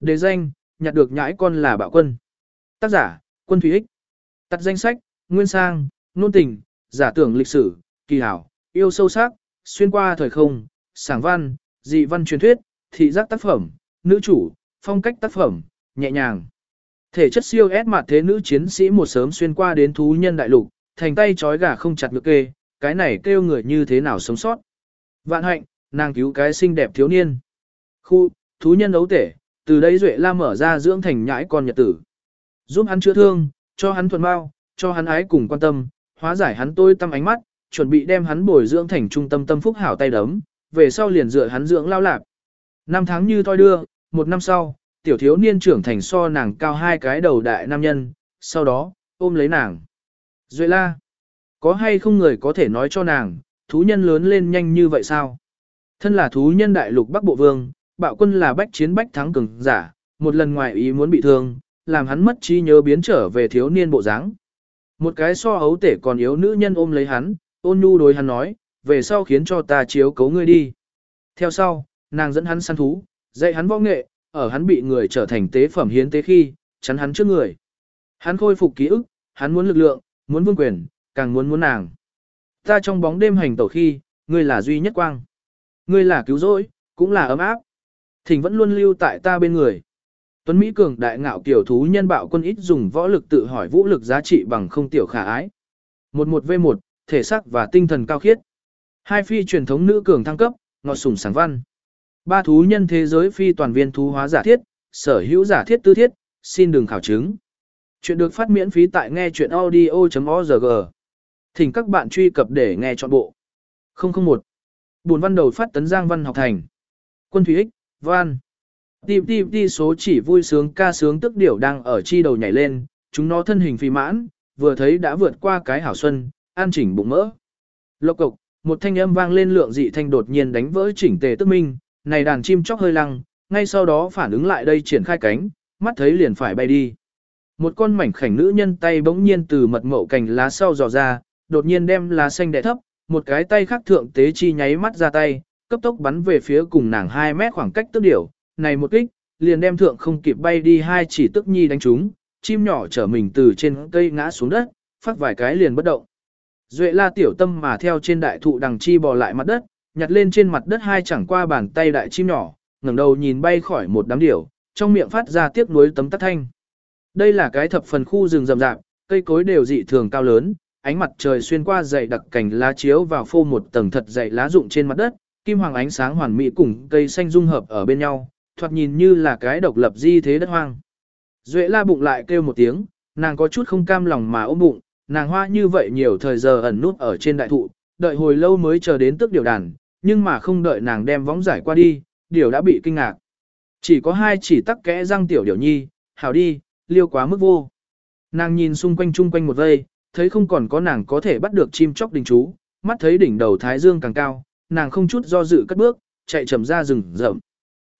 Đề danh, nhặt được nhãi con là bạo quân. Tác giả, quân thủy ích. Tắt danh sách, nguyên sang, nôn tình, giả tưởng lịch sử, kỳ hảo, yêu sâu sắc, xuyên qua thời không, sảng văn, dị văn truyền thuyết, thị giác tác phẩm, nữ chủ, phong cách tác phẩm, nhẹ nhàng. Thể chất siêu ép mặt thế nữ chiến sĩ một sớm xuyên qua đến thú nhân đại lục, thành tay trói gà không chặt ngược kê, cái này kêu người như thế nào sống sót. Vạn hạnh, nàng cứu cái xinh đẹp thiếu niên. Khu, thú nhân ấu tể, từ đây Duệ La mở ra dưỡng thành nhãi con nhật tử. Giúp hắn chữa thương, cho hắn thuần bao, cho hắn ái cùng quan tâm, hóa giải hắn tôi tâm ánh mắt, chuẩn bị đem hắn bồi dưỡng thành trung tâm tâm phúc hảo tay đấm, về sau liền dựa hắn dưỡng lao lạc. Năm tháng như thoi đưa, một năm sau, tiểu thiếu niên trưởng thành so nàng cao hai cái đầu đại nam nhân, sau đó, ôm lấy nàng. Duệ la, có hay không người có thể nói cho nàng, thú nhân lớn lên nhanh như vậy sao? Thân là thú nhân đại lục Bắc Bộ Vương, bạo quân là bách chiến bách thắng cường giả, một lần ngoài ý muốn bị thương, làm hắn mất trí nhớ biến trở về thiếu niên bộ dáng. Một cái so ấu tể còn yếu nữ nhân ôm lấy hắn, ôn nhu đối hắn nói, về sau khiến cho ta chiếu cấu ngươi đi. Theo sau, nàng dẫn hắn săn thú, dạy hắn võ nghệ, ở hắn bị người trở thành tế phẩm hiến tế khi, chắn hắn trước người. Hắn khôi phục ký ức, hắn muốn lực lượng, muốn vương quyền, càng muốn muốn nàng. Ta trong bóng đêm hành tẩu khi, ngươi là duy nhất quang. Ngươi là cứu rỗi, cũng là ấm áp. Thỉnh vẫn luôn lưu tại ta bên người. Tuấn Mỹ cường đại ngạo kiểu thú nhân bạo quân ít dùng võ lực tự hỏi vũ lực giá trị bằng không tiểu khả ái. một một v một thể xác và tinh thần cao khiết. Hai phi truyền thống nữ cường thăng cấp, ngọt sủng sáng văn. Ba thú nhân thế giới phi toàn viên thú hóa giả thiết, sở hữu giả thiết tư thiết, xin đừng khảo chứng. Chuyện được phát miễn phí tại nghe chuyện audio.org. Thỉnh các bạn truy cập để nghe trọn bộ. 001. Buồn văn đầu phát tấn Giang Văn học thành. Quân Thủy Ích, Văn. Tìm tìm đi số chỉ vui sướng ca sướng tức điểu đang ở chi đầu nhảy lên, chúng nó thân hình phi mãn, vừa thấy đã vượt qua cái hảo xuân, an chỉnh bụng mỡ. Lộc cộc, một thanh âm vang lên lượng dị thanh đột nhiên đánh vỡ chỉnh tề tức minh, này đàn chim chóc hơi lăng, ngay sau đó phản ứng lại đây triển khai cánh, mắt thấy liền phải bay đi. Một con mảnh khảnh nữ nhân tay bỗng nhiên từ mật mậu cành lá sau dò ra, đột nhiên đem lá xanh đè thấp, một cái tay khác thượng tế chi nháy mắt ra tay, cấp tốc bắn về phía cùng nàng 2 mét khoảng cách tức điểu, này một kích, liền đem thượng không kịp bay đi hai chỉ tức nhi đánh trúng, chim nhỏ trở mình từ trên cây ngã xuống đất, phát vài cái liền bất động. Duệ la tiểu tâm mà theo trên đại thụ đằng chi bò lại mặt đất, nhặt lên trên mặt đất hai chẳng qua bàn tay đại chim nhỏ, ngẩng đầu nhìn bay khỏi một đám điểu, trong miệng phát ra tiếc nuối tấm tắt thanh. Đây là cái thập phần khu rừng rậm rạp, cây cối đều dị thường cao lớn, ánh mặt trời xuyên qua dày đặc cảnh lá chiếu vào phô một tầng thật dày lá rụng trên mặt đất, kim hoàng ánh sáng hoàn mỹ cùng cây xanh dung hợp ở bên nhau, thoạt nhìn như là cái độc lập di thế đất hoang. Duệ la bụng lại kêu một tiếng, nàng có chút không cam lòng mà ôm bụng, nàng hoa như vậy nhiều thời giờ ẩn nút ở trên đại thụ, đợi hồi lâu mới chờ đến tức điều đàn, nhưng mà không đợi nàng đem võng giải qua đi, điều đã bị kinh ngạc. Chỉ có hai chỉ tắc kẽ răng tiểu điều nhi, hảo đi, liêu quá mức vô. Nàng nhìn xung quanh chung quanh một vây, thấy không còn có nàng có thể bắt được chim chóc đình chú, mắt thấy đỉnh đầu thái dương càng cao, nàng không chút do dự cất bước, chạy chậm ra rừng rậm.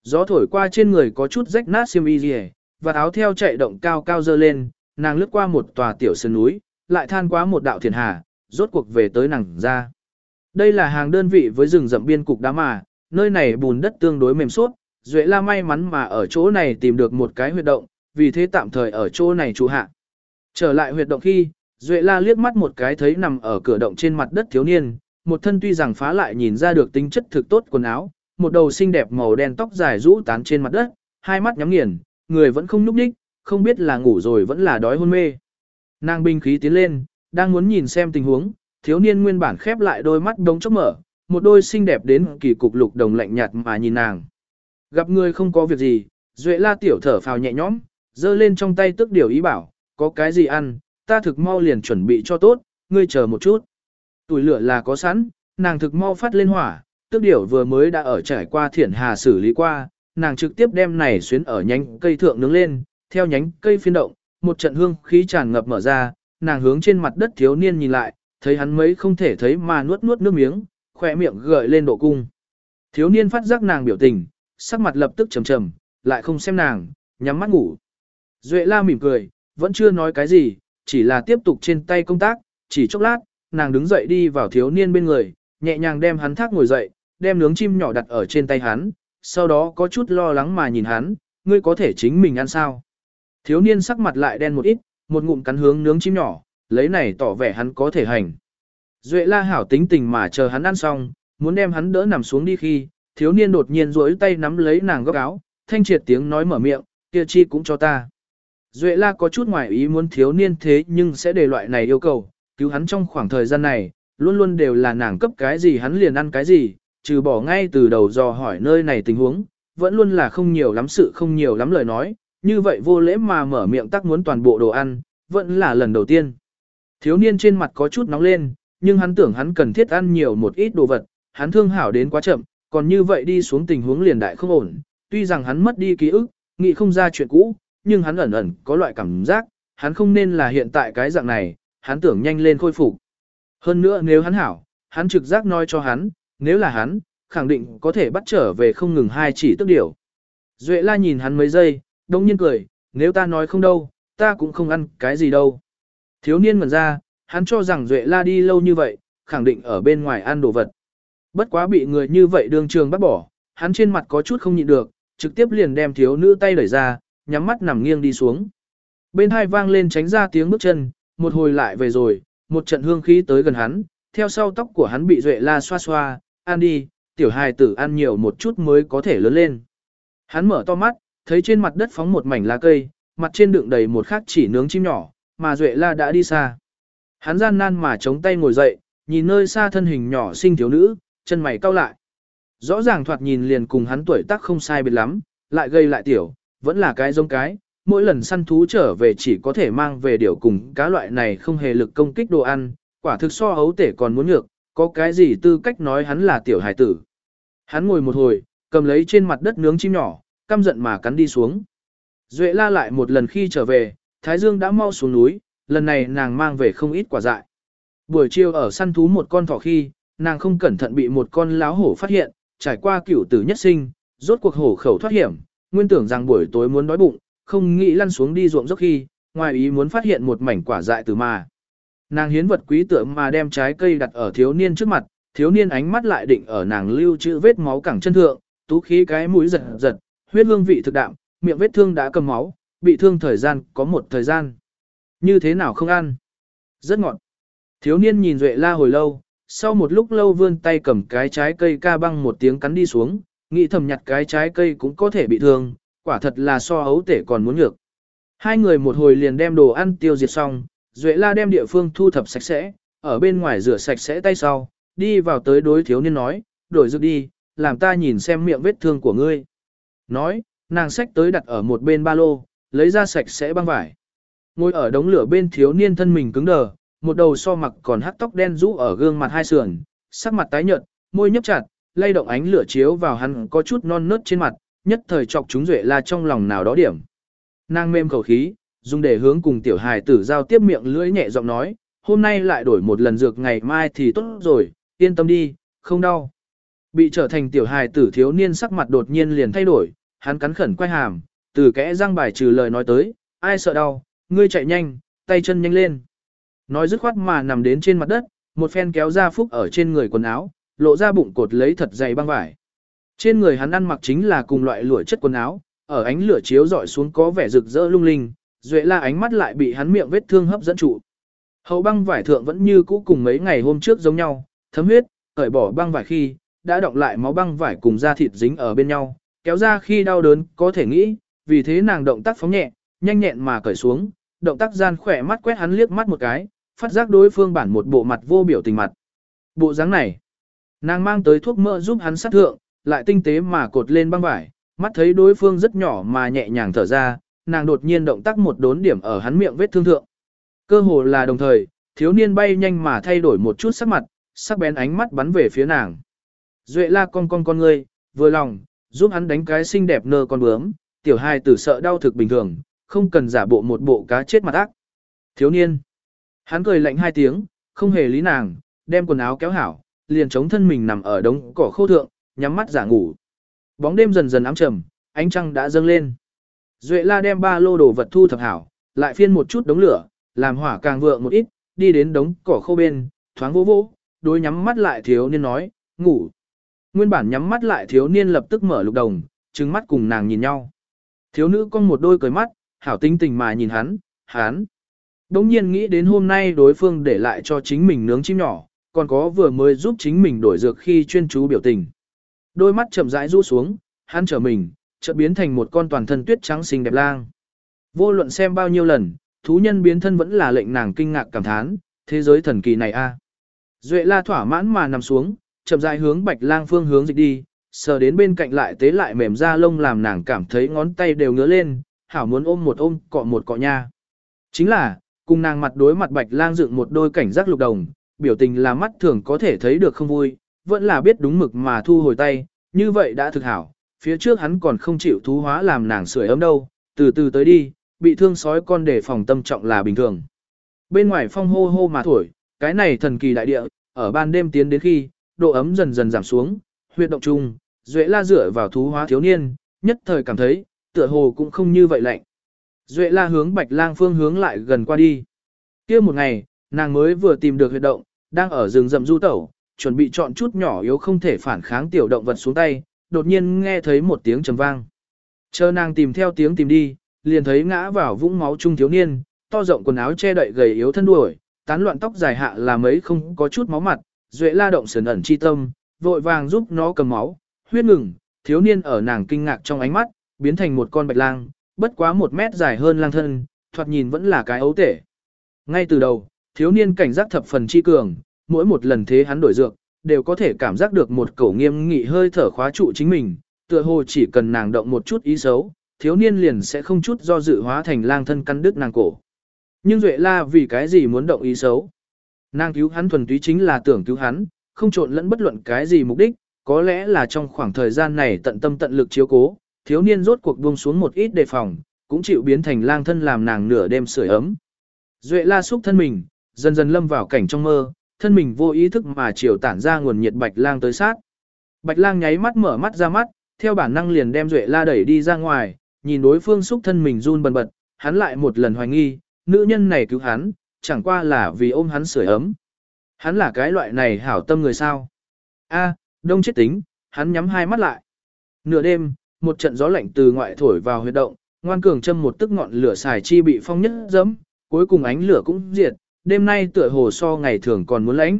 Gió thổi qua trên người có chút rách nát xiêm y rìa, và áo theo chạy động cao cao dơ lên, nàng lướt qua một tòa tiểu sơn núi, lại than qua một đạo thiền hà, rốt cuộc về tới nàng ra. Đây là hàng đơn vị với rừng rậm biên cục đá mà, nơi này bùn đất tương đối mềm suốt, Duệ La may mắn mà ở chỗ này tìm được một cái huyệt động, vì thế tạm thời ở chỗ này trụ hạ. Trở lại huyệt động khi, Duệ La liếc mắt một cái thấy nằm ở cửa động trên mặt đất thiếu niên, một thân tuy rằng phá lại nhìn ra được tính chất thực tốt quần áo, một đầu xinh đẹp màu đen tóc dài rũ tán trên mặt đất, hai mắt nhắm nghiền, người vẫn không nhúc nhích, không biết là ngủ rồi vẫn là đói hôn mê. Nàng binh khí tiến lên, đang muốn nhìn xem tình huống, thiếu niên nguyên bản khép lại đôi mắt đống chốc mở, một đôi xinh đẹp đến kỳ cục lục đồng lạnh nhạt mà nhìn nàng. Gặp người không có việc gì, Duệ la tiểu thở phào nhẹ nhõm, giơ lên trong tay tức điều ý bảo, có cái gì ăn, ta thực mau liền chuẩn bị cho tốt, ngươi chờ một chút. Tuổi lửa là có sẵn, nàng thực mau phát lên hỏa, tức điểu vừa mới đã ở trải qua thiển hà xử lý qua, nàng trực tiếp đem này xuyến ở nhánh cây thượng nướng lên, theo nhánh cây phiên động, một trận hương khí tràn ngập mở ra, nàng hướng trên mặt đất thiếu niên nhìn lại, thấy hắn mấy không thể thấy mà nuốt nuốt nước miếng, khỏe miệng gợi lên độ cung. Thiếu niên phát giác nàng biểu tình, sắc mặt lập tức trầm trầm, lại không xem nàng, nhắm mắt ngủ. Duệ la mỉm cười, vẫn chưa nói cái gì, chỉ là tiếp tục trên tay công tác, chỉ chốc lát, nàng đứng dậy đi vào thiếu niên bên người, nhẹ nhàng đem hắn thác ngồi dậy, đem nướng chim nhỏ đặt ở trên tay hắn, sau đó có chút lo lắng mà nhìn hắn, ngươi có thể chính mình ăn sao? Thiếu niên sắc mặt lại đen một ít, một ngụm cắn hướng nướng chim nhỏ, lấy này tỏ vẻ hắn có thể hành. Duệ la hảo tính tình mà chờ hắn ăn xong, muốn đem hắn đỡ nằm xuống đi khi, thiếu niên đột nhiên duỗi tay nắm lấy nàng góc áo, thanh triệt tiếng nói mở miệng, kia chi cũng cho ta. Duệ la có chút ngoài ý muốn thiếu niên thế nhưng sẽ để loại này yêu cầu, cứu hắn trong khoảng thời gian này, luôn luôn đều là nàng cấp cái gì hắn liền ăn cái gì, trừ bỏ ngay từ đầu dò hỏi nơi này tình huống, vẫn luôn là không nhiều lắm sự không nhiều lắm lời nói, như vậy vô lễ mà mở miệng tắc muốn toàn bộ đồ ăn, vẫn là lần đầu tiên. Thiếu niên trên mặt có chút nóng lên, nhưng hắn tưởng hắn cần thiết ăn nhiều một ít đồ vật, hắn thương hảo đến quá chậm, còn như vậy đi xuống tình huống liền đại không ổn, tuy rằng hắn mất đi ký ức, nghĩ không ra chuyện cũ, nhưng hắn ẩn ẩn có loại cảm giác, hắn không nên là hiện tại cái dạng này, hắn tưởng nhanh lên khôi phục. Hơn nữa nếu hắn hảo, hắn trực giác nói cho hắn, nếu là hắn, khẳng định có thể bắt trở về không ngừng hai chỉ tức điểu. Duệ la nhìn hắn mấy giây, đông nhiên cười, nếu ta nói không đâu, ta cũng không ăn cái gì đâu. Thiếu niên ngẩn ra, hắn cho rằng Duệ la đi lâu như vậy, khẳng định ở bên ngoài ăn đồ vật. Bất quá bị người như vậy đường trường bắt bỏ, hắn trên mặt có chút không nhịn được, trực tiếp liền đem thiếu nữ tay đẩy ra, nhắm mắt nằm nghiêng đi xuống. Bên hai vang lên tránh ra tiếng bước chân, một hồi lại về rồi, một trận hương khí tới gần hắn, theo sau tóc của hắn bị Duệ la xoa xoa, ăn đi, tiểu hài tử ăn nhiều một chút mới có thể lớn lên. Hắn mở to mắt, thấy trên mặt đất phóng một mảnh lá cây, mặt trên đựng đầy một khắc chỉ nướng chim nhỏ, mà Duệ la đã đi xa. Hắn gian nan mà chống tay ngồi dậy, nhìn nơi xa thân hình nhỏ xinh thiếu nữ, chân mày cau lại. Rõ ràng thoạt nhìn liền cùng hắn tuổi tác không sai biệt lắm, lại gây lại tiểu, vẫn là cái giống cái, mỗi lần săn thú trở về chỉ có thể mang về điều cùng cá loại này không hề lực công kích đồ ăn, quả thực so ấu tể còn muốn nhược, có cái gì tư cách nói hắn là tiểu hải tử. Hắn ngồi một hồi, cầm lấy trên mặt đất nướng chim nhỏ, căm giận mà cắn đi xuống. Duệ la lại một lần khi trở về, Thái Dương đã mau xuống núi, lần này nàng mang về không ít quả dại. Buổi chiều ở săn thú một con thỏ khi, nàng không cẩn thận bị một con láo hổ phát hiện, trải qua cửu tử nhất sinh, rốt cuộc hổ khẩu thoát hiểm, nguyên tưởng rằng buổi tối muốn đói bụng, không nghĩ lăn xuống đi ruộng dốc khi, ngoài ý muốn phát hiện một mảnh quả dại từ mà. Nàng hiến vật quý tượng mà đem trái cây đặt ở thiếu niên trước mặt, thiếu niên ánh mắt lại định ở nàng lưu trữ vết máu cẳng chân thượng, tú khí cái mũi giật giật, huyết hương vị thực đạm, miệng vết thương đã cầm máu, bị thương thời gian có một thời gian. Như thế nào không ăn? Rất ngọt. Thiếu niên nhìn Duệ la hồi lâu, sau một lúc lâu vươn tay cầm cái trái cây ca băng một tiếng cắn đi xuống, nghĩ thầm nhặt cái trái cây cũng có thể bị thương, quả thật là so ấu tể còn muốn nhược. Hai người một hồi liền đem đồ ăn tiêu diệt xong, Duệ la đem địa phương thu thập sạch sẽ, ở bên ngoài rửa sạch sẽ tay sau, đi vào tới đối thiếu niên nói, đổi dược đi, làm ta nhìn xem miệng vết thương của ngươi. Nói, nàng xách tới đặt ở một bên ba lô, lấy ra sạch sẽ băng vải. Ngồi ở đống lửa bên thiếu niên thân mình cứng đờ, một đầu so mặc còn hắt tóc đen rũ ở gương mặt hai sườn, sắc mặt tái nhợt, môi nhấp chặt, lay động ánh lửa chiếu vào hắn có chút non nớt trên mặt, nhất thời chọc chúng duệ la trong lòng nào đó điểm. Nàng mềm khẩu khí, dùng để hướng cùng tiểu hài tử giao tiếp miệng lưỡi nhẹ giọng nói, hôm nay lại đổi một lần dược ngày mai thì tốt rồi, yên tâm đi, không đau. Bị trở thành tiểu hài tử thiếu niên sắc mặt đột nhiên liền thay đổi, hắn cắn khẩn quay hàm, từ kẽ răng bài trừ lời nói tới, ai sợ đau, ngươi chạy nhanh, tay chân nhanh lên. Nói dứt khoát mà nằm đến trên mặt đất, một phen kéo ra phúc ở trên người quần áo, lộ ra bụng cột lấy thật dày băng vải. Trên người hắn ăn mặc chính là cùng loại lụa chất quần áo, ở ánh lửa chiếu dọi xuống có vẻ rực rỡ lung linh, duệ la ánh mắt lại bị hắn miệng vết thương hấp dẫn trụ. Hậu băng vải thượng vẫn như cũ cùng mấy ngày hôm trước giống nhau, thấm huyết, cởi bỏ băng vải khi, đã động lại máu băng vải cùng da thịt dính ở bên nhau, kéo ra khi đau đớn có thể nghĩ, vì thế nàng động tác phóng nhẹ, nhanh nhẹn mà cởi xuống, động tác gian khỏe mắt quét hắn liếc mắt một cái, phát giác đối phương bản một bộ mặt vô biểu tình mặt. Bộ dáng này, nàng mang tới thuốc mỡ giúp hắn sát thượng, lại tinh tế mà cột lên băng vải, mắt thấy đối phương rất nhỏ mà nhẹ nhàng thở ra, nàng đột nhiên động tác một đốn điểm ở hắn miệng vết thương thượng. Cơ hồ là đồng thời, thiếu niên bay nhanh mà thay đổi một chút sắc mặt, sắc bén ánh mắt bắn về phía nàng. Duệ la con con con ngươi, vừa lòng, giúp hắn đánh cái xinh đẹp nơ con bướm, tiểu hài tử sợ đau thực bình thường, không cần giả bộ một bộ cá chết mặt ác. Thiếu niên. Hắn cười lạnh hai tiếng, không hề lý nàng, đem quần áo kéo hảo, liền chống thân mình nằm ở đống cỏ khô thượng, nhắm mắt giả ngủ. Bóng đêm dần dần ám trầm, ánh trăng đã dâng lên. Duệ la đem ba lô đồ vật thu thập hảo, lại phiên một chút đống lửa, làm hỏa càng vượng một ít, đi đến đống cỏ khô bên, thoáng vô vô, đôi nhắm mắt lại thiếu niên nói, ngủ. Nguyên bản nhắm mắt lại thiếu niên lập tức mở lục đồng, trừng mắt cùng nàng nhìn nhau. Thiếu nữ con một đôi cười mắt, hảo tinh tình mà nhìn hắn, hắn. Đống nhiên nghĩ đến hôm nay đối phương để lại cho chính mình nướng chim nhỏ, còn có vừa mới giúp chính mình đổi dược khi chuyên chú biểu tình. Đôi mắt chậm rãi rũ xuống, hắn trở mình, chợt biến thành một con toàn thân tuyết trắng xinh đẹp lang. Vô luận xem bao nhiêu lần, thú nhân biến thân vẫn là lệnh nàng kinh ngạc cảm thán, thế giới thần kỳ này a. Duệ la thỏa mãn mà nằm xuống, chậm rãi hướng bạch lang phương hướng dịch đi, sờ đến bên cạnh lại tế lại mềm da lông làm nàng cảm thấy ngón tay đều ngứa lên, hảo muốn ôm một ôm cọ một cọ nha. Chính là, cùng nàng mặt đối mặt bạch lang dựng một đôi cảnh giác lục đồng, biểu tình là mắt thường có thể thấy được không vui, vẫn là biết đúng mực mà thu hồi tay, như vậy đã thực hảo, phía trước hắn còn không chịu thú hóa làm nàng sưởi ấm đâu, từ từ tới đi, bị thương sói con để phòng tâm trọng là bình thường. Bên ngoài phong hô hô mà thổi, cái này thần kỳ đại địa, ở ban đêm tiến đến khi, độ ấm dần dần giảm xuống, huyệt động chung, Duệ La dựa vào thú hóa thiếu niên, nhất thời cảm thấy, tựa hồ cũng không như vậy lạnh. Duệ La hướng Bạch Lang phương hướng lại gần qua đi. Kia một ngày, nàng mới vừa tìm được huyệt động, đang ở rừng rậm du tẩu, chuẩn bị chọn chút nhỏ yếu không thể phản kháng tiểu động vật xuống tay, đột nhiên nghe thấy một tiếng trầm vang. Chờ nàng tìm theo tiếng tìm đi, liền thấy ngã vào vũng máu trung thiếu niên, to rộng quần áo che đậy gầy yếu thân đuổi, tán loạn tóc dài hạ là mấy không có chút máu mặt, duệ la động sườn ẩn chi tâm, vội vàng giúp nó cầm máu, huyết ngừng, thiếu niên ở nàng kinh ngạc trong ánh mắt, biến thành một con bạch lang, bất quá một mét dài hơn lang thân, thoạt nhìn vẫn là cái ấu tể. Ngay từ đầu, thiếu niên cảnh giác thập phần chi cường, mỗi một lần thế hắn đổi dược, đều có thể cảm giác được một cổ nghiêm nghị hơi thở khóa trụ chính mình, tựa hồ chỉ cần nàng động một chút ý xấu, thiếu niên liền sẽ không chút do dự hóa thành lang thân căn đứt nàng cổ. Nhưng Duệ La vì cái gì muốn động ý xấu? Nàng cứu hắn thuần túy chính là tưởng cứu hắn, không trộn lẫn bất luận cái gì mục đích, có lẽ là trong khoảng thời gian này tận tâm tận lực chiếu cố, thiếu niên rốt cuộc buông xuống một ít đề phòng, cũng chịu biến thành lang thân làm nàng nửa đêm sưởi ấm. Duệ La xúc thân mình, dần dần lâm vào cảnh trong mơ, thân mình vô ý thức mà chiều tản ra nguồn nhiệt bạch lang tới sát. Bạch lang nháy mắt mở mắt ra mắt, theo bản năng liền đem Duệ La đẩy đi ra ngoài, nhìn đối phương xúc thân mình run bần bật, hắn lại một lần hoài nghi, nữ nhân này cứu hắn, chẳng qua là vì ôm hắn sưởi ấm. Hắn là cái loại này hảo tâm người sao. A, đông chết tính, hắn nhắm hai mắt lại. Nửa đêm, một trận gió lạnh từ ngoại thổi vào huyệt động, ngoan cường châm một tức ngọn lửa xài chi bị phong nhất dẫm, cuối cùng ánh lửa cũng diệt, đêm nay tựa hồ so ngày thường còn muốn lãnh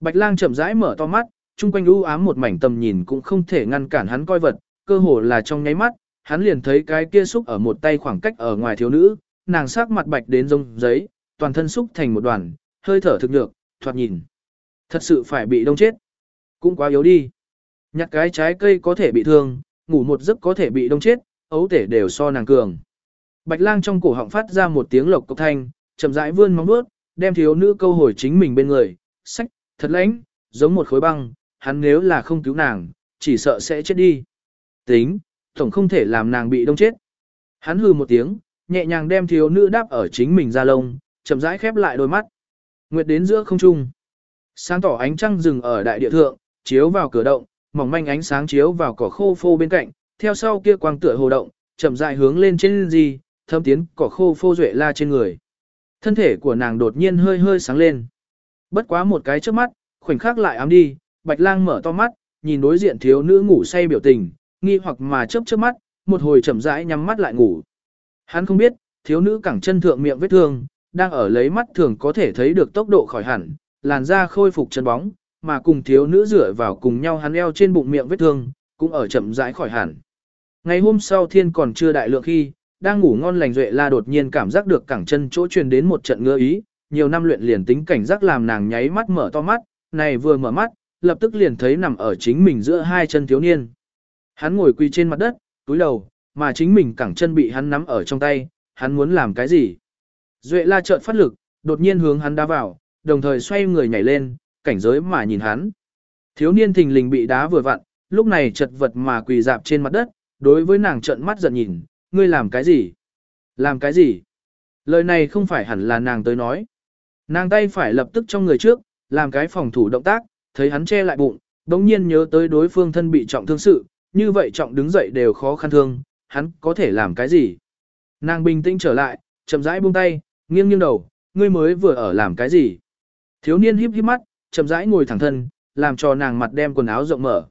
Bạch lang chậm rãi mở to mắt, chung quanh u ám một mảnh tầm nhìn cũng không thể ngăn cản hắn coi vật, cơ hồ là trong nháy mắt, hắn liền thấy cái kia xúc ở một tay khoảng cách ở ngoài thiếu nữ, nàng sắc mặt bạch đến rông giấy, toàn thân xúc thành một đoàn, hơi thở thực được, thoạt nhìn. Thật sự phải bị đông chết. Cũng quá yếu đi. Nhặt cái trái cây có thể bị thương, ngủ một giấc có thể bị đông chết, ấu thể đều so nàng cường. Bạch lang trong cổ họng phát ra một tiếng lộc cộc thanh, chậm rãi vươn móng bước, đem thiếu nữ câu hồi chính mình bên người, sách, thật lãnh, giống một khối băng, hắn nếu là không cứu nàng, chỉ sợ sẽ chết đi. Tính, tổng không thể làm nàng bị đông chết. Hắn hừ một tiếng, nhẹ nhàng đem thiếu nữ đáp ở chính mình ra lông, chậm rãi khép lại đôi mắt. Nguyệt đến giữa không trung. Sáng tỏ ánh trăng rừng ở đại địa thượng, chiếu vào cửa động, mỏng manh ánh sáng chiếu vào cỏ khô phô bên cạnh, theo sau kia quang tựa hồ động, chậm rãi hướng lên trên gì, thâm tiến cỏ khô phô duệ la trên người. Thân thể của nàng đột nhiên hơi hơi sáng lên. Bất quá một cái trước mắt, khoảnh khắc lại ám đi, bạch lang mở to mắt, nhìn đối diện thiếu nữ ngủ say biểu tình, nghi hoặc mà chớp chớp mắt, một hồi chậm rãi nhắm mắt lại ngủ. Hắn không biết, thiếu nữ cẳng chân thượng miệng vết thương, đang ở lấy mắt thường có thể thấy được tốc độ khỏi hẳn, làn da khôi phục chân bóng, mà cùng thiếu nữ rửa vào cùng nhau hắn eo trên bụng miệng vết thương, cũng ở chậm rãi khỏi hẳn. Ngày hôm sau thiên còn chưa đại lượng khi, đang ngủ ngon lành duệ la đột nhiên cảm giác được cẳng chân chỗ truyền đến một trận ngứa ý, nhiều năm luyện liền tính cảnh giác làm nàng nháy mắt mở to mắt, này vừa mở mắt, lập tức liền thấy nằm ở chính mình giữa hai chân thiếu niên. Hắn ngồi quỳ trên mặt đất, túi đầu, mà chính mình cẳng chân bị hắn nắm ở trong tay, hắn muốn làm cái gì? Duệ la trợn phát lực, đột nhiên hướng hắn đá vào, đồng thời xoay người nhảy lên, cảnh giới mà nhìn hắn. Thiếu niên thình lình bị đá vừa vặn, lúc này chật vật mà quỳ dạp trên mặt đất, đối với nàng trợn mắt giận nhìn, ngươi làm cái gì? Làm cái gì? Lời này không phải hẳn là nàng tới nói. Nàng tay phải lập tức trong người trước, làm cái phòng thủ động tác, thấy hắn che lại bụng, đống nhiên nhớ tới đối phương thân bị trọng thương sự, như vậy trọng đứng dậy đều khó khăn thương, hắn có thể làm cái gì? Nàng bình tĩnh trở lại, chậm rãi buông tay, nghiêng nghiêng đầu, ngươi mới vừa ở làm cái gì? Thiếu niên híp híp mắt, chậm rãi ngồi thẳng thân, làm cho nàng mặt đem quần áo rộng mở.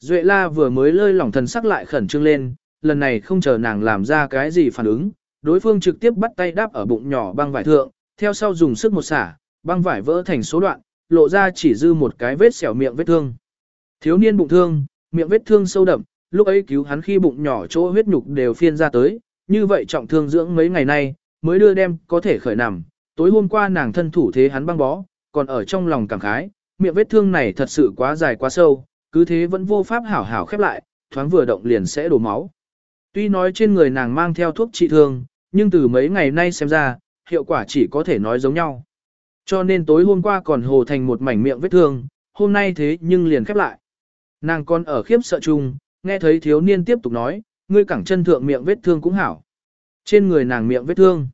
Duệ la vừa mới lơi lỏng thần sắc lại khẩn trương lên, lần này không chờ nàng làm ra cái gì phản ứng, đối phương trực tiếp bắt tay đáp ở bụng nhỏ băng vải thượng, theo sau dùng sức một xả, băng vải vỡ thành số đoạn, lộ ra chỉ dư một cái vết xẻo miệng vết thương. Thiếu niên bụng thương, miệng vết thương sâu đậm, lúc ấy cứu hắn khi bụng nhỏ chỗ huyết nhục đều phiên ra tới, như vậy trọng thương dưỡng mấy ngày nay, mới đưa đem có thể khởi nằm. Tối hôm qua nàng thân thủ thế hắn băng bó, còn ở trong lòng cảm khái, miệng vết thương này thật sự quá dài quá sâu, cứ thế vẫn vô pháp hảo hảo khép lại, thoáng vừa động liền sẽ đổ máu. Tuy nói trên người nàng mang theo thuốc trị thương, nhưng từ mấy ngày nay xem ra, hiệu quả chỉ có thể nói giống nhau. Cho nên tối hôm qua còn hồ thành một mảnh miệng vết thương, hôm nay thế nhưng liền khép lại. Nàng còn ở khiếp sợ chung, nghe thấy thiếu niên tiếp tục nói, ngươi cẳng chân thượng miệng vết thương cũng hảo. Trên người nàng miệng vết thương.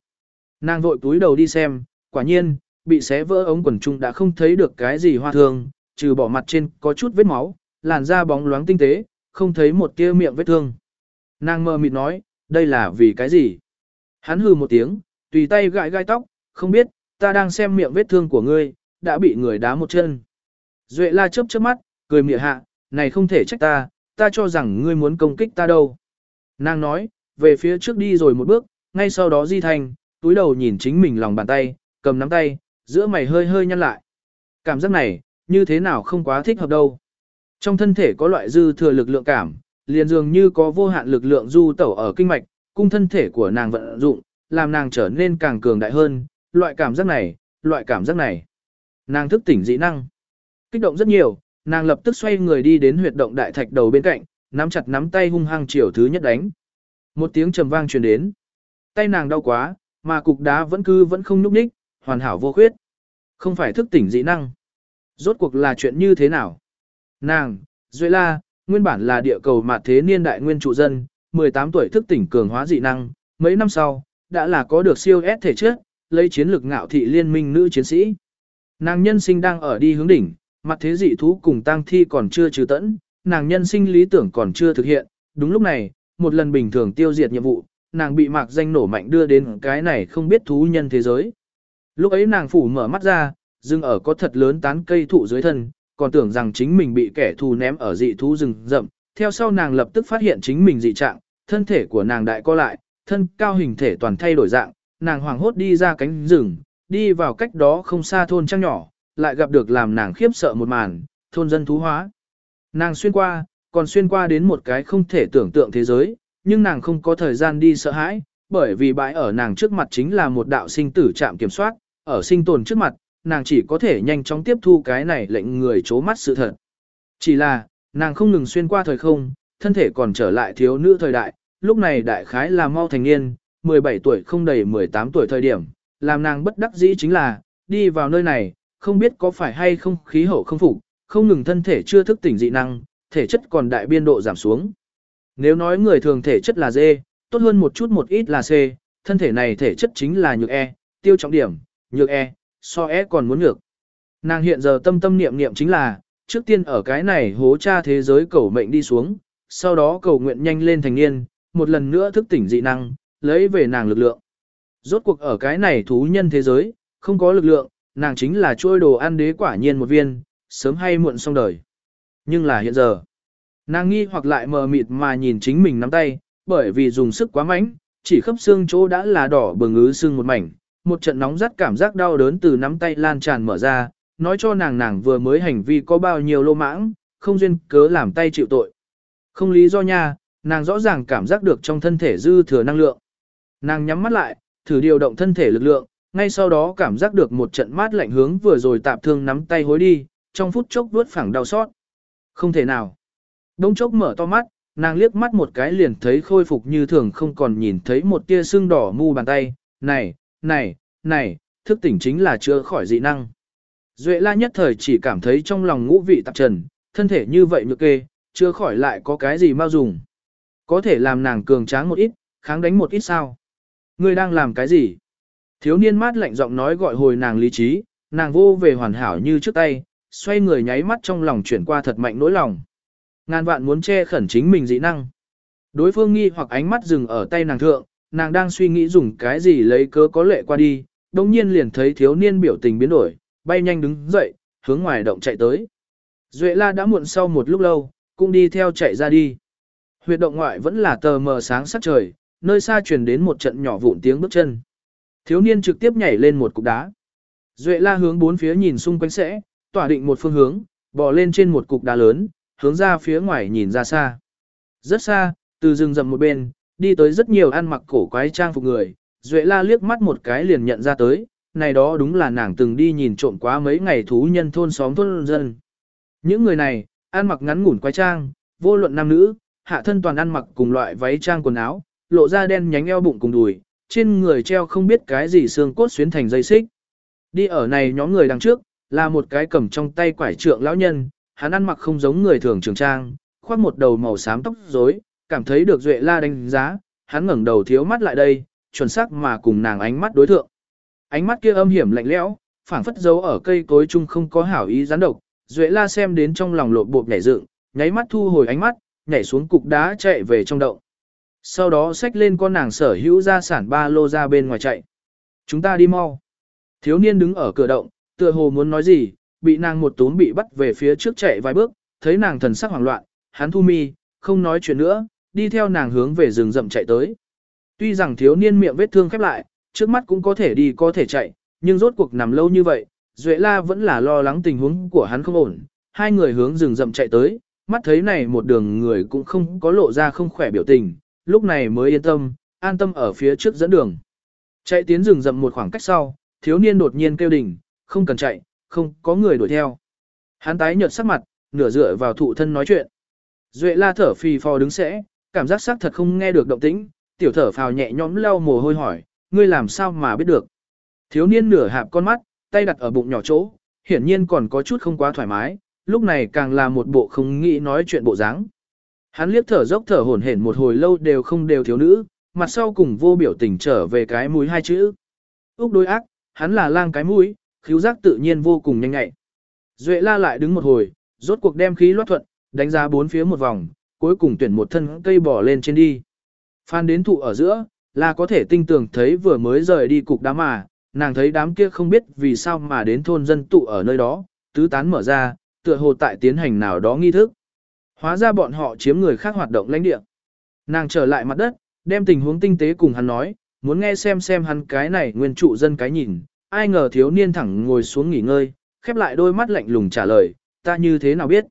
Nàng vội túi đầu đi xem, quả nhiên, bị xé vỡ ống quần trung đã không thấy được cái gì hoa thương, trừ bỏ mặt trên có chút vết máu, làn da bóng loáng tinh tế, không thấy một tia miệng vết thương. Nàng mơ mịt nói, đây là vì cái gì? Hắn hừ một tiếng, tùy tay gãi gai tóc, không biết, ta đang xem miệng vết thương của ngươi, đã bị người đá một chân. Duệ la chớp chớp mắt, cười mỉa hạ, này không thể trách ta, ta cho rằng ngươi muốn công kích ta đâu. Nàng nói, về phía trước đi rồi một bước, ngay sau đó di thành, túi đầu nhìn chính mình lòng bàn tay, cầm nắm tay, giữa mày hơi hơi nhăn lại. Cảm giác này, như thế nào không quá thích hợp đâu. Trong thân thể có loại dư thừa lực lượng cảm, liền dường như có vô hạn lực lượng du tẩu ở kinh mạch, cung thân thể của nàng vận dụng, làm nàng trở nên càng cường đại hơn, loại cảm giác này, loại cảm giác này. Nàng thức tỉnh dị năng. Kích động rất nhiều, nàng lập tức xoay người đi đến huyệt động đại thạch đầu bên cạnh, nắm chặt nắm tay hung hăng chiều thứ nhất đánh. Một tiếng trầm vang truyền đến. Tay nàng đau quá, mà cục đá vẫn cứ vẫn không nhúc nhích, hoàn hảo vô khuyết. Không phải thức tỉnh dị năng. Rốt cuộc là chuyện như thế nào? Nàng, Duệ La, nguyên bản là địa cầu mà thế niên đại nguyên trụ dân, 18 tuổi thức tỉnh cường hóa dị năng, mấy năm sau, đã là có được siêu S thể chất, lấy chiến lược ngạo thị liên minh nữ chiến sĩ. Nàng nhân sinh đang ở đi hướng đỉnh, mặt thế dị thú cùng tang thi còn chưa trừ tẫn, nàng nhân sinh lý tưởng còn chưa thực hiện, đúng lúc này, một lần bình thường tiêu diệt nhiệm vụ, nàng bị mạc danh nổ mạnh đưa đến cái này không biết thú nhân thế giới. Lúc ấy nàng phủ mở mắt ra, dưng ở có thật lớn tán cây thụ dưới thân, còn tưởng rằng chính mình bị kẻ thù ném ở dị thú rừng rậm, theo sau nàng lập tức phát hiện chính mình dị trạng, thân thể của nàng đại co lại, thân cao hình thể toàn thay đổi dạng, nàng hoảng hốt đi ra cánh rừng, đi vào cách đó không xa thôn trang nhỏ, lại gặp được làm nàng khiếp sợ một màn, thôn dân thú hóa. Nàng xuyên qua, còn xuyên qua đến một cái không thể tưởng tượng thế giới, nhưng nàng không có thời gian đi sợ hãi, bởi vì bãi ở nàng trước mặt chính là một đạo sinh tử trạm kiểm soát, ở sinh tồn trước mặt, nàng chỉ có thể nhanh chóng tiếp thu cái này lệnh người chố mắt sự thật. Chỉ là, nàng không ngừng xuyên qua thời không, thân thể còn trở lại thiếu nữ thời đại, lúc này đại khái là mau thành niên, 17 tuổi không đầy 18 tuổi thời điểm, làm nàng bất đắc dĩ chính là, đi vào nơi này, không biết có phải hay không khí hậu không phục, không ngừng thân thể chưa thức tỉnh dị năng, thể chất còn đại biên độ giảm xuống. Nếu nói người thường thể chất là D, tốt hơn một chút một ít là C, thân thể này thể chất chính là nhược E, tiêu trọng điểm, nhược E, so é còn muốn ngược. Nàng hiện giờ tâm tâm niệm niệm chính là, trước tiên ở cái này hố cha thế giới cầu mệnh đi xuống, sau đó cầu nguyện nhanh lên thành niên, một lần nữa thức tỉnh dị năng, lấy về nàng lực lượng. Rốt cuộc ở cái này thú nhân thế giới, không có lực lượng, nàng chính là trôi đồ ăn đế quả nhiên một viên, sớm hay muộn xong đời. Nhưng là hiện giờ, nàng nghi hoặc lại mờ mịt mà nhìn chính mình nắm tay, bởi vì dùng sức quá mạnh, chỉ khớp xương chỗ đã là đỏ bừng ứ xương một mảnh, một trận nóng rát cảm giác đau đớn từ nắm tay lan tràn mở ra, nói cho nàng nàng vừa mới hành vi có bao nhiêu lô mãng, không duyên cớ làm tay chịu tội. Không lý do nha, nàng rõ ràng cảm giác được trong thân thể dư thừa năng lượng. Nàng nhắm mắt lại, thử điều động thân thể lực lượng, ngay sau đó cảm giác được một trận mát lạnh hướng vừa rồi tạp thương nắm tay hối đi, trong phút chốc vuốt phẳng đau xót. Không thể nào. Đông chốc mở to mắt, nàng liếc mắt một cái liền thấy khôi phục như thường không còn nhìn thấy một tia sưng đỏ mu bàn tay. Này, này, này, thức tỉnh chính là chữa khỏi dị năng. Duệ la nhất thời chỉ cảm thấy trong lòng ngũ vị tạp trần, thân thể như vậy nhược kê, chữa khỏi lại có cái gì mau dùng. Có thể làm nàng cường tráng một ít, kháng đánh một ít sao. Ngươi đang làm cái gì? Thiếu niên mát lạnh giọng nói gọi hồi nàng lý trí, nàng vô về hoàn hảo như trước tay, xoay người nháy mắt trong lòng chuyển qua thật mạnh nỗi lòng. Ngàn vạn muốn che khẩn chính mình dị năng. Đối phương nghi hoặc ánh mắt dừng ở tay nàng thượng, nàng đang suy nghĩ dùng cái gì lấy cớ có lệ qua đi, đồng nhiên liền thấy thiếu niên biểu tình biến đổi, bay nhanh đứng dậy, hướng ngoài động chạy tới. Duệ la đã muộn sau một lúc lâu, cũng đi theo chạy ra đi. Huyệt động ngoại vẫn là tờ mờ sáng sắc trời, nơi xa truyền đến một trận nhỏ vụn tiếng bước chân. Thiếu niên trực tiếp nhảy lên một cục đá. Duệ la hướng bốn phía nhìn xung quanh sẽ, tỏa định một phương hướng, bò lên trên một cục đá lớn, hướng ra phía ngoài nhìn ra xa. Rất xa, từ rừng rậm một bên, đi tới rất nhiều ăn mặc cổ quái trang phục người, Duệ la liếc mắt một cái liền nhận ra tới, này đó đúng là nàng từng đi nhìn trộm quá mấy ngày thú nhân thôn xóm thôn dân. Những người này, ăn mặc ngắn ngủn quái trang, vô luận nam nữ, hạ thân toàn ăn mặc cùng loại váy trang quần áo, lộ ra đen nhánh eo bụng cùng đùi, trên người treo không biết cái gì xương cốt xuyến thành dây xích. Đi ở này nhóm người đằng trước, là một cái cầm trong tay quải trượng lão nhân, hắn ăn mặc không giống người thường trường trang, khoác một đầu màu xám tóc rối, cảm thấy được Duệ La đánh giá, hắn ngẩng đầu thiếu mắt lại đây, chuẩn xác mà cùng nàng ánh mắt đối thượng. Ánh mắt kia âm hiểm lạnh lẽo, phảng phất dấu ở cây cối chung không có hảo ý gián độc, Duệ La xem đến trong lòng lộp bộp nhảy dựng, nháy mắt thu hồi ánh mắt, nhảy xuống cục đá chạy về trong động. Sau đó xách lên con nàng sở hữu gia sản ba lô ra bên ngoài chạy. Chúng ta đi mau. Thiếu niên đứng ở cửa động, tựa hồ muốn nói gì, bị nàng một túm bị bắt về phía trước chạy vài bước, thấy nàng thần sắc hoảng loạn, hắn thu mi, không nói chuyện nữa, đi theo nàng hướng về rừng rậm chạy tới. Tuy rằng thiếu niên miệng vết thương khép lại, trước mắt cũng có thể đi có thể chạy, nhưng rốt cuộc nằm lâu như vậy, Duệ La vẫn là lo lắng tình huống của hắn không ổn, hai người hướng rừng rậm chạy tới, mắt thấy này một đường người cũng không có lộ ra không khỏe biểu tình, lúc này mới yên tâm, an tâm ở phía trước dẫn đường. Chạy tiến rừng rậm một khoảng cách sau, thiếu niên đột nhiên kêu đỉnh, không cần chạy, không có người đuổi theo. Hắn tái nhợt sắc mặt, nửa dựa vào thụ thân nói chuyện. Duệ la thở phì phò đứng sẽ, cảm giác xác thật không nghe được động tĩnh, tiểu thở phào nhẹ nhõm lau mồ hôi hỏi, ngươi làm sao mà biết được. Thiếu niên nửa hạp con mắt, tay đặt ở bụng nhỏ chỗ, hiển nhiên còn có chút không quá thoải mái, lúc này càng là một bộ không nghĩ nói chuyện bộ dáng. Hắn liếc thở dốc thở hổn hển một hồi lâu đều không đều thiếu nữ, mặt sau cùng vô biểu tình trở về cái mũi hai chữ. Úc đối ác, hắn là lang cái mũi, khiếu giác tự nhiên vô cùng nhanh nhạy. Duệ la lại đứng một hồi, rốt cuộc đem khí loát thuận, đánh giá bốn phía một vòng, cuối cùng tuyển một thân cây bỏ lên trên đi. Phan đến thụ ở giữa, là có thể tinh tường thấy vừa mới rời đi cục đám mà, nàng thấy đám kia không biết vì sao mà đến thôn dân tụ ở nơi đó, tứ tán mở ra, tựa hồ tại tiến hành nào đó nghi thức. Hóa ra bọn họ chiếm người khác hoạt động lãnh địa. Nàng trở lại mặt đất, đem tình huống tinh tế cùng hắn nói, muốn nghe xem xem hắn cái này nguyên trụ dân cái nhìn, ai ngờ thiếu niên thẳng ngồi xuống nghỉ ngơi, khép lại đôi mắt lạnh lùng trả lời, ta như thế nào biết.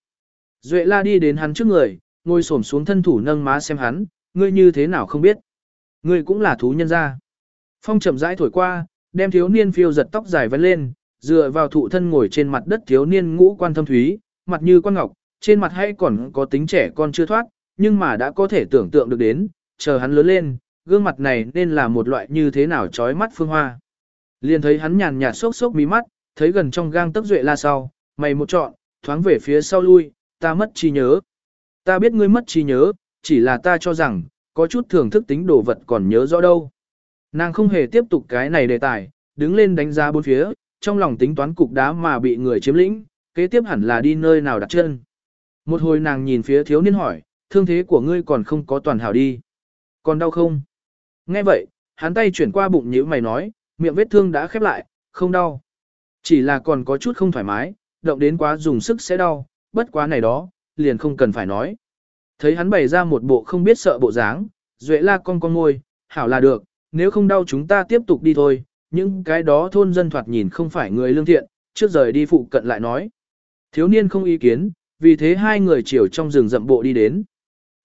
Duệ la đi đến hắn trước người, ngồi xổm xuống thân thủ nâng má xem hắn, ngươi như thế nào không biết. Ngươi cũng là thú nhân gia. Phong chậm rãi thổi qua, đem thiếu niên phiêu giật tóc dài vén lên, dựa vào thụ thân ngồi trên mặt đất thiếu niên ngũ quan thâm thúy, mặt như quan ngọc, trên mặt hay còn có tính trẻ con chưa thoát, nhưng mà đã có thể tưởng tượng được đến, chờ hắn lớn lên, gương mặt này nên là một loại như thế nào trói mắt phương hoa. Liền thấy hắn nhàn nhạt sốc sốc mí mắt, thấy gần trong gang tấc duệ la sau, mày một trọn, thoáng về phía sau lui, ta mất trí nhớ. Ta biết ngươi mất trí nhớ, chỉ là ta cho rằng, có chút thưởng thức tính đồ vật còn nhớ rõ đâu. Nàng không hề tiếp tục cái này đề tài, đứng lên đánh giá bốn phía, trong lòng tính toán cục đá mà bị người chiếm lĩnh, kế tiếp hẳn là đi nơi nào đặt chân. Một hồi nàng nhìn phía thiếu niên hỏi, thương thế của ngươi còn không có toàn hảo đi. Còn đau không? Nghe vậy, hắn tay chuyển qua bụng nhíu mày nói, miệng vết thương đã khép lại, không đau. Chỉ là còn có chút không thoải mái, động đến quá dùng sức sẽ đau, bất quá này đó, liền không cần phải nói. Thấy hắn bày ra một bộ không biết sợ bộ dáng, Duệ la con con ngôi, hảo là được, nếu không đau chúng ta tiếp tục đi thôi, những cái đó thôn dân thoạt nhìn không phải người lương thiện, trước rời đi phụ cận lại nói. Thiếu niên không ý kiến, vì thế hai người chiều trong rừng rậm bộ đi đến.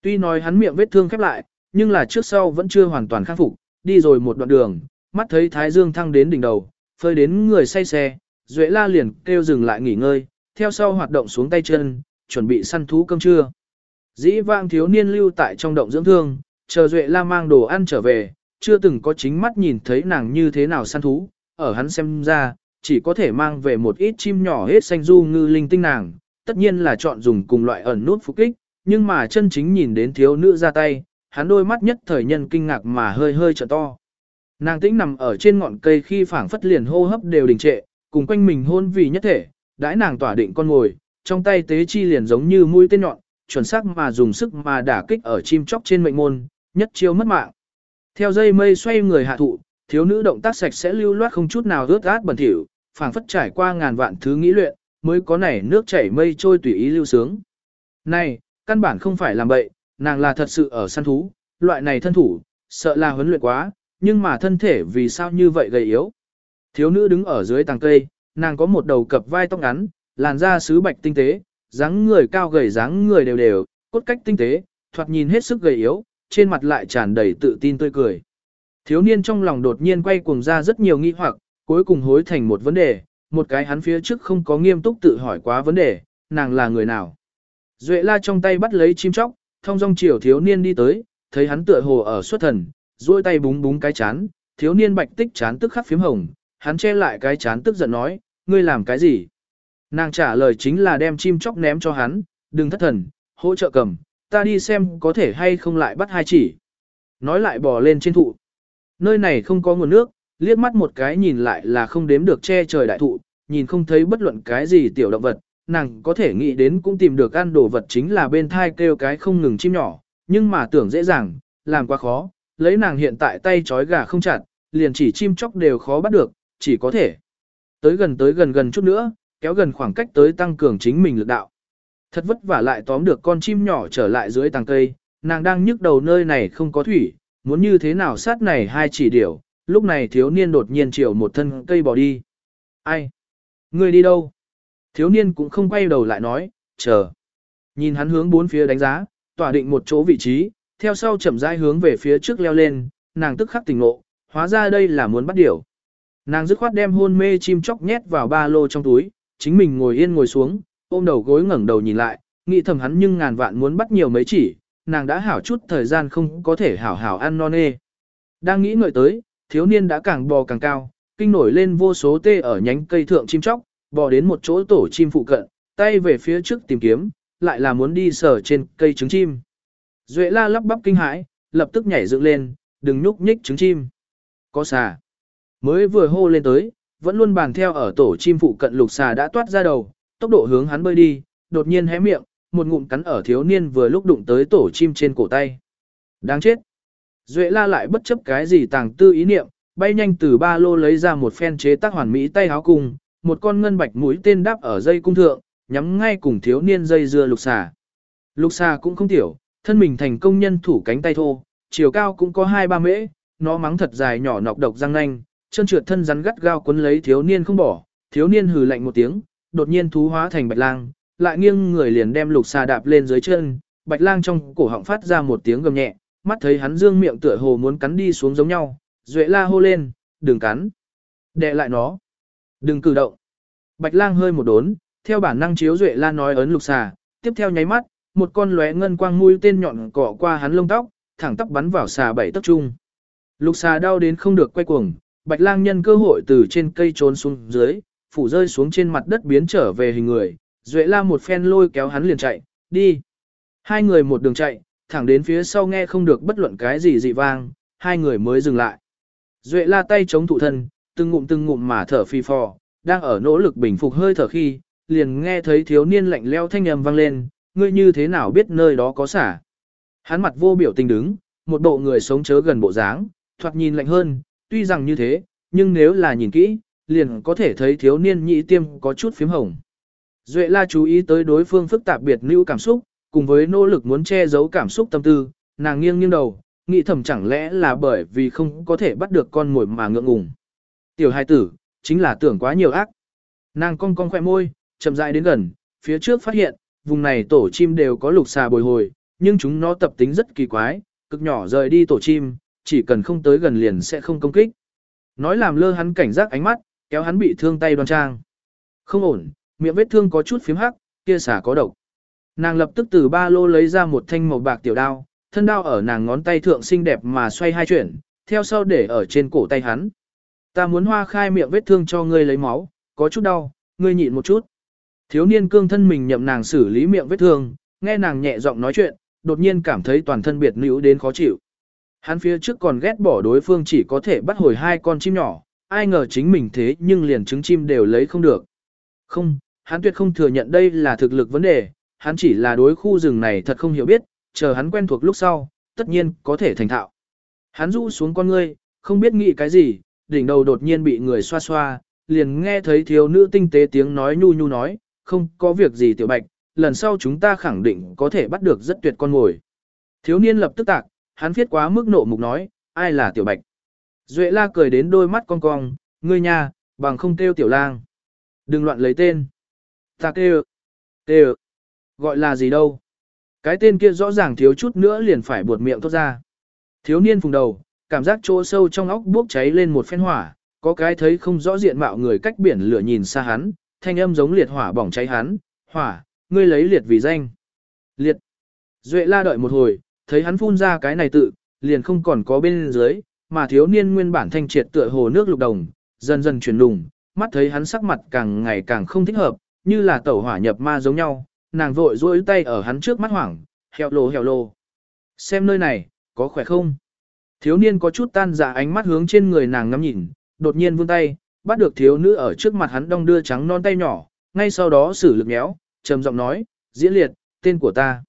Tuy nói hắn miệng vết thương khép lại, nhưng là trước sau vẫn chưa hoàn toàn khắc phục, đi rồi một đoạn đường, mắt thấy thái dương thăng đến đỉnh đầu, phơi đến người say xe, Duệ la liền kêu dừng lại nghỉ ngơi, theo sau hoạt động xuống tay chân, chuẩn bị săn thú cơm trưa. Dĩ vang thiếu niên lưu tại trong động dưỡng thương, chờ Duệ la mang đồ ăn trở về, chưa từng có chính mắt nhìn thấy nàng như thế nào săn thú, ở hắn xem ra, chỉ có thể mang về một ít chim nhỏ hết xanh du ngư linh tinh nàng, tất nhiên là chọn dùng cùng loại ẩn nút phục kích, nhưng mà chân chính nhìn đến thiếu nữ ra tay, hắn đôi mắt nhất thời nhân kinh ngạc mà hơi hơi trợ to. Nàng tĩnh nằm ở trên ngọn cây khi phảng phất liền hô hấp đều đình trệ, cùng quanh mình hôn vì nhất thể, đãi nàng tỏa định con ngồi, trong tay tế chi liền giống như mũi tên nhọn, chuẩn xác mà dùng sức mà đả kích ở chim chóc trên mệnh môn, nhất chiêu mất mạng. Theo dây mây xoay người hạ thụ, thiếu nữ động tác sạch sẽ lưu loát không chút nào rớt át bẩn thỉu, phảng phất trải qua ngàn vạn thứ nghĩ luyện, mới có nảy nước chảy mây trôi tùy ý lưu sướng. Này, căn bản không phải làm bậy, nàng là thật sự ở săn thú, loại này thân thủ, sợ là huấn luyện quá, nhưng mà thân thể vì sao như vậy gầy yếu. Thiếu nữ đứng ở dưới tàng cây, nàng có một đầu cập vai tóc ngắn, làn da sứ bạch tinh tế, dáng người cao gầy dáng người đều đều, cốt cách tinh tế, thoạt nhìn hết sức gầy yếu, trên mặt lại tràn đầy tự tin tươi cười. Thiếu niên trong lòng đột nhiên quay cuồng ra rất nhiều nghi hoặc, cuối cùng hối thành một vấn đề, một cái hắn phía trước không có nghiêm túc tự hỏi quá vấn đề, nàng là người nào. Duệ la trong tay bắt lấy chim chóc, thông dong chiều thiếu niên đi tới, thấy hắn tựa hồ ở xuất thần, duỗi tay búng búng cái chán, thiếu niên bạch tích chán tức khắc phím hồng, hắn che lại cái chán tức giận nói, ngươi làm cái gì? Nàng trả lời chính là đem chim chóc ném cho hắn, đừng thất thần, hỗ trợ cầm, ta đi xem có thể hay không lại bắt hai chỉ. Nói lại bò lên trên thụ. Nơi này không có nguồn nước, liếc mắt một cái nhìn lại là không đếm được che trời đại thụ, nhìn không thấy bất luận cái gì tiểu động vật, nàng có thể nghĩ đến cũng tìm được ăn đồ vật chính là bên thai kêu cái không ngừng chim nhỏ, nhưng mà tưởng dễ dàng, làm quá khó, lấy nàng hiện tại tay trói gà không chặt, liền chỉ chim chóc đều khó bắt được, chỉ có thể tới gần tới gần gần chút nữa, kéo gần khoảng cách tới tăng cường chính mình lực đạo. Thật vất vả lại tóm được con chim nhỏ trở lại dưới tàng cây, nàng đang nhức đầu nơi này không có thủy, muốn như thế nào sát này hai chỉ điểu, lúc này thiếu niên đột nhiên chiều một thân cây bỏ đi. Ai? Người đi đâu? Thiếu niên cũng không quay đầu lại nói, chờ. Nhìn hắn hướng bốn phía đánh giá, tỏa định một chỗ vị trí, theo sau chậm rãi hướng về phía trước leo lên, nàng tức khắc tỉnh ngộ, hóa ra đây là muốn bắt điểu. Nàng dứt khoát đem hôn mê chim chóc nhét vào ba lô trong túi, chính mình ngồi yên ngồi xuống, ôm đầu gối ngẩng đầu nhìn lại, nghĩ thầm hắn nhưng ngàn vạn muốn bắt nhiều mấy chỉ, nàng đã hảo chút thời gian không có thể hảo hảo ăn non nê. Đang nghĩ ngợi tới, thiếu niên đã càng bò càng cao, kinh nổi lên vô số tê ở nhánh cây thượng chim chóc, bò đến một chỗ tổ chim phụ cận, tay về phía trước tìm kiếm, lại là muốn đi sờ trên cây trứng chim. Duệ la lắp bắp kinh hãi, lập tức nhảy dựng lên, đừng nhúc nhích trứng chim. Có xà. Mới vừa hô lên tới, vẫn luôn bàn theo ở tổ chim phụ cận lục xà đã toát ra đầu, tốc độ hướng hắn bơi đi, đột nhiên hé miệng, một ngụm cắn ở thiếu niên vừa lúc đụng tới tổ chim trên cổ tay. Đáng chết. Duệ la lại bất chấp cái gì tàng tư ý niệm, bay nhanh từ ba lô lấy ra một phen chế tác hoàn mỹ tay háo cung, một con ngân bạch mũi tên đáp ở dây cung thượng, nhắm ngay cùng thiếu niên dây dưa lục xà. Lục xà cũng không tiểu, thân mình thành công nhân thủ cánh tay thô, chiều cao cũng có hai ba mễ, nó mắng thật dài nhỏ nọc độc răng nanh, chân trượt thân rắn gắt gao quấn lấy thiếu niên không bỏ, thiếu niên hừ lạnh một tiếng, đột nhiên thú hóa thành bạch lang, lại nghiêng người liền đem lục xà đạp lên dưới chân, bạch lang trong cổ họng phát ra một tiếng gầm nhẹ, mắt thấy hắn dương miệng tựa hồ muốn cắn đi xuống giống nhau, duệ la hô lên, đừng cắn, đè lại nó, đừng cử động. Bạch lang hơi một đốn, theo bản năng chiếu duệ la nói ấn lục xà, tiếp theo nháy mắt, một con lóe ngân quang mũi tên nhọn cọ qua hắn lông tóc, thẳng tóc bắn vào xà bảy tấc trung. Lục xà đau đến không được quay cuồng, bạch lang nhân cơ hội từ trên cây trốn xuống dưới, phủ rơi xuống trên mặt đất biến trở về hình người, duệ la một phen lôi kéo hắn liền chạy, đi. Hai người một đường chạy, thẳng đến phía sau nghe không được bất luận cái gì dị vang, hai người mới dừng lại. Duệ la tay chống thụ thân, từng ngụm từng ngụm mà thở phi phò, đang ở nỗ lực bình phục hơi thở khi, liền nghe thấy thiếu niên lạnh leo thanh âm vang lên, ngươi như thế nào biết nơi đó có xả. Hắn mặt vô biểu tình đứng, một bộ người sống chớ gần bộ dáng, thoạt nhìn lạnh hơn, tuy rằng như thế, nhưng nếu là nhìn kỹ, liền có thể thấy thiếu niên nhị tiêm có chút phím hồng. Duệ la chú ý tới đối phương phức tạp biệt lưu cảm xúc, cùng với nỗ lực muốn che giấu cảm xúc tâm tư, nàng nghiêng nghiêng đầu, nghĩ thầm chẳng lẽ là bởi vì không có thể bắt được con mồi mà ngượng ngùng. Tiểu hai tử, chính là tưởng quá nhiều ác. Nàng cong cong khỏe môi, chậm rãi đến gần, phía trước phát hiện, vùng này tổ chim đều có lục xà bồi hồi, nhưng chúng nó tập tính rất kỳ quái, cực nhỏ rời đi tổ chim, chỉ cần không tới gần liền sẽ không công kích. Nói làm lơ hắn cảnh giác ánh mắt, kéo hắn bị thương tay đoan trang. Không ổn, miệng vết thương có chút phím hắc, kia xả có độc. Nàng lập tức từ ba lô lấy ra một thanh màu bạc tiểu đao, thân đao ở nàng ngón tay thượng xinh đẹp mà xoay hai chuyển, theo sau để ở trên cổ tay hắn. Ta muốn hoa khai miệng vết thương cho ngươi lấy máu, có chút đau, ngươi nhịn một chút. Thiếu niên cương thân mình nhậm nàng xử lý miệng vết thương, nghe nàng nhẹ giọng nói chuyện, đột nhiên cảm thấy toàn thân biệt nữ đến khó chịu. Hắn phía trước còn ghét bỏ đối phương chỉ có thể bắt hồi hai con chim nhỏ, ai ngờ chính mình thế nhưng liền trứng chim đều lấy không được. Không, hắn tuyệt không thừa nhận đây là thực lực vấn đề, hắn chỉ là đối khu rừng này thật không hiểu biết, chờ hắn quen thuộc lúc sau, tất nhiên có thể thành thạo. Hắn rũ xuống con ngươi, không biết nghĩ cái gì, đỉnh đầu đột nhiên bị người xoa xoa, liền nghe thấy thiếu nữ tinh tế tiếng nói nhu nhu nói, không có việc gì tiểu bạch, lần sau chúng ta khẳng định có thể bắt được rất tuyệt con ngồi. Thiếu niên lập tức tạc, hắn viết quá mức nộ mục nói, ai là tiểu bạch. Duệ la cười đến đôi mắt cong cong, ngươi nha, bằng không kêu tiểu lang. Đừng loạn lấy tên. Ta kêu. Kêu. Gọi là gì đâu. Cái tên kia rõ ràng thiếu chút nữa liền phải buột miệng thoát ra. Thiếu niên phùng đầu, cảm giác chỗ sâu trong óc bốc cháy lên một phen hỏa, có cái thấy không rõ diện mạo người cách biển lửa nhìn xa hắn, thanh âm giống liệt hỏa bỏng cháy hắn, hỏa, ngươi lấy liệt vì danh. Liệt. Duệ la đợi một hồi, thấy hắn phun ra cái này tự, liền không còn có bên dưới, mà thiếu niên nguyên bản thanh triệt tựa hồ nước lục đồng, dần dần chuyển lùng, mắt thấy hắn sắc mặt càng ngày càng không thích hợp, như là tẩu hỏa nhập ma giống nhau, nàng vội duỗi tay ở hắn trước mắt hoảng, heo lô heo lô. Xem nơi này, có khỏe không? Thiếu niên có chút tan dạ ánh mắt hướng trên người nàng ngắm nhìn, đột nhiên vươn tay, bắt được thiếu nữ ở trước mặt hắn đong đưa trắng non tay nhỏ, ngay sau đó xử lực méo, trầm giọng nói, diễn liệt, tên của ta.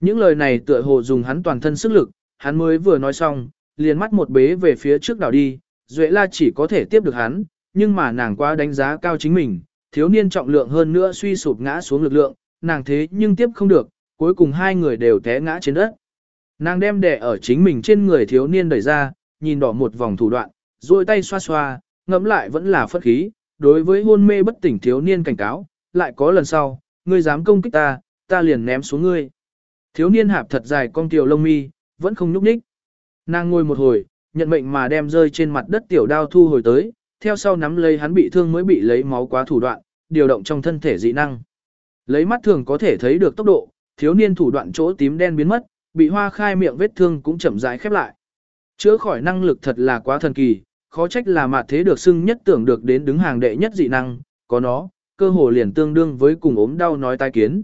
Những lời này tựa hồ dùng hắn toàn thân sức lực, hắn mới vừa nói xong, liền mắt một bế về phía trước đảo đi, Duệ La chỉ có thể tiếp được hắn, nhưng mà nàng quá đánh giá cao chính mình, thiếu niên trọng lượng hơn nữa suy sụp ngã xuống lực lượng, nàng thế nhưng tiếp không được, cuối cùng hai người đều té ngã trên đất. Nàng đem đẻ ở chính mình trên người thiếu niên đẩy ra, nhìn đỏ một vòng thủ đoạn, duỗi tay xoa xoa, ngẫm lại vẫn là phất khí, đối với hôn mê bất tỉnh thiếu niên cảnh cáo, lại có lần sau, ngươi dám công kích ta, ta liền ném xuống ngươi. Thiếu niên hạp thật dài con tiểu lông mi, vẫn không nhúc nhích. Nàng ngồi một hồi, nhận mệnh mà đem rơi trên mặt đất tiểu đao thu hồi tới, theo sau nắm lấy hắn bị thương mới bị lấy máu quá thủ đoạn, điều động trong thân thể dị năng. Lấy mắt thường có thể thấy được tốc độ, thiếu niên thủ đoạn chỗ tím đen biến mất, bị hoa khai miệng vết thương cũng chậm rãi khép lại. Chữa khỏi năng lực thật là quá thần kỳ, khó trách là mạt thế được xưng nhất tưởng được đến đứng hàng đệ nhất dị năng, có nó, cơ hồ liền tương đương với cùng ốm đau nói tai kiến.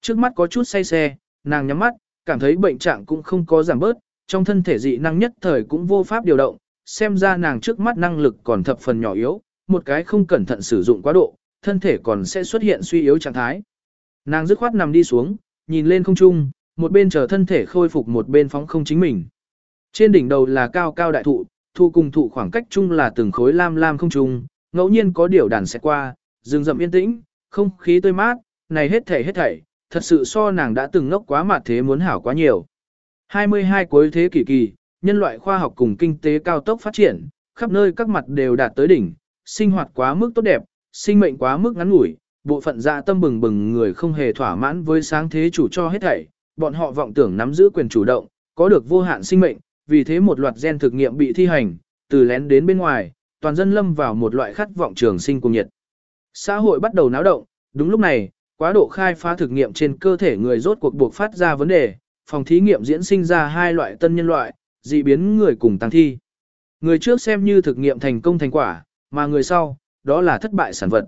Trước mắt có chút say xe, nàng nhắm mắt, cảm thấy bệnh trạng cũng không có giảm bớt, trong thân thể dị năng nhất thời cũng vô pháp điều động, xem ra nàng trước mắt năng lực còn thập phần nhỏ yếu, một cái không cẩn thận sử dụng quá độ, thân thể còn sẽ xuất hiện suy yếu trạng thái. Nàng dứt khoát nằm đi xuống, nhìn lên không trung, một bên chờ thân thể khôi phục một bên phóng không chính mình. Trên đỉnh đầu là cao cao đại thụ, thu cùng thụ khoảng cách chung là từng khối lam lam không trung, ngẫu nhiên có điều đàn sẽ qua, rừng rậm yên tĩnh, không khí tươi mát, này hết thảy hết thảy, thật sự so nàng đã từng ngốc quá mà thế muốn hảo quá nhiều. 22 cuối thế kỷ kỳ, nhân loại khoa học cùng kinh tế cao tốc phát triển, khắp nơi các mặt đều đạt tới đỉnh, sinh hoạt quá mức tốt đẹp, sinh mệnh quá mức ngắn ngủi, bộ phận dạ tâm bừng bừng người không hề thỏa mãn với sáng thế chủ cho hết thảy, bọn họ vọng tưởng nắm giữ quyền chủ động, có được vô hạn sinh mệnh, vì thế một loạt gen thực nghiệm bị thi hành, từ lén đến bên ngoài, toàn dân lâm vào một loại khát vọng trường sinh cùng nhiệt. Xã hội bắt đầu náo động, đúng lúc này, quá độ khai phá thực nghiệm trên cơ thể người rốt cuộc buộc phát ra vấn đề, phòng thí nghiệm diễn sinh ra hai loại tân nhân loại, dị biến người cùng tăng thi. Người trước xem như thực nghiệm thành công thành quả, mà người sau, đó là thất bại sản vật.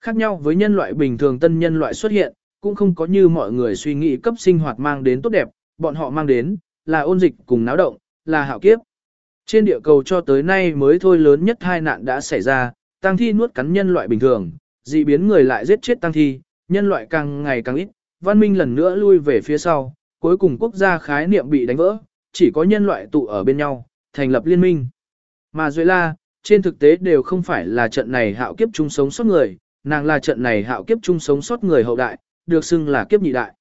Khác nhau với nhân loại bình thường tân nhân loại xuất hiện, cũng không có như mọi người suy nghĩ cấp sinh hoạt mang đến tốt đẹp, bọn họ mang đến, là ôn dịch cùng náo động, là hạo kiếp. Trên địa cầu cho tới nay mới thôi lớn nhất hai nạn đã xảy ra, tăng thi nuốt cắn nhân loại bình thường, dị biến người lại giết chết tăng thi, nhân loại càng ngày càng ít, văn minh lần nữa lui về phía sau, cuối cùng quốc gia khái niệm bị đánh vỡ, chỉ có nhân loại tụ ở bên nhau, thành lập liên minh. Mà Duệ La, trên thực tế đều không phải là trận này hạo kiếp chung sống sót người, nàng là trận này hạo kiếp chung sống sót người hậu đại, được xưng là kiếp nhị đại.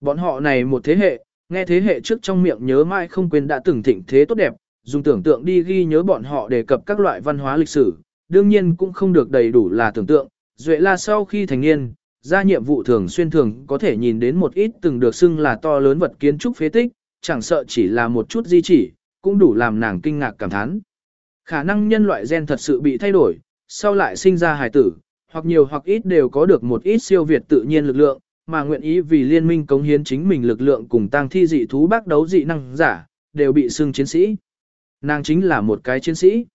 Bọn họ này một thế hệ, nghe thế hệ trước trong miệng nhớ mãi không quên đã từng thịnh thế tốt đẹp, dùng tưởng tượng đi ghi nhớ bọn họ đề cập các loại văn hóa lịch sử, đương nhiên cũng không được đầy đủ là tưởng tượng. Duệ La sau khi thành niên, ra nhiệm vụ thường xuyên thường có thể nhìn đến một ít từng được xưng là to lớn vật kiến trúc phế tích, chẳng sợ chỉ là một chút di chỉ, cũng đủ làm nàng kinh ngạc cảm thán. Khả năng nhân loại gen thật sự bị thay đổi, sau lại sinh ra hài tử, hoặc nhiều hoặc ít đều có được một ít siêu việt tự nhiên lực lượng, mà nguyện ý vì liên minh cống hiến chính mình lực lượng cùng tăng thi dị thú bác đấu dị năng giả, đều bị xưng chiến sĩ. Nàng chính là một cái chiến sĩ.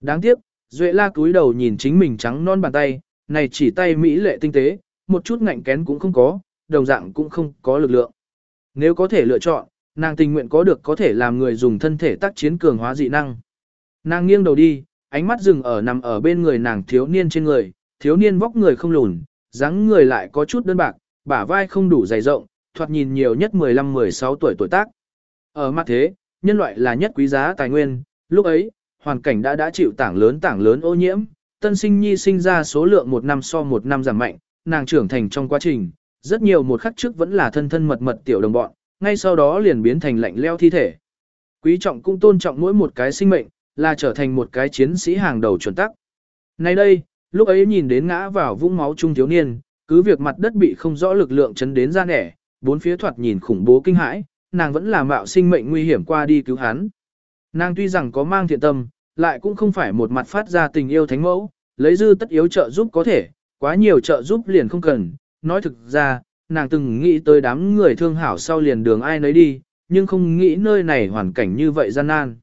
Đáng tiếc, Duệ la cúi đầu nhìn chính mình trắng non bàn tay, này chỉ tay mỹ lệ tinh tế, một chút ngạnh kén cũng không có, đồng dạng cũng không có lực lượng. Nếu có thể lựa chọn, nàng tình nguyện có được có thể làm người dùng thân thể tác chiến cường hóa dị năng. Nàng nghiêng đầu đi, ánh mắt dừng ở nằm ở bên người nàng thiếu niên trên người, thiếu niên vóc người không lùn, dáng người lại có chút đơn bạc, bả vai không đủ dày rộng, thoạt nhìn nhiều nhất 15-16 tuổi tuổi tác. Ở mặt thế, nhân loại là nhất quý giá tài nguyên, lúc ấy, hoàn cảnh đã đã chịu tảng lớn tảng lớn ô nhiễm, tân sinh nhi sinh ra số lượng một năm so một năm giảm mạnh, nàng trưởng thành trong quá trình, rất nhiều một khắc trước vẫn là thân thân mật mật tiểu đồng bọn, ngay sau đó liền biến thành lạnh leo thi thể. Quý trọng cũng tôn trọng mỗi một cái sinh mệnh, là trở thành một cái chiến sĩ hàng đầu chuẩn tắc. Nay đây, lúc ấy nhìn đến ngã vào vũng máu trung thiếu niên, cứ việc mặt đất bị không rõ lực lượng chấn đến ra nẻ, bốn phía thoạt nhìn khủng bố kinh hãi, nàng vẫn là mạo sinh mệnh nguy hiểm qua đi cứu hắn. Nàng tuy rằng có mang thiện tâm, lại cũng không phải một mặt phát ra tình yêu thánh mẫu, lấy dư tất yếu trợ giúp có thể, quá nhiều trợ giúp liền không cần. Nói thực ra, nàng từng nghĩ tới đám người thương hảo sau liền đường ai nấy đi, nhưng không nghĩ nơi này hoàn cảnh như vậy gian nan.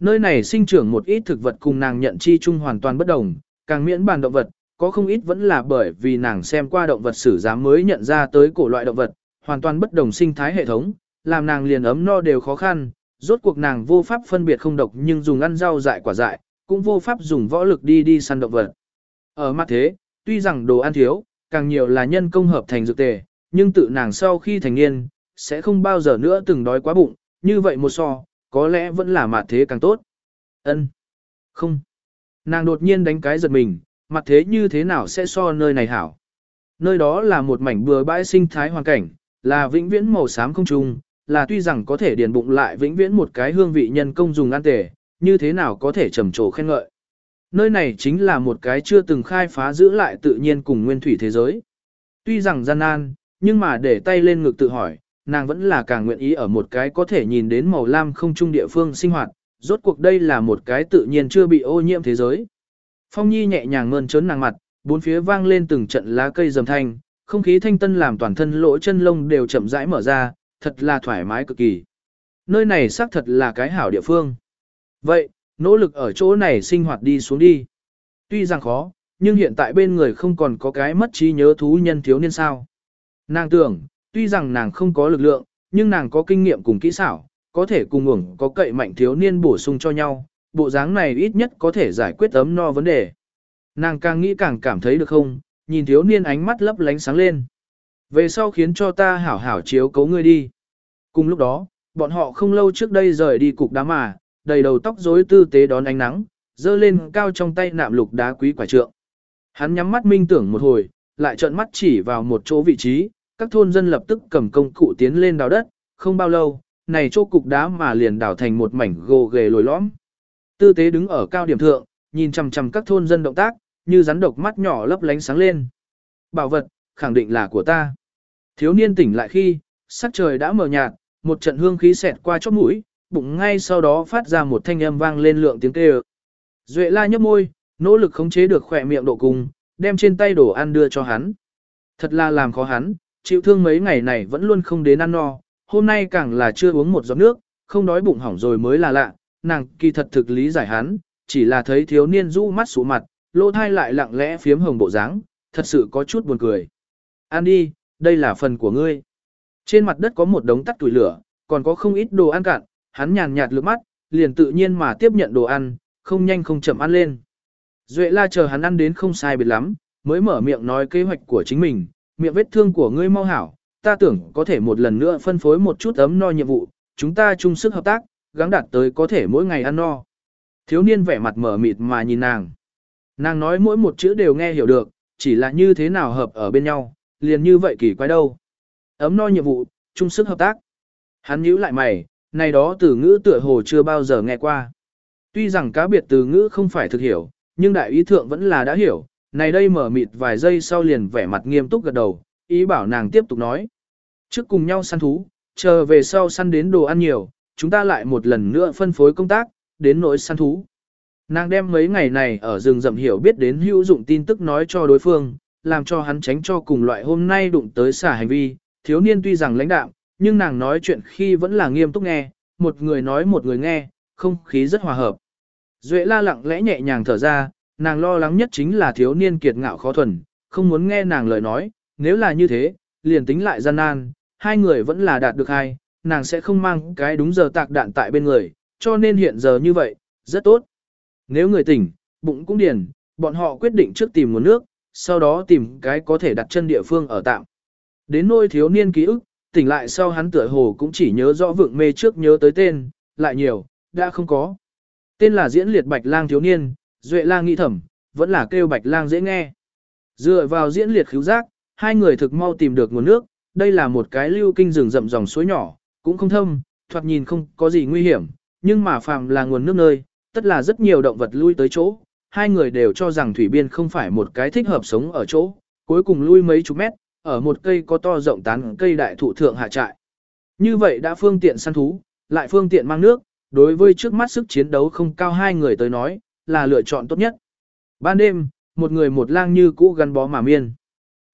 Nơi này sinh trưởng một ít thực vật cùng nàng nhận chi chung hoàn toàn bất đồng, càng miễn bàn động vật, có không ít vẫn là bởi vì nàng xem qua động vật sử giá mới nhận ra tới cổ loại động vật, hoàn toàn bất đồng sinh thái hệ thống, làm nàng liền ấm no đều khó khăn, rốt cuộc nàng vô pháp phân biệt không độc nhưng dùng ăn rau dại quả dại, cũng vô pháp dùng võ lực đi đi săn động vật. Ở mặt thế, tuy rằng đồ ăn thiếu, càng nhiều là nhân công hợp thành dược tề, nhưng tự nàng sau khi thành niên, sẽ không bao giờ nữa từng đói quá bụng, như vậy một so, có lẽ vẫn là mặt thế càng tốt. Ân, Không. Nàng đột nhiên đánh cái giật mình, mặt thế như thế nào sẽ so nơi này hảo. Nơi đó là một mảnh bừa bãi sinh thái hoàn cảnh, là vĩnh viễn màu xám không trung, là tuy rằng có thể điền bụng lại vĩnh viễn một cái hương vị nhân công dùng ăn tề, như thế nào có thể trầm trồ khen ngợi. Nơi này chính là một cái chưa từng khai phá giữ lại tự nhiên cùng nguyên thủy thế giới. Tuy rằng gian nan, nhưng mà để tay lên ngực tự hỏi, nàng vẫn là càng nguyện ý ở một cái có thể nhìn đến màu lam không trung địa phương sinh hoạt, rốt cuộc đây là một cái tự nhiên chưa bị ô nhiễm thế giới. Phong Nhi nhẹ nhàng mơn trớn nàng mặt, bốn phía vang lên từng trận lá cây rầm thanh, không khí thanh tân làm toàn thân lỗ chân lông đều chậm rãi mở ra, thật là thoải mái cực kỳ. Nơi này xác thật là cái hảo địa phương. Vậy, nỗ lực ở chỗ này sinh hoạt đi xuống đi. Tuy rằng khó, nhưng hiện tại bên người không còn có cái mất trí nhớ thú nhân thiếu niên sao. Nàng tưởng, tuy rằng nàng không có lực lượng, nhưng nàng có kinh nghiệm cùng kỹ xảo, có thể cùng ngủng có cậy mạnh thiếu niên bổ sung cho nhau, bộ dáng này ít nhất có thể giải quyết ấm no vấn đề. Nàng càng nghĩ càng cảm thấy được không, nhìn thiếu niên ánh mắt lấp lánh sáng lên. Về sau khiến cho ta hảo hảo chiếu cấu ngươi đi. Cùng lúc đó, bọn họ không lâu trước đây rời đi cục đá mà, đầy đầu tóc rối tư tế đón ánh nắng, dơ lên cao trong tay nạm lục đá quý quả trượng. Hắn nhắm mắt minh tưởng một hồi, lại trợn mắt chỉ vào một chỗ vị trí, các thôn dân lập tức cầm công cụ tiến lên đào đất, không bao lâu, này chỗ cục đá mà liền đào thành một mảnh gồ ghề lồi lõm. Tư tế đứng ở cao điểm thượng, nhìn chằm chằm các thôn dân động tác, như rắn độc mắt nhỏ lấp lánh sáng lên. Bảo vật, khẳng định là của ta. Thiếu niên tỉnh lại khi, sắc trời đã mờ nhạt, một trận hương khí xẹt qua chóp mũi, bụng ngay sau đó phát ra một thanh âm vang lên lượng tiếng kêu. Duệ la nhấp môi, nỗ lực khống chế được khỏe miệng độ cùng, đem trên tay đồ ăn đưa cho hắn. Thật là làm khó hắn, chịu thương mấy ngày này vẫn luôn không đến ăn no, hôm nay càng là chưa uống một giọt nước, không đói bụng hỏng rồi mới là lạ, nàng kỳ thật thực lý giải hắn, chỉ là thấy thiếu niên rũ mắt sụ mặt, lỗ thai lại lặng lẽ phiếm hồng bộ dáng, thật sự có chút buồn cười. Ăn đi, đây là phần của ngươi. Trên mặt đất có một đống tắt tuổi lửa, còn có không ít đồ ăn cạn, hắn nhàn nhạt lướt mắt, liền tự nhiên mà tiếp nhận đồ ăn, không nhanh không chậm ăn lên. Duệ la chờ hắn ăn đến không sai biệt lắm, mới mở miệng nói kế hoạch của chính mình, miệng vết thương của ngươi mau hảo, ta tưởng có thể một lần nữa phân phối một chút ấm no nhiệm vụ, chúng ta chung sức hợp tác, gắng đạt tới có thể mỗi ngày ăn no. Thiếu niên vẻ mặt mở mịt mà nhìn nàng. Nàng nói mỗi một chữ đều nghe hiểu được, chỉ là như thế nào hợp ở bên nhau, liền như vậy kỳ quái đâu. Ấm no nhiệm vụ, chung sức hợp tác. Hắn nhíu lại mày, này đó từ ngữ tựa hồ chưa bao giờ nghe qua. Tuy rằng cá biệt từ ngữ không phải thực hiểu, nhưng đại ý thượng vẫn là đã hiểu, này đây mở mịt vài giây sau liền vẻ mặt nghiêm túc gật đầu, ý bảo nàng tiếp tục nói. Trước cùng nhau săn thú, chờ về sau săn đến đồ ăn nhiều, chúng ta lại một lần nữa phân phối công tác, đến nỗi săn thú. Nàng đem mấy ngày này ở rừng rậm hiểu biết đến hữu dụng tin tức nói cho đối phương, làm cho hắn tránh cho cùng loại hôm nay đụng tới xả hành vi, thiếu niên tuy rằng lãnh đạm, nhưng nàng nói chuyện khi vẫn là nghiêm túc nghe, một người nói một người nghe, không khí rất hòa hợp. Duệ la lặng lẽ nhẹ nhàng thở ra, nàng lo lắng nhất chính là thiếu niên kiệt ngạo khó thuần, không muốn nghe nàng lời nói, nếu là như thế, liền tính lại gian nan, hai người vẫn là đạt được hai, nàng sẽ không mang cái đúng giờ tạc đạn tại bên người, cho nên hiện giờ như vậy, rất tốt. Nếu người tỉnh, bụng cũng điền, bọn họ quyết định trước tìm nguồn nước, sau đó tìm cái có thể đặt chân địa phương ở tạm. Đến nôi thiếu niên ký ức, tỉnh lại sau hắn tựa hồ cũng chỉ nhớ rõ vượng mê trước nhớ tới tên, lại nhiều, đã không có. Tên là diễn liệt bạch lang thiếu niên, duệ lang nghĩ thầm, vẫn là kêu bạch lang dễ nghe. Dựa vào diễn liệt khíu giác, hai người thực mau tìm được nguồn nước, đây là một cái lưu kinh rừng rậm dòng suối nhỏ, Cũng không thâm, thoạt nhìn không có gì nguy hiểm, nhưng mà phàm là nguồn nước nơi, tất là rất nhiều động vật lui tới chỗ. Hai người đều cho rằng thủy biên không phải một cái thích hợp sống ở chỗ, cuối cùng lui mấy chục mét, ở một cây có to rộng tán cây đại thụ thượng hạ trại. Như vậy đã phương tiện săn thú, lại phương tiện mang nước, đối với trước mắt sức chiến đấu không cao hai người tới nói, là lựa chọn tốt nhất. Ban đêm, một người một lang như cũ gắn bó mà miên.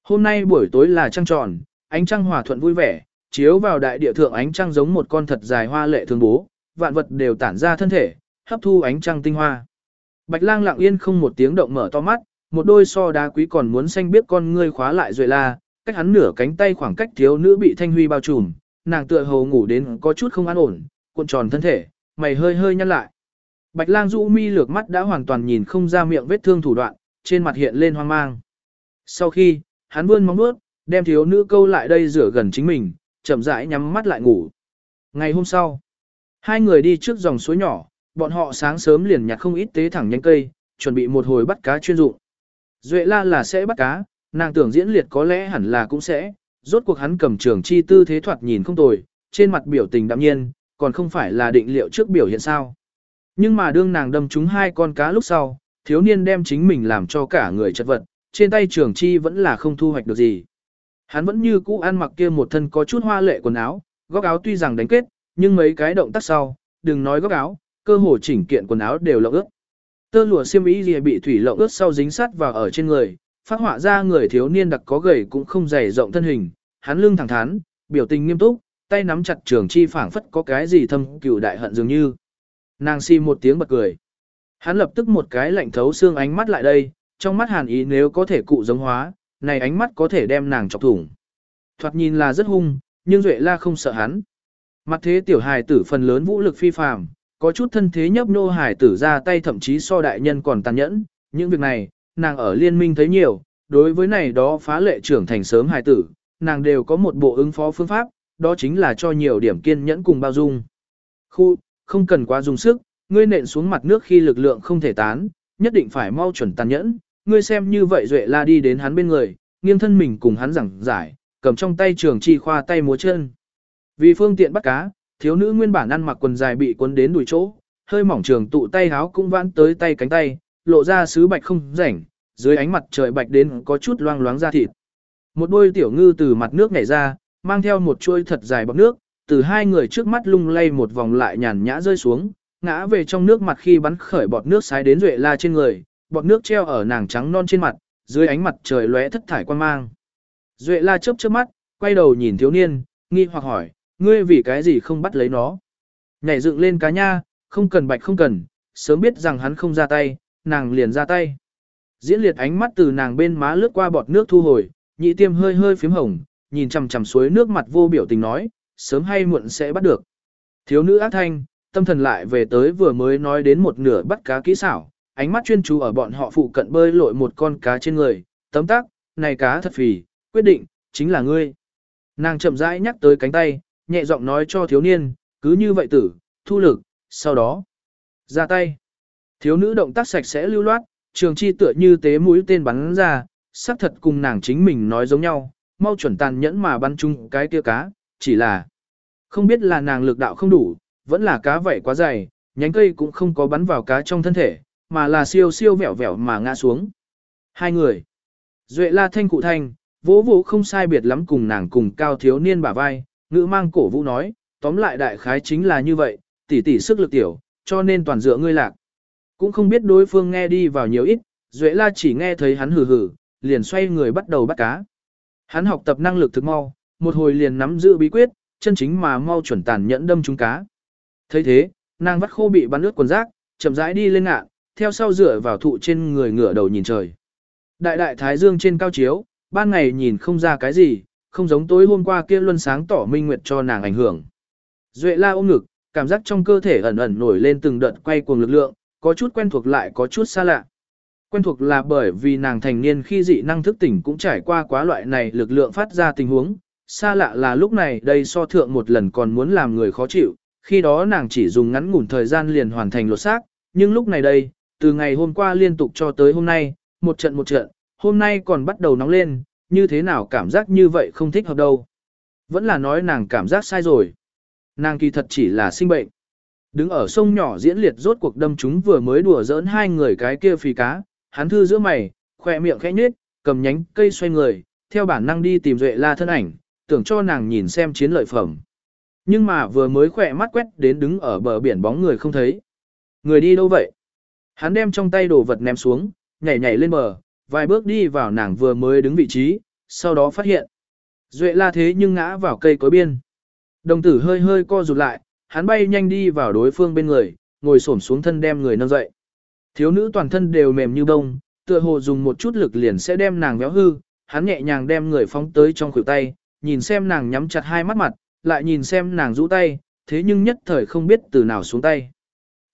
Hôm nay buổi tối là trăng tròn, ánh trăng hòa thuận vui vẻ, chiếu vào đại địa thượng ánh trăng giống một con thật dài hoa lệ thương bố, vạn vật đều tản ra thân thể, hấp thu ánh trăng tinh hoa. Bạch lang lặng yên không một tiếng động mở to mắt, một đôi so đá quý còn muốn xanh biết con ngươi khóa lại rồi la, cách hắn nửa cánh tay khoảng cách thiếu nữ bị thanh huy bao trùm, nàng tựa hồ ngủ đến có chút không an ổn, cuộn tròn thân thể, mày hơi hơi nhăn lại. Bạch lang rũ mi lược mắt đã hoàn toàn nhìn không ra miệng vết thương thủ đoạn, trên mặt hiện lên hoang mang. Sau khi, hắn vươn móng nuốt, đem thiếu nữ câu lại đây rửa gần chính mình, chậm rãi nhắm mắt lại ngủ. Ngày hôm sau, hai người đi trước dòng suối nhỏ, bọn họ sáng sớm liền nhặt không ít tế thẳng nhánh cây, chuẩn bị một hồi bắt cá chuyên dụng. Duệ la là sẽ bắt cá, nàng tưởng diễn liệt có lẽ hẳn là cũng sẽ, rốt cuộc hắn cầm trường chi tư thế thoạt nhìn không tồi, trên mặt biểu tình đạm nhiên, còn không phải là định liệu trước biểu hiện sao. Nhưng mà đương nàng đâm trúng hai con cá lúc sau, thiếu niên đem chính mình làm cho cả người chật vật, trên tay trường chi vẫn là không thu hoạch được gì. Hắn vẫn như cũ ăn mặc kia một thân có chút hoa lệ quần áo, góc áo tuy rằng đánh kết, nhưng mấy cái động tác sau, đừng nói góc áo, cơ hồ chỉnh kiện quần áo đều lộng ướt. Tơ lụa xiêm y gì bị thủy lộng ướt sau dính sát vào ở trên người, phát họa ra người thiếu niên đặc có gầy cũng không dày rộng thân hình, hắn lưng thẳng thắn, biểu tình nghiêm túc, tay nắm chặt trường chi phảng phất có cái gì thâm cửu đại hận dường như. Nàng si một tiếng bật cười. Hắn lập tức một cái lạnh thấu xương ánh mắt lại đây, trong mắt hàn ý nếu có thể cụ giống hóa, này ánh mắt có thể đem nàng chọc thủng. Thoạt nhìn là rất hung, nhưng Duệ La không sợ hắn. Mặt thế tiểu hài tử phần lớn vũ lực phi phàm, có chút thân thế nhấp nô hài tử ra tay thậm chí so đại nhân còn tàn nhẫn, những việc này, nàng ở liên minh thấy nhiều, đối với này đó phá lệ trưởng thành sớm hài tử, nàng đều có một bộ ứng phó phương pháp, đó chính là cho nhiều điểm kiên nhẫn cùng bao dung. Khu, không cần quá dùng sức, ngươi nện xuống mặt nước khi lực lượng không thể tán, nhất định phải mau chuẩn tàn nhẫn, ngươi xem như vậy Duệ La đi đến hắn bên người, nghiêng thân mình cùng hắn giảng giải, cầm trong tay trường chi khoa tay múa chân. Vì phương tiện bắt cá, thiếu nữ nguyên bản ăn mặc quần dài bị cuốn đến đùi chỗ, hơi mỏng trường tụ tay háo cũng vãn tới tay cánh tay, lộ ra sứ bạch không rảnh, dưới ánh mặt trời bạch đến có chút loang loáng da thịt. Một đôi tiểu ngư từ mặt nước nhảy ra, mang theo một chuôi thật dài bọc nước, từ hai người trước mắt lung lay một vòng lại nhàn nhã rơi xuống, ngã về trong nước mặt khi bắn khởi bọt nước sái đến Duệ La trên người, bọt nước treo ở nàng trắng non trên mặt, dưới ánh mặt trời lóe thất thải quan mang. Duệ la chớp chớp mắt, quay đầu nhìn thiếu niên, nghi hoặc hỏi, ngươi vì cái gì không bắt lấy nó? Nhảy dựng lên cá nha, không cần bạch không cần, sớm biết rằng hắn không ra tay, nàng liền ra tay. Diễn liệt ánh mắt từ nàng bên má lướt qua bọt nước thu hồi, nhị tiêm hơi hơi phím hồng, nhìn chằm chằm suối nước mặt vô biểu tình nói, sớm hay muộn sẽ bắt được. Thiếu nữ ác thanh, tâm thần lại về tới vừa mới nói đến một nửa bắt cá kỹ xảo, ánh mắt chuyên chú ở bọn họ phụ cận bơi lội một con cá trên người, tấm tắc, này cá thật phì, quyết định, chính là ngươi. Nàng chậm rãi nhắc tới cánh tay, nhẹ giọng nói cho thiếu niên, cứ như vậy tử, thu lực, sau đó, ra tay. Thiếu nữ động tác sạch sẽ lưu loát, trường chi tựa như tế mũi tên bắn ra, xác thật cùng nàng chính mình nói giống nhau, mau chuẩn tàn nhẫn mà bắn chung cái kia cá, chỉ là không biết là nàng lực đạo không đủ, vẫn là cá vậy quá dày, nhánh cây cũng không có bắn vào cá trong thân thể, mà là siêu siêu vẹo vẹo mà ngã xuống. Hai người. Duệ la thanh cụ thanh, vỗ vỗ không sai biệt lắm cùng nàng cùng cao thiếu niên bả vai, ngữ mang cổ vũ nói, tóm lại đại khái chính là như vậy, tỷ tỷ sức lực tiểu, cho nên toàn dựa ngươi lạc. Cũng không biết đối phương nghe đi vào nhiều ít, Duệ la chỉ nghe thấy hắn hừ hừ, liền xoay người bắt đầu bắt cá. Hắn học tập năng lực thực mau, một hồi liền nắm giữ bí quyết, chân chính mà mau chuẩn tàn nhẫn đâm trúng cá. thấy thế, nàng vắt khô bị bắn nước quần rác, chậm rãi đi lên ngạn, theo sau dựa vào thụ trên người ngửa đầu nhìn trời. Đại đại thái dương trên cao chiếu, ban ngày nhìn không ra cái gì, không giống tối hôm qua kia luân sáng tỏ minh nguyệt cho nàng ảnh hưởng. Duệ la ôm ngực, cảm giác trong cơ thể ẩn ẩn nổi lên từng đợt quay cuồng lực lượng, có chút quen thuộc lại có chút xa lạ. Quen thuộc là bởi vì nàng thành niên khi dị năng thức tỉnh cũng trải qua quá loại này lực lượng phát ra tình huống. Xa lạ là lúc này đây so thượng một lần còn muốn làm người khó chịu, khi đó nàng chỉ dùng ngắn ngủn thời gian liền hoàn thành lột xác, nhưng lúc này đây, từ ngày hôm qua liên tục cho tới hôm nay, một trận một trận, hôm nay còn bắt đầu nóng lên, như thế nào cảm giác như vậy không thích hợp đâu. Vẫn là nói nàng cảm giác sai rồi. Nàng kỳ thật chỉ là sinh bệnh. Đứng ở sông nhỏ diễn liệt rốt cuộc đâm chúng vừa mới đùa giỡn hai người cái kia phì cá, hắn thư giữa mày, khỏe miệng khẽ nhếch, cầm nhánh cây xoay người, theo bản năng đi tìm Duệ La thân ảnh, tưởng cho nàng nhìn xem chiến lợi phẩm. Nhưng mà vừa mới khỏe mắt quét đến đứng ở bờ biển bóng người không thấy. Người đi đâu vậy? Hắn đem trong tay đồ vật ném xuống, nhảy nhảy lên bờ, vài bước đi vào nàng vừa mới đứng vị trí, sau đó phát hiện. Duệ la thế nhưng ngã vào cây cối biên. Đồng tử hơi hơi co rụt lại, hắn bay nhanh đi vào đối phương bên người, ngồi xổm xuống thân đem người nâng dậy. Thiếu nữ toàn thân đều mềm như bông, tựa hồ dùng một chút lực liền sẽ đem nàng véo hư, hắn nhẹ nhàng đem người phóng tới trong khuỷu tay, nhìn xem nàng nhắm chặt hai mắt mặt, lại nhìn xem nàng rũ tay, thế nhưng nhất thời không biết từ nào xuống tay.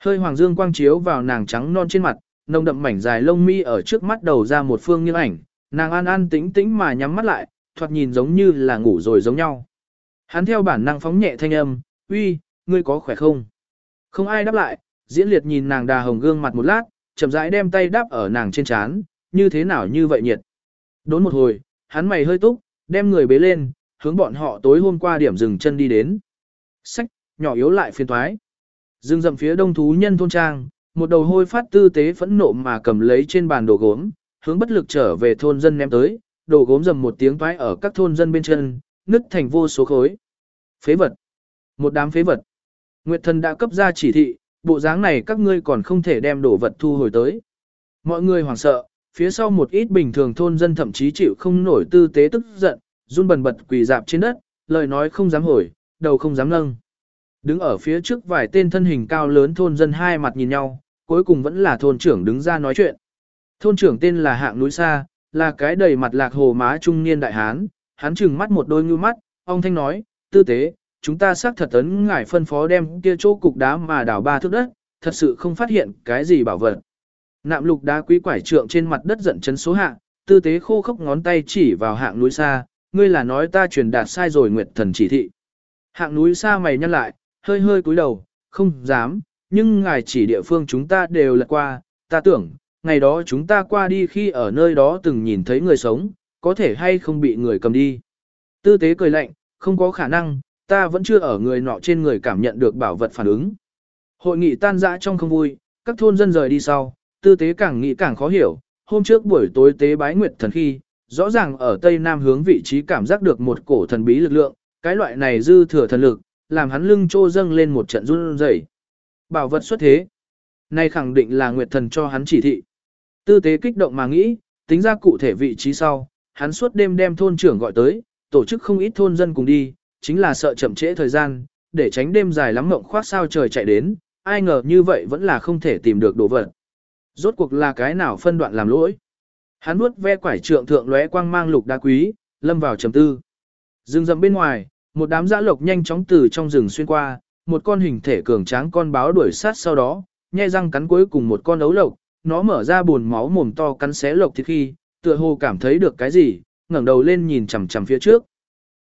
Hơi hoàng dương quang chiếu vào nàng trắng non trên mặt, nồng đậm mảnh dài lông mi ở trước mắt đầu ra một phương như ảnh, nàng an an tĩnh tĩnh mà nhắm mắt lại, thoạt nhìn giống như là ngủ rồi giống nhau. Hắn theo bản năng phóng nhẹ thanh âm, uy, ngươi có khỏe không? Không ai đáp lại, diễn liệt nhìn nàng đà hồng gương mặt một lát, chậm rãi đem tay đáp ở nàng trên chán, như thế nào như vậy nhiệt. Đốn một hồi, hắn mày hơi túc, đem người bế lên, hướng bọn họ tối hôm qua điểm dừng chân đi đến. Sách, nhỏ yếu lại phiên thoái. Dừng dầm phía đông thú nhân thôn trang, một đầu hôi phát tư tế phẫn nộ mà cầm lấy trên bàn đồ gốm, hướng bất lực trở về thôn dân ném tới, đồ gốm dầm một tiếng toái ở các thôn dân bên chân, nứt thành vô số khối. Phế vật. Một đám phế vật. Nguyệt thần đã cấp ra chỉ thị, bộ dáng này các ngươi còn không thể đem đồ vật thu hồi tới. Mọi người hoảng sợ, phía sau một ít bình thường thôn dân thậm chí chịu không nổi tư tế tức giận, run bần bật quỳ dạp trên đất, lời nói không dám hồi, đầu không dám nâng. Đứng ở phía trước vài tên thân hình cao lớn thôn dân hai mặt nhìn nhau, cuối cùng vẫn là thôn trưởng đứng ra nói chuyện. Thôn trưởng tên là Hạng Núi Sa, là cái đầy mặt lạc hồ má trung niên đại hán, hắn trừng mắt một đôi ngư mắt, ông thanh nói, tư tế, chúng ta xác thật tấn ngải phân phó đem kia chỗ cục đá mà đào ba thước đất, thật sự không phát hiện cái gì bảo vật. Nạm lục đá quý quải trượng trên mặt đất giận chấn số hạ, tư tế khô khốc ngón tay chỉ vào hạng núi xa, ngươi là nói ta truyền đạt sai rồi nguyệt thần chỉ thị. Hạng núi xa mày nhăn lại, hơi hơi cúi đầu, không dám, nhưng ngài chỉ địa phương chúng ta đều lật qua, ta tưởng, ngày đó chúng ta qua đi khi ở nơi đó từng nhìn thấy người sống, có thể hay không bị người cầm đi. Tư tế cười lạnh, không có khả năng, ta vẫn chưa ở người nọ trên người cảm nhận được bảo vật phản ứng. Hội nghị tan dã trong không vui, các thôn dân rời đi sau, tư tế càng nghĩ càng khó hiểu, hôm trước buổi tối tế bái nguyệt thần khi, rõ ràng ở tây nam hướng vị trí cảm giác được một cổ thần bí lực lượng, cái loại này dư thừa thần lực, làm hắn lưng trô dâng lên một trận run rẩy. Bảo vật xuất thế. Này khẳng định là nguyệt thần cho hắn chỉ thị. Tư tế kích động mà nghĩ, tính ra cụ thể vị trí sau, hắn suốt đêm đem thôn trưởng gọi tới, tổ chức không ít thôn dân cùng đi, chính là sợ chậm trễ thời gian, để tránh đêm dài lắm mộng khoác sao trời chạy đến, ai ngờ như vậy vẫn là không thể tìm được đồ vật. Rốt cuộc là cái nào phân đoạn làm lỗi. Hắn nuốt ve quải trượng thượng lóe quang mang lục đá quý, lâm vào trầm tư. Rừng rậm bên ngoài, một đám dã lộc nhanh chóng từ trong rừng xuyên qua, một con hình thể cường tráng con báo đuổi sát sau đó, nhe răng cắn cuối cùng một con ấu lộc, nó mở ra buồn máu mồm to cắn xé lộc thịt khi, tựa hồ cảm thấy được cái gì, ngẩng đầu lên nhìn chằm chằm phía trước.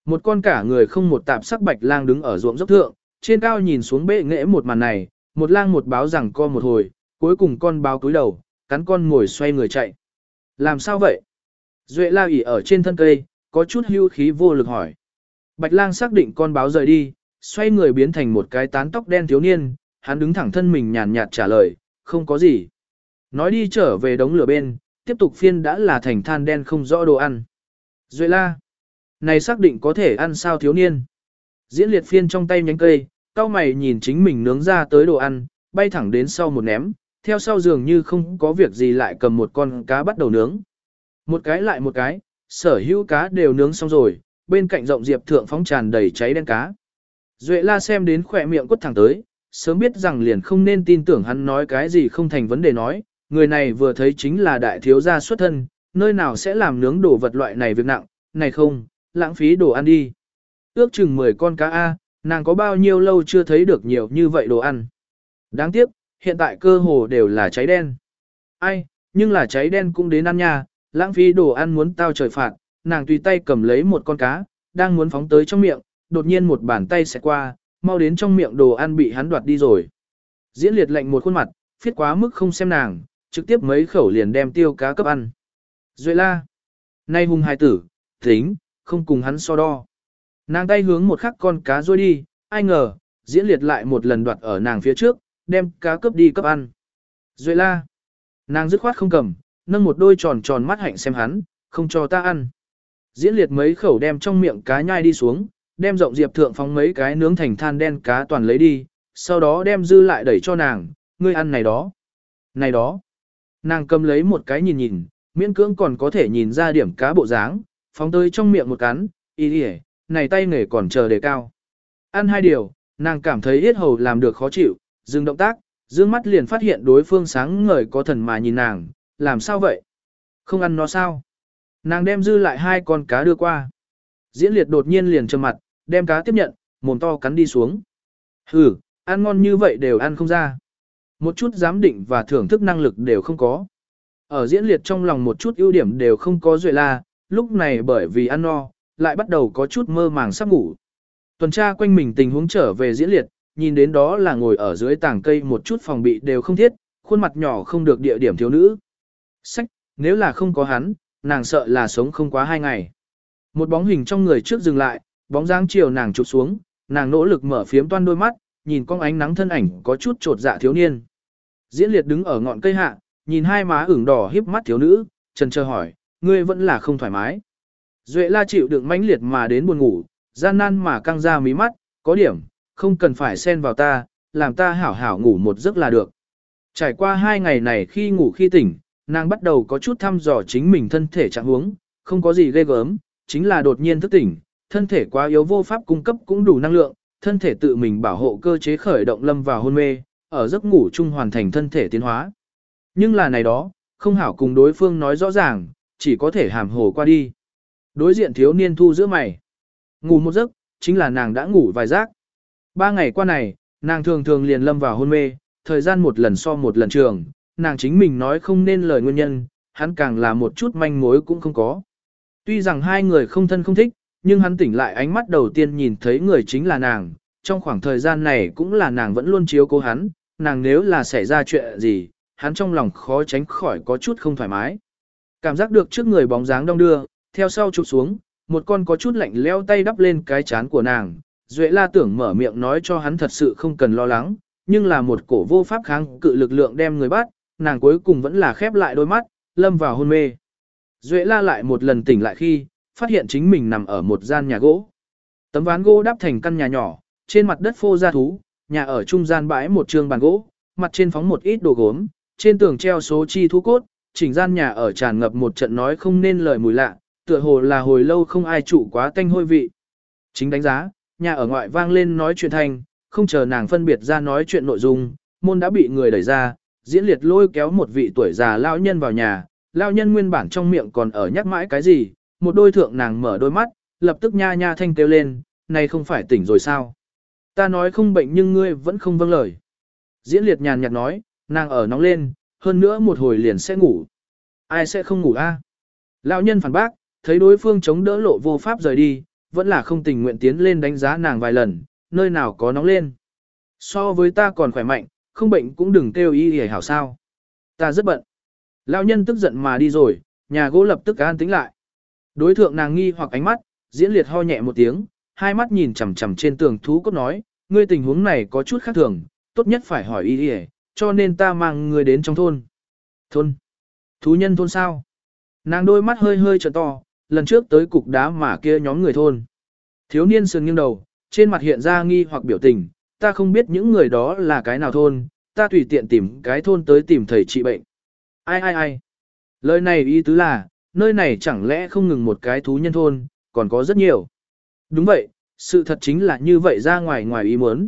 Một con cả người không một tạp sắc bạch lang đứng ở ruộng dốc thượng, trên cao nhìn xuống bệ nghệ một màn này, một lang một báo rằng co một hồi, cuối cùng con báo cúi đầu, cắn con ngồi xoay người chạy. Làm sao vậy? Duệ la ỉ ở trên thân cây, có chút hưu khí vô lực hỏi. Bạch lang xác định con báo rời đi, xoay người biến thành một cái tán tóc đen thiếu niên, hắn đứng thẳng thân mình nhàn nhạt trả lời, không có gì. Nói đi trở về đống lửa bên, tiếp tục phiên đã là thành than đen không rõ đồ ăn. Duệ la. Này xác định có thể ăn sao thiếu niên. Diễn liệt phiên trong tay nhánh cây, cao mày nhìn chính mình nướng ra tới đồ ăn, bay thẳng đến sau một ném, theo sau dường như không có việc gì lại cầm một con cá bắt đầu nướng. Một cái lại một cái, sở hữu cá đều nướng xong rồi, bên cạnh rộng diệp thượng phóng tràn đầy cháy đen cá. Duệ la xem đến khỏe miệng quất thẳng tới, sớm biết rằng liền không nên tin tưởng hắn nói cái gì không thành vấn đề nói, người này vừa thấy chính là đại thiếu gia xuất thân, nơi nào sẽ làm nướng đồ vật loại này việc nặng, này không, lãng phí đồ ăn đi. Ước chừng 10 con cá A, nàng có bao nhiêu lâu chưa thấy được nhiều như vậy đồ ăn. Đáng tiếc, hiện tại cơ hồ đều là cháy đen. Ai, nhưng là cháy đen cũng đến ăn nha, lãng phí đồ ăn muốn tao trời phạt, nàng tùy tay cầm lấy một con cá, đang muốn phóng tới trong miệng, đột nhiên một bàn tay sẽ qua, mau đến trong miệng đồ ăn bị hắn đoạt đi rồi. Diễn liệt lệnh một khuôn mặt, phiết quá mức không xem nàng, trực tiếp mấy khẩu liền đem tiêu cá cấp ăn. Duệ la. Nay hung hai tử, tính, không cùng hắn so đo. Nàng tay hướng một khắc con cá rôi đi, ai ngờ, diễn liệt lại một lần đoạt ở nàng phía trước, đem cá cướp đi cấp ăn. Duệ la. Nàng dứt khoát không cầm, nâng một đôi tròn tròn mắt hạnh xem hắn, không cho ta ăn. Diễn liệt mấy khẩu đem trong miệng cá nhai đi xuống, đem rộng diệp thượng phóng mấy cái nướng thành than đen cá toàn lấy đi, sau đó đem dư lại đẩy cho nàng, ngươi ăn này đó. Này đó. Nàng cầm lấy một cái nhìn nhìn, miễn cưỡng còn có thể nhìn ra điểm cá bộ dáng, phóng tới trong miệng một cắn, ý đi này tay nghề còn chờ đề cao. Ăn hai điều, nàng cảm thấy yết hầu làm được khó chịu, dừng động tác, dương mắt liền phát hiện đối phương sáng ngời có thần mà nhìn nàng, làm sao vậy? Không ăn nó sao? Nàng đem dư lại hai con cá đưa qua. Diễn liệt đột nhiên liền trầm mặt, đem cá tiếp nhận, mồm to cắn đi xuống. Hừ, ăn ngon như vậy đều ăn không ra. Một chút giám định và thưởng thức năng lực đều không có. Ở diễn liệt trong lòng một chút ưu điểm đều không có duệ la, lúc này bởi vì ăn no, lại bắt đầu có chút mơ màng sắp ngủ. Tuần tra quanh mình tình huống trở về diễn liệt, nhìn đến đó là ngồi ở dưới tảng cây một chút phòng bị đều không thiết, khuôn mặt nhỏ không được địa điểm thiếu nữ. Sách, nếu là không có hắn, nàng sợ là sống không quá hai ngày. Một bóng hình trong người trước dừng lại, bóng dáng chiều nàng chụp xuống, nàng nỗ lực mở phiếm toan đôi mắt, nhìn con ánh nắng thân ảnh có chút trột dạ thiếu niên. Diễn liệt đứng ở ngọn cây hạ, nhìn hai má ửng đỏ híp mắt thiếu nữ, trần chờ hỏi, ngươi vẫn là không thoải mái. Duệ la chịu đựng mãnh liệt mà đến buồn ngủ, gian nan mà căng ra mí mắt, có điểm, không cần phải xen vào ta, làm ta hảo hảo ngủ một giấc là được. Trải qua hai ngày này khi ngủ khi tỉnh, nàng bắt đầu có chút thăm dò chính mình thân thể trạng huống, không có gì ghê gớm, chính là đột nhiên thức tỉnh, thân thể quá yếu vô pháp cung cấp cũng đủ năng lượng, thân thể tự mình bảo hộ cơ chế khởi động lâm vào hôn mê, ở giấc ngủ chung hoàn thành thân thể tiến hóa. Nhưng là này đó, không hảo cùng đối phương nói rõ ràng, chỉ có thể hàm hồ qua đi. Đối diện thiếu niên thu giữa mày. Ngủ một giấc, chính là nàng đã ngủ vài giấc. Ba ngày qua này, nàng thường thường liền lâm vào hôn mê, thời gian một lần so một lần trường, nàng chính mình nói không nên lời nguyên nhân, hắn càng là một chút manh mối cũng không có. Tuy rằng hai người không thân không thích, nhưng hắn tỉnh lại ánh mắt đầu tiên nhìn thấy người chính là nàng, trong khoảng thời gian này cũng là nàng vẫn luôn chiếu cố hắn, nàng nếu là xảy ra chuyện gì, hắn trong lòng khó tránh khỏi có chút không thoải mái. Cảm giác được trước người bóng dáng đông đưa, theo sau chụp xuống, một con có chút lạnh leo tay đắp lên cái chán của nàng, Duệ la tưởng mở miệng nói cho hắn thật sự không cần lo lắng, nhưng là một cổ vô pháp kháng cự lực lượng đem người bắt, nàng cuối cùng vẫn là khép lại đôi mắt, lâm vào hôn mê. Duệ la lại một lần tỉnh lại khi, phát hiện chính mình nằm ở một gian nhà gỗ. Tấm ván gỗ đắp thành căn nhà nhỏ, trên mặt đất phô ra thú, nhà ở trung gian bãi một trường bàn gỗ, mặt trên phóng một ít đồ gốm, trên tường treo số chi thú cốt, chỉnh gian nhà ở tràn ngập một trận nói không nên lời mùi lạ, tựa hồ là hồi lâu không ai trụ quá tanh hôi vị. Chính đánh giá, nhà ở ngoại vang lên nói chuyện thanh, không chờ nàng phân biệt ra nói chuyện nội dung, môn đã bị người đẩy ra, diễn liệt lôi kéo một vị tuổi già lao nhân vào nhà, lao nhân nguyên bản trong miệng còn ở nhắc mãi cái gì, một đôi thượng nàng mở đôi mắt, lập tức nha nha thanh kêu lên, này không phải tỉnh rồi sao? Ta nói không bệnh nhưng ngươi vẫn không vâng lời. Diễn liệt nhàn nhạt nói, nàng ở nóng lên, hơn nữa một hồi liền sẽ ngủ. Ai sẽ không ngủ a? Lão nhân phản bác, thấy đối phương chống đỡ lộ vô pháp rời đi, vẫn là không tình nguyện tiến lên đánh giá nàng vài lần, nơi nào có nóng lên. So với ta còn khỏe mạnh, không bệnh cũng đừng kêu y hề hảo sao. Ta rất bận. Lão nhân tức giận mà đi rồi, nhà gỗ lập tức an tĩnh lại. Đối thượng nàng nghi hoặc ánh mắt, diễn liệt ho nhẹ một tiếng, hai mắt nhìn chằm chằm trên tường thú cốt nói, ngươi tình huống này có chút khác thường, tốt nhất phải hỏi y hề, cho nên ta mang người đến trong thôn. Thôn? Thú nhân thôn sao? Nàng đôi mắt hơi hơi trợn to, lần trước tới cục đá mà kia nhóm người thôn. Thiếu niên sườn nghiêng đầu, trên mặt hiện ra nghi hoặc biểu tình, ta không biết những người đó là cái nào thôn, ta tùy tiện tìm cái thôn tới tìm thầy trị bệnh. Ai ai ai? Lời này ý tứ là, nơi này chẳng lẽ không ngừng một cái thú nhân thôn, còn có rất nhiều. Đúng vậy, sự thật chính là như vậy ra ngoài ngoài ý muốn.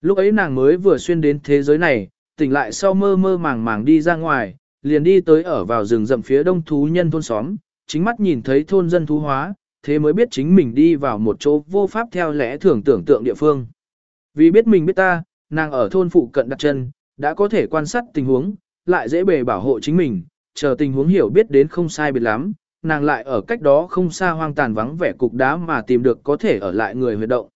Lúc ấy nàng mới vừa xuyên đến thế giới này, tỉnh lại sau mơ mơ màng màng đi ra ngoài, liền đi tới ở vào rừng rậm phía đông thú nhân thôn xóm, chính mắt nhìn thấy thôn dân thú hóa, thế mới biết chính mình đi vào một chỗ vô pháp theo lẽ thường tưởng tượng địa phương. Vì biết mình biết ta, nàng ở thôn phụ cận đặt chân, đã có thể quan sát tình huống, lại dễ bề bảo hộ chính mình, chờ tình huống hiểu biết đến không sai biệt lắm, nàng lại ở cách đó không xa hoang tàn vắng vẻ cục đá mà tìm được có thể ở lại người huyệt động.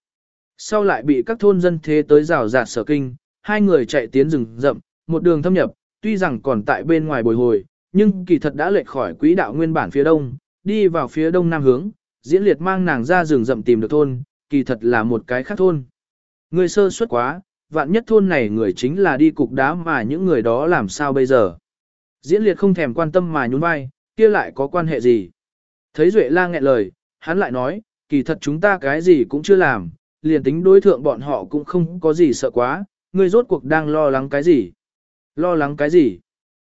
Sau lại bị các thôn dân thế tới rào rạt sở kinh, hai người chạy tiến rừng rậm, một đường thâm nhập, tuy rằng còn tại bên ngoài bồi hồi, nhưng kỳ thật đã lệch khỏi quỹ đạo nguyên bản phía đông, đi vào phía đông nam hướng, diễn liệt mang nàng ra rừng rậm tìm được thôn, kỳ thật là một cái khác thôn. người sơ suất quá, vạn nhất thôn này người chính là đi cục đá mà những người đó làm sao bây giờ. Diễn liệt không thèm quan tâm mà nhún vai, kia lại có quan hệ gì. Thấy Duệ la nghẹn lời, hắn lại nói, kỳ thật chúng ta cái gì cũng chưa làm, liền tính đối thượng bọn họ cũng không có gì sợ quá, ngươi rốt cuộc đang lo lắng cái gì. Lo lắng cái gì?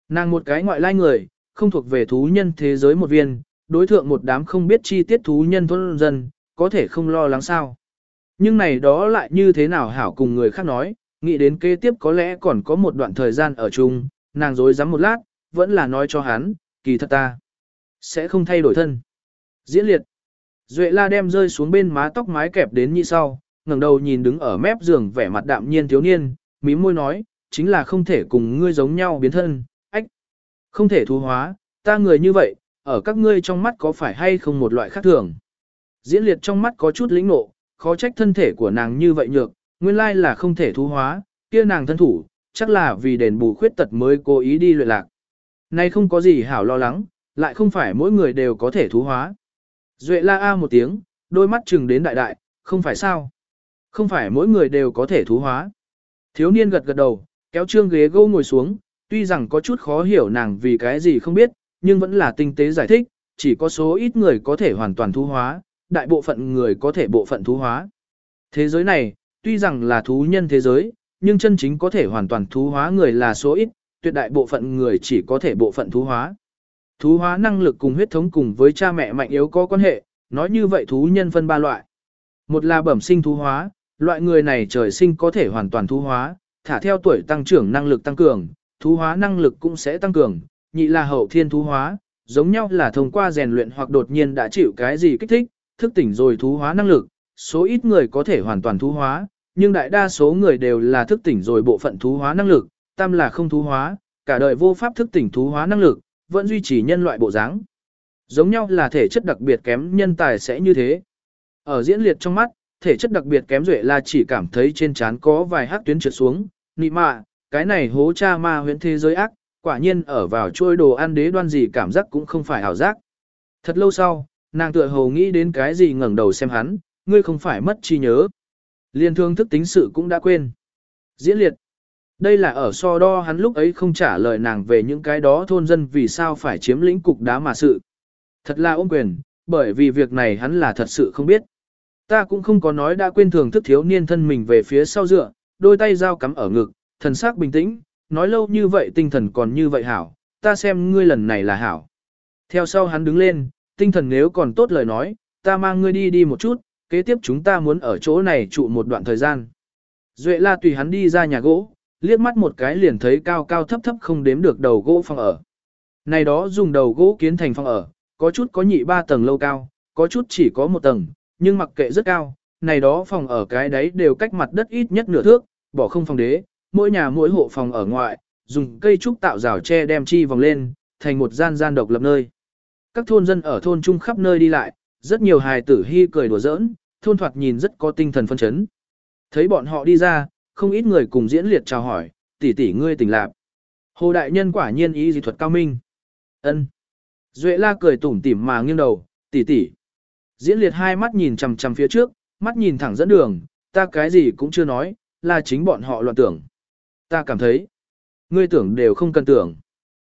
Nàng một cái ngoại lai người, không thuộc về thú nhân thế giới một viên, đối thượng một đám không biết chi tiết thú nhân thôn dân, có thể không lo lắng sao. Nhưng này đó lại như thế nào hảo cùng người khác nói, nghĩ đến kế tiếp có lẽ còn có một đoạn thời gian ở chung, nàng dối rắm một lát, vẫn là nói cho hắn, kỳ thật ta, sẽ không thay đổi thân. Diễn liệt, Duệ la đem rơi xuống bên má tóc mái kẹp đến như sau, ngẩng đầu nhìn đứng ở mép giường vẻ mặt đạm nhiên thiếu niên, mím môi nói, chính là không thể cùng ngươi giống nhau biến thân, ách. Không thể thú hóa, ta người như vậy, ở các ngươi trong mắt có phải hay không một loại khác thường. Diễn liệt trong mắt có chút lĩnh nộ, khó trách thân thể của nàng như vậy nhược, nguyên lai là không thể thú hóa, kia nàng thân thủ, chắc là vì đền bù khuyết tật mới cố ý đi luyện lạc. Nay không có gì hảo lo lắng, lại không phải mỗi người đều có thể thú hóa. Duệ la a một tiếng, đôi mắt chừng đến đại đại, không phải sao. Không phải mỗi người đều có thể thú hóa. Thiếu niên gật gật đầu, kéo trương ghế gỗ ngồi xuống, tuy rằng có chút khó hiểu nàng vì cái gì không biết, nhưng vẫn là tinh tế giải thích, chỉ có số ít người có thể hoàn toàn thú hóa, đại bộ phận người có thể bộ phận thú hóa. Thế giới này, tuy rằng là thú nhân thế giới, nhưng chân chính có thể hoàn toàn thú hóa người là số ít, tuyệt đại bộ phận người chỉ có thể bộ phận thú hóa. Thú hóa năng lực cùng huyết thống cùng với cha mẹ mạnh yếu có quan hệ, nói như vậy thú nhân phân ba loại. Một là bẩm sinh thú hóa, loại người này trời sinh có thể hoàn toàn thu hóa, thả theo tuổi tăng trưởng năng lực tăng cường, thu hóa năng lực cũng sẽ tăng cường, nhị là hậu thiên thu hóa, giống nhau là thông qua rèn luyện hoặc đột nhiên đã chịu cái gì kích thích, thức tỉnh rồi thu hóa năng lực, số ít người có thể hoàn toàn thu hóa, nhưng đại đa số người đều là thức tỉnh rồi bộ phận thu hóa năng lực, tam là không thu hóa, cả đời vô pháp thức tỉnh thu hóa năng lực, vẫn duy trì nhân loại bộ dáng. Giống nhau là thể chất đặc biệt kém nhân tài sẽ như thế. Ở diễn liệt trong mắt, thể chất đặc biệt kém duệ là chỉ cảm thấy trên trán có vài hắc tuyến trượt xuống, nị mạ, cái này hố cha ma huyễn thế giới ác, quả nhiên ở vào trôi đồ ăn đế đoan gì cảm giác cũng không phải ảo giác. Thật lâu sau, nàng tựa hồ nghĩ đến cái gì ngẩng đầu xem hắn, ngươi không phải mất trí nhớ. Liên thương thức tính sự cũng đã quên. Diễn liệt. Đây là ở so đo hắn lúc ấy không trả lời nàng về những cái đó thôn dân vì sao phải chiếm lĩnh cục đá mà sự. Thật là ôm quyền, bởi vì việc này hắn là thật sự không biết. Ta cũng không có nói đã quên thường thức thiếu niên thân mình về phía sau dựa, đôi tay dao cắm ở ngực, thần sắc bình tĩnh, nói lâu như vậy tinh thần còn như vậy hảo, ta xem ngươi lần này là hảo. Theo sau hắn đứng lên, tinh thần nếu còn tốt lời nói, ta mang ngươi đi đi một chút, kế tiếp chúng ta muốn ở chỗ này trụ một đoạn thời gian. Duệ la tùy hắn đi ra nhà gỗ, liếc mắt một cái liền thấy cao cao thấp thấp không đếm được đầu gỗ phòng ở. Này đó dùng đầu gỗ kiến thành phòng ở, có chút có nhị ba tầng lâu cao, có chút chỉ có một tầng, nhưng mặc kệ rất cao, này đó phòng ở cái đấy đều cách mặt đất ít nhất nửa thước, bỏ không phòng đế, mỗi nhà mỗi hộ phòng ở ngoại, dùng cây trúc tạo rào tre đem chi vòng lên, thành một gian gian độc lập nơi. Các thôn dân ở thôn trung khắp nơi đi lại, rất nhiều hài tử hy cười đùa giỡn, thôn thoạt nhìn rất có tinh thần phân chấn. Thấy bọn họ đi ra, không ít người cùng diễn liệt chào hỏi, tỷ tỷ ngươi tỉnh lạc. Hồ đại nhân quả nhiên ý dị thuật cao minh. Ân. Duệ la cười tủm tỉm mà nghiêng đầu, tỷ tỷ. Diễn liệt hai mắt nhìn chằm chằm phía trước, mắt nhìn thẳng dẫn đường, ta cái gì cũng chưa nói, là chính bọn họ loạn tưởng. Ta cảm thấy, ngươi tưởng đều không cần tưởng.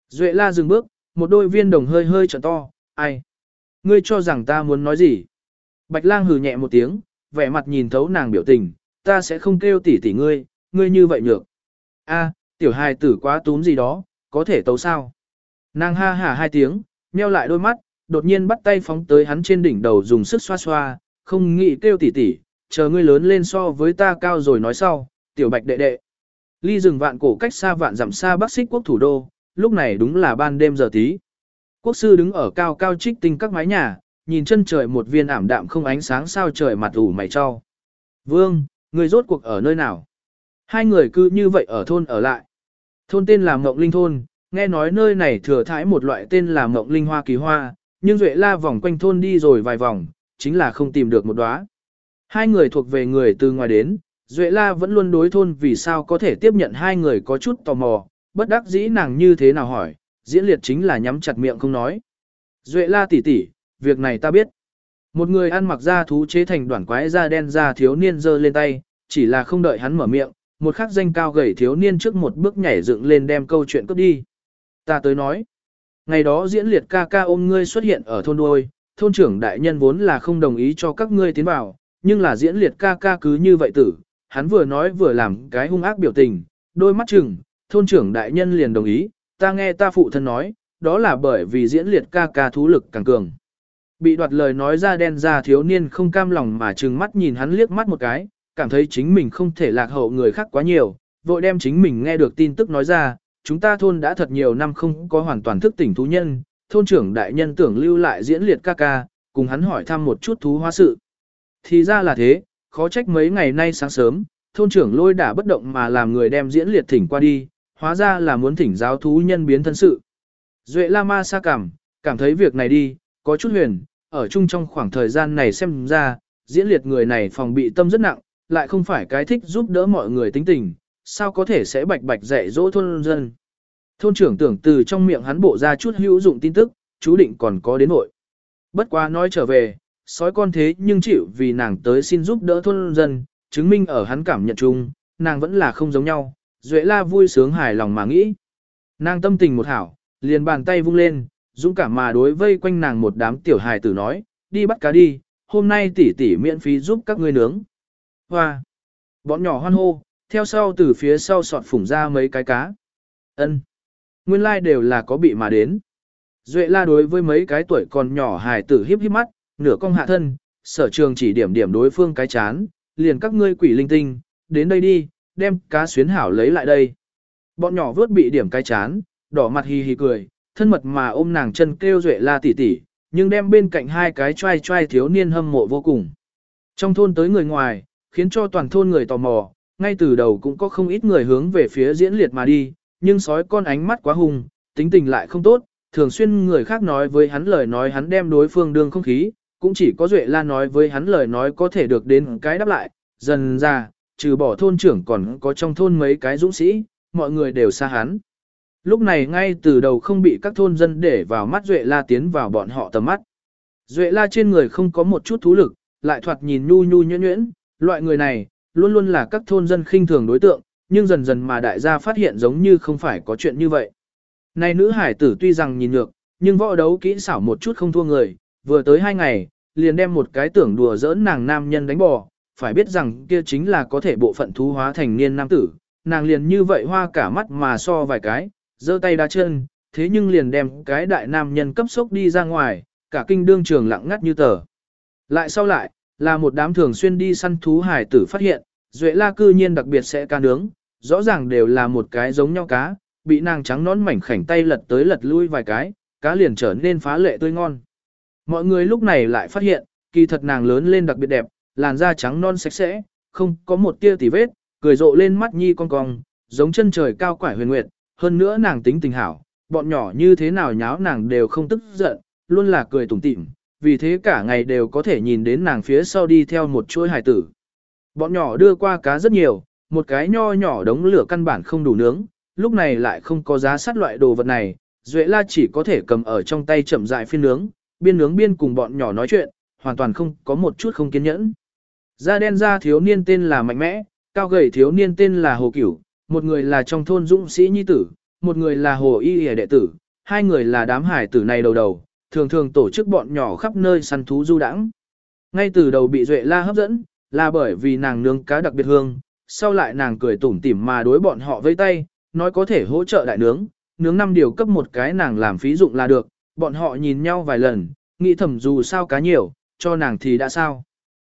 Duệ la dừng bước, một đôi viên đồng hơi hơi trợn to, ai? Ngươi cho rằng ta muốn nói gì? Bạch lang hừ nhẹ một tiếng, vẻ mặt nhìn thấu nàng biểu tình, ta sẽ không kêu tỷ tỷ ngươi, ngươi như vậy nhược. A, tiểu hài tử quá túm gì đó, có thể tấu sao? Nàng ha hả hai tiếng, nheo lại đôi mắt, đột nhiên bắt tay phóng tới hắn trên đỉnh đầu dùng sức xoa xoa, không nghĩ kêu tỷ tỷ, chờ ngươi lớn lên so với ta cao rồi nói sau, tiểu bạch đệ đệ. Ly rừng vạn cổ cách xa vạn dặm xa bắc xích quốc thủ đô, lúc này đúng là ban đêm giờ tí. Quốc sư đứng ở cao cao trích tinh các mái nhà, nhìn chân trời một viên ảm đạm không ánh sáng sao trời mặt ủ mày cho. Vương, người rốt cuộc ở nơi nào? Hai người cứ như vậy ở thôn ở lại. Thôn tên là Mộng Linh Thôn, nghe nói nơi này thừa thái một loại tên là Mộng Linh Hoa Kỳ Hoa, nhưng Duệ la vòng quanh thôn đi rồi vài vòng, chính là không tìm được một đóa. Hai người thuộc về người từ ngoài đến, Duệ la vẫn luôn đối thôn vì sao có thể tiếp nhận hai người có chút tò mò, bất đắc dĩ nàng như thế nào hỏi, diễn liệt chính là nhắm chặt miệng không nói. Duệ la tỷ tỷ, việc này ta biết. Một người ăn mặc da thú chế thành đoàn quái da đen da thiếu niên giơ lên tay, chỉ là không đợi hắn mở miệng, một khắc danh cao gầy thiếu niên trước một bước nhảy dựng lên đem câu chuyện cướp đi. Ta tới nói, ngày đó diễn liệt ca ca ôm ngươi xuất hiện ở thôn đuôi, thôn trưởng đại nhân vốn là không đồng ý cho các ngươi tiến vào, nhưng là diễn liệt ca ca cứ như vậy tử, hắn vừa nói vừa làm cái hung ác biểu tình, đôi mắt chừng, thôn trưởng đại nhân liền đồng ý, ta nghe ta phụ thân nói, đó là bởi vì diễn liệt ca ca thú lực càng cường. Bị đoạt lời nói ra đen ra thiếu niên không cam lòng mà trừng mắt nhìn hắn liếc mắt một cái, cảm thấy chính mình không thể lạc hậu người khác quá nhiều, vội đem chính mình nghe được tin tức nói ra, chúng ta thôn đã thật nhiều năm không có hoàn toàn thức tỉnh thú nhân, thôn trưởng đại nhân tưởng lưu lại diễn liệt ca ca, cùng hắn hỏi thăm một chút thú hóa sự. Thì ra là thế, khó trách mấy ngày nay sáng sớm, thôn trưởng lôi đã bất động mà làm người đem diễn liệt thỉnh qua đi, hóa ra là muốn thỉnh giáo thú nhân biến thân sự. Duệ La Ma sa cảm, cảm thấy việc này đi, có chút huyền, ở chung trong khoảng thời gian này xem ra, diễn liệt người này phòng bị tâm rất nặng, lại không phải cái thích giúp đỡ mọi người tính tình, sao có thể sẽ bạch bạch dạy dỗ thôn dân. Thôn trưởng tưởng từ trong miệng hắn bộ ra chút hữu dụng tin tức, chú định còn có đến nội. Bất quá nói trở về, sói con thế nhưng chịu vì nàng tới xin giúp đỡ thôn dân, chứng minh ở hắn cảm nhận chung, nàng vẫn là không giống nhau, Duệ la vui sướng hài lòng mà nghĩ. Nàng tâm tình một hảo, liền bàn tay vung lên, dũng cảm mà đối vây quanh nàng một đám tiểu hài tử nói, đi bắt cá đi, hôm nay tỷ tỷ miễn phí giúp các ngươi nướng. Hoa! Bọn nhỏ hoan hô, theo sau từ phía sau sọt phủng ra mấy cái cá. ân Nguyên lai like đều là có bị mà đến. Duệ la đối với mấy cái tuổi còn nhỏ hài tử hiếp hiếp mắt, nửa cong hạ thân, sở trường chỉ điểm điểm đối phương cái chán, liền các ngươi quỷ linh tinh, đến đây đi, đem cá xuyến hảo lấy lại đây. Bọn nhỏ vớt bị điểm cái chán, đỏ mặt hì hì cười, thân mật mà ôm nàng chân kêu duệ la tỉ tỉ, nhưng đem bên cạnh hai cái trai trai thiếu niên hâm mộ vô cùng. Trong thôn tới người ngoài, khiến cho toàn thôn người tò mò, ngay từ đầu cũng có không ít người hướng về phía diễn liệt mà đi, nhưng sói con ánh mắt quá hung, tính tình lại không tốt, thường xuyên người khác nói với hắn lời nói hắn đem đối phương đương không khí, cũng chỉ có Duệ La nói với hắn lời nói có thể được đến cái đáp lại, dần ra, trừ bỏ thôn trưởng còn có trong thôn mấy cái dũng sĩ, mọi người đều xa hắn. Lúc này ngay từ đầu không bị các thôn dân để vào mắt Duệ La tiến vào bọn họ tầm mắt. Duệ La trên người không có một chút thú lực, lại thoạt nhìn nhu nhu nhuyễn nhuyễn, loại người này, luôn luôn là các thôn dân khinh thường đối tượng, nhưng dần dần mà đại gia phát hiện giống như không phải có chuyện như vậy. Này nữ hải tử tuy rằng nhìn được, nhưng võ đấu kỹ xảo một chút không thua người, vừa tới hai ngày, liền đem một cái tưởng đùa giỡn nàng nam nhân đánh bỏ, phải biết rằng kia chính là có thể bộ phận thú hóa thành niên nam tử, nàng liền như vậy hoa cả mắt mà so vài cái, giơ tay đá chân, thế nhưng liền đem cái đại nam nhân cấp sốc đi ra ngoài, cả kinh đương trường lặng ngắt như tờ. Lại sau lại, là một đám thường xuyên đi săn thú hải tử phát hiện, Duệ La cư nhiên đặc biệt sẽ ca nướng, rõ ràng đều là một cái giống nhau cá, bị nàng trắng nón mảnh khảnh tay lật tới lật lui vài cái, cá liền trở nên phá lệ tươi ngon. Mọi người lúc này lại phát hiện, kỳ thật nàng lớn lên đặc biệt đẹp, làn da trắng non sạch sẽ, không có một tia tì vết, cười rộ lên mắt nhi con cong, giống chân trời cao quải huyền nguyệt, hơn nữa nàng tính tình hảo, bọn nhỏ như thế nào nháo nàng đều không tức giận, luôn là cười tủm tỉm, vì thế cả ngày đều có thể nhìn đến nàng phía sau đi theo một chuỗi hải tử. Bọn nhỏ đưa qua cá rất nhiều, một cái nho nhỏ đống lửa căn bản không đủ nướng, lúc này lại không có giá sắt loại đồ vật này, Duệ La chỉ có thể cầm ở trong tay chậm dại phiên nướng, biên nướng biên cùng bọn nhỏ nói chuyện, hoàn toàn không có một chút không kiên nhẫn. Da đen da thiếu niên tên là Mạnh Mẽ, cao gầy thiếu niên tên là Hồ Cửu, một người là trong thôn dũng sĩ nhi tử, một người là Hồ Y Y đệ tử, hai người là đám hải tử này đầu đầu, thường thường tổ chức bọn nhỏ khắp nơi săn thú du đãng. Ngay từ đầu bị Duệ La hấp dẫn, là bởi vì nàng nướng cá đặc biệt hương, sau lại nàng cười tủm tỉm mà đối bọn họ vây tay, nói có thể hỗ trợ đại nướng, nướng năm điều cấp một cái nàng làm phí dụng là được, bọn họ nhìn nhau vài lần, nghĩ thầm dù sao cá nhiều, cho nàng thì đã sao.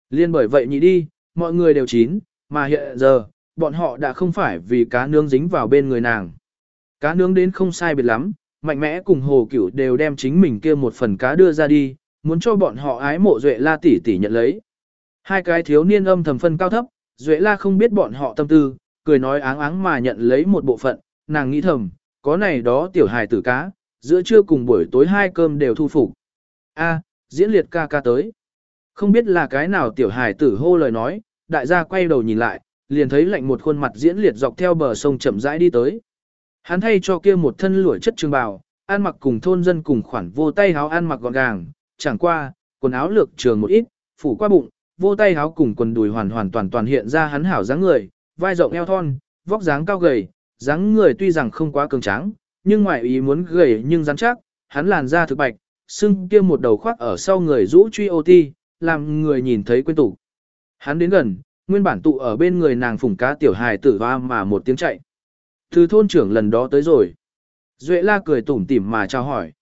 Liên bởi vậy nhị đi, mọi người đều chín, mà hiện giờ, bọn họ đã không phải vì cá nướng dính vào bên người nàng. Cá nướng đến không sai biệt lắm, mạnh mẽ cùng hồ cửu đều đem chính mình kia một phần cá đưa ra đi, muốn cho bọn họ ái mộ Duệ La tỷ tỷ nhận lấy. Hai cái thiếu niên âm thầm phân cao thấp, Duệ La không biết bọn họ tâm tư, cười nói áng áng mà nhận lấy một bộ phận, nàng nghĩ thầm, có này đó tiểu hài tử cá, giữa trưa cùng buổi tối hai cơm đều thu phục. A, diễn liệt ca ca tới. Không biết là cái nào tiểu hài tử hô lời nói, đại gia quay đầu nhìn lại, liền thấy lạnh một khuôn mặt diễn liệt dọc theo bờ sông chậm rãi đi tới. Hắn thay cho kia một thân lụa chất trường bào, ăn mặc cùng thôn dân cùng khoản vô tay áo ăn mặc gọn gàng, chẳng qua, quần áo lược trường một ít, phủ qua bụng, vô tay háo cùng quần đùi hoàn hoàn toàn toàn hiện ra hắn hảo dáng người, vai rộng eo thon, vóc dáng cao gầy, dáng người tuy rằng không quá cường tráng, nhưng ngoại ý muốn gầy nhưng rắn chắc, hắn làn da thực bạch, xương kia một đầu khoác ở sau người rũ truy ô ti, làm người nhìn thấy quên tủ. Hắn đến gần, nguyên bản tụ ở bên người nàng phủng cá tiểu hài tử hoa mà một tiếng chạy. Từ thôn trưởng lần đó tới rồi. Duệ la cười tủm tỉm mà chào hỏi.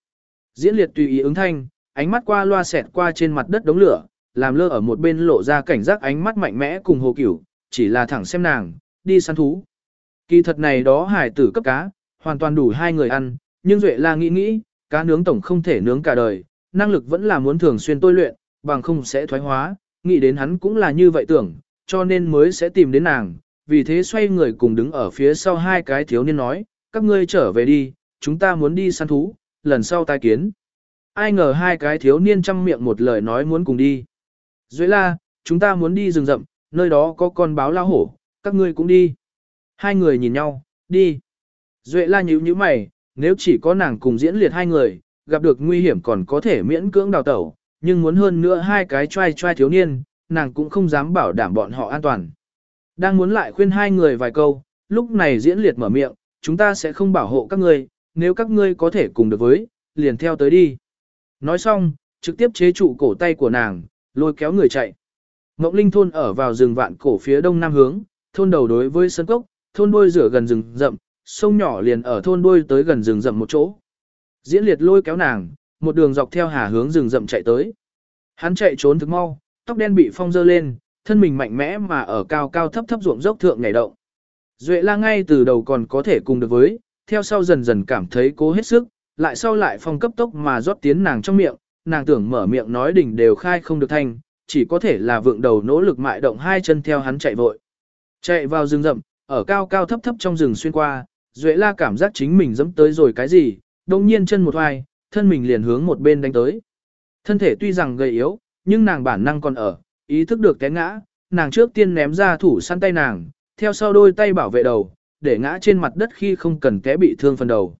Diễn liệt tùy ý ứng thanh, ánh mắt qua loa xẹt qua trên mặt đất đống lửa, làm lơ ở một bên lộ ra cảnh giác ánh mắt mạnh mẽ cùng hồ cửu, chỉ là thẳng xem nàng, đi săn thú. Kỳ thật này đó hải tử cấp cá, hoàn toàn đủ hai người ăn, nhưng Duệ la nghĩ nghĩ, cá nướng tổng không thể nướng cả đời, năng lực vẫn là muốn thường xuyên tôi luyện, bằng không sẽ thoái hóa, nghĩ đến hắn cũng là như vậy tưởng, cho nên mới sẽ tìm đến nàng, vì thế xoay người cùng đứng ở phía sau hai cái thiếu niên nói, các ngươi trở về đi, chúng ta muốn đi săn thú, lần sau tai kiến. Ai ngờ hai cái thiếu niên chăm miệng một lời nói muốn cùng đi. Duệ la, chúng ta muốn đi rừng rậm, nơi đó có con báo lao hổ, các ngươi cũng đi. Hai người nhìn nhau, đi. Duệ la nhíu nhíu mày, nếu chỉ có nàng cùng diễn liệt hai người, gặp được nguy hiểm còn có thể miễn cưỡng đào tẩu, nhưng muốn hơn nữa hai cái trai trai thiếu niên, nàng cũng không dám bảo đảm bọn họ an toàn. Đang muốn lại khuyên hai người vài câu, lúc này diễn liệt mở miệng, chúng ta sẽ không bảo hộ các ngươi, nếu các ngươi có thể cùng được với, liền theo tới đi. Nói xong, trực tiếp chế trụ cổ tay của nàng, lôi kéo người chạy. Mộng Linh thôn ở vào rừng vạn cổ phía đông nam hướng, thôn đầu đối với sân cốc, thôn đuôi rửa gần rừng rậm, sông nhỏ liền ở thôn đuôi tới gần rừng rậm một chỗ. Diễn liệt lôi kéo nàng, một đường dọc theo hà hướng rừng rậm chạy tới. Hắn chạy trốn thực mau, tóc đen bị phong dơ lên, thân mình mạnh mẽ mà ở cao cao thấp thấp ruộng dốc thượng nhảy động. Duệ la ngay từ đầu còn có thể cùng được với, theo sau dần dần cảm thấy cố hết sức, lại sau lại phong cấp tốc mà rót tiến nàng trong miệng, nàng tưởng mở miệng nói đỉnh đều khai không được thanh, chỉ có thể là vượng đầu nỗ lực mại động hai chân theo hắn chạy vội. Chạy vào rừng rậm, ở cao cao thấp thấp trong rừng xuyên qua, Duệ la cảm giác chính mình dẫm tới rồi cái gì, đồng nhiên chân một hoài, thân mình liền hướng một bên đánh tới. Thân thể tuy rằng gầy yếu, nhưng nàng bản năng còn ở, ý thức được té ngã, nàng trước tiên ném ra thủ săn tay nàng, theo sau đôi tay bảo vệ đầu, để ngã trên mặt đất khi không cần té bị thương phần đầu.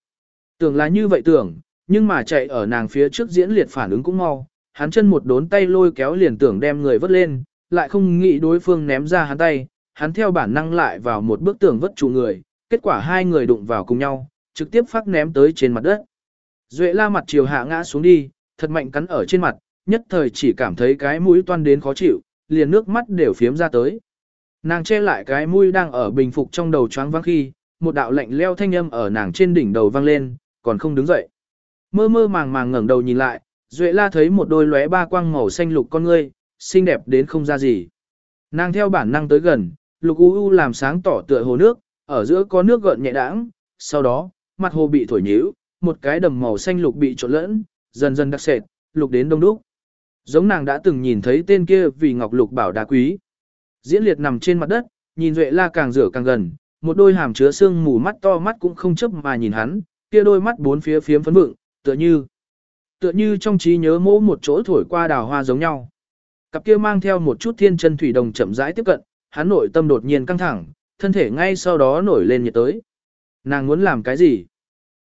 Tưởng là như vậy tưởng, nhưng mà chạy ở nàng phía trước diễn liệt phản ứng cũng mau, hắn chân một đốn tay lôi kéo liền tưởng đem người vớt lên, lại không nghĩ đối phương ném ra hắn tay, hắn theo bản năng lại vào một bước tưởng vất chủ người, kết quả hai người đụng vào cùng nhau, trực tiếp phát ném tới trên mặt đất. Duệ la mặt chiều hạ ngã xuống đi, thật mạnh cắn ở trên mặt, nhất thời chỉ cảm thấy cái mũi toan đến khó chịu, liền nước mắt đều phiếm ra tới. Nàng che lại cái mũi đang ở bình phục trong đầu choáng váng khi, một đạo lạnh leo thanh âm ở nàng trên đỉnh đầu vang lên, còn không đứng dậy. Mơ mơ màng màng ngẩng đầu nhìn lại, Duệ La thấy một đôi lóe ba quang màu xanh lục con ngươi, xinh đẹp đến không ra gì. Nàng theo bản năng tới gần, lục u u làm sáng tỏ tựa hồ nước, ở giữa có nước gợn nhẹ đãng, sau đó, mặt hồ bị thổi nhíu, một cái đầm màu xanh lục bị trộn lẫn, dần dần đặc sệt, lục đến đông đúc. Giống nàng đã từng nhìn thấy tên kia vì ngọc lục bảo đá quý. Diễn liệt nằm trên mặt đất, nhìn Duệ La càng rửa càng gần, một đôi hàm chứa xương mù mắt to mắt cũng không chấp mà nhìn hắn, kia đôi mắt bốn phía phiếm phấn vượng, tựa như tựa như trong trí nhớ mỗ một chỗ thổi qua đào hoa giống nhau. Cặp kia mang theo một chút thiên chân thủy đồng chậm rãi tiếp cận, hắn nội tâm đột nhiên căng thẳng, thân thể ngay sau đó nổi lên nhiệt tới. Nàng muốn làm cái gì?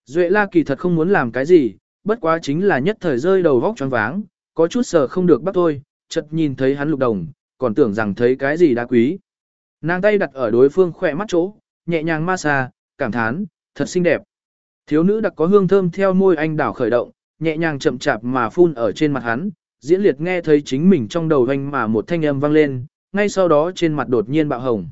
Duệ la kỳ thật không muốn làm cái gì, bất quá chính là nhất thời rơi đầu vóc choáng váng, có chút sờ không được bắt thôi, chợt nhìn thấy hắn lục đồng, còn tưởng rằng thấy cái gì đá quý. Nàng tay đặt ở đối phương khỏe mắt chỗ, nhẹ nhàng ma xa, cảm thán, thật xinh đẹp. Thiếu nữ đặc có hương thơm theo môi anh đảo khởi động, nhẹ nhàng chậm chạp mà phun ở trên mặt hắn, diễn liệt nghe thấy chính mình trong đầu anh mà một thanh âm vang lên, ngay sau đó trên mặt đột nhiên bạo hồng.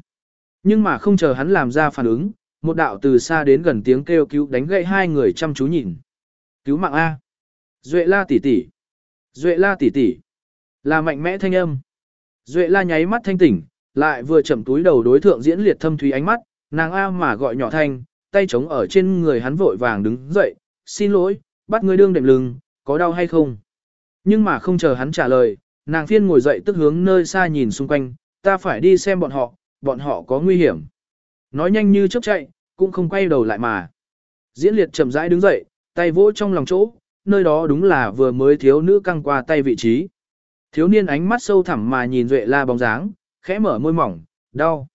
Nhưng mà không chờ hắn làm ra phản ứng, một đạo từ xa đến gần tiếng kêu cứu đánh gậy hai người chăm chú nhìn. Cứu mạng A. Duệ la tỷ tỷ. Duệ la tỷ tỷ. Là mạnh mẽ thanh âm. Duệ la nháy mắt thanh tỉnh, lại vừa chậm túi đầu đối thượng diễn liệt thâm thúy ánh mắt, nàng A mà gọi nhỏ thanh, tay chống ở trên người hắn vội vàng đứng dậy, xin lỗi, bắt ngươi đương đệm lưng, có đau hay không? Nhưng mà không chờ hắn trả lời, nàng phiên ngồi dậy tức hướng nơi xa nhìn xung quanh, ta phải đi xem bọn họ, bọn họ có nguy hiểm. Nói nhanh như chớp chạy, cũng không quay đầu lại mà. Diễn liệt chậm rãi đứng dậy, tay vỗ trong lòng chỗ, nơi đó đúng là vừa mới thiếu nữ căng qua tay vị trí. Thiếu niên ánh mắt sâu thẳm mà nhìn Duệ La bóng dáng, khẽ mở môi mỏng, đau.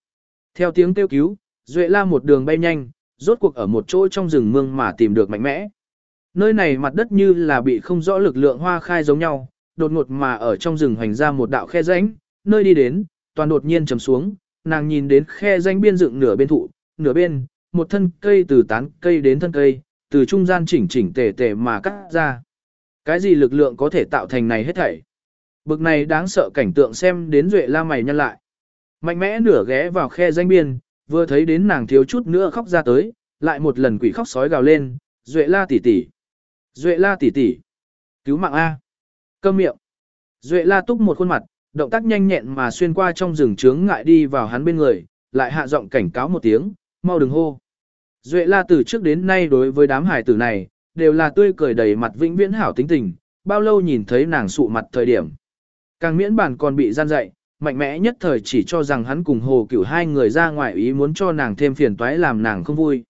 Theo tiếng kêu cứu, Duệ La một đường bay nhanh, rốt cuộc ở một chỗ trong rừng mương mà tìm được mạnh mẽ. Nơi này mặt đất như là bị không rõ lực lượng hoa khai giống nhau, đột ngột mà ở trong rừng hoành ra một đạo khe rãnh, nơi đi đến, toàn đột nhiên trầm xuống, nàng nhìn đến khe rãnh biên dựng nửa bên thụ, nửa bên, một thân cây từ tán cây đến thân cây, từ trung gian chỉnh chỉnh tề tề mà cắt ra. Cái gì lực lượng có thể tạo thành này hết thảy? Bực này đáng sợ cảnh tượng xem đến Duệ la mày nhăn lại. Mạnh mẽ nửa ghé vào khe danh biên, vừa thấy đến nàng thiếu chút nữa khóc ra tới, lại một lần quỷ khóc sói gào lên, Duệ la tỷ tỷ, Duệ la tỷ tỷ, cứu mạng A. Câm miệng. Duệ la túc một khuôn mặt, động tác nhanh nhẹn mà xuyên qua trong rừng trướng ngại đi vào hắn bên người, lại hạ giọng cảnh cáo một tiếng, mau đừng hô. Duệ la từ trước đến nay đối với đám hải tử này, đều là tươi cười đầy mặt vĩnh viễn hảo tính tình, bao lâu nhìn thấy nàng sụ mặt thời điểm. Càng miễn bản còn bị gian dạy, mạnh mẽ nhất thời chỉ cho rằng hắn cùng hồ cửu hai người ra ngoài ý muốn cho nàng thêm phiền toái làm nàng không vui.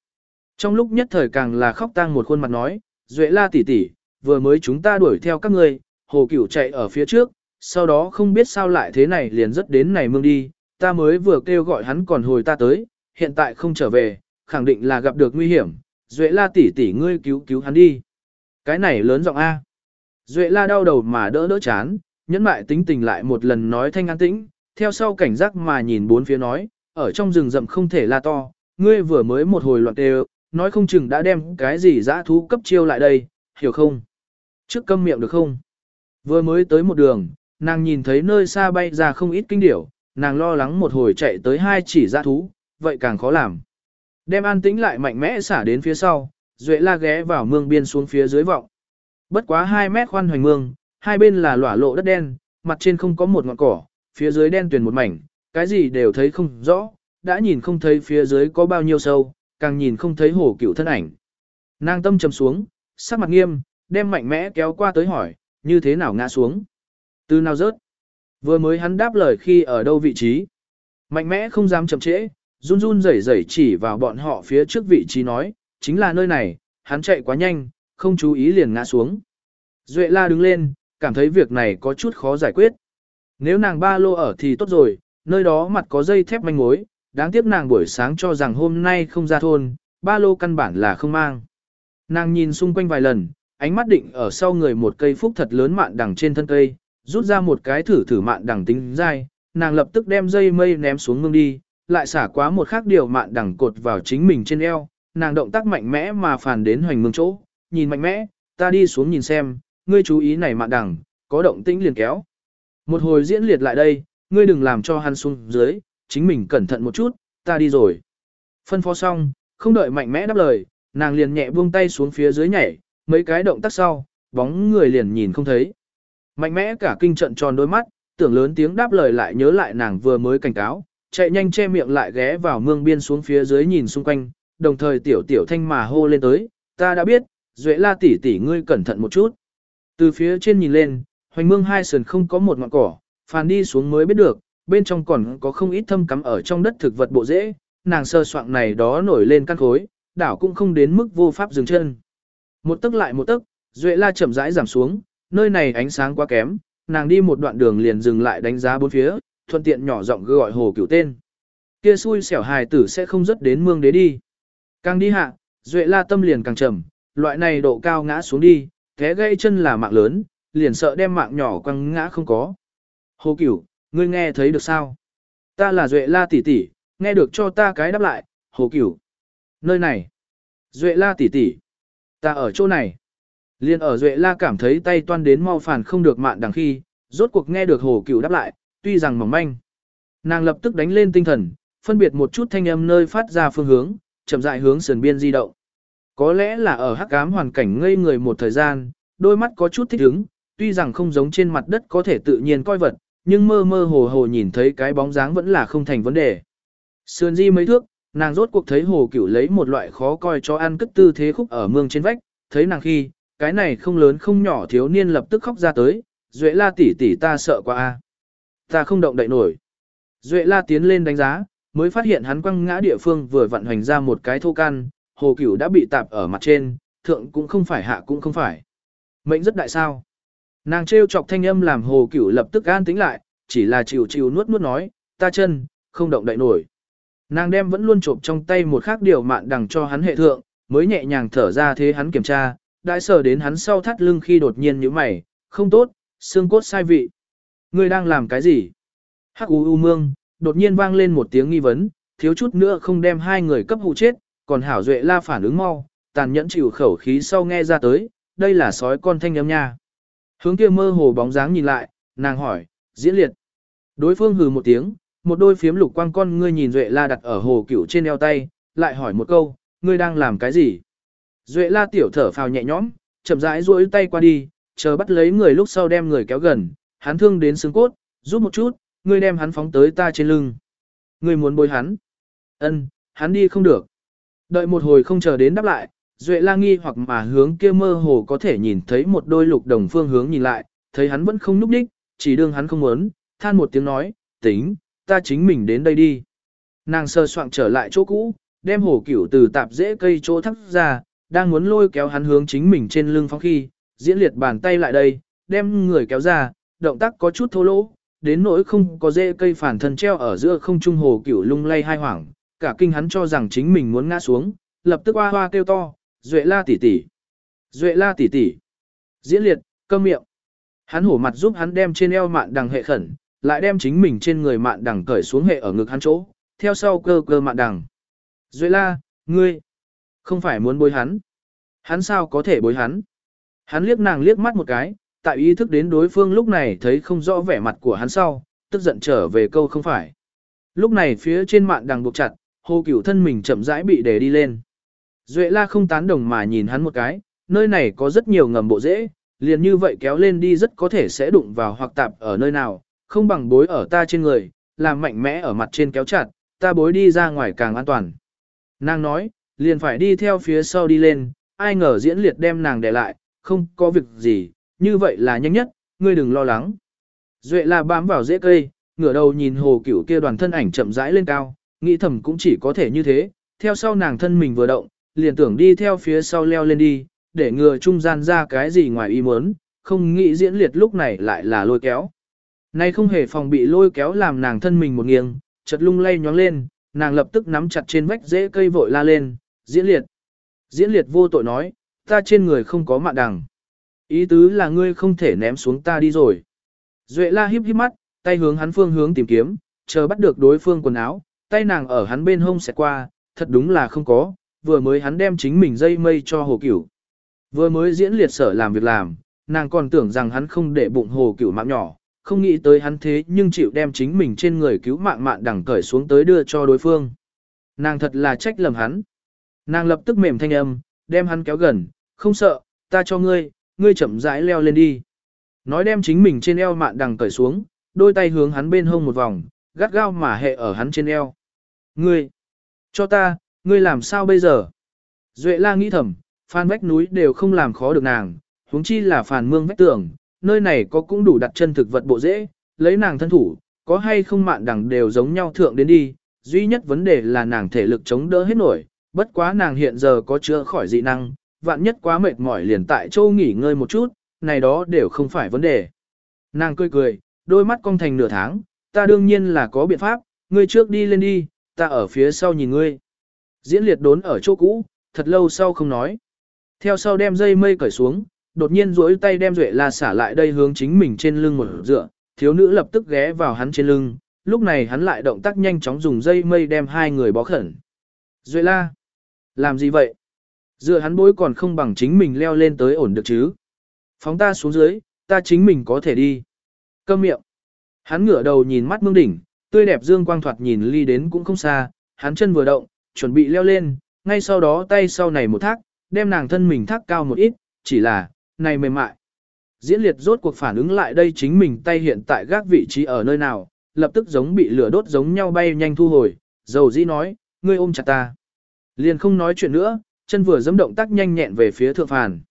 Trong lúc nhất thời càng là khóc tang một khuôn mặt nói, Duệ la tỷ tỷ, vừa mới chúng ta đuổi theo các ngươi, hồ cửu chạy ở phía trước, sau đó không biết sao lại thế này liền rất đến này mương đi, ta mới vừa kêu gọi hắn còn hồi ta tới, hiện tại không trở về, khẳng định là gặp được nguy hiểm, Duệ la tỷ tỷ ngươi cứu cứu hắn đi. Cái này lớn giọng A. Duệ la đau đầu mà đỡ đỡ chán, nhẫn mại tính tình lại một lần nói thanh an tĩnh, theo sau cảnh giác mà nhìn bốn phía nói, ở trong rừng rậm không thể la to, ngươi vừa mới một hồi loạn đều, nói không chừng đã đem cái gì dã thú cấp chiêu lại đây, hiểu không? Trước câm miệng được không? Vừa mới tới một đường, nàng nhìn thấy nơi xa bay ra không ít kinh điểu, nàng lo lắng một hồi chạy tới hai chỉ dã thú, vậy càng khó làm. Đem an tĩnh lại mạnh mẽ xả đến phía sau, Duệ la ghé vào mương biên xuống phía dưới vọng. Bất quá 2 mét khoan hoành mương, hai bên là lỏa lộ đất đen, mặt trên không có một ngọn cỏ, phía dưới đen tuyền một mảnh, cái gì đều thấy không rõ, đã nhìn không thấy phía dưới có bao nhiêu sâu, càng nhìn không thấy hổ cửu thân ảnh. Nàng tâm trầm xuống, sắc mặt nghiêm, đem mạnh mẽ kéo qua tới hỏi, như thế nào ngã xuống? Từ nào rớt? Vừa mới hắn đáp lời khi ở đâu vị trí? Mạnh mẽ không dám chậm trễ, run run rẩy rẩy chỉ vào bọn họ phía trước vị trí nói, chính là nơi này, hắn chạy quá nhanh, không chú ý liền ngã xuống. Duệ la đứng lên, cảm thấy việc này có chút khó giải quyết. Nếu nàng ba lô ở thì tốt rồi, nơi đó mặt có dây thép manh mối, đáng tiếc nàng buổi sáng cho rằng hôm nay không ra thôn, ba lô căn bản là không mang. Nàng nhìn xung quanh vài lần, ánh mắt định ở sau người một cây phúc thật lớn mạn đằng trên thân cây, rút ra một cái thử thử mạn đằng tính dai, nàng lập tức đem dây mây ném xuống mương đi, lại xả quá một khác điều mạn đằng cột vào chính mình trên eo, nàng động tác mạnh mẽ mà phản đến hoành mương chỗ, nhìn mạnh mẽ, ta đi xuống nhìn xem, ngươi chú ý này mạn đằng, có động tĩnh liền kéo. Một hồi diễn liệt lại đây, ngươi đừng làm cho hắn xuống dưới, chính mình cẩn thận một chút, ta đi rồi. Phân phó xong, không đợi mạnh mẽ đáp lời, nàng liền nhẹ buông tay xuống phía dưới nhảy, mấy cái động tác sau, bóng người liền nhìn không thấy. Mạnh mẽ cả kinh trận tròn đôi mắt, tưởng lớn tiếng đáp lời lại nhớ lại nàng vừa mới cảnh cáo, chạy nhanh che miệng lại ghé vào mương biên xuống phía dưới nhìn xung quanh, đồng thời tiểu tiểu thanh mà hô lên tới, ta đã biết, Duệ la tỷ tỷ ngươi cẩn thận một chút. Từ phía trên nhìn lên, hoành mương hai sườn không có một ngọn cỏ, phàn đi xuống mới biết được, bên trong còn có không ít thâm cắm ở trong đất thực vật bộ rễ, nàng sơ soạn này đó nổi lên căn khối, đảo cũng không đến mức vô pháp dừng chân. Một tức lại một tức, Duệ la chậm rãi giảm xuống, nơi này ánh sáng quá kém, nàng đi một đoạn đường liền dừng lại đánh giá bốn phía, thuận tiện nhỏ giọng gọi hồ cửu tên. Kia xui xẻo hài tử sẽ không dứt đến mương đế đi. Càng đi hạ, Duệ la tâm liền càng trầm, loại này độ cao ngã xuống đi, thế gây chân là mạng lớn, liền sợ đem mạng nhỏ quăng ngã không có. Hồ cửu, ngươi nghe thấy được sao? Ta là Duệ la tỷ tỷ, nghe được cho ta cái đáp lại, hồ cửu. Nơi này. Duệ la tỷ tỷ. Ta ở chỗ này. Liên ở Duệ la cảm thấy tay toan đến mau phản không được mạn đằng khi, rốt cuộc nghe được hồ cửu đáp lại, tuy rằng mỏng manh. Nàng lập tức đánh lên tinh thần, phân biệt một chút thanh âm nơi phát ra phương hướng, chậm rãi hướng sườn biên di động. Có lẽ là ở hắc ám hoàn cảnh ngây người một thời gian, đôi mắt có chút thích ứng, tuy rằng không giống trên mặt đất có thể tự nhiên coi vật, nhưng mơ mơ hồ hồ nhìn thấy cái bóng dáng vẫn là không thành vấn đề. Sườn di mấy thước, nàng rốt cuộc thấy hồ cửu lấy một loại khó coi cho ăn cất tư thế khúc ở mương trên vách, thấy nàng khi, cái này không lớn không nhỏ thiếu niên lập tức khóc ra tới, duệ la tỷ tỷ ta sợ quá a. Ta không động đậy nổi. Duệ la tiến lên đánh giá, mới phát hiện hắn quăng ngã địa phương vừa vận hoành ra một cái thô can, hồ cửu đã bị tạp ở mặt trên, thượng cũng không phải hạ cũng không phải. Mệnh rất đại sao. Nàng trêu chọc thanh âm làm hồ cửu lập tức an tính lại, chỉ là chịu chịu nuốt nuốt nói, ta chân, không động đậy nổi. Nàng đem vẫn luôn trộm trong tay một khác điều mạn đằng cho hắn hệ thượng, mới nhẹ nhàng thở ra thế hắn kiểm tra, đại sở đến hắn sau thắt lưng khi đột nhiên như mày, không tốt, xương cốt sai vị. Ngươi đang làm cái gì? Hắc u u mương, đột nhiên vang lên một tiếng nghi vấn, thiếu chút nữa không đem hai người cấp hụ chết, còn Hảo Duệ la phản ứng mau, tàn nhẫn chịu khẩu khí sau nghe ra tới, đây là sói con thanh âm nha. Hướng kia mơ hồ bóng dáng nhìn lại, nàng hỏi, diễn liệt. Đối phương hừ một tiếng, một đôi phiếm lục quang con ngươi nhìn Duệ la đặt ở hồ cửu trên eo tay, lại hỏi một câu, ngươi đang làm cái gì? Duệ la tiểu thở phào nhẹ nhõm, chậm rãi duỗi tay qua đi, chờ bắt lấy người lúc sau đem người kéo gần, hắn thương đến xương cốt, giúp một chút, ngươi đem hắn phóng tới ta trên lưng. Ngươi muốn bôi hắn. Ân, hắn đi không được. Đợi một hồi không chờ đến đáp lại, Duệ la nghi hoặc mà hướng kia mơ hồ có thể nhìn thấy một đôi lục đồng phương hướng nhìn lại, thấy hắn vẫn không núp đích, chỉ đương hắn không muốn, than một tiếng nói, tính, ta chính mình đến đây đi. Nàng sơ soạn trở lại chỗ cũ, đem hồ cửu từ tạp dễ cây chỗ thắt ra, đang muốn lôi kéo hắn hướng chính mình trên lưng phóng khi, diễn liệt bàn tay lại đây, đem người kéo ra, động tác có chút thô lỗ, đến nỗi không có dễ cây phản thân treo ở giữa không trung hồ cửu lung lay hai hoảng, cả kinh hắn cho rằng chính mình muốn ngã xuống, lập tức hoa hoa kêu to, Duệ la tỷ tỷ, Duệ la tỷ tỷ, diễn liệt, câm miệng. Hắn hổ mặt giúp hắn đem trên eo mạn đằng hệ khẩn, lại đem chính mình trên người mạn đằng cởi xuống hệ ở ngực hắn chỗ, theo sau cơ cơ mạn đằng. Duệ la, ngươi, không phải muốn bối hắn. Hắn sao có thể bối hắn? Hắn liếc nàng liếc mắt một cái, tại ý thức đến đối phương lúc này thấy không rõ vẻ mặt của hắn sau, tức giận trở về câu không phải. Lúc này phía trên mạn đằng buộc chặt, hồ cửu thân mình chậm rãi bị để đi lên. Duệ la không tán đồng mà nhìn hắn một cái, nơi này có rất nhiều ngầm bộ dễ, liền như vậy kéo lên đi rất có thể sẽ đụng vào hoặc tạp ở nơi nào, không bằng bối ở ta trên người, làm mạnh mẽ ở mặt trên kéo chặt, ta bối đi ra ngoài càng an toàn. Nàng nói, liền phải đi theo phía sau đi lên, ai ngờ diễn liệt đem nàng để lại, không có việc gì, như vậy là nhanh nhất, ngươi đừng lo lắng. Duệ la bám vào rễ cây, ngửa đầu nhìn hồ cửu kia đoàn thân ảnh chậm rãi lên cao, nghĩ thầm cũng chỉ có thể như thế, theo sau nàng thân mình vừa động, liền tưởng đi theo phía sau leo lên đi, để ngừa trung gian ra cái gì ngoài ý muốn, không nghĩ diễn liệt lúc này lại là lôi kéo. Nay không hề phòng bị lôi kéo làm nàng thân mình một nghiêng, chật lung lay nhóng lên, nàng lập tức nắm chặt trên vách rễ cây vội la lên, diễn liệt. Diễn liệt vô tội nói, ta trên người không có mạng đằng. Ý tứ là ngươi không thể ném xuống ta đi rồi. Duệ la híp híp mắt, tay hướng hắn phương hướng tìm kiếm, chờ bắt được đối phương quần áo, tay nàng ở hắn bên hông sẽ qua, thật đúng là không có, vừa mới hắn đem chính mình dây mây cho hồ cửu. Vừa mới diễn liệt sở làm việc làm, nàng còn tưởng rằng hắn không để bụng hồ cửu mạng nhỏ, không nghĩ tới hắn thế nhưng chịu đem chính mình trên người cứu mạng mạn đằng cởi xuống tới đưa cho đối phương. Nàng thật là trách lầm hắn. Nàng lập tức mềm thanh âm, đem hắn kéo gần, không sợ, ta cho ngươi, ngươi chậm rãi leo lên đi. Nói đem chính mình trên eo mạn đằng cởi xuống, đôi tay hướng hắn bên hông một vòng, gắt gao mà hệ ở hắn trên eo. Ngươi, cho ta, ngươi làm sao bây giờ? Duệ la nghĩ thầm, phan vách núi đều không làm khó được nàng, huống chi là phàn mương vách tường, nơi này có cũng đủ đặt chân thực vật bộ dễ, lấy nàng thân thủ, có hay không mạn đẳng đều giống nhau thượng đến đi, duy nhất vấn đề là nàng thể lực chống đỡ hết nổi, bất quá nàng hiện giờ có chữa khỏi dị năng, vạn nhất quá mệt mỏi liền tại châu nghỉ ngơi một chút, này đó đều không phải vấn đề. Nàng cười cười, đôi mắt cong thành nửa tháng, ta đương nhiên là có biện pháp, ngươi trước đi lên đi, ta ở phía sau nhìn ngươi. Diễn liệt đốn ở chỗ cũ, thật lâu sau không nói. Theo sau đem dây mây cởi xuống, đột nhiên duỗi tay đem Duệ La xả lại đây hướng chính mình trên lưng một dựa, thiếu nữ lập tức ghé vào hắn trên lưng, lúc này hắn lại động tác nhanh chóng dùng dây mây đem hai người bó khẩn. Duệ La, làm gì vậy? Dựa hắn bối còn không bằng chính mình leo lên tới ổn được chứ. Phóng ta xuống dưới, ta chính mình có thể đi. Câm miệng. Hắn ngửa đầu nhìn mắt mương đỉnh, tươi đẹp dương quang thoạt nhìn ly đến cũng không xa, hắn chân vừa động, chuẩn bị leo lên, ngay sau đó tay sau này một thác, đem nàng thân mình thác cao một ít, chỉ là, này mềm mại. Diễn liệt rốt cuộc phản ứng lại đây chính mình tay hiện tại gác vị trí ở nơi nào, lập tức giống bị lửa đốt giống nhau bay nhanh thu hồi, dầu dĩ nói, ngươi ôm chặt ta. Liền không nói chuyện nữa, chân vừa giẫm động tác nhanh nhẹn về phía thượng phàn.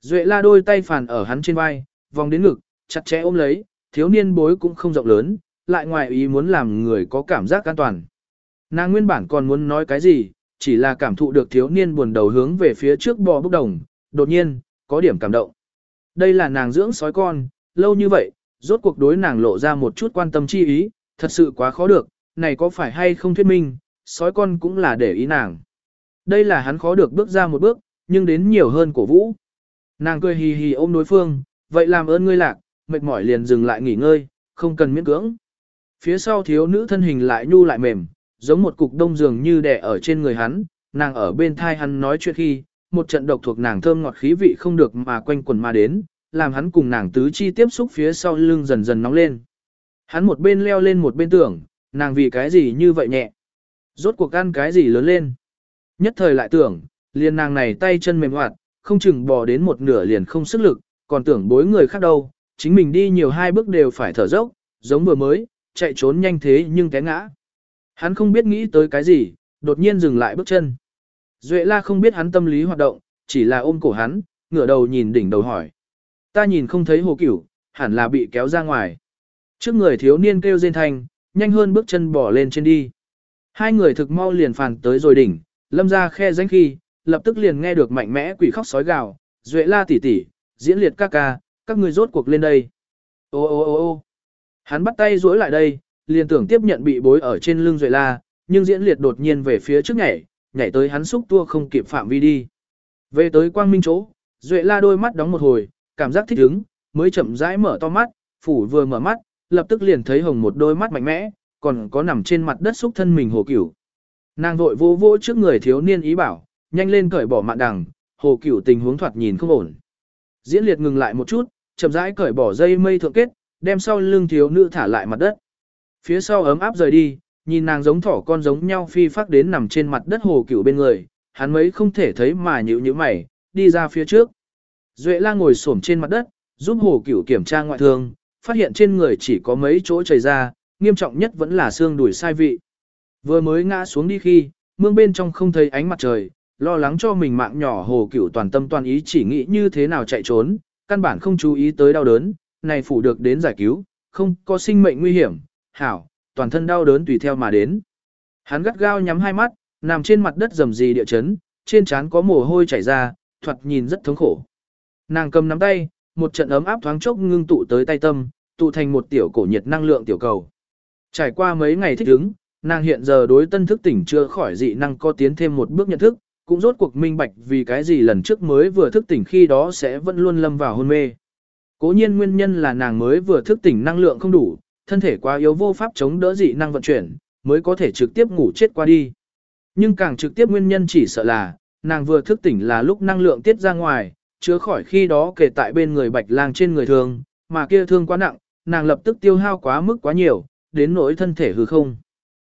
Duệ la đôi tay phàn ở hắn trên vai, vòng đến ngực, chặt chẽ ôm lấy, thiếu niên bối cũng không rộng lớn, lại ngoài ý muốn làm người có cảm giác an toàn. Nàng nguyên bản còn muốn nói cái gì, chỉ là cảm thụ được thiếu niên buồn đầu hướng về phía trước bò bốc đồng, đột nhiên, có điểm cảm động. Đây là nàng dưỡng sói con, lâu như vậy, rốt cuộc đối nàng lộ ra một chút quan tâm chi ý, thật sự quá khó được, này có phải hay không thuyết minh, sói con cũng là để ý nàng. Đây là hắn khó được bước ra một bước, nhưng đến nhiều hơn cổ vũ. Nàng cười hì hì ôm đối phương, vậy làm ơn ngươi lạc, mệt mỏi liền dừng lại nghỉ ngơi, không cần miễn cưỡng. Phía sau thiếu nữ thân hình lại nhu lại mềm, giống một cục đông dường như đè ở trên người hắn, nàng ở bên thai hắn nói chuyện khi, một trận độc thuộc nàng thơm ngọt khí vị không được mà quanh quần mà đến, làm hắn cùng nàng tứ chi tiếp xúc phía sau lưng dần dần nóng lên. Hắn một bên leo lên một bên tưởng, nàng vì cái gì như vậy nhẹ. Rốt cuộc ăn cái gì lớn lên. Nhất thời lại tưởng, liền nàng này tay chân mềm hoạt, không chừng bò đến một nửa liền không sức lực, còn tưởng bối người khác đâu, chính mình đi nhiều hai bước đều phải thở dốc, giống vừa mới, chạy trốn nhanh thế nhưng té ngã. Hắn không biết nghĩ tới cái gì, đột nhiên dừng lại bước chân. Duệ la không biết hắn tâm lý hoạt động, chỉ là ôm cổ hắn, ngửa đầu nhìn đỉnh đầu hỏi. Ta nhìn không thấy hồ cửu, hẳn là bị kéo ra ngoài. Trước người thiếu niên kêu rên thanh, nhanh hơn bước chân bỏ lên trên đi. Hai người thực mau liền phàn tới rồi đỉnh, lâm ra khe danh khi, lập tức liền nghe được mạnh mẽ quỷ khóc sói gào, duệ la tỉ tỉ, diễn liệt ca ca, các người rốt cuộc lên đây. Ô ô ô ô hắn bắt tay duỗi lại đây, liền tưởng tiếp nhận bị bối ở trên lưng duệ la, nhưng diễn liệt đột nhiên về phía trước nhảy, nhảy tới hắn xúc tua không kịp phạm vi đi. Về tới quang minh chỗ, duệ la đôi mắt đóng một hồi, cảm giác thích ứng, mới chậm rãi mở to mắt, phủ vừa mở mắt, lập tức liền thấy hồng một đôi mắt mạnh mẽ, còn có nằm trên mặt đất xúc thân mình hồ cửu. Nàng vội vô vô trước người thiếu niên ý bảo, nhanh lên cởi bỏ mạng đằng, hồ cửu tình huống thoạt nhìn không ổn. Diễn liệt ngừng lại một chút, chậm rãi cởi bỏ dây mây thượng kết, đem sau lưng thiếu nữ thả lại mặt đất. Phía sau ấm áp rời đi, nhìn nàng giống thỏ con giống nhau phi phát đến nằm trên mặt đất hồ cửu bên người, hắn mấy không thể thấy mà nhíu nhíu mày, đi ra phía trước. Duệ la ngồi xổm trên mặt đất, giúp hồ cửu kiểm tra ngoại thương, phát hiện trên người chỉ có mấy chỗ chảy ra, nghiêm trọng nhất vẫn là xương đùi sai vị. Vừa mới ngã xuống đi khi, mương bên trong không thấy ánh mặt trời, lo lắng cho mình mạng nhỏ hồ cửu toàn tâm toàn ý chỉ nghĩ như thế nào chạy trốn, căn bản không chú ý tới đau đớn, này phủ được đến giải cứu, không có sinh mệnh nguy hiểm, hảo, toàn thân đau đớn tùy theo mà đến. Hắn gắt gao nhắm hai mắt, nằm trên mặt đất rầm rì địa chấn, trên trán có mồ hôi chảy ra, thoạt nhìn rất thống khổ. Nàng cầm nắm tay, một trận ấm áp thoáng chốc ngưng tụ tới tay tâm, tụ thành một tiểu cổ nhiệt năng lượng tiểu cầu. Trải qua mấy ngày thích ứng, nàng hiện giờ đối tân thức tỉnh chưa khỏi dị năng có tiến thêm một bước nhận thức, cũng rốt cuộc minh bạch vì cái gì lần trước mới vừa thức tỉnh khi đó sẽ vẫn luôn lâm vào hôn mê. Cố nhiên nguyên nhân là nàng mới vừa thức tỉnh năng lượng không đủ, thân thể quá yếu vô pháp chống đỡ dị năng vận chuyển, mới có thể trực tiếp ngủ chết qua đi. Nhưng càng trực tiếp nguyên nhân chỉ sợ là, nàng vừa thức tỉnh là lúc năng lượng tiết ra ngoài, chứa khỏi khi đó kể tại bên người bạch lang trên người thường, mà kia thương quá nặng, nàng lập tức tiêu hao quá mức quá nhiều, đến nỗi thân thể hư không.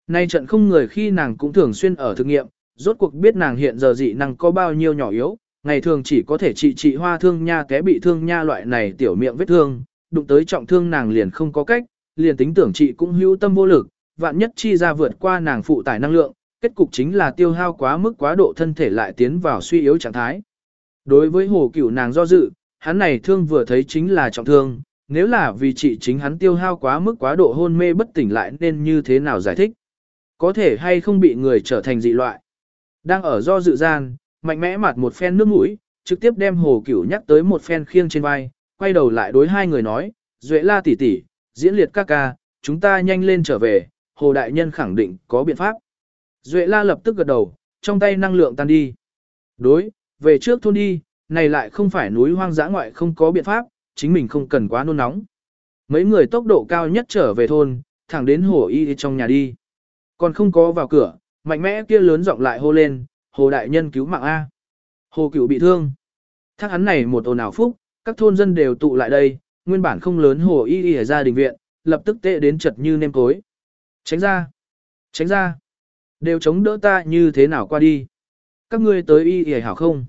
Nay trận không người khi nàng cũng thường xuyên ở thực nghiệm, rốt cuộc biết nàng hiện giờ dị năng có bao nhiêu nhỏ yếu, ngày thường chỉ có thể trị trị hoa thương nha té bị thương nha loại này tiểu miệng vết thương, đụng tới trọng thương nàng liền không có cách, liền tính tưởng trị cũng hữu tâm vô lực, vạn nhất chi ra vượt qua nàng phụ tải năng lượng, kết cục chính là tiêu hao quá mức quá độ thân thể lại tiến vào suy yếu trạng thái. Đối với hồ cửu nàng do dự, hắn này thương vừa thấy chính là trọng thương, nếu là vì trị chính hắn tiêu hao quá mức quá độ hôn mê bất tỉnh lại nên như thế nào giải thích. Có thể hay không bị người trở thành dị loại. Đang ở do dự gian, mạnh mẽ mặt một phen nước mũi, trực tiếp đem hồ cửu nhắc tới một phen khiêng trên vai, quay đầu lại đối hai người nói, Duệ la tỷ tỷ, diễn liệt ca ca, chúng ta nhanh lên trở về, hồ đại nhân khẳng định có biện pháp. Duệ la lập tức gật đầu, trong tay năng lượng tan đi. Đối, về trước thôn đi, này lại không phải núi hoang dã ngoại không có biện pháp, chính mình không cần quá nôn nóng. Mấy người tốc độ cao nhất trở về thôn, thẳng đến hồ y trong nhà đi. Còn không có vào cửa, mạnh mẽ kia lớn giọng lại hô lên, hồ đại nhân cứu mạng A. Hồ cửu bị thương. Thác hắn này một ồn ào phúc, các thôn dân đều tụ lại đây, nguyên bản không lớn hồ y y ở gia đình viện, lập tức tệ đến chật như nêm cối. Tránh ra! Tránh ra! Đều chống đỡ ta như thế nào qua đi. Các ngươi tới y y hảo không?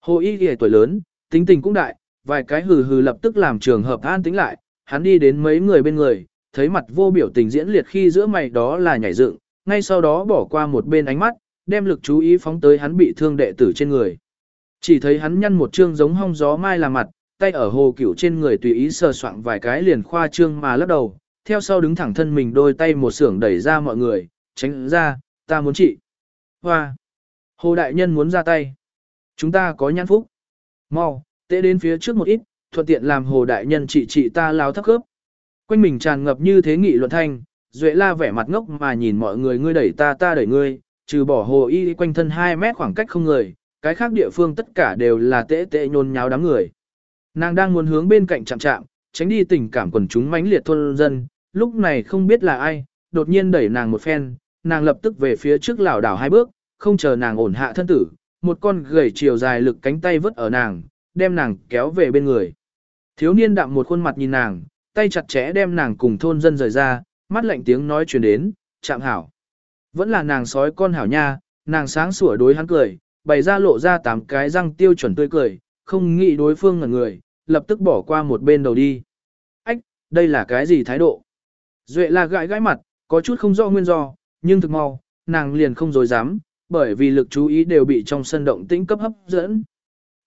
Hồ y y tuổi lớn, tính tình cũng đại, vài cái hừ hừ lập tức làm trường hợp an tính lại, hắn đi đến mấy người bên người, thấy mặt vô biểu tình diễn liệt khi giữa mày đó là nhảy dựng, ngay sau đó bỏ qua một bên ánh mắt, đem lực chú ý phóng tới hắn bị thương đệ tử trên người. Chỉ thấy hắn nhăn một trương giống hong gió mai là mặt, tay ở hồ cửu trên người tùy ý sờ soạng vài cái liền khoa trương mà lắc đầu, theo sau đứng thẳng thân mình đôi tay một sưởng đẩy ra mọi người, tránh ra, ta muốn trị. Hoa! Hồ đại nhân muốn ra tay. Chúng ta có nhãn phúc. Mau, tệ đến phía trước một ít, thuận tiện làm hồ đại nhân trị trị ta lao thấp khớp. Quanh mình tràn ngập như thế nghị luận thanh, Duệ la vẻ mặt ngốc mà nhìn mọi người ngươi đẩy ta ta đẩy ngươi, trừ bỏ hồ y quanh thân 2 mét khoảng cách không người, cái khác địa phương tất cả đều là tệ tệ nhôn nháo đám người. Nàng đang muốn hướng bên cạnh chạm chạm, tránh đi tình cảm quần chúng mãnh liệt thôn dân, lúc này không biết là ai, đột nhiên đẩy nàng một phen, nàng lập tức về phía trước lảo đảo hai bước, không chờ nàng ổn hạ thân tử, một con gầy chiều dài lực cánh tay vứt ở nàng, đem nàng kéo về bên người. Thiếu niên đạm một khuôn mặt nhìn nàng, tay chặt chẽ đem nàng cùng thôn dân rời ra, mắt lạnh tiếng nói truyền đến, chạm hảo. Vẫn là nàng sói con hảo nha, nàng sáng sủa đối hắn cười, bày ra lộ ra tám cái răng tiêu chuẩn tươi cười, không nghĩ đối phương ngẩn người, lập tức bỏ qua một bên đầu đi. Ách, đây là cái gì thái độ? Duệ là gãi gãi mặt, có chút không rõ nguyên do, nhưng thực mau, nàng liền không dối dám, bởi vì lực chú ý đều bị trong sân động tĩnh cấp hấp dẫn.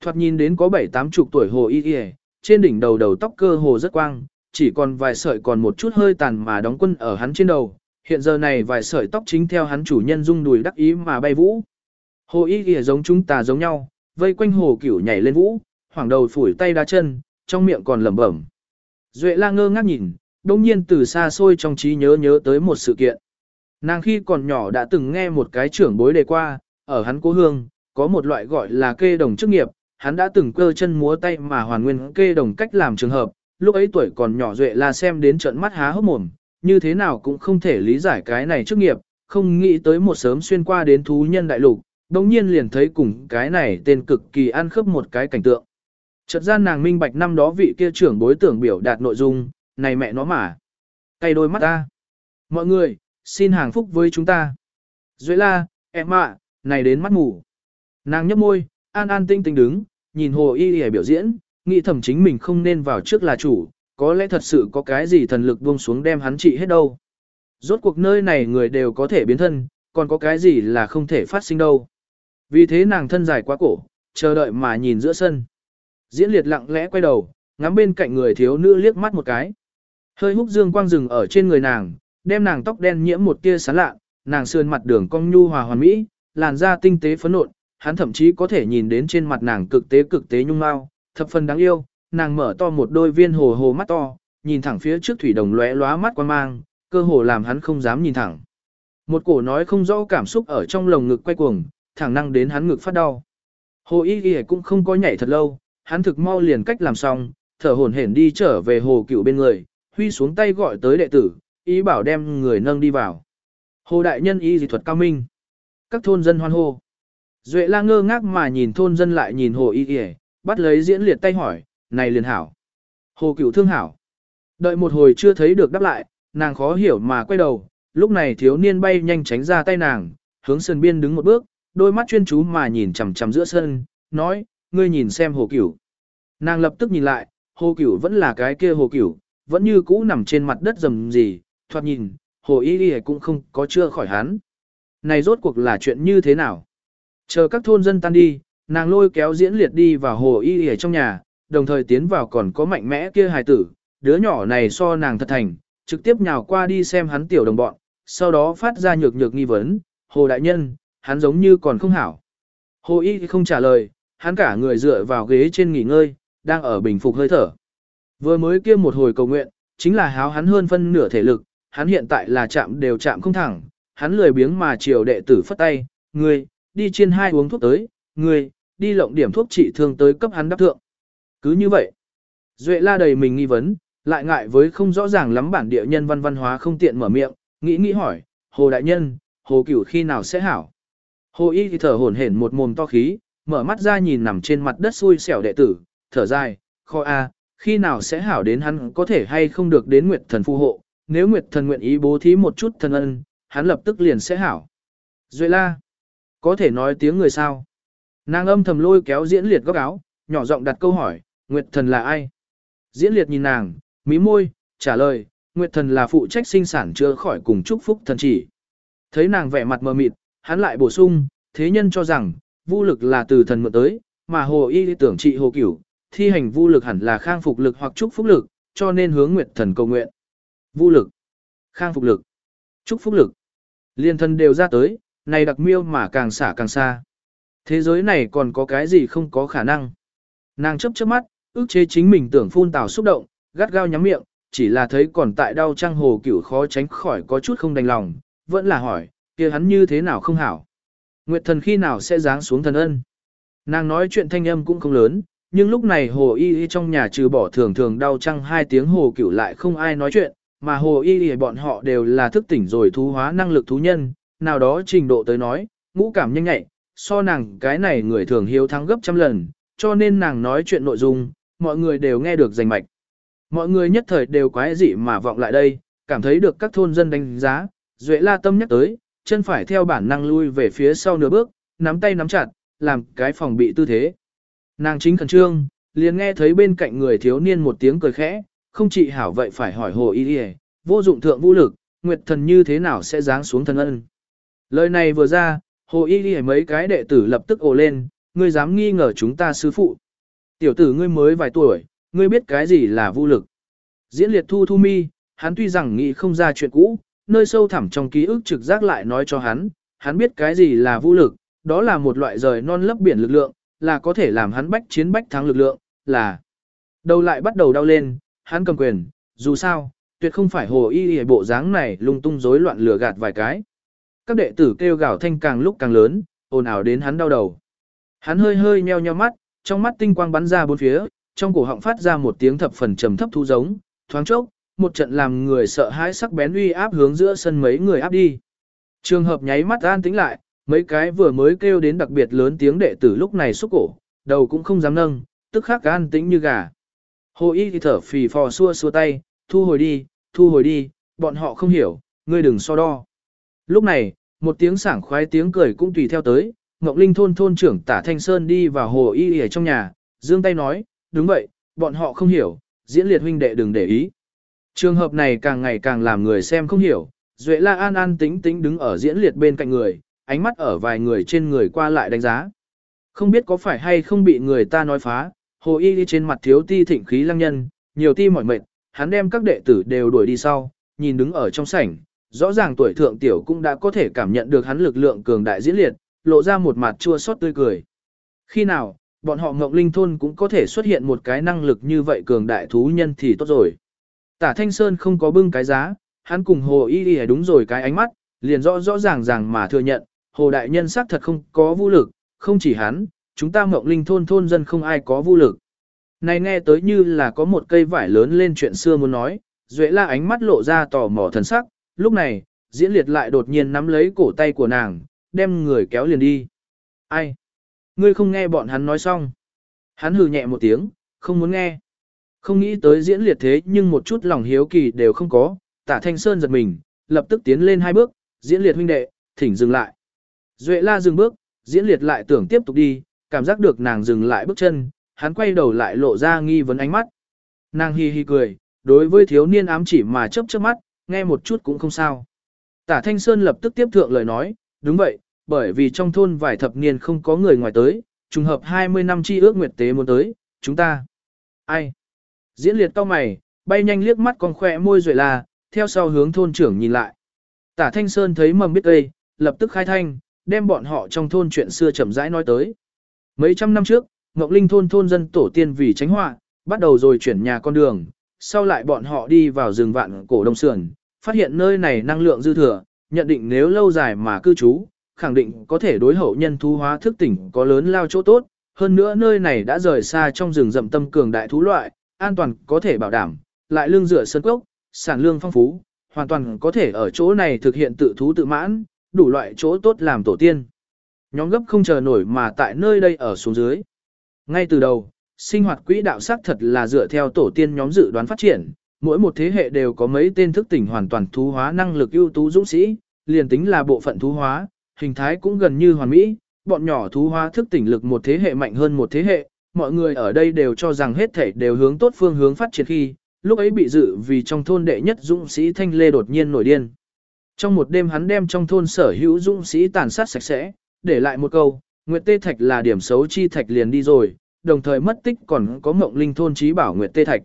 Thoạt nhìn đến có bảy tám chục tuổi hồ y y, trên đỉnh đầu đầu tóc cơ hồ rất quang, chỉ còn vài sợi còn một chút hơi tàn mà đóng quân ở hắn trên đầu. Hiện giờ này vài sợi tóc chính theo hắn chủ nhân rung đùi đắc ý mà bay vũ. Hồ y y giống chúng ta giống nhau, vây quanh hồ cửu nhảy lên vũ, hoảng đầu phủi tay đá chân, trong miệng còn lẩm bẩm. Duệ la ngơ ngác nhìn, đông nhiên từ xa xôi trong trí nhớ nhớ tới một sự kiện. Nàng khi còn nhỏ đã từng nghe một cái trưởng bối đề qua, ở hắn cố hương, có một loại gọi là kê đồng chức nghiệp, hắn đã từng cơ chân múa tay mà hoàn nguyên kê đồng cách làm trường hợp, lúc ấy tuổi còn nhỏ duệ là xem đến trận mắt há hốc mồm, như thế nào cũng không thể lý giải cái này chức nghiệp, không nghĩ tới một sớm xuyên qua đến thú nhân đại lục, đồng nhiên liền thấy cùng cái này tên cực kỳ ăn khớp một cái cảnh tượng. Chợt gian nàng minh bạch năm đó vị kia trưởng bối tưởng biểu đạt nội dung, này mẹ nó mà. Cay đôi mắt ta. Mọi người, xin hàng phúc với chúng ta. Duệ la, em ạ, này đến mắt ngủ. Nàng nhấp môi, an an tinh tinh đứng, nhìn hồ y y biểu diễn, nghĩ thầm chính mình không nên vào trước là chủ, có lẽ thật sự có cái gì thần lực buông xuống đem hắn trị hết đâu. Rốt cuộc nơi này người đều có thể biến thân, còn có cái gì là không thể phát sinh đâu. Vì thế nàng thân dài quá cổ, chờ đợi mà nhìn giữa sân. Diễn liệt lặng lẽ quay đầu, ngắm bên cạnh người thiếu nữ liếc mắt một cái. Hơi húc dương quang rừng ở trên người nàng, đem nàng tóc đen nhiễm một tia sáng lạ, nàng sườn mặt đường cong nhu hòa hoàn mỹ, làn da tinh tế phấn nộn, hắn thậm chí có thể nhìn đến trên mặt nàng cực tế cực tế nhung mao, thập phần đáng yêu, nàng mở to một đôi viên hồ hồ mắt to, nhìn thẳng phía trước thủy đồng lóe lóa mắt quan mang, cơ hồ làm hắn không dám nhìn thẳng. Một cổ nói không rõ cảm xúc ở trong lồng ngực quay cuồng, thẳng năng đến hắn ngực phát đau. Hồ Y Y cũng không có nhảy thật lâu, hắn thực mau liền cách làm xong, thở hổn hển đi trở về hồ cựu bên người, huy xuống tay gọi tới đệ tử, ý bảo đem người nâng đi vào. Hồ đại nhân y dị thuật cao minh. Các thôn dân hoan hô. Duệ la ngơ ngác mà nhìn thôn dân lại nhìn hồ y y, bắt lấy diễn liệt tay hỏi, này liền hảo. Hồ cửu thương hảo. Đợi một hồi chưa thấy được đáp lại, nàng khó hiểu mà quay đầu, lúc này thiếu niên bay nhanh tránh ra tay nàng, hướng sân biên đứng một bước, đôi mắt chuyên chú mà nhìn chằm chằm giữa sân, nói, ngươi nhìn xem hồ cửu. Nàng lập tức nhìn lại, hồ cửu vẫn là cái kia hồ cửu, vẫn như cũ nằm trên mặt đất rầm gì, thoạt nhìn, hồ y y cũng không có chưa khỏi hắn. Này rốt cuộc là chuyện như thế nào? Chờ các thôn dân tan đi, nàng lôi kéo diễn liệt đi vào hồ y ở trong nhà, đồng thời tiến vào còn có mạnh mẽ kia hài tử, đứa nhỏ này so nàng thật thành, trực tiếp nhào qua đi xem hắn tiểu đồng bọn, sau đó phát ra nhược nhược nghi vấn, hồ đại nhân, hắn giống như còn không hảo. Hồ y không trả lời, hắn cả người dựa vào ghế trên nghỉ ngơi, đang ở bình phục hơi thở. Vừa mới kia một hồi cầu nguyện, chính là háo hắn hơn phân nửa thể lực, hắn hiện tại là chạm đều chạm không thẳng, hắn lười biếng mà chiều đệ tử phất tay, ngươi, đi trên hai uống thuốc tới, ngươi, đi lộng điểm thuốc trị thương tới cấp hắn đắp thượng. Cứ như vậy, Duệ la đầy mình nghi vấn, lại ngại với không rõ ràng lắm bản địa nhân văn văn hóa không tiện mở miệng, nghĩ nghĩ hỏi, Hồ Đại Nhân, Hồ Cửu khi nào sẽ hảo? Hồ Y thì thở hổn hển một mồm to khí, mở mắt ra nhìn nằm trên mặt đất xui xẻo đệ tử, thở dài, kho A, khi nào sẽ hảo đến hắn có thể hay không được đến Nguyệt Thần phù hộ, nếu Nguyệt Thần nguyện ý bố thí một chút thần ân, hắn lập tức liền sẽ hảo. Duệ la, có thể nói tiếng người sao? Nàng âm thầm lôi kéo diễn liệt góc áo, nhỏ giọng đặt câu hỏi, Nguyệt Thần là ai? Diễn liệt nhìn nàng, mí môi, trả lời, Nguyệt Thần là phụ trách sinh sản chưa khỏi cùng chúc phúc thần chỉ. Thấy nàng vẻ mặt mờ mịt, hắn lại bổ sung, thế nhân cho rằng, vô lực là từ thần mượn tới, mà hồ y tưởng trị hồ cửu, thi hành vô lực hẳn là khang phục lực hoặc chúc phúc lực, cho nên hướng Nguyệt Thần cầu nguyện. Vô lực, khang phục lực, chúc phúc lực. Liên thân đều ra tới, này đặc miêu mà càng xả càng xa. Thế giới này còn có cái gì không có khả năng. Nàng chấp chớp mắt, ước chế chính mình tưởng phun tào xúc động, gắt gao nhắm miệng, chỉ là thấy còn tại đau trang hồ cửu khó tránh khỏi có chút không đành lòng, vẫn là hỏi, kia hắn như thế nào không hảo. Nguyệt thần khi nào sẽ giáng xuống thần ân. Nàng nói chuyện thanh âm cũng không lớn, nhưng lúc này hồ y y trong nhà trừ bỏ thường thường đau trăng hai tiếng hồ cửu lại không ai nói chuyện, mà hồ y y bọn họ đều là thức tỉnh rồi thú hóa năng lực thú nhân, nào đó trình độ tới nói, ngũ cảm nhanh nhạy, so nàng cái này người thường hiếu thắng gấp trăm lần, cho nên nàng nói chuyện nội dung, mọi người đều nghe được rành mạch. Mọi người nhất thời đều quái dị mà vọng lại đây, cảm thấy được các thôn dân đánh giá, Duệ la tâm nhắc tới, chân phải theo bản năng lui về phía sau nửa bước, nắm tay nắm chặt, làm cái phòng bị tư thế. Nàng chính khẩn trương, liền nghe thấy bên cạnh người thiếu niên một tiếng cười khẽ, không chị hảo vậy phải hỏi hồ y y, vô dụng thượng vũ lực, nguyệt thần như thế nào sẽ giáng xuống thân ân. Lời này vừa ra, hồ y ghi mấy cái đệ tử lập tức ồ lên, ngươi dám nghi ngờ chúng ta sư phụ. Tiểu tử ngươi mới vài tuổi, ngươi biết cái gì là vũ lực. Diễn liệt thu thu mi, hắn tuy rằng nghĩ không ra chuyện cũ, nơi sâu thẳm trong ký ức trực giác lại nói cho hắn, hắn biết cái gì là vũ lực, đó là một loại rời non lấp biển lực lượng, là có thể làm hắn bách chiến bách thắng lực lượng, là đầu lại bắt đầu đau lên, hắn cầm quyền, dù sao, tuyệt không phải hồ y y bộ dáng này lung tung rối loạn lừa gạt vài cái. Các đệ tử kêu gào thanh càng lúc càng lớn, ồn ào đến hắn đau đầu. Hắn hơi hơi nheo nheo mắt, trong mắt tinh quang bắn ra bốn phía, trong cổ họng phát ra một tiếng thập phần trầm thấp thu giống, thoáng chốc, một trận làm người sợ hãi sắc bén uy áp hướng giữa sân mấy người áp đi. Trường hợp nháy mắt an tĩnh lại, mấy cái vừa mới kêu đến đặc biệt lớn tiếng đệ tử lúc này xúc cổ, đầu cũng không dám nâng, tức khắc an tĩnh như gà. Hồ y thì thở phì phò xua xua tay, thu hồi đi, thu hồi đi, bọn họ không hiểu, ngươi đừng so đo. Lúc này, một tiếng sảng khoái tiếng cười cũng tùy theo tới, Ngọc Linh thôn thôn trưởng tả Thanh Sơn đi vào hồ y ở trong nhà, dương tay nói, đúng vậy, bọn họ không hiểu, diễn liệt huynh đệ đừng để ý. Trường hợp này càng ngày càng làm người xem không hiểu, Duệ La An An tính tính đứng ở diễn liệt bên cạnh người, ánh mắt ở vài người trên người qua lại đánh giá. Không biết có phải hay không bị người ta nói phá, hồ y đi trên mặt thiếu ti thịnh khí lăng nhân, nhiều ti mỏi mệt, hắn đem các đệ tử đều đuổi đi sau, nhìn đứng ở trong sảnh, rõ ràng tuổi thượng tiểu cũng đã có thể cảm nhận được hắn lực lượng cường đại diễn liệt, lộ ra một mặt chua xót tươi cười. Khi nào, bọn họ Ngọc Linh Thôn cũng có thể xuất hiện một cái năng lực như vậy cường đại thú nhân thì tốt rồi. Tả Thanh Sơn không có bưng cái giá, hắn cùng Hồ Y Y đúng rồi cái ánh mắt, liền rõ rõ ràng ràng mà thừa nhận, Hồ Đại Nhân xác thật không có vũ lực, không chỉ hắn, chúng ta Ngọc Linh Thôn thôn dân không ai có vũ lực. Này nghe tới như là có một cây vải lớn lên chuyện xưa muốn nói, Duệ la ánh mắt lộ ra tò mò thần sắc, lúc này, diễn liệt lại đột nhiên nắm lấy cổ tay của nàng, đem người kéo liền đi. Ai? Ngươi không nghe bọn hắn nói xong. Hắn hừ nhẹ một tiếng, không muốn nghe. Không nghĩ tới diễn liệt thế nhưng một chút lòng hiếu kỳ đều không có, tả thanh sơn giật mình, lập tức tiến lên hai bước, diễn liệt huynh đệ, thỉnh dừng lại. Duệ la dừng bước, diễn liệt lại tưởng tiếp tục đi, cảm giác được nàng dừng lại bước chân, hắn quay đầu lại lộ ra nghi vấn ánh mắt. Nàng hi hi cười, đối với thiếu niên ám chỉ mà chớp chớp mắt, nghe một chút cũng không sao. Tả Thanh Sơn lập tức tiếp thượng lời nói, đúng vậy, bởi vì trong thôn vài thập niên không có người ngoài tới, trùng hợp 20 năm chi ước nguyệt tế muốn tới, chúng ta. Ai? Diễn liệt cao mày, bay nhanh liếc mắt con khỏe môi rồi là, theo sau hướng thôn trưởng nhìn lại. Tả Thanh Sơn thấy mầm biết đây, lập tức khai thanh, đem bọn họ trong thôn chuyện xưa chậm rãi nói tới. Mấy trăm năm trước, Ngọc Linh thôn thôn dân tổ tiên vì tránh họa, bắt đầu rồi chuyển nhà con đường, sau lại bọn họ đi vào rừng vạn cổ đông sườn, phát hiện nơi này năng lượng dư thừa, nhận định nếu lâu dài mà cư trú, khẳng định có thể đối hậu nhân thú hóa thức tỉnh có lớn lao chỗ tốt, hơn nữa nơi này đã rời xa trong rừng rậm tâm cường đại thú loại, an toàn có thể bảo đảm, lại lương dựa sân cốc, sản lương phong phú, hoàn toàn có thể ở chỗ này thực hiện tự thú tự mãn, đủ loại chỗ tốt làm tổ tiên. Nhóm gấp không chờ nổi mà tại nơi đây ở xuống dưới. Ngay từ đầu, sinh hoạt quỹ đạo xác thật là dựa theo tổ tiên nhóm dự đoán phát triển, mỗi một thế hệ đều có mấy tên thức tỉnh hoàn toàn thú hóa năng lực ưu tú dũng sĩ, liền tính là bộ phận thú hóa, hình thái cũng gần như hoàn mỹ, bọn nhỏ thú hóa thức tỉnh lực một thế hệ mạnh hơn một thế hệ, mọi người ở đây đều cho rằng hết thể đều hướng tốt phương hướng phát triển khi, lúc ấy bị dự vì trong thôn đệ nhất dũng sĩ Thanh Lê đột nhiên nổi điên. Trong một đêm hắn đem trong thôn sở hữu dũng sĩ tàn sát sạch sẽ, để lại một câu, Nguyệt Tê Thạch là điểm xấu chi thạch liền đi rồi, đồng thời mất tích còn có Mộng Linh thôn trí bảo Nguyệt Tê Thạch.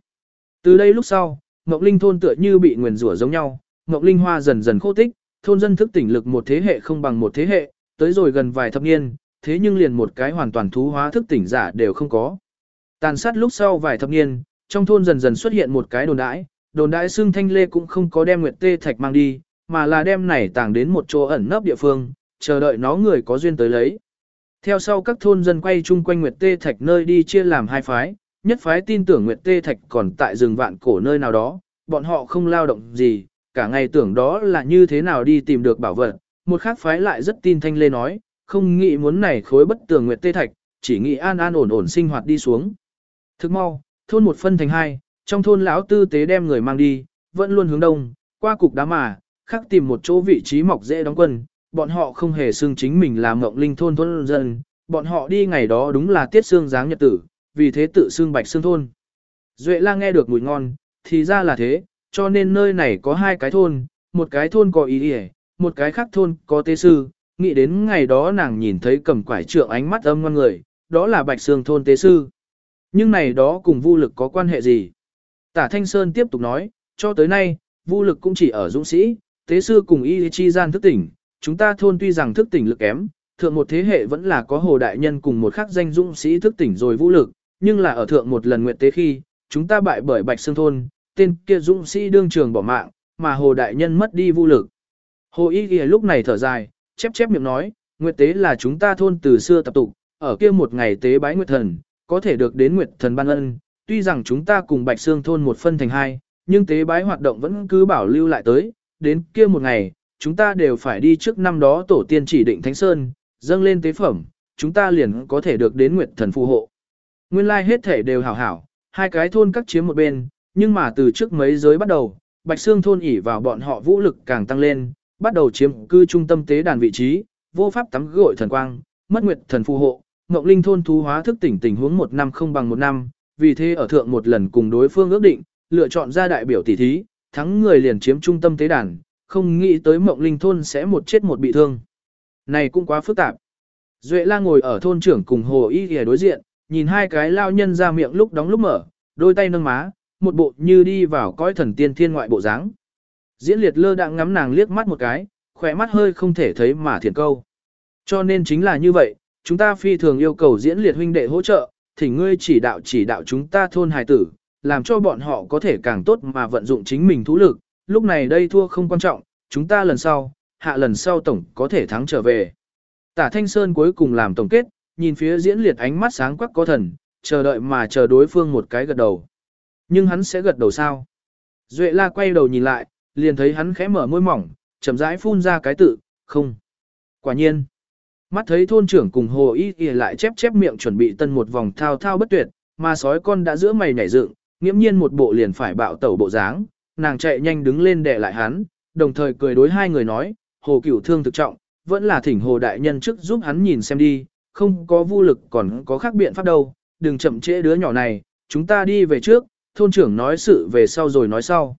Từ đây lúc sau, Mộng Linh thôn tựa như bị nguyền rủa giống nhau, Mộng Linh hoa dần dần khô tích, thôn dân thức tỉnh lực một thế hệ không bằng một thế hệ, tới rồi gần vài thập niên, thế nhưng liền một cái hoàn toàn thú hóa thức tỉnh giả đều không có. Tàn sát lúc sau vài thập niên, trong thôn dần dần xuất hiện một cái đồn đãi, đồn đãi xương thanh lê cũng không có đem Nguyệt Tê Thạch mang đi, mà là đem này tàng đến một chỗ ẩn nấp địa phương, chờ đợi nó người có duyên tới lấy. Theo sau các thôn dân quay chung quanh Nguyệt Tê Thạch nơi đi chia làm hai phái, nhất phái tin tưởng Nguyệt Tê Thạch còn tại rừng vạn cổ nơi nào đó, bọn họ không lao động gì, cả ngày tưởng đó là như thế nào đi tìm được bảo vật. Một khác phái lại rất tin thanh lê nói, không nghĩ muốn này khối bất tường nguyệt tê thạch, chỉ nghĩ an an ổn ổn sinh hoạt đi xuống. Thức mau, thôn một phân thành hai, trong thôn lão tư tế đem người mang đi, vẫn luôn hướng đông, qua cục đá mà, khắc tìm một chỗ vị trí mọc dễ đóng quân, bọn họ không hề xưng chính mình là mộng linh thôn thôn dân, bọn họ đi ngày đó đúng là tiết xương dáng nhật tử, vì thế tự xương bạch xương thôn. Duệ la nghe được mùi ngon, thì ra là thế, cho nên nơi này có hai cái thôn, một cái thôn có ý hề, một cái khác thôn có tế sư, nghĩ đến ngày đó nàng nhìn thấy cầm quải trượng ánh mắt âm ngon người, đó là bạch xương thôn tế sư. Nhưng này đó cùng vô lực có quan hệ gì? Tả Thanh Sơn tiếp tục nói, cho tới nay, vô lực cũng chỉ ở dũng sĩ, tế sư cùng y chi gian thức tỉnh, chúng ta thôn tuy rằng thức tỉnh lực kém, thượng một thế hệ vẫn là có hồ đại nhân cùng một khắc danh dũng sĩ thức tỉnh rồi vũ lực, nhưng là ở thượng một lần nguyện tế khi, chúng ta bại bởi bạch xương thôn, tên kia dũng sĩ đương trường bỏ mạng, mà hồ đại nhân mất đi vũ lực. Hồ y Y lúc này thở dài, chép chép miệng nói, nguyệt tế là chúng ta thôn từ xưa tập tục, ở kia một ngày tế bái nguyệt thần, có thể được đến nguyệt thần ban ân, tuy rằng chúng ta cùng bạch xương thôn một phân thành hai, nhưng tế bái hoạt động vẫn cứ bảo lưu lại tới, đến kia một ngày, chúng ta đều phải đi trước năm đó tổ tiên chỉ định Thánh Sơn, dâng lên tế phẩm, chúng ta liền có thể được đến Nguyệt Thần phù hộ. Nguyên lai like hết thể đều hảo hảo, hai cái thôn cắt chiếm một bên, nhưng mà từ trước mấy giới bắt đầu, Bạch Sương thôn ỉ vào bọn họ vũ lực càng tăng lên, bắt đầu chiếm cư trung tâm tế đàn vị trí, vô pháp tắm gội thần quang, mất Nguyệt Thần phù hộ, Ngọc Linh thôn thú hóa thức tỉnh tình huống một năm không bằng một năm, vì thế ở thượng một lần cùng đối phương ước định, lựa chọn ra đại biểu tỷ thí, thắng người liền chiếm trung tâm tế đàn, không nghĩ tới mộng linh thôn sẽ một chết một bị thương. Này cũng quá phức tạp. Duệ la ngồi ở thôn trưởng cùng hồ y ghề đối diện, nhìn hai cái lao nhân ra miệng lúc đóng lúc mở, đôi tay nâng má, một bộ như đi vào cõi thần tiên thiên ngoại bộ dáng. Diễn liệt lơ đạng ngắm nàng liếc mắt một cái, khỏe mắt hơi không thể thấy mà thiền câu. Cho nên chính là như vậy, chúng ta phi thường yêu cầu diễn liệt huynh đệ hỗ trợ, thì ngươi chỉ đạo chỉ đạo chúng ta thôn hài tử, làm cho bọn họ có thể càng tốt mà vận dụng chính mình thú lực, lúc này đây thua không quan trọng, chúng ta lần sau, hạ lần sau tổng có thể thắng trở về. Tả Thanh Sơn cuối cùng làm tổng kết, nhìn phía diễn liệt ánh mắt sáng quắc có thần, chờ đợi mà chờ đối phương một cái gật đầu. Nhưng hắn sẽ gật đầu sao? Duệ la quay đầu nhìn lại, liền thấy hắn khẽ mở môi mỏng, chậm rãi phun ra cái tự, không. Quả nhiên. Mắt thấy thôn trưởng cùng hồ y y lại chép chép miệng chuẩn bị tân một vòng thao thao bất tuyệt, mà sói con đã giữa mày nhảy dựng, nghiễm nhiên một bộ liền phải bạo tẩu bộ dáng, nàng chạy nhanh đứng lên để lại hắn, đồng thời cười đối hai người nói, hồ cửu thương thực trọng, vẫn là thỉnh hồ đại nhân trước giúp hắn nhìn xem đi, không có vô lực còn có khác biện pháp đâu, đừng chậm trễ đứa nhỏ này, chúng ta đi về trước, thôn trưởng nói sự về sau rồi nói sau.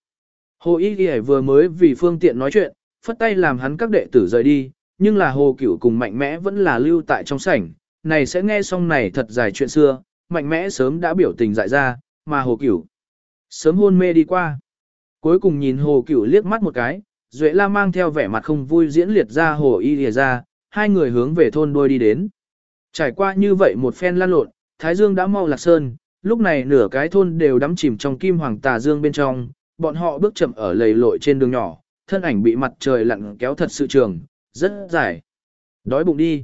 Hồ Y Ghi vừa mới vì phương tiện nói chuyện, phất tay làm hắn các đệ tử rời đi, nhưng là hồ cửu cùng mạnh mẽ vẫn là lưu tại trong sảnh, này sẽ nghe xong này thật dài chuyện xưa, mạnh mẽ sớm đã biểu tình dại ra, mà hồ cửu sớm hôn mê đi qua. Cuối cùng nhìn hồ cửu liếc mắt một cái, Duệ La mang theo vẻ mặt không vui diễn liệt ra hồ y lìa ra, hai người hướng về thôn đôi đi đến. Trải qua như vậy một phen lan lộn, Thái Dương đã mau lạc sơn, lúc này nửa cái thôn đều đắm chìm trong kim hoàng tà dương bên trong, bọn họ bước chậm ở lầy lội trên đường nhỏ, thân ảnh bị mặt trời lặn kéo thật sự trường, rất dài. Đói bụng đi.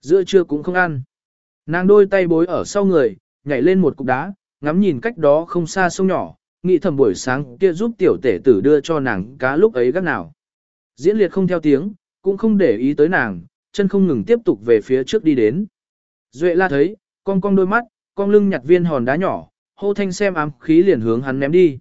Giữa trưa cũng không ăn. Nàng đôi tay bối ở sau người, nhảy lên một cục đá, ngắm nhìn cách đó không xa sông nhỏ, nghĩ thầm buổi sáng kia giúp tiểu tể tử đưa cho nàng cá lúc ấy gác nào. Diễn liệt không theo tiếng, cũng không để ý tới nàng, chân không ngừng tiếp tục về phía trước đi đến. Duệ la thấy, con cong đôi mắt, con lưng nhặt viên hòn đá nhỏ, hô thanh xem ám khí liền hướng hắn ném đi.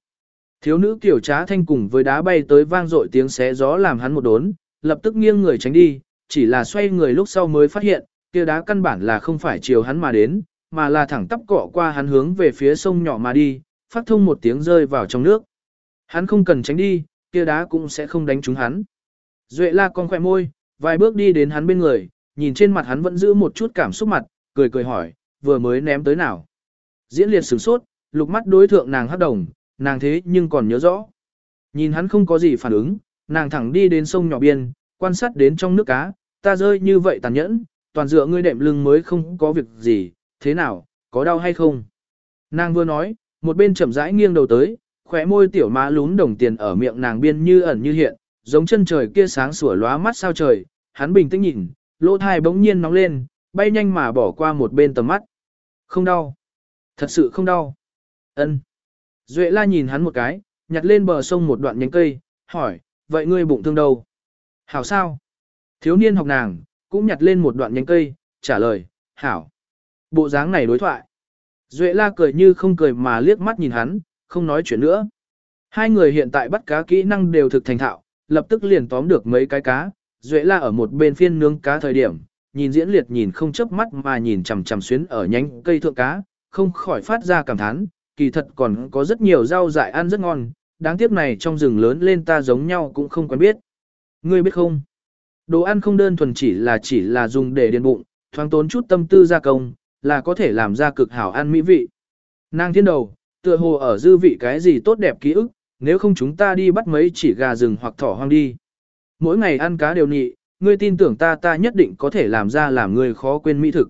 Thiếu nữ kiểu trá thanh cùng với đá bay tới vang dội tiếng xé gió làm hắn một đốn, lập tức nghiêng người tránh đi, chỉ là xoay người lúc sau mới phát hiện, kia đá căn bản là không phải chiều hắn mà đến, mà là thẳng tắp cọ qua hắn hướng về phía sông nhỏ mà đi, phát thông một tiếng rơi vào trong nước. Hắn không cần tránh đi, kia đá cũng sẽ không đánh trúng hắn. Duệ la con khỏe môi, vài bước đi đến hắn bên người, nhìn trên mặt hắn vẫn giữ một chút cảm xúc mặt, cười cười hỏi, vừa mới ném tới nào. Diễn liệt sửng sốt, lục mắt đối thượng nàng hắc đồng, nàng thế nhưng còn nhớ rõ. Nhìn hắn không có gì phản ứng, nàng thẳng đi đến sông nhỏ biên, quan sát đến trong nước cá, ta rơi như vậy tàn nhẫn, toàn dựa ngươi đệm lưng mới không có việc gì, thế nào, có đau hay không? Nàng vừa nói, một bên chậm rãi nghiêng đầu tới, khóe môi tiểu má lún đồng tiền ở miệng nàng biên như ẩn như hiện, giống chân trời kia sáng sủa lóa mắt sao trời, hắn bình tĩnh nhìn, lỗ thai bỗng nhiên nóng lên, bay nhanh mà bỏ qua một bên tầm mắt. Không đau. Thật sự không đau. Ân. Duệ la nhìn hắn một cái, nhặt lên bờ sông một đoạn nhánh cây, hỏi, vậy ngươi bụng thương đâu? Hảo sao? Thiếu niên học nàng, cũng nhặt lên một đoạn nhánh cây, trả lời, hảo. Bộ dáng này đối thoại. Duệ la cười như không cười mà liếc mắt nhìn hắn, không nói chuyện nữa. Hai người hiện tại bắt cá kỹ năng đều thực thành thạo, lập tức liền tóm được mấy cái cá. Duệ la ở một bên phiên nướng cá thời điểm, nhìn diễn liệt nhìn không chớp mắt mà nhìn chằm chằm xuyến ở nhánh cây thượng cá, không khỏi phát ra cảm thán, kỳ thật còn có rất nhiều rau dại ăn rất ngon, đáng tiếc này trong rừng lớn lên ta giống nhau cũng không quen biết. Ngươi biết không? Đồ ăn không đơn thuần chỉ là chỉ là dùng để điền bụng, thoáng tốn chút tâm tư gia công, là có thể làm ra cực hảo ăn mỹ vị. Nàng thiên đầu, tựa hồ ở dư vị cái gì tốt đẹp ký ức, nếu không chúng ta đi bắt mấy chỉ gà rừng hoặc thỏ hoang đi. Mỗi ngày ăn cá đều nhị, ngươi tin tưởng ta ta nhất định có thể làm ra làm ngươi khó quên mỹ thực.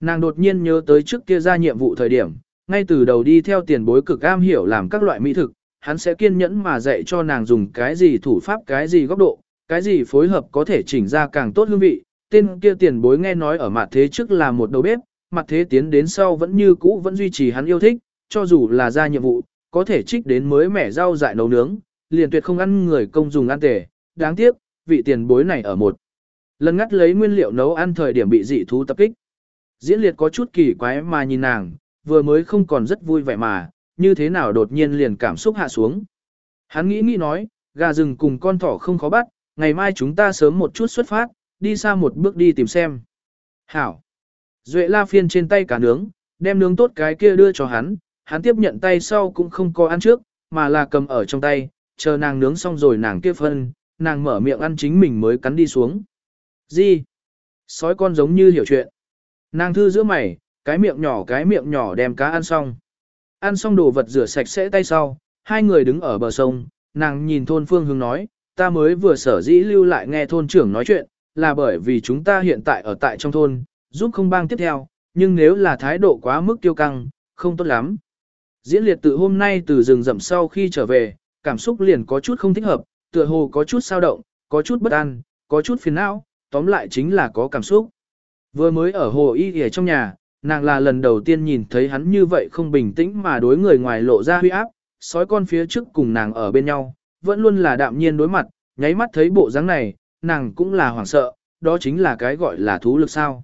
Nàng đột nhiên nhớ tới trước kia ra nhiệm vụ thời điểm, ngay từ đầu đi theo tiền bối cực am hiểu làm các loại mỹ thực, hắn sẽ kiên nhẫn mà dạy cho nàng dùng cái gì thủ pháp cái gì góc độ, cái gì phối hợp có thể chỉnh ra càng tốt hương vị. Tên kia tiền bối nghe nói ở mặt thế trước là một đầu bếp, mặt thế tiến đến sau vẫn như cũ vẫn duy trì hắn yêu thích, cho dù là ra nhiệm vụ, có thể trích đến mới mẻ rau dại nấu nướng, liền tuyệt không ăn người công dùng ăn tể. Đáng tiếc, vị tiền bối này ở một lần ngắt lấy nguyên liệu nấu ăn thời điểm bị dị thú tập kích. Diễn liệt có chút kỳ quái mà nhìn nàng, vừa mới không còn rất vui vẻ mà, như thế nào đột nhiên liền cảm xúc hạ xuống. Hắn nghĩ nghĩ nói, gà rừng cùng con thỏ không khó bắt, ngày mai chúng ta sớm một chút xuất phát, đi xa một bước đi tìm xem. Hảo. Duệ la phiên trên tay cả nướng, đem nướng tốt cái kia đưa cho hắn, hắn tiếp nhận tay sau cũng không có ăn trước, mà là cầm ở trong tay, chờ nàng nướng xong rồi nàng kia phân, nàng mở miệng ăn chính mình mới cắn đi xuống. Gì? Sói con giống như hiểu chuyện. Nàng thư giữa mày, cái miệng nhỏ cái miệng nhỏ đem cá ăn xong. Ăn xong đồ vật rửa sạch sẽ tay sau, hai người đứng ở bờ sông, nàng nhìn thôn phương hướng nói, ta mới vừa sở dĩ lưu lại nghe thôn trưởng nói chuyện, là bởi vì chúng ta hiện tại ở tại trong thôn, giúp không bang tiếp theo, nhưng nếu là thái độ quá mức tiêu căng, không tốt lắm. Diễn liệt từ hôm nay từ rừng rậm sau khi trở về, cảm xúc liền có chút không thích hợp, tựa hồ có chút sao động, có chút bất an, có chút phiền não, tóm lại chính là có cảm xúc. Vừa mới ở hồ y ở trong nhà, nàng là lần đầu tiên nhìn thấy hắn như vậy không bình tĩnh mà đối người ngoài lộ ra huy áp, sói con phía trước cùng nàng ở bên nhau, vẫn luôn là đạm nhiên đối mặt, nháy mắt thấy bộ dáng này, nàng cũng là hoảng sợ, đó chính là cái gọi là thú lực sao.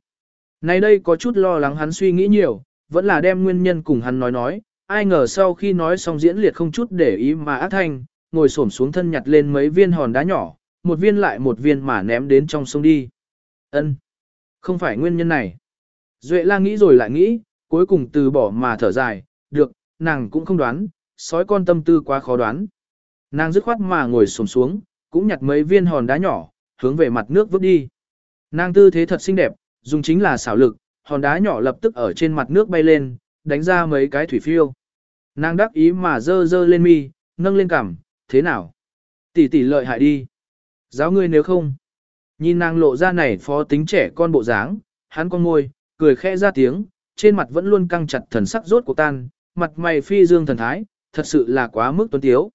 Nay đây có chút lo lắng hắn suy nghĩ nhiều, vẫn là đem nguyên nhân cùng hắn nói nói, ai ngờ sau khi nói xong diễn liệt không chút để ý mà ác thanh, ngồi xổm xuống thân nhặt lên mấy viên hòn đá nhỏ, một viên lại một viên mà ném đến trong sông đi. Ân, Không phải nguyên nhân này. Duệ la nghĩ rồi lại nghĩ, cuối cùng từ bỏ mà thở dài, được, nàng cũng không đoán, sói con tâm tư quá khó đoán. Nàng dứt khoát mà ngồi xổm xuống, cũng nhặt mấy viên hòn đá nhỏ, hướng về mặt nước vứt đi. Nàng tư thế thật xinh đẹp, dùng chính là xảo lực, hòn đá nhỏ lập tức ở trên mặt nước bay lên, đánh ra mấy cái thủy phiêu. Nàng đắc ý mà dơ dơ lên mi, nâng lên cằm, thế nào? Tỷ tỷ lợi hại đi. Giáo ngươi nếu không. Nhìn nàng lộ ra này phó tính trẻ con bộ dáng, hắn con môi, cười khẽ ra tiếng, trên mặt vẫn luôn căng chặt thần sắc rốt của tan, mặt mày phi dương thần thái, thật sự là quá mức tuấn tiếu.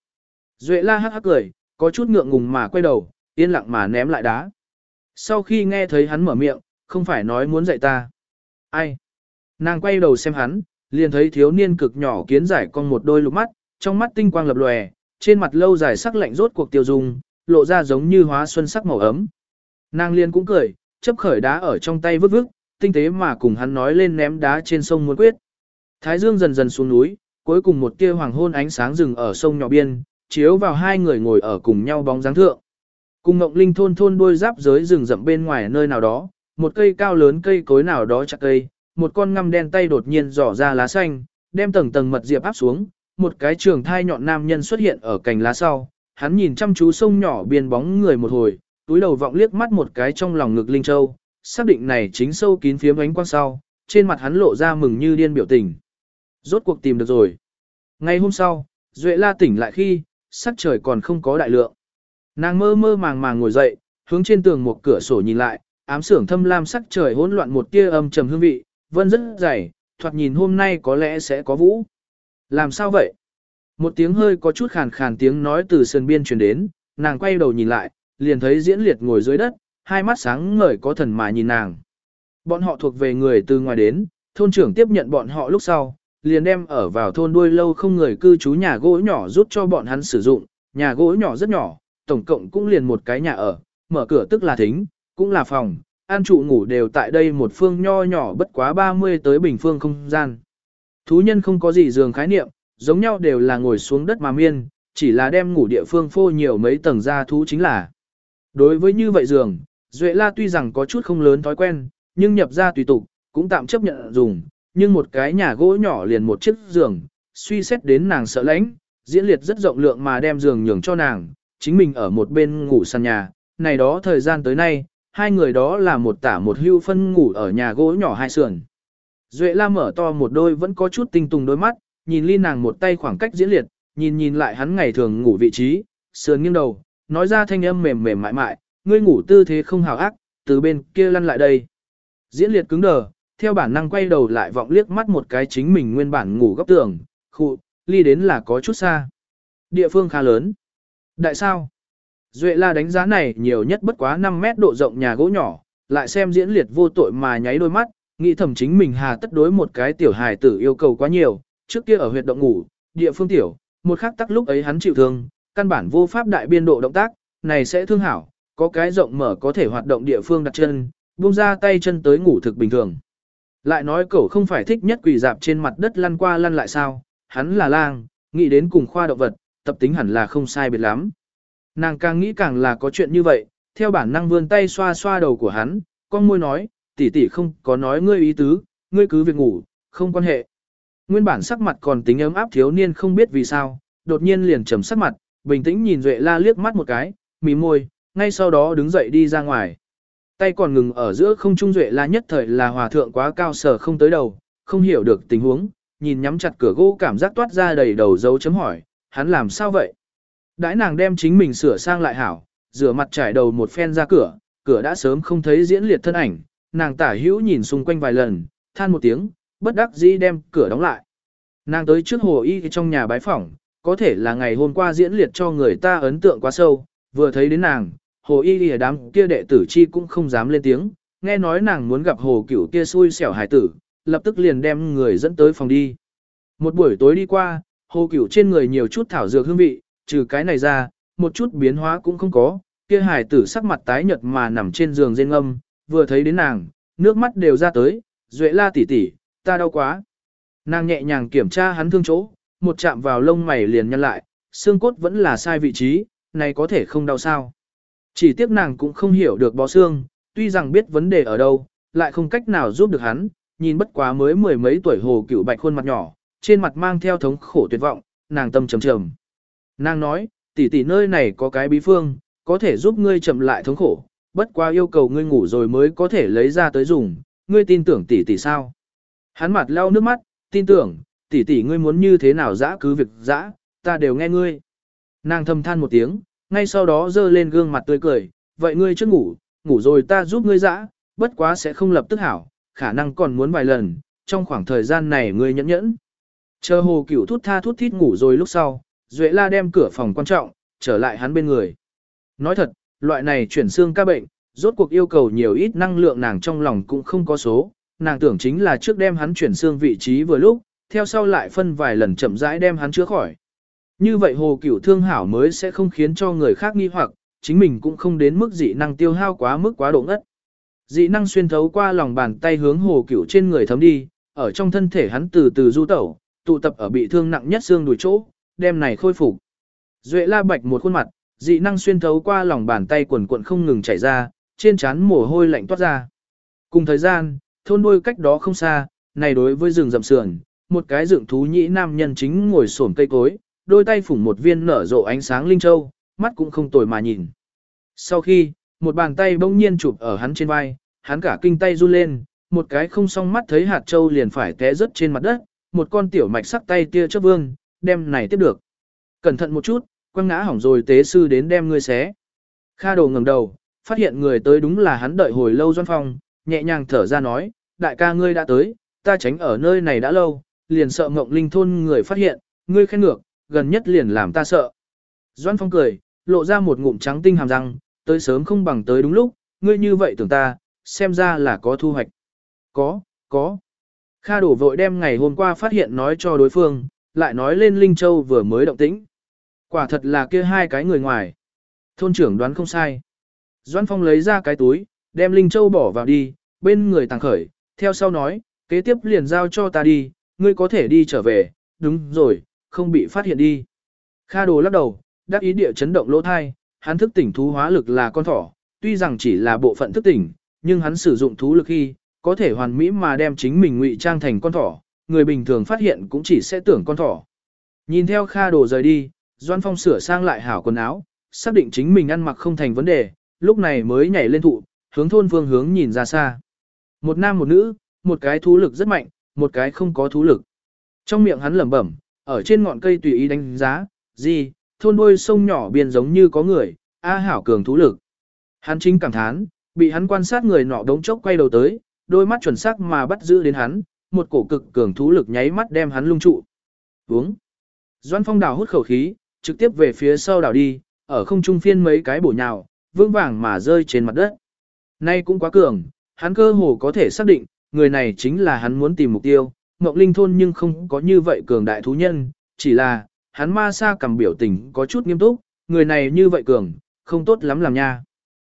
Duệ la hắc hắc cười, có chút ngượng ngùng mà quay đầu, yên lặng mà ném lại đá. Sau khi nghe thấy hắn mở miệng, không phải nói muốn dạy ta. Ai? Nàng quay đầu xem hắn, liền thấy thiếu niên cực nhỏ kiến giải con một đôi lục mắt, trong mắt tinh quang lập lòe, trên mặt lâu dài sắc lạnh rốt cuộc tiêu dùng, lộ ra giống như hóa xuân sắc màu ấm. Nàng liền cũng cười, chấp khởi đá ở trong tay vứt vứt, tinh tế mà cùng hắn nói lên ném đá trên sông muốn quyết. Thái dương dần dần xuống núi, cuối cùng một tia hoàng hôn ánh sáng rừng ở sông nhỏ biên, chiếu vào hai người ngồi ở cùng nhau bóng dáng thượng. Cùng Ngộng Linh thôn thôn đôi giáp giới rừng rậm bên ngoài nơi nào đó, một cây cao lớn cây cối nào đó chặt cây, một con ngăm đen tay đột nhiên dò ra lá xanh, đem tầng tầng mật diệp áp xuống, một cái trường thai nhọn nam nhân xuất hiện ở cành lá sau, hắn nhìn chăm chú sông nhỏ biên bóng người một hồi, túi đầu vọng liếc mắt một cái trong lòng ngực Linh Châu, xác định này chính sâu kín phía ánh quang sau, trên mặt hắn lộ ra mừng như điên biểu tình. Rốt cuộc tìm được rồi. Ngay hôm sau, Duệ La tỉnh lại khi, sắc trời còn không có đại lượng. Nàng mơ mơ màng màng ngồi dậy, hướng trên tường một cửa sổ nhìn lại, ám sưởng thâm lam sắc trời hỗn loạn một tia âm trầm hương vị, vân rất dày, thoạt nhìn hôm nay có lẽ sẽ có vũ. Làm sao vậy? Một tiếng hơi có chút khàn khàn tiếng nói từ sườn biên truyền đến, nàng quay đầu nhìn lại, liền thấy diễn liệt ngồi dưới đất, hai mắt sáng ngời có thần mà nhìn nàng. Bọn họ thuộc về người từ ngoài đến, thôn trưởng tiếp nhận bọn họ lúc sau, liền đem ở vào thôn đuôi lâu không người cư trú nhà gỗ nhỏ rút cho bọn hắn sử dụng, nhà gỗ nhỏ rất nhỏ, tổng cộng cũng liền một cái nhà ở, mở cửa tức là thính, cũng là phòng, an trụ ngủ đều tại đây một phương nho nhỏ bất quá 30 tới bình phương không gian. Thú nhân không có gì giường khái niệm, giống nhau đều là ngồi xuống đất mà miên, chỉ là đem ngủ địa phương phô nhiều mấy tầng ra thú chính là. Đối với như vậy giường, Duệ La tuy rằng có chút không lớn thói quen, nhưng nhập ra tùy tục, cũng tạm chấp nhận dùng, nhưng một cái nhà gỗ nhỏ liền một chiếc giường, suy xét đến nàng sợ lãnh, diễn liệt rất rộng lượng mà đem giường nhường cho nàng, chính mình ở một bên ngủ sàn nhà, này đó thời gian tới nay, hai người đó là một tả một hưu phân ngủ ở nhà gỗ nhỏ hai sườn. Duệ la mở to một đôi vẫn có chút tinh tùng đôi mắt, nhìn ly nàng một tay khoảng cách diễn liệt, nhìn nhìn lại hắn ngày thường ngủ vị trí, sườn nghiêng đầu, nói ra thanh âm mềm mềm mại mại, ngươi ngủ tư thế không hào ác, từ bên kia lăn lại đây. Diễn liệt cứng đờ, theo bản năng quay đầu lại vọng liếc mắt một cái chính mình nguyên bản ngủ góc tường, khu, ly đến là có chút xa. Địa phương khá lớn. Đại sao? Duệ la đánh giá này nhiều nhất bất quá 5 mét độ rộng nhà gỗ nhỏ, lại xem diễn liệt vô tội mà nháy đôi mắt, nghĩ thầm chính mình hà tất đối một cái tiểu hài tử yêu cầu quá nhiều, trước kia ở huyệt động ngủ, địa phương tiểu, một khắc tắc lúc ấy hắn chịu thương, căn bản vô pháp đại biên độ động tác, này sẽ thương hảo, có cái rộng mở có thể hoạt động địa phương đặt chân, buông ra tay chân tới ngủ thực bình thường. Lại nói cậu không phải thích nhất quỷ dạp trên mặt đất lăn qua lăn lại sao, hắn là lang, nghĩ đến cùng khoa động vật, tập tính hẳn là không sai biệt lắm. Nàng càng nghĩ càng là có chuyện như vậy, theo bản năng vươn tay xoa xoa đầu của hắn, con môi nói, tỷ tỷ không có nói ngươi ý tứ, ngươi cứ việc ngủ, không quan hệ. Nguyên bản sắc mặt còn tính ấm áp thiếu niên không biết vì sao, đột nhiên liền trầm sắc mặt, bình tĩnh nhìn Duệ La liếc mắt một cái, mím môi, ngay sau đó đứng dậy đi ra ngoài. Tay còn ngừng ở giữa không trung Duệ La nhất thời là hòa thượng quá cao sở không tới đầu, không hiểu được tình huống, nhìn nhắm chặt cửa gỗ cảm giác toát ra đầy đầu dấu chấm hỏi, hắn làm sao vậy? Đãi nàng đem chính mình sửa sang lại hảo, rửa mặt trải đầu một phen ra cửa, cửa đã sớm không thấy diễn liệt thân ảnh, nàng tả hữu nhìn xung quanh vài lần, than một tiếng, bất đắc dĩ đem cửa đóng lại. Nàng tới trước hồ y trong nhà bái phỏng, có thể là ngày hôm qua diễn liệt cho người ta ấn tượng quá sâu, vừa thấy đến nàng, hồ y ở đám kia đệ tử chi cũng không dám lên tiếng, nghe nói nàng muốn gặp hồ cửu kia xui xẻo hải tử, lập tức liền đem người dẫn tới phòng đi. Một buổi tối đi qua, hồ cửu trên người nhiều chút thảo dược hương vị, trừ cái này ra, một chút biến hóa cũng không có, kia hải tử sắc mặt tái nhợt mà nằm trên giường rên âm, vừa thấy đến nàng, nước mắt đều ra tới, duệ la tỷ tỷ, ta đau quá. Nàng nhẹ nhàng kiểm tra hắn thương chỗ, một chạm vào lông mày liền nhăn lại, xương cốt vẫn là sai vị trí, này có thể không đau sao. Chỉ tiếc nàng cũng không hiểu được bó xương, tuy rằng biết vấn đề ở đâu, lại không cách nào giúp được hắn, nhìn bất quá mới mười mấy tuổi hồ cựu bạch khuôn mặt nhỏ, trên mặt mang theo thống khổ tuyệt vọng, nàng tâm trầm trầm. Nàng nói, tỷ tỷ nơi này có cái bí phương, có thể giúp ngươi chậm lại thống khổ, bất quá yêu cầu ngươi ngủ rồi mới có thể lấy ra tới dùng, ngươi tin tưởng tỷ tỷ sao? Hắn mặt lau nước mắt, tin tưởng, tỷ tỷ ngươi muốn như thế nào dã cứ việc dã, ta đều nghe ngươi. Nàng thầm than một tiếng, ngay sau đó dơ lên gương mặt tươi cười, vậy ngươi trước ngủ, ngủ rồi ta giúp ngươi dã, bất quá sẽ không lập tức hảo, khả năng còn muốn vài lần, trong khoảng thời gian này ngươi nhẫn nhẫn. Chờ hồ cửu thút tha thút thít ngủ rồi lúc sau, Duệ la đem cửa phòng quan trọng, trở lại hắn bên người. Nói thật, loại này chuyển xương ca bệnh, rốt cuộc yêu cầu nhiều ít năng lượng nàng trong lòng cũng không có số, nàng tưởng chính là trước đem hắn chuyển xương vị trí vừa lúc, theo sau lại phân vài lần chậm rãi đem hắn chữa khỏi. Như vậy hồ cửu thương hảo mới sẽ không khiến cho người khác nghi hoặc, chính mình cũng không đến mức dị năng tiêu hao quá mức quá độ ngất. Dị năng xuyên thấu qua lòng bàn tay hướng hồ cửu trên người thấm đi, ở trong thân thể hắn từ từ du tẩu, tụ tập ở bị thương nặng nhất xương đùi chỗ, đem này khôi phục. Duệ la bạch một khuôn mặt, dị năng xuyên thấu qua lòng bàn tay quần cuộn không ngừng chảy ra, trên trán mồ hôi lạnh toát ra. Cùng thời gian, thôn đuôi cách đó không xa, này đối với rừng rậm sườn, một cái dựng thú nhĩ nam nhân chính ngồi xổm cây cối, đôi tay phủng một viên nở rộ ánh sáng linh châu, mắt cũng không tồi mà nhìn. Sau khi, một bàn tay bỗng nhiên chụp ở hắn trên vai, hắn cả kinh tay run lên, một cái không song mắt thấy hạt châu liền phải té rớt trên mặt đất, một con tiểu mạch sắc tay tia chớp vương, đem này tiếp được. Cẩn thận một chút, quăng ngã hỏng rồi tế sư đến đem ngươi xé. Kha đồ ngẩng đầu, phát hiện người tới đúng là hắn đợi hồi lâu Doan Phong, nhẹ nhàng thở ra nói, đại ca ngươi đã tới, ta tránh ở nơi này đã lâu, liền sợ mộng linh thôn người phát hiện, ngươi khen ngược, gần nhất liền làm ta sợ. Doan Phong cười, lộ ra một ngụm trắng tinh hàm răng, tới sớm không bằng tới đúng lúc, ngươi như vậy tưởng ta, xem ra là có thu hoạch. Có, có. Kha đổ vội đem ngày hôm qua phát hiện nói cho đối phương, lại nói lên Linh Châu vừa mới động tĩnh. Quả thật là kia hai cái người ngoài. Thôn trưởng đoán không sai. Doan Phong lấy ra cái túi, đem Linh Châu bỏ vào đi, bên người tàng khởi, theo sau nói, kế tiếp liền giao cho ta đi, ngươi có thể đi trở về, đúng rồi, không bị phát hiện đi. Kha đồ lắc đầu, đáp ý địa chấn động lỗ thai, hắn thức tỉnh thú hóa lực là con thỏ, tuy rằng chỉ là bộ phận thức tỉnh, nhưng hắn sử dụng thú lực khi, có thể hoàn mỹ mà đem chính mình ngụy trang thành con thỏ, người bình thường phát hiện cũng chỉ sẽ tưởng con thỏ. Nhìn theo Kha đồ rời đi, Doan Phong sửa sang lại hảo quần áo, xác định chính mình ăn mặc không thành vấn đề, lúc này mới nhảy lên thụ, hướng thôn phương hướng nhìn ra xa. Một nam một nữ, một cái thú lực rất mạnh, một cái không có thú lực. Trong miệng hắn lẩm bẩm, ở trên ngọn cây tùy ý đánh giá, gì, thôn đuôi sông nhỏ biên giống như có người, a hảo cường thú lực. Hắn chính cảm thán, bị hắn quan sát người nọ đống chốc quay đầu tới, đôi mắt chuẩn xác mà bắt giữ đến hắn, một cổ cực cường thú lực nháy mắt đem hắn lung trụ. Uống. Doan phong đào hút khẩu khí, trực tiếp về phía sau đảo đi, ở không trung phiên mấy cái bổ nhào, vương vàng mà rơi trên mặt đất. Nay cũng quá cường, hắn cơ hồ có thể xác định, người này chính là hắn muốn tìm mục tiêu, Ngọc Linh thôn nhưng không có như vậy cường đại thú nhân, chỉ là, hắn ma sa cầm biểu tình có chút nghiêm túc, người này như vậy cường, không tốt lắm làm nha.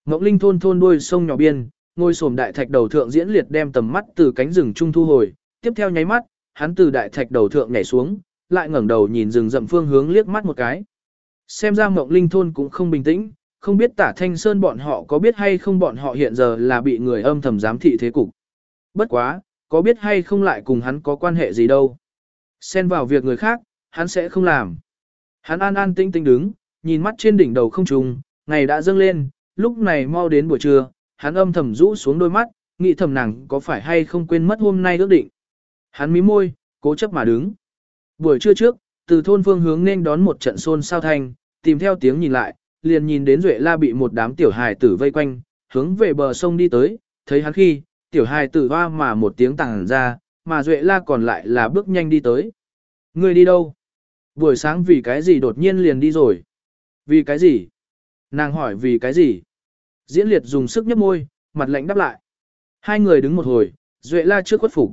Ngọc Linh thôn thôn đuôi sông nhỏ biên, ngôi sồm đại thạch đầu thượng diễn liệt đem tầm mắt từ cánh rừng trung thu hồi, tiếp theo nháy mắt, hắn từ đại thạch đầu thượng nhảy xuống, lại ngẩng đầu nhìn rừng rậm phương hướng liếc mắt một cái. Xem ra Ngọc Linh thôn cũng không bình tĩnh, không biết tả thanh sơn bọn họ có biết hay không bọn họ hiện giờ là bị người âm thầm giám thị thế cục. Bất quá, có biết hay không lại cùng hắn có quan hệ gì đâu. Xen vào việc người khác, hắn sẽ không làm. Hắn an an tinh tinh đứng, nhìn mắt trên đỉnh đầu không trùng, ngày đã dâng lên, lúc này mau đến buổi trưa, hắn âm thầm rũ xuống đôi mắt, nghĩ thầm nàng có phải hay không quên mất hôm nay ước định. Hắn mí môi, cố chấp mà đứng. Buổi trưa trước, từ thôn phương hướng nên đón một trận xôn sao thanh, tìm theo tiếng nhìn lại, liền nhìn đến Duệ La bị một đám tiểu hài tử vây quanh, hướng về bờ sông đi tới, thấy hắn khi, tiểu hài tử hoa mà một tiếng tàng ra, mà Duệ La còn lại là bước nhanh đi tới. Người đi đâu? Buổi sáng vì cái gì đột nhiên liền đi rồi? Vì cái gì? Nàng hỏi vì cái gì? Diễn liệt dùng sức nhấp môi, mặt lạnh đáp lại. Hai người đứng một hồi, Duệ La trước khuất phục.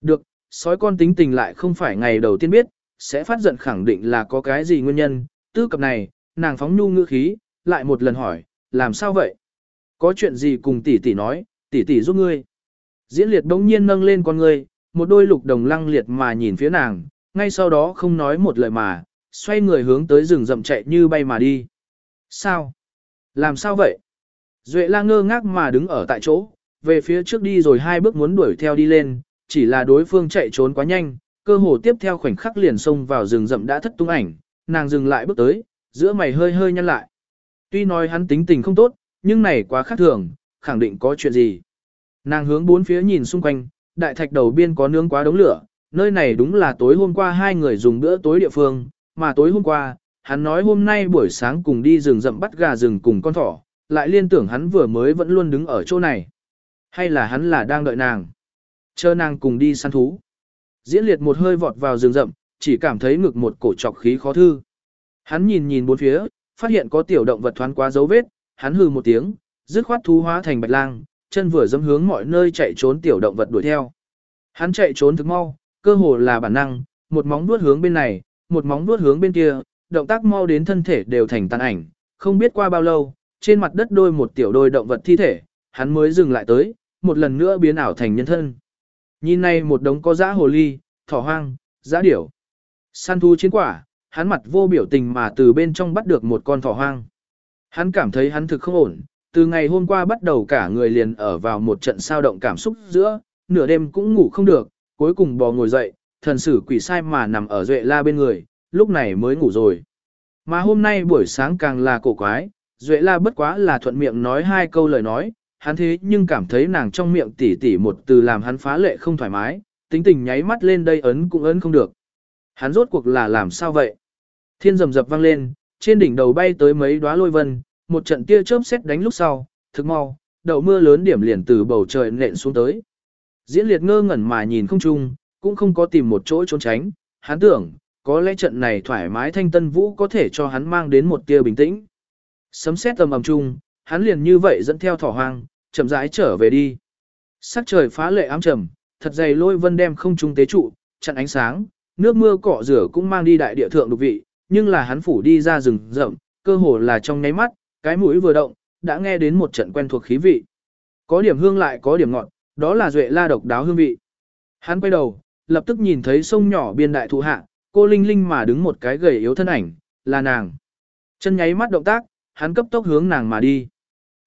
Được, sói con tính tình lại không phải ngày đầu tiên biết, sẽ phát giận khẳng định là có cái gì nguyên nhân, tư cập này, nàng phóng nhu ngữ khí, lại một lần hỏi, làm sao vậy? Có chuyện gì cùng tỷ tỷ nói, tỷ tỷ giúp ngươi. Diễn liệt đống nhiên nâng lên con ngươi, một đôi lục đồng lăng liệt mà nhìn phía nàng, ngay sau đó không nói một lời mà, xoay người hướng tới rừng rậm chạy như bay mà đi. Sao? Làm sao vậy? Duệ la ngơ ngác mà đứng ở tại chỗ, về phía trước đi rồi hai bước muốn đuổi theo đi lên, chỉ là đối phương chạy trốn quá nhanh, cơ hồ tiếp theo khoảnh khắc liền xông vào rừng rậm đã thất tung ảnh, nàng dừng lại bước tới, giữa mày hơi hơi nhăn lại. Tuy nói hắn tính tình không tốt, nhưng này quá khác thường, khẳng định có chuyện gì. Nàng hướng bốn phía nhìn xung quanh, đại thạch đầu biên có nướng quá đống lửa, nơi này đúng là tối hôm qua hai người dùng bữa tối địa phương, mà tối hôm qua, hắn nói hôm nay buổi sáng cùng đi rừng rậm bắt gà rừng cùng con thỏ, lại liên tưởng hắn vừa mới vẫn luôn đứng ở chỗ này. Hay là hắn là đang đợi nàng? Chờ nàng cùng đi săn thú. Diễn liệt một hơi vọt vào rừng rậm, chỉ cảm thấy ngực một cổ trọc khí khó thư. Hắn nhìn nhìn bốn phía, phát hiện có tiểu động vật thoáng quá dấu vết, hắn hừ một tiếng, dứt khoát thú hóa thành bạch lang, chân vừa dẫm hướng mọi nơi chạy trốn tiểu động vật đuổi theo. Hắn chạy trốn thực mau, cơ hồ là bản năng, một móng vuốt hướng bên này, một móng vuốt hướng bên kia, động tác mau đến thân thể đều thành tàn ảnh, không biết qua bao lâu, trên mặt đất đôi một tiểu đôi động vật thi thể, hắn mới dừng lại tới, một lần nữa biến ảo thành nhân thân. Nhìn này một đống có dã hồ ly, thỏ hoang, dã điểu. Săn thu chiến quả, hắn mặt vô biểu tình mà từ bên trong bắt được một con thỏ hoang. Hắn cảm thấy hắn thực không ổn, từ ngày hôm qua bắt đầu cả người liền ở vào một trận sao động cảm xúc giữa, nửa đêm cũng ngủ không được, cuối cùng bò ngồi dậy, thần sử quỷ sai mà nằm ở Duệ La bên người, lúc này mới ngủ rồi. Mà hôm nay buổi sáng càng là cổ quái, Duệ La bất quá là thuận miệng nói hai câu lời nói, hắn thế nhưng cảm thấy nàng trong miệng tỉ tỉ một từ làm hắn phá lệ không thoải mái, tính tình nháy mắt lên đây ấn cũng ấn không được. Hắn rốt cuộc là làm sao vậy? Thiên rầm rập vang lên, trên đỉnh đầu bay tới mấy đóa lôi vân, một trận tia chớp xét đánh lúc sau, thực mau, đậu mưa lớn điểm liền từ bầu trời nện xuống tới. Diễn liệt ngơ ngẩn mà nhìn không chung, cũng không có tìm một chỗ trốn tránh, hắn tưởng, có lẽ trận này thoải mái thanh tân vũ có thể cho hắn mang đến một tia bình tĩnh. Sấm xét tầm ầm chung, hắn liền như vậy dẫn theo thỏ hoang, chậm rãi trở về đi. Sắc trời phá lệ ám trầm, thật dày lôi vân đem không trung tế trụ, chặn ánh sáng, nước mưa cọ rửa cũng mang đi đại địa thượng đục vị, nhưng là hắn phủ đi ra rừng rậm, cơ hồ là trong nháy mắt, cái mũi vừa động, đã nghe đến một trận quen thuộc khí vị. Có điểm hương lại có điểm ngọt, đó là duệ la độc đáo hương vị. Hắn quay đầu, lập tức nhìn thấy sông nhỏ biên đại thụ hạ, cô linh linh mà đứng một cái gầy yếu thân ảnh, là nàng. Chân nháy mắt động tác, hắn cấp tốc hướng nàng mà đi.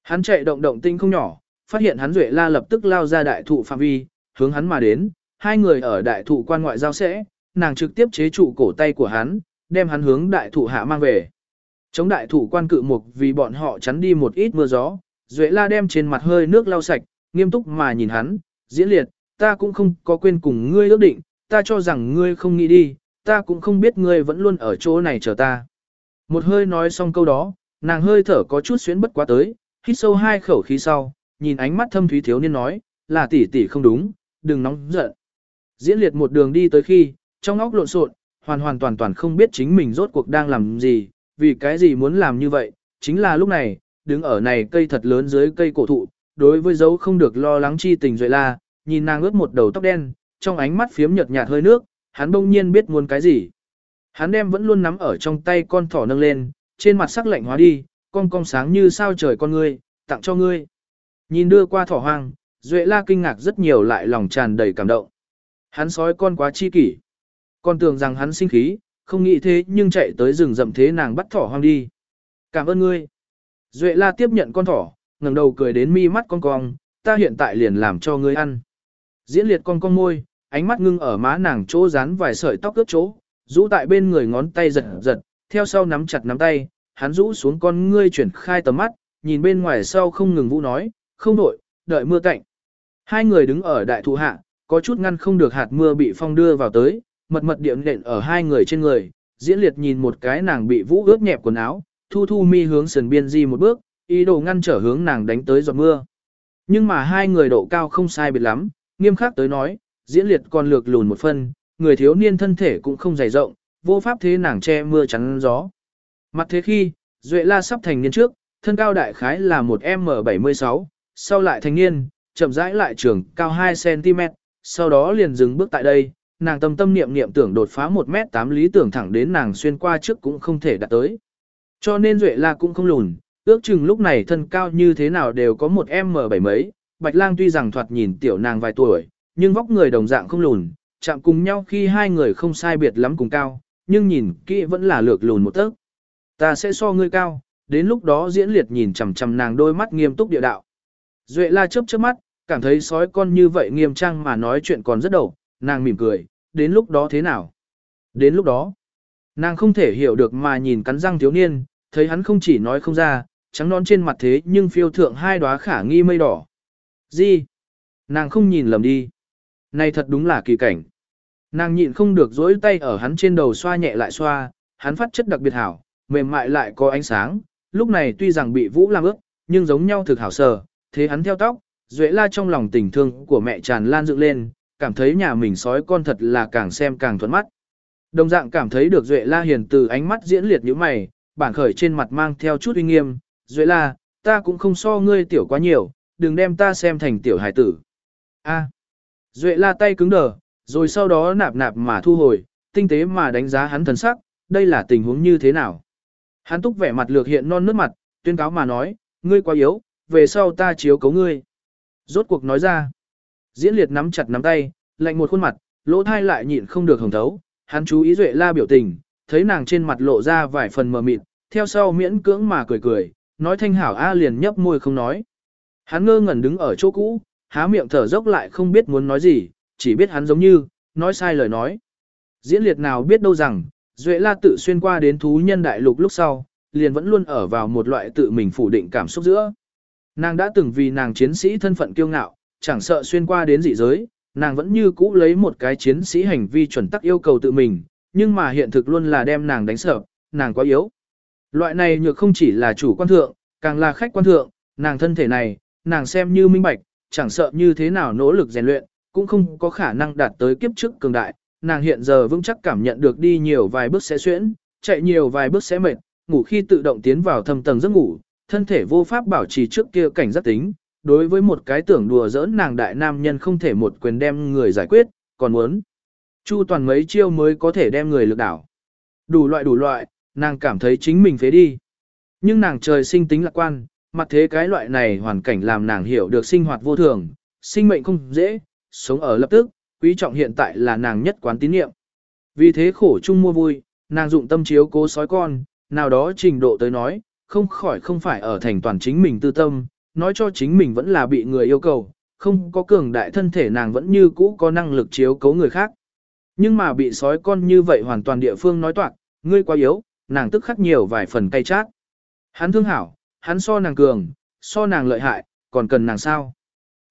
Hắn chạy động động tinh không nhỏ, phát hiện hắn duệ la lập tức lao ra đại thụ phạm vi, hướng hắn mà đến, hai người ở đại thụ quan ngoại giao sẽ, nàng trực tiếp chế trụ cổ tay của hắn, đem hắn hướng đại thụ hạ mang về. Chống đại thụ quan cự mục vì bọn họ chắn đi một ít mưa gió, Duệ La đem trên mặt hơi nước lau sạch, nghiêm túc mà nhìn hắn, diễn liệt, ta cũng không có quên cùng ngươi ước định, ta cho rằng ngươi không nghĩ đi, ta cũng không biết ngươi vẫn luôn ở chỗ này chờ ta. Một hơi nói xong câu đó, nàng hơi thở có chút xuyến bất quá tới, hít sâu hai khẩu khí sau, nhìn ánh mắt thâm thúy thiếu niên nói, là tỷ tỷ không đúng, đừng nóng giận. Diễn liệt một đường đi tới khi, trong óc lộn xộn, hoàn hoàn toàn toàn không biết chính mình rốt cuộc đang làm gì, vì cái gì muốn làm như vậy, chính là lúc này, đứng ở này cây thật lớn dưới cây cổ thụ, đối với dấu không được lo lắng chi tình rồi la, nhìn nàng ướt một đầu tóc đen, trong ánh mắt phiếm nhợt nhạt hơi nước, hắn bỗng nhiên biết muốn cái gì. Hắn đem vẫn luôn nắm ở trong tay con thỏ nâng lên, trên mặt sắc lạnh hóa đi, con con sáng như sao trời con ngươi, tặng cho ngươi. Nhìn đưa qua thỏ hoang, Duệ la kinh ngạc rất nhiều lại lòng tràn đầy cảm động. Hắn sói con quá chi kỷ. Con tưởng rằng hắn sinh khí, không nghĩ thế nhưng chạy tới rừng rậm thế nàng bắt thỏ hoang đi. Cảm ơn ngươi. Duệ la tiếp nhận con thỏ, ngẩng đầu cười đến mi mắt con cong, ta hiện tại liền làm cho ngươi ăn. Diễn liệt con con môi, ánh mắt ngưng ở má nàng chỗ dán vài sợi tóc ướt chỗ, rũ tại bên người ngón tay giật giật, theo sau nắm chặt nắm tay, hắn rũ xuống con ngươi chuyển khai tầm mắt, nhìn bên ngoài sau không ngừng vũ nói, không đổi, đợi mưa cạnh. Hai người đứng ở đại thụ hạ, có chút ngăn không được hạt mưa bị phong đưa vào tới, mật mật điểm nện ở hai người trên người, diễn liệt nhìn một cái nàng bị vũ ướt nhẹp quần áo, thu thu mi hướng sườn biên di một bước, ý đồ ngăn trở hướng nàng đánh tới giọt mưa. Nhưng mà hai người độ cao không sai biệt lắm, nghiêm khắc tới nói, diễn liệt còn lược lùn một phân, người thiếu niên thân thể cũng không dày rộng, vô pháp thế nàng che mưa chắn gió. Mặt thế khi, Duệ La sắp thành niên trước, thân cao đại khái là một M76, sau lại thành niên, chậm rãi lại trưởng cao 2cm, sau đó liền dừng bước tại đây, nàng tâm tâm niệm niệm tưởng đột phá 1m8 lý tưởng thẳng đến nàng xuyên qua trước cũng không thể đạt tới. Cho nên Duệ La cũng không lùn, ước chừng lúc này thân cao như thế nào đều có một M7 mấy, Bạch Lang tuy rằng thoạt nhìn tiểu nàng vài tuổi, nhưng vóc người đồng dạng không lùn, chạm cùng nhau khi hai người không sai biệt lắm cùng cao, nhưng nhìn kỹ vẫn là lược lùn một tấc. Ta sẽ so ngươi cao, đến lúc đó diễn liệt nhìn chằm chằm nàng đôi mắt nghiêm túc địa đạo. Duệ la chớp chớp mắt, cảm thấy sói con như vậy nghiêm trang mà nói chuyện còn rất đầu, nàng mỉm cười, đến lúc đó thế nào? Đến lúc đó, nàng không thể hiểu được mà nhìn cắn răng thiếu niên, thấy hắn không chỉ nói không ra, trắng non trên mặt thế nhưng phiêu thượng hai đóa khả nghi mây đỏ. Gì? Nàng không nhìn lầm đi. Này thật đúng là kỳ cảnh. Nàng nhịn không được dối tay ở hắn trên đầu xoa nhẹ lại xoa, hắn phát chất đặc biệt hảo, mềm mại lại có ánh sáng, lúc này tuy rằng bị vũ làm ướt, nhưng giống nhau thực hảo sờ, thế hắn theo tóc, Duệ la trong lòng tình thương của mẹ tràn lan dựng lên, cảm thấy nhà mình sói con thật là càng xem càng thuận mắt. Đồng dạng cảm thấy được Duệ la hiền từ ánh mắt diễn liệt như mày, bản khởi trên mặt mang theo chút uy nghiêm, Duệ la, ta cũng không so ngươi tiểu quá nhiều, đừng đem ta xem thành tiểu hải tử. A. Duệ la tay cứng đờ, rồi sau đó nạp nạp mà thu hồi, tinh tế mà đánh giá hắn thần sắc, đây là tình huống như thế nào. Hắn túc vẻ mặt lược hiện non nước mặt, tuyên cáo mà nói, ngươi quá yếu, về sau ta chiếu cấu ngươi. Rốt cuộc nói ra, diễn liệt nắm chặt nắm tay, lạnh một khuôn mặt, lỗ thai lại nhịn không được hồng thấu, hắn chú ý duệ la biểu tình, thấy nàng trên mặt lộ ra vài phần mờ mịt, theo sau miễn cưỡng mà cười cười, nói thanh hảo A liền nhấp môi không nói. Hắn ngơ ngẩn đứng ở chỗ cũ, há miệng thở dốc lại không biết muốn nói gì, chỉ biết hắn giống như, nói sai lời nói. Diễn liệt nào biết đâu rằng, Duệ La tự xuyên qua đến thú nhân đại lục lúc sau, liền vẫn luôn ở vào một loại tự mình phủ định cảm xúc giữa. Nàng đã từng vì nàng chiến sĩ thân phận kiêu ngạo, chẳng sợ xuyên qua đến dị giới, nàng vẫn như cũ lấy một cái chiến sĩ hành vi chuẩn tắc yêu cầu tự mình, nhưng mà hiện thực luôn là đem nàng đánh sợ, nàng quá yếu. Loại này nhược không chỉ là chủ quan thượng, càng là khách quan thượng, nàng thân thể này, nàng xem như minh bạch, chẳng sợ như thế nào nỗ lực rèn luyện, cũng không có khả năng đạt tới kiếp trước cường đại, nàng hiện giờ vững chắc cảm nhận được đi nhiều vài bước sẽ xuyễn, chạy nhiều vài bước sẽ mệt, ngủ khi tự động tiến vào thâm tầng giấc ngủ, thân thể vô pháp bảo trì trước kia cảnh giác tính, đối với một cái tưởng đùa giỡn nàng đại nam nhân không thể một quyền đem người giải quyết, còn muốn. Chu toàn mấy chiêu mới có thể đem người lực đảo. Đủ loại đủ loại, nàng cảm thấy chính mình phế đi. Nhưng nàng trời sinh tính lạc quan, mặt thế cái loại này hoàn cảnh làm nàng hiểu được sinh hoạt vô thường, sinh mệnh không dễ, sống ở lập tức, quý trọng hiện tại là nàng nhất quán tín nhiệm, Vì thế khổ chung mua vui, nàng dụng tâm chiếu cố sói con, nào đó trình độ tới nói, không khỏi không phải ở thành toàn chính mình tư tâm, nói cho chính mình vẫn là bị người yêu cầu, không có cường đại thân thể nàng vẫn như cũ có năng lực chiếu cố người khác. Nhưng mà bị sói con như vậy hoàn toàn địa phương nói toạc, ngươi quá yếu, nàng tức khắc nhiều vài phần cay chát. Hắn thương hảo, hắn so nàng cường, so nàng lợi hại, còn cần nàng sao.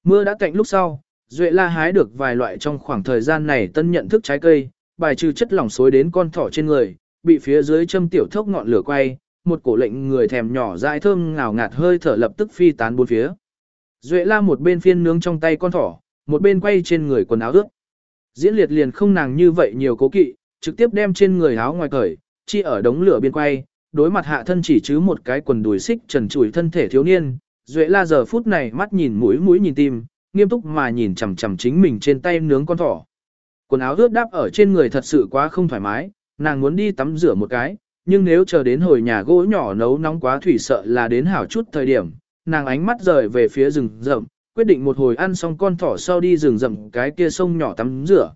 Mưa đã cạnh lúc sau, Duệ la hái được vài loại trong khoảng thời gian này tân nhận thức trái cây, bài trừ chất lỏng xối đến con thỏ trên người, bị phía dưới châm tiểu thốc ngọn lửa quay, một cổ lệnh người thèm nhỏ dãi thơm ngào ngạt hơi thở lập tức phi tán bốn phía. Duệ la một bên phiên nướng trong tay con thỏ, một bên quay trên người quần áo ướt. Diễn liệt liền không nàng như vậy nhiều cố kỵ, trực tiếp đem trên người áo ngoài cởi, chi ở đống lửa biên quay, đối mặt hạ thân chỉ chứ một cái quần đùi xích trần trụi thân thể thiếu niên. Duệ la giờ phút này mắt nhìn mũi mũi nhìn tim, nghiêm túc mà nhìn chằm chằm chính mình trên tay nướng con thỏ. Quần áo ướt đáp ở trên người thật sự quá không thoải mái, nàng muốn đi tắm rửa một cái, nhưng nếu chờ đến hồi nhà gỗ nhỏ nấu nóng quá thủy sợ là đến hảo chút thời điểm, nàng ánh mắt rời về phía rừng rậm, quyết định một hồi ăn xong con thỏ sau đi rừng rậm cái kia sông nhỏ tắm rửa.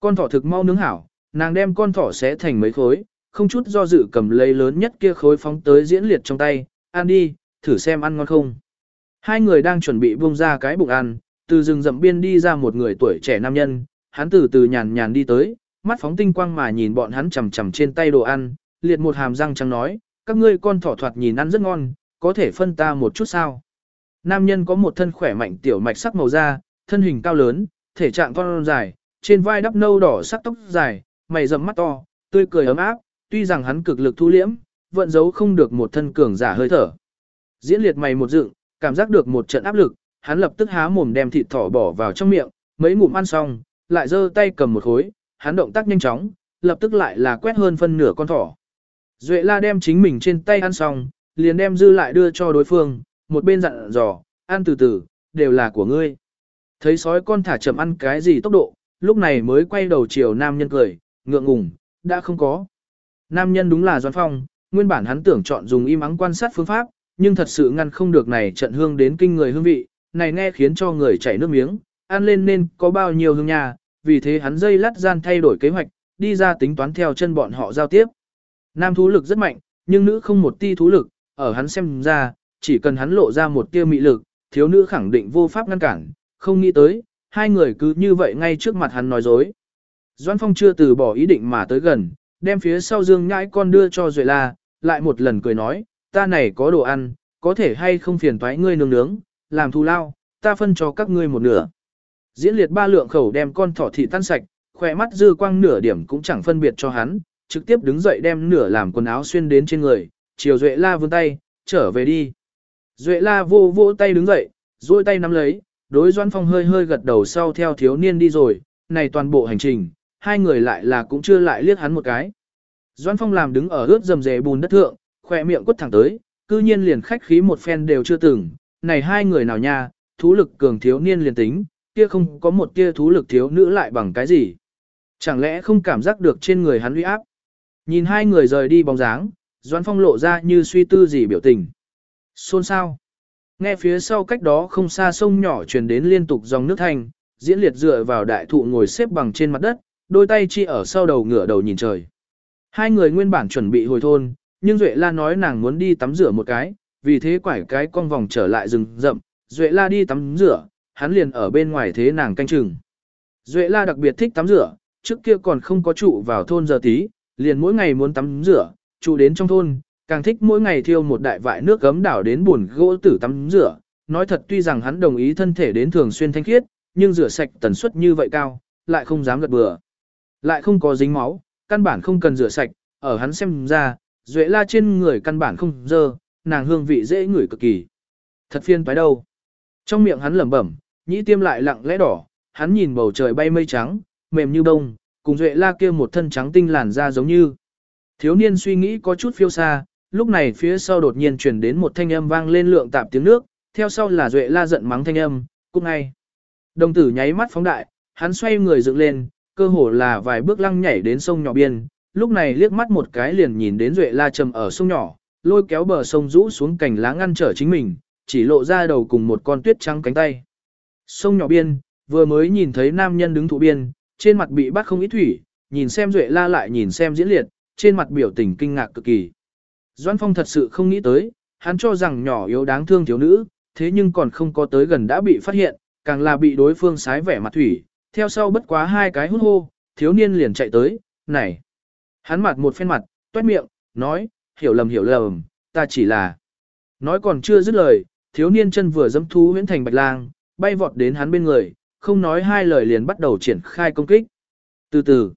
Con thỏ thực mau nướng hảo, nàng đem con thỏ xé thành mấy khối, không chút do dự cầm lấy lớn nhất kia khối phóng tới diễn liệt trong tay, ăn đi, thử xem ăn ngon không. Hai người đang chuẩn bị buông ra cái bụng ăn, từ rừng rậm biên đi ra một người tuổi trẻ nam nhân, hắn từ từ nhàn nhàn đi tới, mắt phóng tinh quang mà nhìn bọn hắn chầm chầm trên tay đồ ăn, liệt một hàm răng trắng nói, các ngươi con thỏ thoạt nhìn ăn rất ngon, có thể phân ta một chút sao. Nam nhân có một thân khỏe mạnh tiểu mạch sắc màu da, thân hình cao lớn, thể trạng con dài, trên vai đắp nâu đỏ sắc tóc dài, mày rậm mắt to, tươi cười ấm áp, tuy rằng hắn cực lực thu liễm, vận giấu không được một thân cường giả hơi thở. Diễn liệt mày một dựng, cảm giác được một trận áp lực, hắn lập tức há mồm đem thịt thỏ bỏ vào trong miệng, mấy ngụm ăn xong, lại giơ tay cầm một khối, hắn động tác nhanh chóng, lập tức lại là quét hơn phân nửa con thỏ. Duệ la đem chính mình trên tay ăn xong, liền đem dư lại đưa cho đối phương, một bên dặn dò, ăn từ từ, đều là của ngươi. Thấy sói con thả chậm ăn cái gì tốc độ, lúc này mới quay đầu chiều nam nhân cười, ngượng ngùng, đã không có. Nam nhân đúng là Doan Phong, nguyên bản hắn tưởng chọn dùng im ắng quan sát phương pháp, nhưng thật sự ngăn không được này trận hương đến kinh người hương vị, này nghe khiến cho người chảy nước miếng, ăn lên nên có bao nhiêu hương nhà, vì thế hắn dây lắt gian thay đổi kế hoạch, đi ra tính toán theo chân bọn họ giao tiếp. Nam thú lực rất mạnh, nhưng nữ không một ti thú lực, ở hắn xem ra, chỉ cần hắn lộ ra một tia mị lực, thiếu nữ khẳng định vô pháp ngăn cản, không nghĩ tới, hai người cứ như vậy ngay trước mặt hắn nói dối. Doan Phong chưa từ bỏ ý định mà tới gần, đem phía sau dương nhãi con đưa cho Duệ La, lại một lần cười nói, ta này có đồ ăn, có thể hay không phiền toái ngươi nướng nướng, làm thù lao, ta phân cho các ngươi một nửa. Diễn liệt ba lượng khẩu đem con thỏ thị tan sạch, khỏe mắt dư quang nửa điểm cũng chẳng phân biệt cho hắn, trực tiếp đứng dậy đem nửa làm quần áo xuyên đến trên người, chiều Duệ La vươn tay, trở về đi. Duệ La vô vô tay đứng dậy, duỗi tay nắm lấy, đối Doan Phong hơi hơi gật đầu sau theo thiếu niên đi rồi, này toàn bộ hành trình, hai người lại là cũng chưa lại liếc hắn một cái. Doan Phong làm đứng ở ướt dầm dề bùn đất thượng, khỏe miệng quất thẳng tới, cư nhiên liền khách khí một phen đều chưa từng, này hai người nào nha, thú lực cường thiếu niên liền tính, kia không có một tia thú lực thiếu nữ lại bằng cái gì. Chẳng lẽ không cảm giác được trên người hắn uy áp. Nhìn hai người rời đi bóng dáng, Doan Phong lộ ra như suy tư gì biểu tình. Xôn sao? Nghe phía sau cách đó không xa sông nhỏ truyền đến liên tục dòng nước thanh, diễn liệt dựa vào đại thụ ngồi xếp bằng trên mặt đất, đôi tay chi ở sau đầu ngửa đầu nhìn trời. Hai người nguyên bản chuẩn bị hồi thôn, nhưng Duệ La nói nàng muốn đi tắm rửa một cái, vì thế quải cái con vòng trở lại rừng rậm, Duệ La đi tắm rửa, hắn liền ở bên ngoài thế nàng canh chừng. Duệ La đặc biệt thích tắm rửa, trước kia còn không có trụ vào thôn giờ tí, liền mỗi ngày muốn tắm rửa, trụ đến trong thôn, càng thích mỗi ngày thiêu một đại vại nước gấm đảo đến buồn gỗ tử tắm rửa. Nói thật tuy rằng hắn đồng ý thân thể đến thường xuyên thanh khiết, nhưng rửa sạch tần suất như vậy cao, lại không dám gật bừa. Lại không có dính máu, căn bản không cần rửa sạch, ở hắn xem ra, duệ la trên người căn bản không dơ, nàng hương vị dễ ngửi cực kỳ. Thật phiên phải đâu. Trong miệng hắn lẩm bẩm, nhĩ tiêm lại lặng lẽ đỏ, hắn nhìn bầu trời bay mây trắng, mềm như bông, cùng duệ la kia một thân trắng tinh làn da giống như. Thiếu niên suy nghĩ có chút phiêu xa, lúc này phía sau đột nhiên truyền đến một thanh âm vang lên lượng tạp tiếng nước, theo sau là Duệ la giận mắng thanh âm, cút ngay. Đồng tử nháy mắt phóng đại, hắn xoay người dựng lên, cơ hồ là vài bước lăng nhảy đến sông nhỏ biên, lúc này liếc mắt một cái liền nhìn đến Duệ la trầm ở sông nhỏ, lôi kéo bờ sông rũ xuống cành lá ngăn trở chính mình, chỉ lộ ra đầu cùng một con tuyết trắng cánh tay. Sông nhỏ biên, vừa mới nhìn thấy nam nhân đứng thụ biên, trên mặt bị bắt không ít thủy, nhìn xem Duệ la lại nhìn xem diễn liệt, trên mặt biểu tình kinh ngạc cực kỳ. Doan Phong thật sự không nghĩ tới, hắn cho rằng nhỏ yếu đáng thương thiếu nữ, thế nhưng còn không có tới gần đã bị phát hiện, càng là bị đối phương sái vẻ mặt thủy, theo sau bất quá hai cái hút hô, thiếu niên liền chạy tới, này. Hắn mặt một phen mặt, toét miệng, nói, hiểu lầm hiểu lầm, ta chỉ là. Nói còn chưa dứt lời, thiếu niên chân vừa dẫm thú huyễn thành bạch lang, bay vọt đến hắn bên người, không nói hai lời liền bắt đầu triển khai công kích. Từ từ,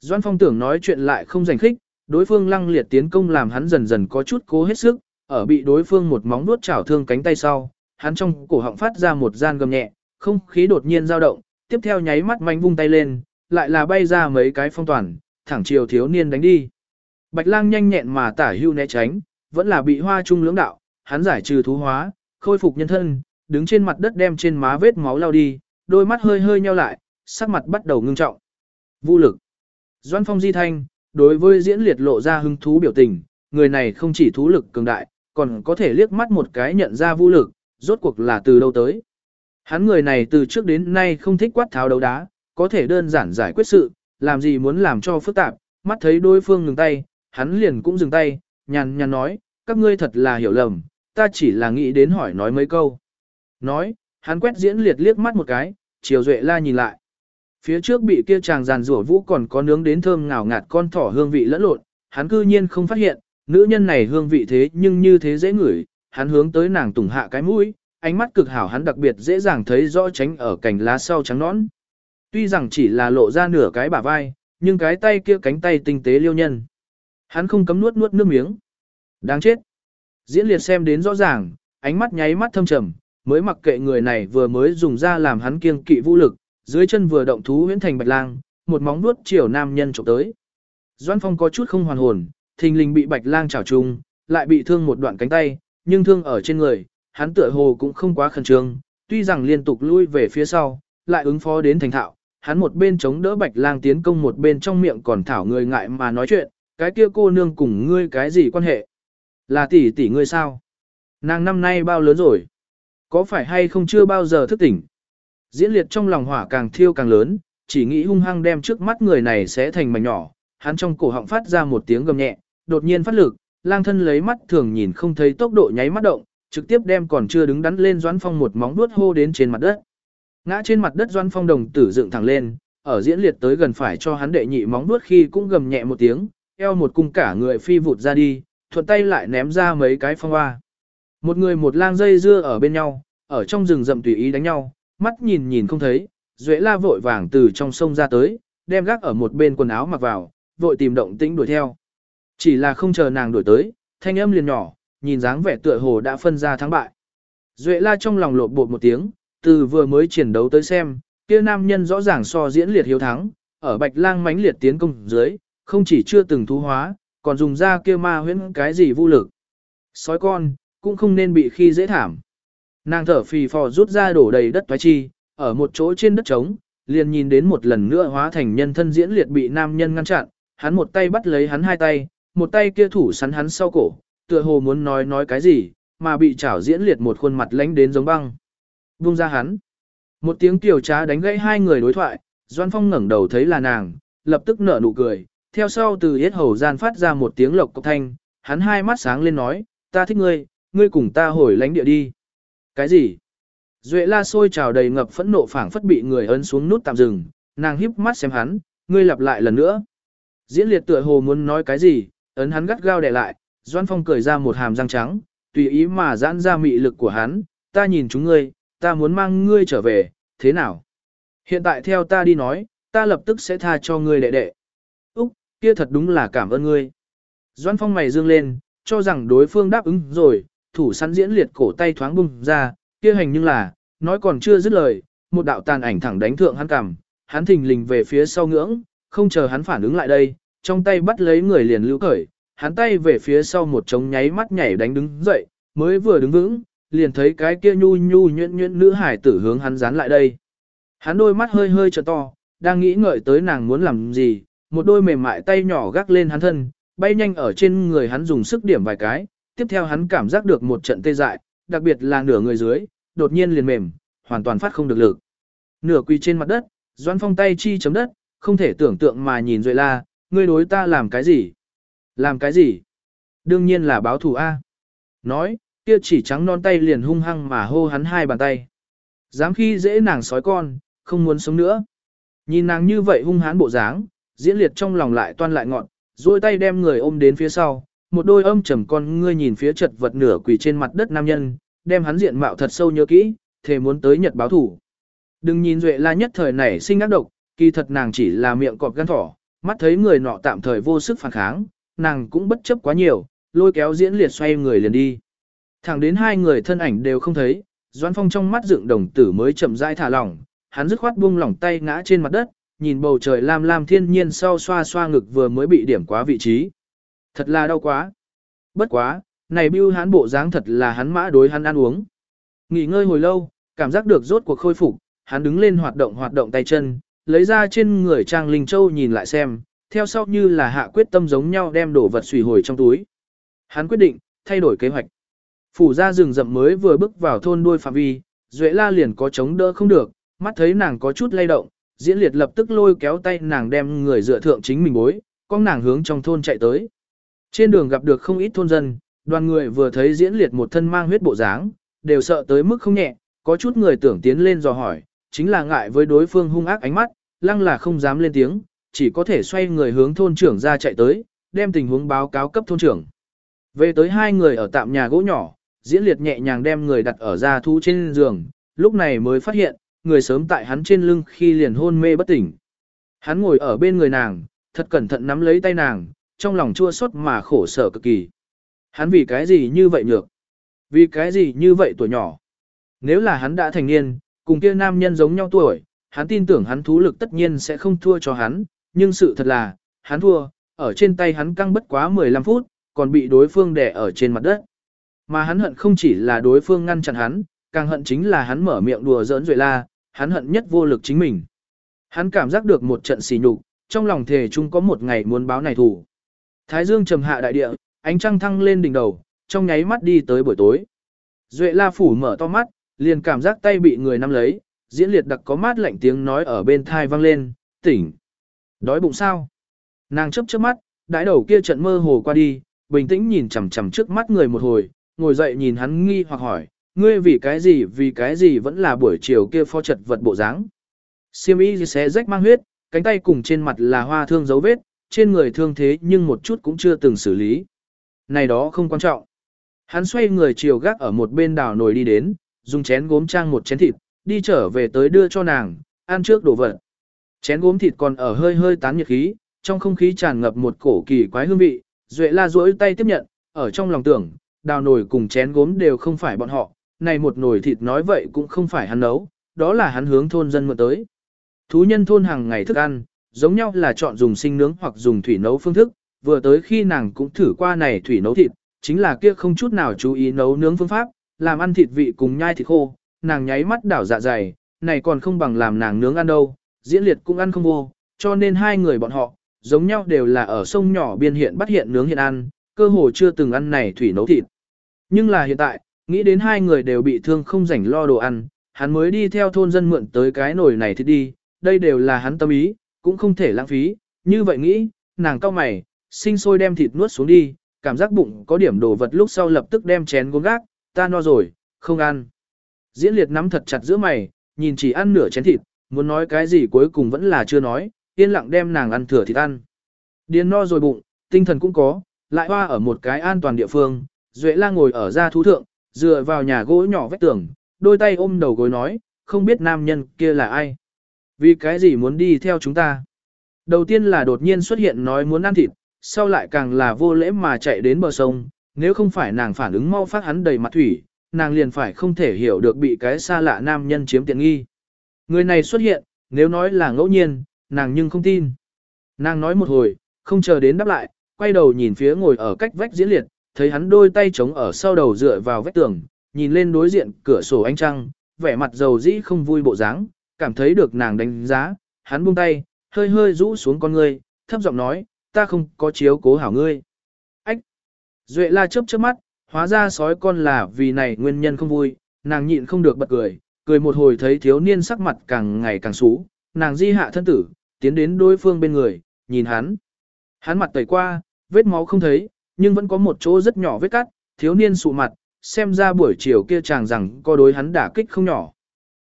Doan Phong tưởng nói chuyện lại không giành khích, đối phương lăng liệt tiến công làm hắn dần dần có chút cố hết sức, ở bị đối phương một móng nuốt chảo thương cánh tay sau, hắn trong cổ họng phát ra một gian gầm nhẹ, không khí đột nhiên dao động, tiếp theo nháy mắt mạnh vung tay lên, lại là bay ra mấy cái phong toàn, thẳng chiều thiếu niên đánh đi. Bạch lang nhanh nhẹn mà tả hưu né tránh, vẫn là bị hoa trung lưỡng đạo, hắn giải trừ thú hóa, khôi phục nhân thân, đứng trên mặt đất đem trên má vết máu lao đi, đôi mắt hơi hơi nheo lại, sắc mặt bắt đầu ngưng trọng. Vũ lực. Doan phong di thanh, đối với diễn liệt lộ ra hứng thú biểu tình, người này không chỉ thú lực cường đại, còn có thể liếc mắt một cái nhận ra vũ lực, rốt cuộc là từ đâu tới. Hắn người này từ trước đến nay không thích quát tháo đấu đá, có thể đơn giản giải quyết sự, làm gì muốn làm cho phức tạp, mắt thấy đối phương ngừng tay, hắn liền cũng dừng tay, nhàn nhàn nói, các ngươi thật là hiểu lầm, ta chỉ là nghĩ đến hỏi nói mấy câu. Nói, hắn quét diễn liệt liếc mắt một cái, chiều duệ la nhìn lại. Phía trước bị kia chàng giàn rủa vũ còn có nướng đến thơm ngào ngạt con thỏ hương vị lẫn lộn, hắn cư nhiên không phát hiện, nữ nhân này hương vị thế nhưng như thế dễ ngửi, hắn hướng tới nàng tùng hạ cái mũi, ánh mắt cực hảo hắn đặc biệt dễ dàng thấy rõ tránh ở cành lá sau trắng nõn. Tuy rằng chỉ là lộ ra nửa cái bả vai, nhưng cái tay kia cánh tay tinh tế liêu nhân. Hắn không cấm nuốt nuốt nước miếng. Đáng chết. Diễn liệt xem đến rõ ràng, ánh mắt nháy mắt thâm trầm, mới mặc kệ người này vừa mới dùng ra làm hắn kiêng kỵ vũ lực, dưới chân vừa động thú huyễn thành bạch lang, một móng nuốt chiều nam nhân chụp tới. Doan Phong có chút không hoàn hồn, thình lình bị bạch lang chảo trùng, lại bị thương một đoạn cánh tay, nhưng thương ở trên người, hắn tựa hồ cũng không quá khẩn trương, tuy rằng liên tục lui về phía sau, lại ứng phó đến thành thạo, hắn một bên chống đỡ bạch lang tiến công một bên trong miệng còn thảo người ngại mà nói chuyện, cái kia cô nương cùng ngươi cái gì quan hệ? Là tỷ tỷ ngươi sao? Nàng năm nay bao lớn rồi? Có phải hay không chưa bao giờ thức tỉnh? Diễn liệt trong lòng hỏa càng thiêu càng lớn, chỉ nghĩ hung hăng đem trước mắt người này sẽ thành mảnh nhỏ, hắn trong cổ họng phát ra một tiếng gầm nhẹ, đột nhiên phát lực, lang thân lấy mắt thường nhìn không thấy tốc độ nháy mắt động, trực tiếp đem còn chưa đứng đắn lên Doãn Phong một móng vuốt hô đến trên mặt đất. Ngã trên mặt đất doan Phong đồng tử dựng thẳng lên, ở diễn liệt tới gần phải cho hắn đệ nhị móng vuốt khi cũng gầm nhẹ một tiếng, eo một cung cả người phi vụt ra đi, thuận tay lại ném ra mấy cái phong hoa. Một người một lang dây dưa ở bên nhau, ở trong rừng rậm tùy ý đánh nhau, mắt nhìn nhìn không thấy, Duệ La vội vàng từ trong sông ra tới, đem gác ở một bên quần áo mặc vào, vội tìm động tĩnh đuổi theo. Chỉ là không chờ nàng đuổi tới, thanh âm liền nhỏ, nhìn dáng vẻ tựa hồ đã phân ra thắng bại. Duệ La trong lòng lộn bột một tiếng, từ vừa mới chiến đấu tới xem, kia nam nhân rõ ràng so diễn liệt hiếu thắng, ở Bạch Lang mãnh liệt tiến công dưới, không chỉ chưa từng thú hóa, còn dùng ra kia ma huyễn cái gì vô lực. Sói con, cũng không nên bị khi dễ thảm. Nàng thở phì phò rút ra đổ đầy đất thoái chi, ở một chỗ trên đất trống, liền nhìn đến một lần nữa hóa thành nhân thân diễn liệt bị nam nhân ngăn chặn, hắn một tay bắt lấy hắn hai tay, một tay kia thủ sắn hắn sau cổ, tựa hồ muốn nói nói cái gì, mà bị chảo diễn liệt một khuôn mặt lánh đến giống băng buông ra hắn. Một tiếng tiểu trá đánh gãy hai người đối thoại, Doan Phong ngẩng đầu thấy là nàng, lập tức nở nụ cười, theo sau từ yết hầu gian phát ra một tiếng lộc cộc thanh, hắn hai mắt sáng lên nói, ta thích ngươi, ngươi cùng ta hồi lánh địa đi. Cái gì? Duệ la sôi trào đầy ngập phẫn nộ phảng phất bị người ấn xuống nút tạm dừng, nàng híp mắt xem hắn, ngươi lặp lại lần nữa. Diễn liệt tựa hồ muốn nói cái gì, ấn hắn gắt gao đè lại, Doan Phong cười ra một hàm răng trắng, tùy ý mà giãn ra mị lực của hắn, ta nhìn chúng ngươi, ta muốn mang ngươi trở về, thế nào? Hiện tại theo ta đi nói, ta lập tức sẽ tha cho ngươi đệ đệ. Úc, kia thật đúng là cảm ơn ngươi. Doan Phong mày dương lên, cho rằng đối phương đáp ứng rồi, thủ săn diễn liệt cổ tay thoáng bung ra, kia hành nhưng là, nói còn chưa dứt lời, một đạo tàn ảnh thẳng đánh thượng hắn cằm, hắn thình lình về phía sau ngưỡng, không chờ hắn phản ứng lại đây, trong tay bắt lấy người liền lưu cởi, hắn tay về phía sau một trống nháy mắt nhảy đánh đứng dậy, mới vừa đứng vững, liền thấy cái kia nhu nhu nhuyễn nhuyễn nữ hải tử hướng hắn dán lại đây. Hắn đôi mắt hơi hơi trợn to, đang nghĩ ngợi tới nàng muốn làm gì, một đôi mềm mại tay nhỏ gác lên hắn thân, bay nhanh ở trên người hắn dùng sức điểm vài cái, tiếp theo hắn cảm giác được một trận tê dại, đặc biệt là nửa người dưới, đột nhiên liền mềm, hoàn toàn phát không được lực. Nửa quỳ trên mặt đất, Doan Phong tay chi chấm đất, không thể tưởng tượng mà nhìn Duệ La, ngươi đối ta làm cái gì? Làm cái gì? Đương nhiên là báo thù A. Nói, kia chỉ trắng non tay liền hung hăng mà hô hắn hai bàn tay. Dám khi dễ nàng sói con, không muốn sống nữa. Nhìn nàng như vậy hung hán bộ dáng, diễn liệt trong lòng lại toan lại ngọn, duỗi tay đem người ôm đến phía sau, một đôi âm trầm con ngươi nhìn phía chật vật nửa quỳ trên mặt đất nam nhân, đem hắn diện mạo thật sâu nhớ kỹ, thề muốn tới Nhật báo thủ. Đừng nhìn Duệ La nhất thời nảy sinh ác độc, kỳ thật nàng chỉ là miệng cọp gan thỏ, mắt thấy người nọ tạm thời vô sức phản kháng, nàng cũng bất chấp quá nhiều, lôi kéo diễn liệt xoay người liền đi. Thẳng đến hai người thân ảnh đều không thấy, Doãn Phong trong mắt dựng đồng tử mới chậm rãi thả lỏng, hắn dứt khoát buông lỏng tay ngã trên mặt đất, nhìn bầu trời lam lam thiên nhiên sau xoa xoa ngực vừa mới bị điểm quá vị trí. Thật là đau quá. Bất quá, này bưu hắn bộ dáng thật là hắn mã đối hắn ăn uống. Nghỉ ngơi hồi lâu, cảm giác được rốt cuộc khôi phục, hắn đứng lên hoạt động hoạt động tay chân, lấy ra trên người trang linh châu nhìn lại xem, theo sau như là hạ quyết tâm giống nhau đem đổ vật xùy hồi trong túi. Hắn quyết định, thay đổi kế hoạch. Phủ ra rừng rậm mới vừa bước vào thôn đuôi phạm vi, Duệ la liền có chống đỡ không được, mắt thấy nàng có chút lay động, diễn liệt lập tức lôi kéo tay nàng đem người dựa thượng chính mình bối, con nàng hướng trong thôn chạy tới. Trên đường gặp được không ít thôn dân, đoàn người vừa thấy diễn liệt một thân mang huyết bộ dáng, đều sợ tới mức không nhẹ, có chút người tưởng tiến lên dò hỏi, chính là ngại với đối phương hung ác ánh mắt, lăng là không dám lên tiếng, chỉ có thể xoay người hướng thôn trưởng ra chạy tới, đem tình huống báo cáo cấp thôn trưởng. Về tới hai người ở tạm nhà gỗ nhỏ, diễn liệt nhẹ nhàng đem người đặt ở ra thú trên giường, lúc này mới phát hiện, người sớm tại hắn trên lưng khi liền hôn mê bất tỉnh. Hắn ngồi ở bên người nàng, thật cẩn thận nắm lấy tay nàng, trong lòng chua xót mà khổ sở cực kỳ. Hắn vì cái gì như vậy nhược? Vì cái gì như vậy tuổi nhỏ? Nếu là hắn đã thành niên, cùng kia nam nhân giống nhau tuổi, hắn tin tưởng hắn thú lực tất nhiên sẽ không thua cho hắn, nhưng sự thật là, hắn thua, ở trên tay hắn căng bất quá 15 phút, còn bị đối phương đè ở trên mặt đất. Mà hắn hận không chỉ là đối phương ngăn chặn hắn, càng hận chính là hắn mở miệng đùa giỡn Duệ La, hắn hận nhất vô lực chính mình. Hắn cảm giác được một trận xỉ nhục, trong lòng thề chung có một ngày muốn báo này thủ. Thái dương trầm hạ đại địa, ánh trăng thăng lên đỉnh đầu, trong nháy mắt đi tới buổi tối. Duệ La phủ mở to mắt, liền cảm giác tay bị người nắm lấy, diễn liệt đặc có mát lạnh tiếng nói ở bên thai vang lên, tỉnh. Đói bụng sao? Nàng chớp chớp mắt, đái đầu kia trận mơ hồ qua đi, bình tĩnh nhìn chằm chằm trước mắt người một hồi, ngồi dậy nhìn hắn nghi hoặc hỏi, ngươi vì cái gì vì cái gì vẫn là buổi chiều kia pho trật vật bộ dáng. Siêm y xé rách mang huyết, cánh tay cùng trên mặt là hoa thương dấu vết, trên người thương thế nhưng một chút cũng chưa từng xử lý. Này đó không quan trọng. Hắn xoay người chiều gác ở một bên đảo nồi đi đến, dùng chén gốm trang một chén thịt, đi trở về tới đưa cho nàng, ăn trước đồ vật. Chén gốm thịt còn ở hơi hơi tán nhiệt khí, trong không khí tràn ngập một cổ kỳ quái hương vị, Duệ la duỗi tay tiếp nhận, ở trong lòng tưởng, đào nồi cùng chén gốm đều không phải bọn họ, này một nồi thịt nói vậy cũng không phải hắn nấu, đó là hắn hướng thôn dân mượn tới. Thú nhân thôn hàng ngày thức ăn, giống nhau là chọn dùng sinh nướng hoặc dùng thủy nấu phương thức, vừa tới khi nàng cũng thử qua này thủy nấu thịt, chính là kia không chút nào chú ý nấu nướng phương pháp, làm ăn thịt vị cùng nhai thịt khô, nàng nháy mắt đảo dạ dày, này còn không bằng làm nàng nướng ăn đâu, diễn liệt cũng ăn không vô, cho nên hai người bọn họ, giống nhau đều là ở sông nhỏ biên hiện bắt hiện nướng hiện ăn, cơ hồ chưa từng ăn này thủy nấu thịt. Nhưng là hiện tại, nghĩ đến hai người đều bị thương không rảnh lo đồ ăn, hắn mới đi theo thôn dân mượn tới cái nồi này thì đi, đây đều là hắn tâm ý, cũng không thể lãng phí, như vậy nghĩ, nàng cao mày, sinh sôi đem thịt nuốt xuống đi, cảm giác bụng có điểm đồ vật lúc sau lập tức đem chén gốm gác, ta no rồi, không ăn. Diễn liệt nắm thật chặt giữa mày, nhìn chỉ ăn nửa chén thịt, muốn nói cái gì cuối cùng vẫn là chưa nói, yên lặng đem nàng ăn thừa thịt ăn. Điền no rồi bụng, tinh thần cũng có, lại hoa ở một cái an toàn địa phương, Duệ la ngồi ở ra thú thượng, dựa vào nhà gỗ nhỏ vách tường, đôi tay ôm đầu gối nói, không biết nam nhân kia là ai. Vì cái gì muốn đi theo chúng ta? Đầu tiên là đột nhiên xuất hiện nói muốn ăn thịt, sau lại càng là vô lễ mà chạy đến bờ sông, nếu không phải nàng phản ứng mau phát hắn đầy mặt thủy, nàng liền phải không thể hiểu được bị cái xa lạ nam nhân chiếm tiện nghi. Người này xuất hiện, nếu nói là ngẫu nhiên, nàng nhưng không tin. Nàng nói một hồi, không chờ đến đáp lại, quay đầu nhìn phía ngồi ở cách vách diễn liệt, thấy hắn đôi tay chống ở sau đầu dựa vào vách tường, nhìn lên đối diện cửa sổ ánh trăng, vẻ mặt dầu dĩ không vui bộ dáng, cảm thấy được nàng đánh giá, hắn buông tay, hơi hơi rũ xuống con ngươi, thấp giọng nói, ta không có chiếu cố hảo ngươi. Ách! Duệ la chớp chớp mắt, hóa ra sói con là vì này nguyên nhân không vui, nàng nhịn không được bật cười, cười một hồi thấy thiếu niên sắc mặt càng ngày càng xú, nàng di hạ thân tử, tiến đến đối phương bên người, nhìn hắn. Hắn mặt tẩy qua, vết máu không thấy, nhưng vẫn có một chỗ rất nhỏ vết cắt, thiếu niên sụ mặt, xem ra buổi chiều kia chàng rằng có đối hắn đả kích không nhỏ.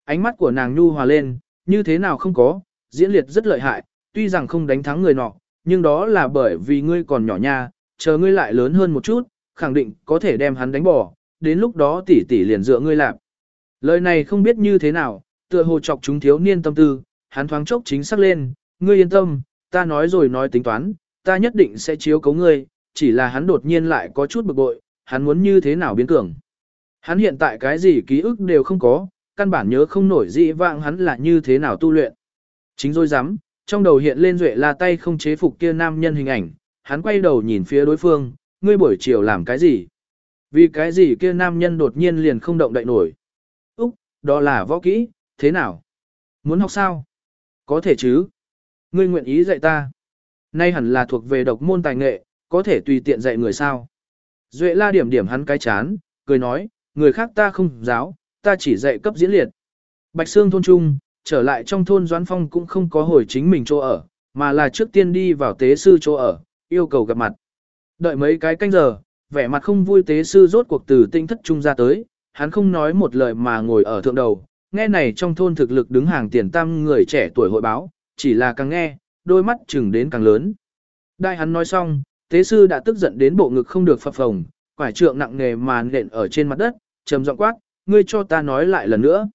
Ánh mắt của nàng nhu hòa lên, như thế nào không có, diễn liệt rất lợi hại, tuy rằng không đánh thắng người nọ, nhưng đó là bởi vì ngươi còn nhỏ nha, chờ ngươi lại lớn hơn một chút, khẳng định có thể đem hắn đánh bỏ, đến lúc đó tỷ tỷ liền dựa ngươi làm. Lời này không biết như thế nào, tựa hồ chọc chúng thiếu niên tâm tư, hắn thoáng chốc chính xác lên, ngươi yên tâm, ta nói rồi nói tính toán, ta nhất định sẽ chiếu cấu ngươi, chỉ là hắn đột nhiên lại có chút bực bội, hắn muốn như thế nào biến cường. Hắn hiện tại cái gì ký ức đều không có, căn bản nhớ không nổi dị vãng hắn là như thế nào tu luyện. Chính rồi dám, trong đầu hiện lên duệ là tay không chế phục kia nam nhân hình ảnh, hắn quay đầu nhìn phía đối phương, ngươi buổi chiều làm cái gì? Vì cái gì kia nam nhân đột nhiên liền không động đậy nổi. Úc, đó là võ kỹ, thế nào? Muốn học sao? Có thể chứ. Ngươi nguyện ý dạy ta. Nay hẳn là thuộc về độc môn tài nghệ, có thể tùy tiện dạy người sao. Duệ la điểm điểm hắn cái chán, cười nói, người khác ta không giáo, ta chỉ dạy cấp diễn liệt. Bạch Sương thôn trung, trở lại trong thôn Doãn Phong cũng không có hồi chính mình chỗ ở, mà là trước tiên đi vào tế sư chỗ ở, yêu cầu gặp mặt. Đợi mấy cái canh giờ, vẻ mặt không vui tế sư rốt cuộc từ tinh thất trung ra tới, hắn không nói một lời mà ngồi ở thượng đầu, nghe này trong thôn thực lực đứng hàng tiền tam người trẻ tuổi hội báo, chỉ là càng nghe, đôi mắt chừng đến càng lớn. Đại hắn nói xong, tế sư đã tức giận đến bộ ngực không được phập phồng, quải trượng nặng nề mà nện ở trên mặt đất, trầm giọng quát, ngươi cho ta nói lại lần nữa.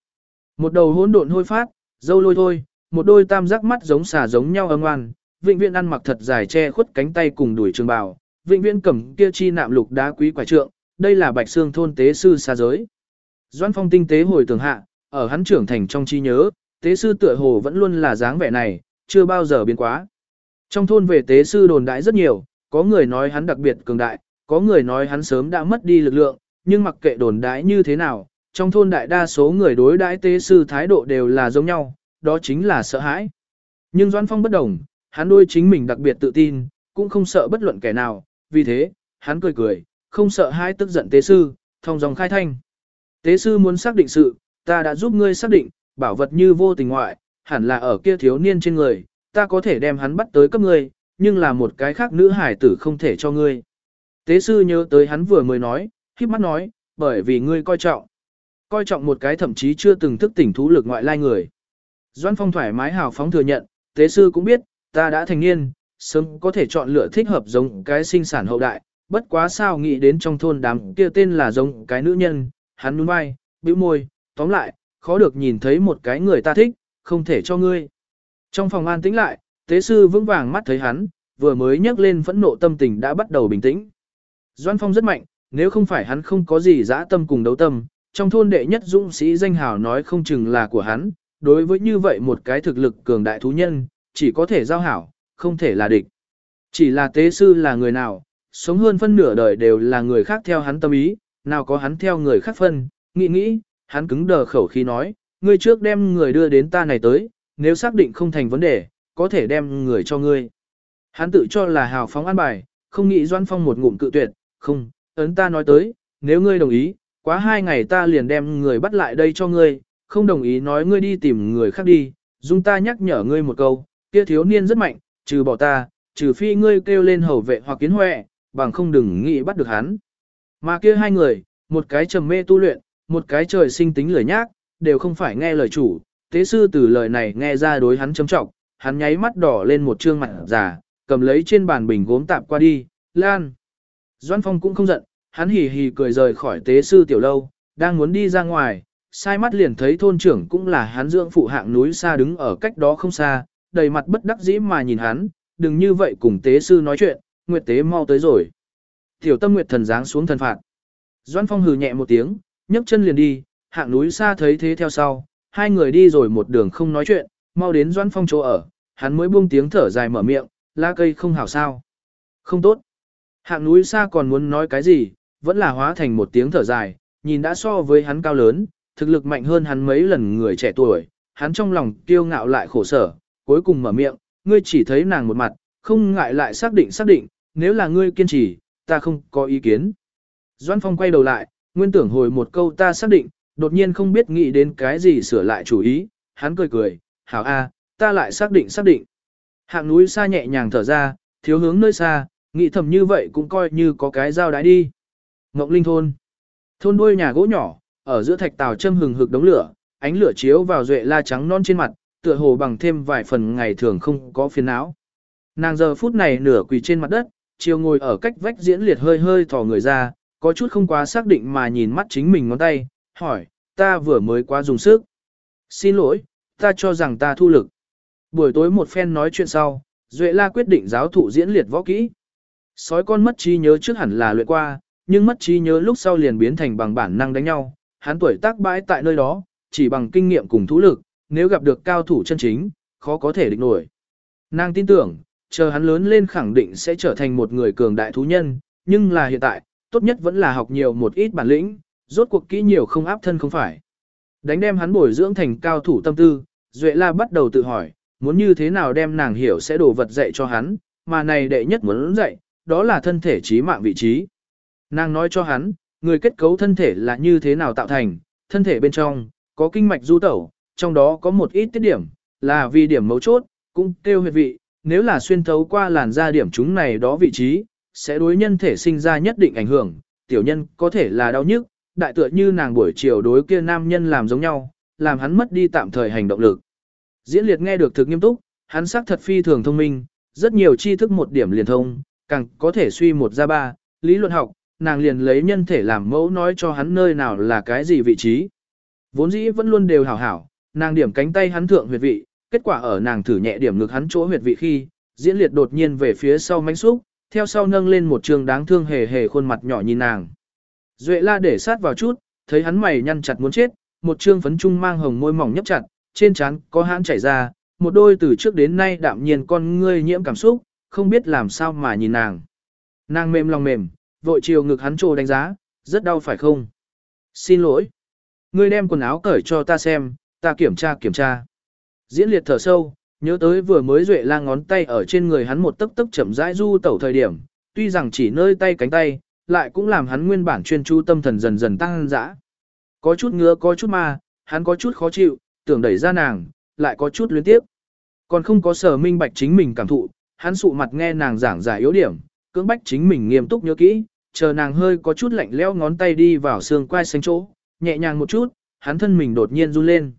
Một đầu hỗn độn hôi phát, dâu lôi thôi, một đôi tam giác mắt giống xà giống nhau âm ngoan, vĩnh viễn ăn mặc thật dài che khuất cánh tay cùng đuổi trường bào, vĩnh viễn cầm kia chi nạm lục đá quý quải trượng, đây là bạch xương thôn tế sư xa giới. Doan phong tinh tế hồi tưởng hạ, ở hắn trưởng thành trong trí nhớ, tế sư tựa hồ vẫn luôn là dáng vẻ này, chưa bao giờ biến quá. Trong thôn về tế sư đồn đại rất nhiều, có người nói hắn đặc biệt cường đại, có người nói hắn sớm đã mất đi lực lượng, nhưng mặc kệ đồn đại như thế nào, trong thôn đại đa số người đối đãi tế sư thái độ đều là giống nhau, đó chính là sợ hãi. Nhưng Doan Phong bất đồng, hắn đôi chính mình đặc biệt tự tin, cũng không sợ bất luận kẻ nào, vì thế, hắn cười cười, không sợ hãi tức giận tế sư, thông dòng khai thanh. Tế sư muốn xác định sự, ta đã giúp ngươi xác định, bảo vật như vô tình ngoại, hẳn là ở kia thiếu niên trên người, ta có thể đem hắn bắt tới cấp ngươi, nhưng là một cái khác nữ hải tử không thể cho ngươi. Tế sư nhớ tới hắn vừa mới nói, khiếp mắt nói, bởi vì ngươi coi trọng. Coi trọng một cái thậm chí chưa từng thức tỉnh thú lực ngoại lai người. Doan Phong thoải mái hào phóng thừa nhận, tế sư cũng biết, ta đã thành niên, sớm có thể chọn lựa thích hợp giống cái sinh sản hậu đại, bất quá sao nghĩ đến trong thôn đám kia tên là giống cái nữ nhân, hắn nhún vai, bĩu môi, tóm lại, khó được nhìn thấy một cái người ta thích, không thể cho ngươi. Trong phòng an tĩnh lại, tế sư vững vàng mắt thấy hắn, vừa mới nhắc lên phẫn nộ tâm tình đã bắt đầu bình tĩnh. Doan Phong rất mạnh, nếu không phải hắn không có gì dã tâm cùng đấu tâm, trong thôn đệ nhất dũng sĩ danh hào nói không chừng là của hắn, đối với như vậy một cái thực lực cường đại thú nhân, chỉ có thể giao hảo, không thể là địch. Chỉ là tế sư là người nào, sống hơn phân nửa đời đều là người khác theo hắn tâm ý, nào có hắn theo người khác phân, nghĩ nghĩ, hắn cứng đờ khẩu khi nói, ngươi trước đem người đưa đến ta này tới, nếu xác định không thành vấn đề, có thể đem người cho ngươi. Hắn tự cho là hào phóng an bài, không nghĩ Doan Phong một ngụm cự tuyệt, không, ấn ta nói tới, nếu ngươi đồng ý, quá hai ngày ta liền đem người bắt lại đây cho ngươi, không đồng ý nói ngươi đi tìm người khác đi, dung ta nhắc nhở ngươi một câu, kia thiếu niên rất mạnh, trừ bỏ ta, trừ phi ngươi kêu lên hầu vệ hoặc kiến huệ, bằng không đừng nghĩ bắt được hắn. Mà kia hai người, một cái trầm mê tu luyện, một cái trời sinh tính lười nhác, đều không phải nghe lời chủ, tế sư từ lời này nghe ra đối hắn châm trọng, hắn nháy mắt đỏ lên một trương mặt già, cầm lấy trên bàn bình gốm tạp qua đi, lan. Doan Phong cũng không giận, hắn hì hì cười rời khỏi tế sư tiểu lâu, đang muốn đi ra ngoài, sai mắt liền thấy thôn trưởng cũng là hắn dưỡng phụ hạng núi xa đứng ở cách đó không xa, đầy mặt bất đắc dĩ mà nhìn hắn, đừng như vậy cùng tế sư nói chuyện, nguyệt tế mau tới rồi. Tiểu tâm nguyệt thần giáng xuống thần phạt. Doan Phong hừ nhẹ một tiếng, nhấc chân liền đi, hạng núi xa thấy thế theo sau, hai người đi rồi một đường không nói chuyện, mau đến Doãn Phong chỗ ở, hắn mới buông tiếng thở dài mở miệng, la cây không hảo sao. Không tốt. Hạng núi xa còn muốn nói cái gì, vẫn là hóa thành một tiếng thở dài, nhìn đã so với hắn cao lớn, thực lực mạnh hơn hắn mấy lần người trẻ tuổi, hắn trong lòng kiêu ngạo lại khổ sở, cuối cùng mở miệng, ngươi chỉ thấy nàng một mặt, không ngại lại xác định xác định, nếu là ngươi kiên trì, ta không có ý kiến. Doãn Phong quay đầu lại, nguyên tưởng hồi một câu ta xác định, đột nhiên không biết nghĩ đến cái gì sửa lại chủ ý, hắn cười cười, hảo a, ta lại xác định xác định. Hạng núi xa nhẹ nhàng thở ra, thiếu hướng nơi xa, nghĩ thầm như vậy cũng coi như có cái giao đái đi. Ngộng Linh thôn. Thôn đuôi nhà gỗ nhỏ, ở giữa thạch tàu châm hừng hực đống lửa, ánh lửa chiếu vào duệ la trắng non trên mặt, tựa hồ bằng thêm vài phần ngày thường không có phiền não. Nàng giờ phút này nửa quỳ trên mặt đất, chiều ngồi ở cách vách diễn liệt hơi hơi thò người ra, có chút không quá xác định mà nhìn mắt chính mình ngón tay, hỏi, ta vừa mới quá dùng sức. Xin lỗi, ta cho rằng ta thu lực. Buổi tối một phen nói chuyện sau, Duệ La quyết định giáo thụ diễn liệt võ kỹ. Sói con mất trí nhớ trước hẳn là luyện qua, nhưng mất trí nhớ lúc sau liền biến thành bằng bản năng đánh nhau. Hắn tuổi tác bãi tại nơi đó, chỉ bằng kinh nghiệm cùng thú lực, nếu gặp được cao thủ chân chính, khó có thể địch nổi. Nàng tin tưởng, chờ hắn lớn lên khẳng định sẽ trở thành một người cường đại thú nhân, nhưng là hiện tại, tốt nhất vẫn là học nhiều một ít bản lĩnh, rốt cuộc kỹ nhiều không áp thân không phải. Đánh đem hắn bồi dưỡng thành cao thủ tâm tư, Duệ La bắt đầu tự hỏi, muốn như thế nào đem nàng hiểu sẽ đổ vật dạy cho hắn, mà này đệ nhất muốn dạy, đó là thân thể trí mạng vị trí. Nàng nói cho hắn, người kết cấu thân thể là như thế nào tạo thành, thân thể bên trong, có kinh mạch du tẩu, trong đó có một ít tiết điểm, là vì điểm mấu chốt, cũng tiêu huyệt vị, nếu là xuyên thấu qua làn da điểm chúng này đó vị trí, sẽ đối nhân thể sinh ra nhất định ảnh hưởng, tiểu nhân có thể là đau nhức, đại tựa như nàng buổi chiều đối kia nam nhân làm giống nhau, làm hắn mất đi tạm thời hành động lực. Diễn liệt nghe được thực nghiêm túc, hắn xác thật phi thường thông minh, rất nhiều tri thức một điểm liền thông, càng có thể suy một ra ba, lý luận học, nàng liền lấy nhân thể làm mẫu nói cho hắn nơi nào là cái gì vị trí. Vốn dĩ vẫn luôn đều hảo hảo, nàng điểm cánh tay hắn thượng huyệt vị, kết quả ở nàng thử nhẹ điểm ngực hắn chỗ huyệt vị khi, diễn liệt đột nhiên về phía sau mánh xúc, theo sau nâng lên một trường đáng thương hề hề khuôn mặt nhỏ nhìn nàng. Duệ la để sát vào chút, thấy hắn mày nhăn chặt muốn chết, một trương phấn trung mang hồng môi mỏng nhấp chặt, trên trán có hãn chảy ra, một đôi từ trước đến nay đạm nhiên con ngươi nhiễm cảm xúc, không biết làm sao mà nhìn nàng. Nàng mềm lòng mềm, vội chiều ngực hắn trồ đánh giá, rất đau phải không? Xin lỗi. Ngươi đem quần áo cởi cho ta xem, ta kiểm tra kiểm tra. Diễn liệt thở sâu, nhớ tới vừa mới duệ lang ngón tay ở trên người hắn một tấc tấc chậm rãi du tẩu thời điểm, tuy rằng chỉ nơi tay cánh tay, lại cũng làm hắn nguyên bản chuyên chú tâm thần dần dần tăng dã. Có chút ngứa có chút ma, hắn có chút khó chịu, tưởng đẩy ra nàng, lại có chút luyến tiếp. Còn không có sở minh bạch chính mình cảm thụ, hắn sụ mặt nghe nàng giảng giải yếu điểm, cưỡng bách chính mình nghiêm túc nhớ kỹ, chờ nàng hơi có chút lạnh lẽo ngón tay đi vào xương quai xanh chỗ, nhẹ nhàng một chút, hắn thân mình đột nhiên run lên.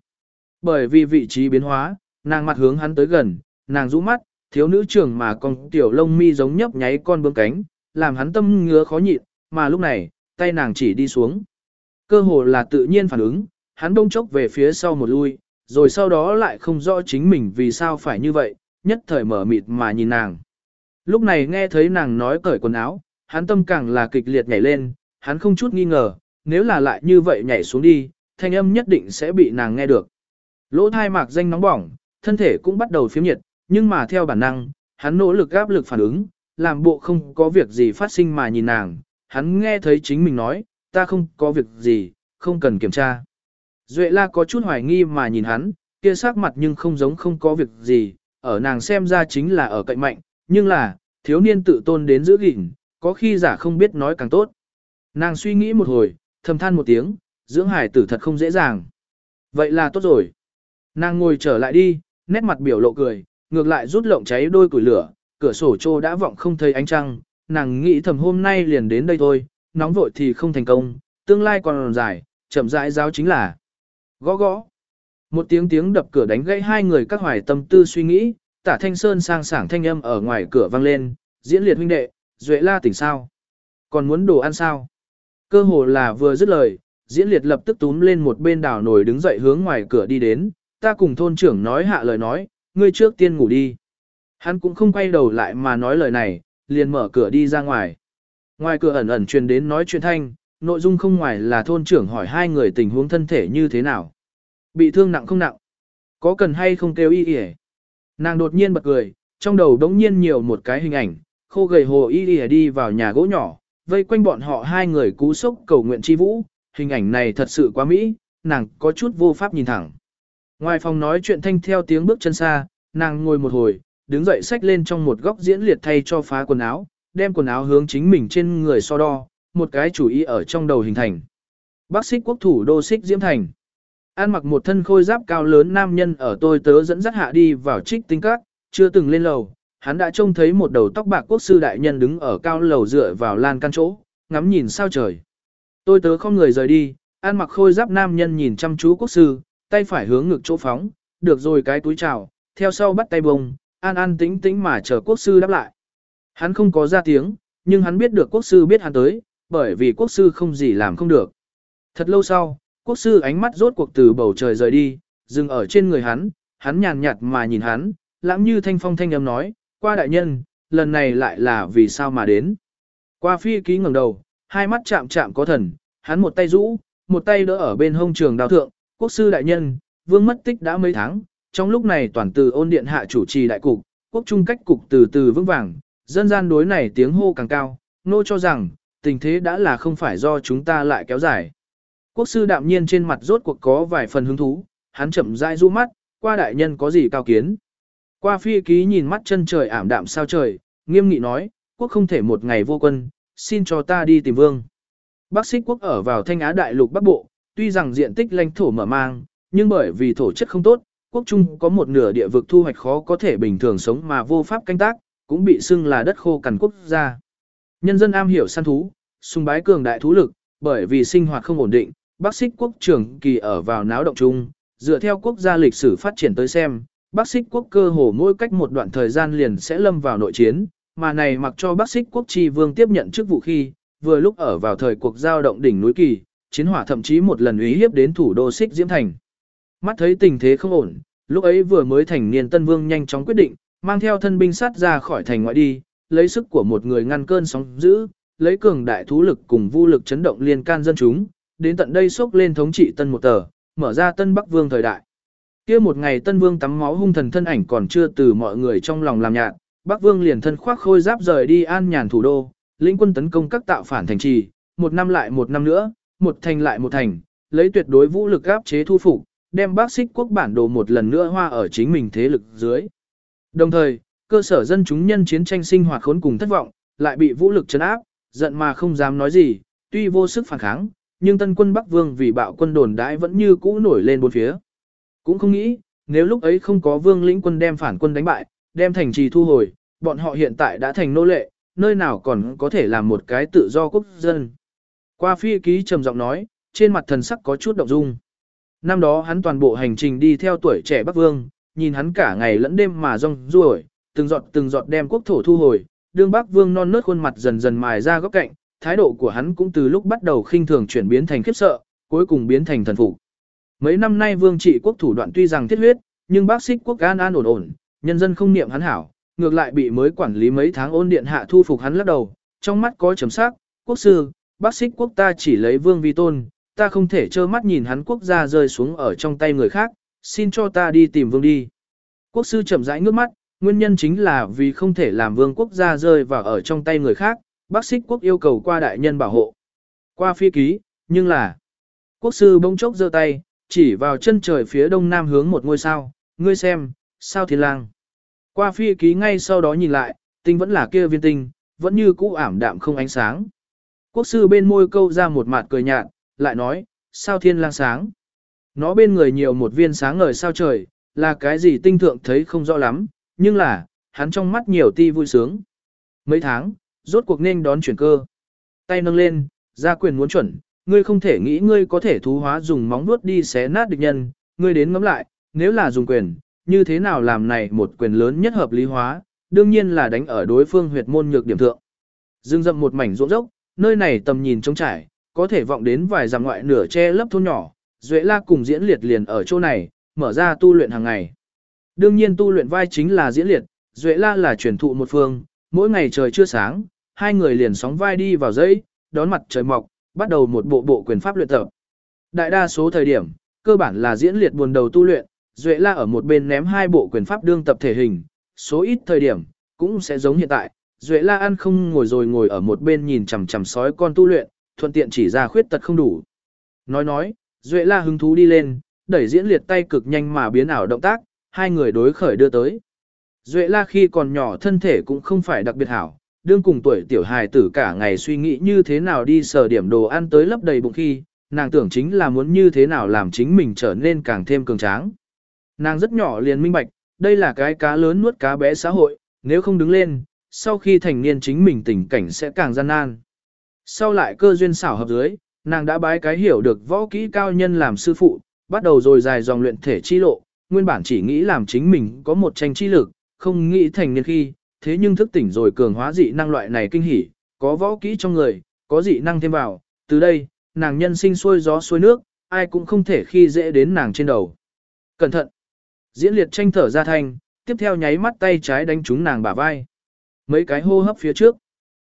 Bởi vì vị trí biến hóa, nàng mặt hướng hắn tới gần, nàng rũ mắt, thiếu nữ trưởng mà con tiểu lông mi giống nhấp nháy con bướm cánh, làm hắn tâm ngứa khó nhịn, mà lúc này, tay nàng chỉ đi xuống. Cơ hồ là tự nhiên phản ứng, hắn đông chốc về phía sau một lui, rồi sau đó lại không rõ chính mình vì sao phải như vậy, nhất thời mở mịt mà nhìn nàng. Lúc này nghe thấy nàng nói cởi quần áo, hắn tâm càng là kịch liệt nhảy lên, hắn không chút nghi ngờ, nếu là lại như vậy nhảy xuống đi, thanh âm nhất định sẽ bị nàng nghe được. Lỗ thai mạc danh nóng bỏng, thân thể cũng bắt đầu phiếm nhiệt, nhưng mà theo bản năng, hắn nỗ lực áp lực phản ứng, làm bộ không có việc gì phát sinh mà nhìn nàng, hắn nghe thấy chính mình nói, ta không có việc gì, không cần kiểm tra. Duệ la có chút hoài nghi mà nhìn hắn, kia sắc mặt nhưng không giống không có việc gì, ở nàng xem ra chính là ở cạnh mạnh, nhưng là, thiếu niên tự tôn đến giữ gìn, có khi giả không biết nói càng tốt. Nàng suy nghĩ một hồi, thầm than một tiếng, dưỡng hải tử thật không dễ dàng. Vậy là tốt rồi. Nàng ngồi trở lại đi, nét mặt biểu lộ cười, ngược lại rút lộng cháy đôi củi lửa, cửa sổ trô đã vọng không thấy ánh trăng, nàng nghĩ thầm hôm nay liền đến đây thôi, nóng vội thì không thành công, tương lai còn dài, chậm rãi giáo chính là. Gõ gõ. Một tiếng tiếng đập cửa đánh gãy hai người các hoài tâm tư suy nghĩ, tả thanh sơn sang sảng thanh âm ở ngoài cửa vang lên, diễn liệt huynh đệ, duệ la tỉnh sao? Còn muốn đồ ăn sao? Cơ hồ là vừa dứt lời, diễn liệt lập tức túm lên một bên đảo nổi đứng dậy hướng ngoài cửa đi đến, ta cùng thôn trưởng nói hạ lời nói, ngươi trước tiên ngủ đi. Hắn cũng không quay đầu lại mà nói lời này, liền mở cửa đi ra ngoài. Ngoài cửa ẩn ẩn truyền đến nói chuyện thanh, nội dung không ngoài là thôn trưởng hỏi hai người tình huống thân thể như thế nào. Bị thương nặng không nặng? Có cần hay không kêu y y Nàng đột nhiên bật cười, trong đầu đống nhiên nhiều một cái hình ảnh, khô gầy hồ y y đi vào nhà gỗ nhỏ, vây quanh bọn họ hai người cú sốc cầu nguyện chi vũ, hình ảnh này thật sự quá mỹ, nàng có chút vô pháp nhìn thẳng. Ngoài phòng nói chuyện thanh theo tiếng bước chân xa, nàng ngồi một hồi, đứng dậy xách lên trong một góc diễn liệt thay cho phá quần áo, đem quần áo hướng chính mình trên người so đo, một cái chủ ý ở trong đầu hình thành. Bác sĩ quốc thủ đô xích diễm thành. An mặc một thân khôi giáp cao lớn nam nhân ở tôi tớ dẫn dắt hạ đi vào trích tinh các, chưa từng lên lầu, hắn đã trông thấy một đầu tóc bạc quốc sư đại nhân đứng ở cao lầu dựa vào lan căn chỗ, ngắm nhìn sao trời. Tôi tớ không người rời đi, an mặc khôi giáp nam nhân nhìn chăm chú quốc sư, tay phải hướng ngực chỗ phóng, được rồi cái túi chào, theo sau bắt tay bông, an an tĩnh tĩnh mà chờ quốc sư đáp lại. Hắn không có ra tiếng, nhưng hắn biết được quốc sư biết hắn tới, bởi vì quốc sư không gì làm không được. Thật lâu sau, quốc sư ánh mắt rốt cuộc từ bầu trời rời đi, dừng ở trên người hắn, hắn nhàn nhạt mà nhìn hắn, lãng như thanh phong thanh âm nói, qua đại nhân, lần này lại là vì sao mà đến. Qua phi ký ngẩng đầu, hai mắt chạm chạm có thần, hắn một tay rũ, một tay đỡ ở bên hông trường đào thượng, quốc sư đại nhân, vương mất tích đã mấy tháng, trong lúc này toàn từ ôn điện hạ chủ trì đại cục, quốc trung cách cục từ từ vững vàng, dân gian đối này tiếng hô càng cao, nô cho rằng, tình thế đã là không phải do chúng ta lại kéo dài. Quốc sư đạm nhiên trên mặt rốt cuộc có vài phần hứng thú, hắn chậm rãi du mắt, qua đại nhân có gì cao kiến. Qua phi ký nhìn mắt chân trời ảm đạm sao trời, nghiêm nghị nói, quốc không thể một ngày vô quân, xin cho ta đi tìm vương. Bắc xích quốc ở vào thanh á đại lục bắc bộ, tuy rằng diện tích lãnh thổ mở mang, nhưng bởi vì thổ chất không tốt, quốc trung có một nửa địa vực thu hoạch khó có thể bình thường sống mà vô pháp canh tác, cũng bị xưng là đất khô cằn quốc gia. Nhân dân am hiểu săn thú, sùng bái cường đại thú lực, bởi vì sinh hoạt không ổn định, Bắc xích quốc trưởng kỳ ở vào náo động chung, dựa theo quốc gia lịch sử phát triển tới xem, Bắc xích quốc cơ hồ mỗi cách một đoạn thời gian liền sẽ lâm vào nội chiến, mà này mặc cho Bắc xích quốc tri vương tiếp nhận chức vụ khi, vừa lúc ở vào thời cuộc giao động đỉnh núi kỳ, chiến hỏa thậm chí một lần uy hiếp đến thủ đô xích diễm thành. Mắt thấy tình thế không ổn, lúc ấy vừa mới thành niên tân vương nhanh chóng quyết định, mang theo thân binh sát ra khỏi thành ngoại đi, lấy sức của một người ngăn cơn sóng dữ, lấy cường đại thú lực cùng vũ lực chấn động liên can dân chúng, đến tận đây xốc lên thống trị tân một tờ, mở ra tân Bắc Vương thời đại. kia một ngày tân vương tắm máu hung thần thân ảnh còn chưa từ mọi người trong lòng làm nhạt, Bắc Vương liền thân khoác khôi giáp rời đi an nhàn thủ đô, lĩnh quân tấn công các tạo phản thành trì, một năm lại một năm nữa, một thành lại một thành, lấy tuyệt đối vũ lực áp chế thu phục, đem bác xích quốc bản đồ một lần nữa hoa ở chính mình thế lực dưới. Đồng thời, cơ sở dân chúng nhân chiến tranh sinh hoạt khốn cùng thất vọng, lại bị vũ lực chấn áp, giận mà không dám nói gì, tuy vô sức phản kháng, nhưng tân quân Bắc Vương vì bạo quân đồn đãi vẫn như cũ nổi lên bốn phía. Cũng không nghĩ, nếu lúc ấy không có vương lĩnh quân đem phản quân đánh bại, đem thành trì thu hồi, bọn họ hiện tại đã thành nô lệ, nơi nào còn có thể làm một cái tự do quốc dân. Qua phi ký trầm giọng nói, trên mặt thần sắc có chút động dung. Năm đó hắn toàn bộ hành trình đi theo tuổi trẻ Bắc Vương, nhìn hắn cả ngày lẫn đêm mà rong ruổi, từng giọt từng giọt đem quốc thổ thu hồi, đương Bắc Vương non nớt khuôn mặt dần dần mài ra góc cạnh, thái độ của hắn cũng từ lúc bắt đầu khinh thường chuyển biến thành khiếp sợ, cuối cùng biến thành thần phục. Mấy năm nay vương trị quốc thủ đoạn tuy rằng thiết huyết, nhưng bác xích quốc an an ổn ổn, nhân dân không niệm hắn hảo, ngược lại bị mới quản lý mấy tháng ôn điện hạ thu phục hắn lắc đầu, trong mắt có chấm sắc, quốc sư, bác xích quốc ta chỉ lấy vương vi tôn, ta không thể trơ mắt nhìn hắn quốc gia rơi xuống ở trong tay người khác, xin cho ta đi tìm vương đi. Quốc sư chậm rãi ngước mắt, nguyên nhân chính là vì không thể làm vương quốc gia rơi vào ở trong tay người khác, bác xích quốc yêu cầu qua đại nhân bảo hộ. Qua phi ký, nhưng là, quốc sư bỗng chốc giơ tay, chỉ vào chân trời phía đông nam hướng một ngôi sao, ngươi xem, sao thiên lang. Qua phi ký ngay sau đó nhìn lại, tinh vẫn là kia viên tinh, vẫn như cũ ảm đạm không ánh sáng. Quốc sư bên môi câu ra một mặt cười nhạt, lại nói, sao thiên lang sáng. Nó bên người nhiều một viên sáng ngời sao trời, là cái gì tinh thượng thấy không rõ lắm, nhưng là, hắn trong mắt nhiều ti vui sướng. Mấy tháng, rốt cuộc nên đón chuyển cơ. Tay nâng lên, ra quyền muốn chuẩn, ngươi không thể nghĩ ngươi có thể thú hóa dùng móng vuốt đi xé nát địch nhân, ngươi đến ngắm lại, nếu là dùng quyền, như thế nào làm này một quyền lớn nhất hợp lý hóa, đương nhiên là đánh ở đối phương huyệt môn nhược điểm thượng. Dương dậm một mảnh ruộng dốc, nơi này tầm nhìn trống trải, có thể vọng đến vài dặm ngoại nửa che lấp thôn nhỏ, Duệ La cùng diễn liệt liền ở chỗ này, mở ra tu luyện hàng ngày. Đương nhiên tu luyện vai chính là diễn liệt, Duệ La là truyền thụ một phương, mỗi ngày trời chưa sáng, hai người liền sóng vai đi vào dãy, đón mặt trời mọc, bắt đầu một bộ bộ quyền pháp luyện tập. Đại đa số thời điểm, cơ bản là diễn liệt buồn đầu tu luyện, Duệ La ở một bên ném hai bộ quyền pháp đương tập thể hình, số ít thời điểm, cũng sẽ giống hiện tại, Duệ La ăn không ngồi rồi ngồi ở một bên nhìn chằm chằm sói con tu luyện, thuận tiện chỉ ra khuyết tật không đủ. Nói nói, Duệ la hứng thú đi lên, đẩy diễn liệt tay cực nhanh mà biến ảo động tác, hai người đối khởi đưa tới. Duệ la khi còn nhỏ thân thể cũng không phải đặc biệt hảo, đương cùng tuổi tiểu hài tử cả ngày suy nghĩ như thế nào đi sở điểm đồ ăn tới lấp đầy bụng khi, nàng tưởng chính là muốn như thế nào làm chính mình trở nên càng thêm cường tráng. Nàng rất nhỏ liền minh bạch, đây là cái cá lớn nuốt cá bé xã hội, nếu không đứng lên, sau khi thành niên chính mình tình cảnh sẽ càng gian nan. Sau lại cơ duyên xảo hợp dưới, nàng đã bái cái hiểu được võ kỹ cao nhân làm sư phụ, bắt đầu rồi dài dòng luyện thể chi lộ, nguyên bản chỉ nghĩ làm chính mình có một tranh chi lực, không nghĩ thành niên khi, thế nhưng thức tỉnh rồi cường hóa dị năng loại này kinh hỉ, có võ kỹ trong người, có dị năng thêm vào, từ đây, nàng nhân sinh xuôi gió xuôi nước, ai cũng không thể khi dễ đến nàng trên đầu. Cẩn thận! Diễn liệt tranh thở ra thanh, tiếp theo nháy mắt tay trái đánh trúng nàng bả vai. Mấy cái hô hấp phía trước.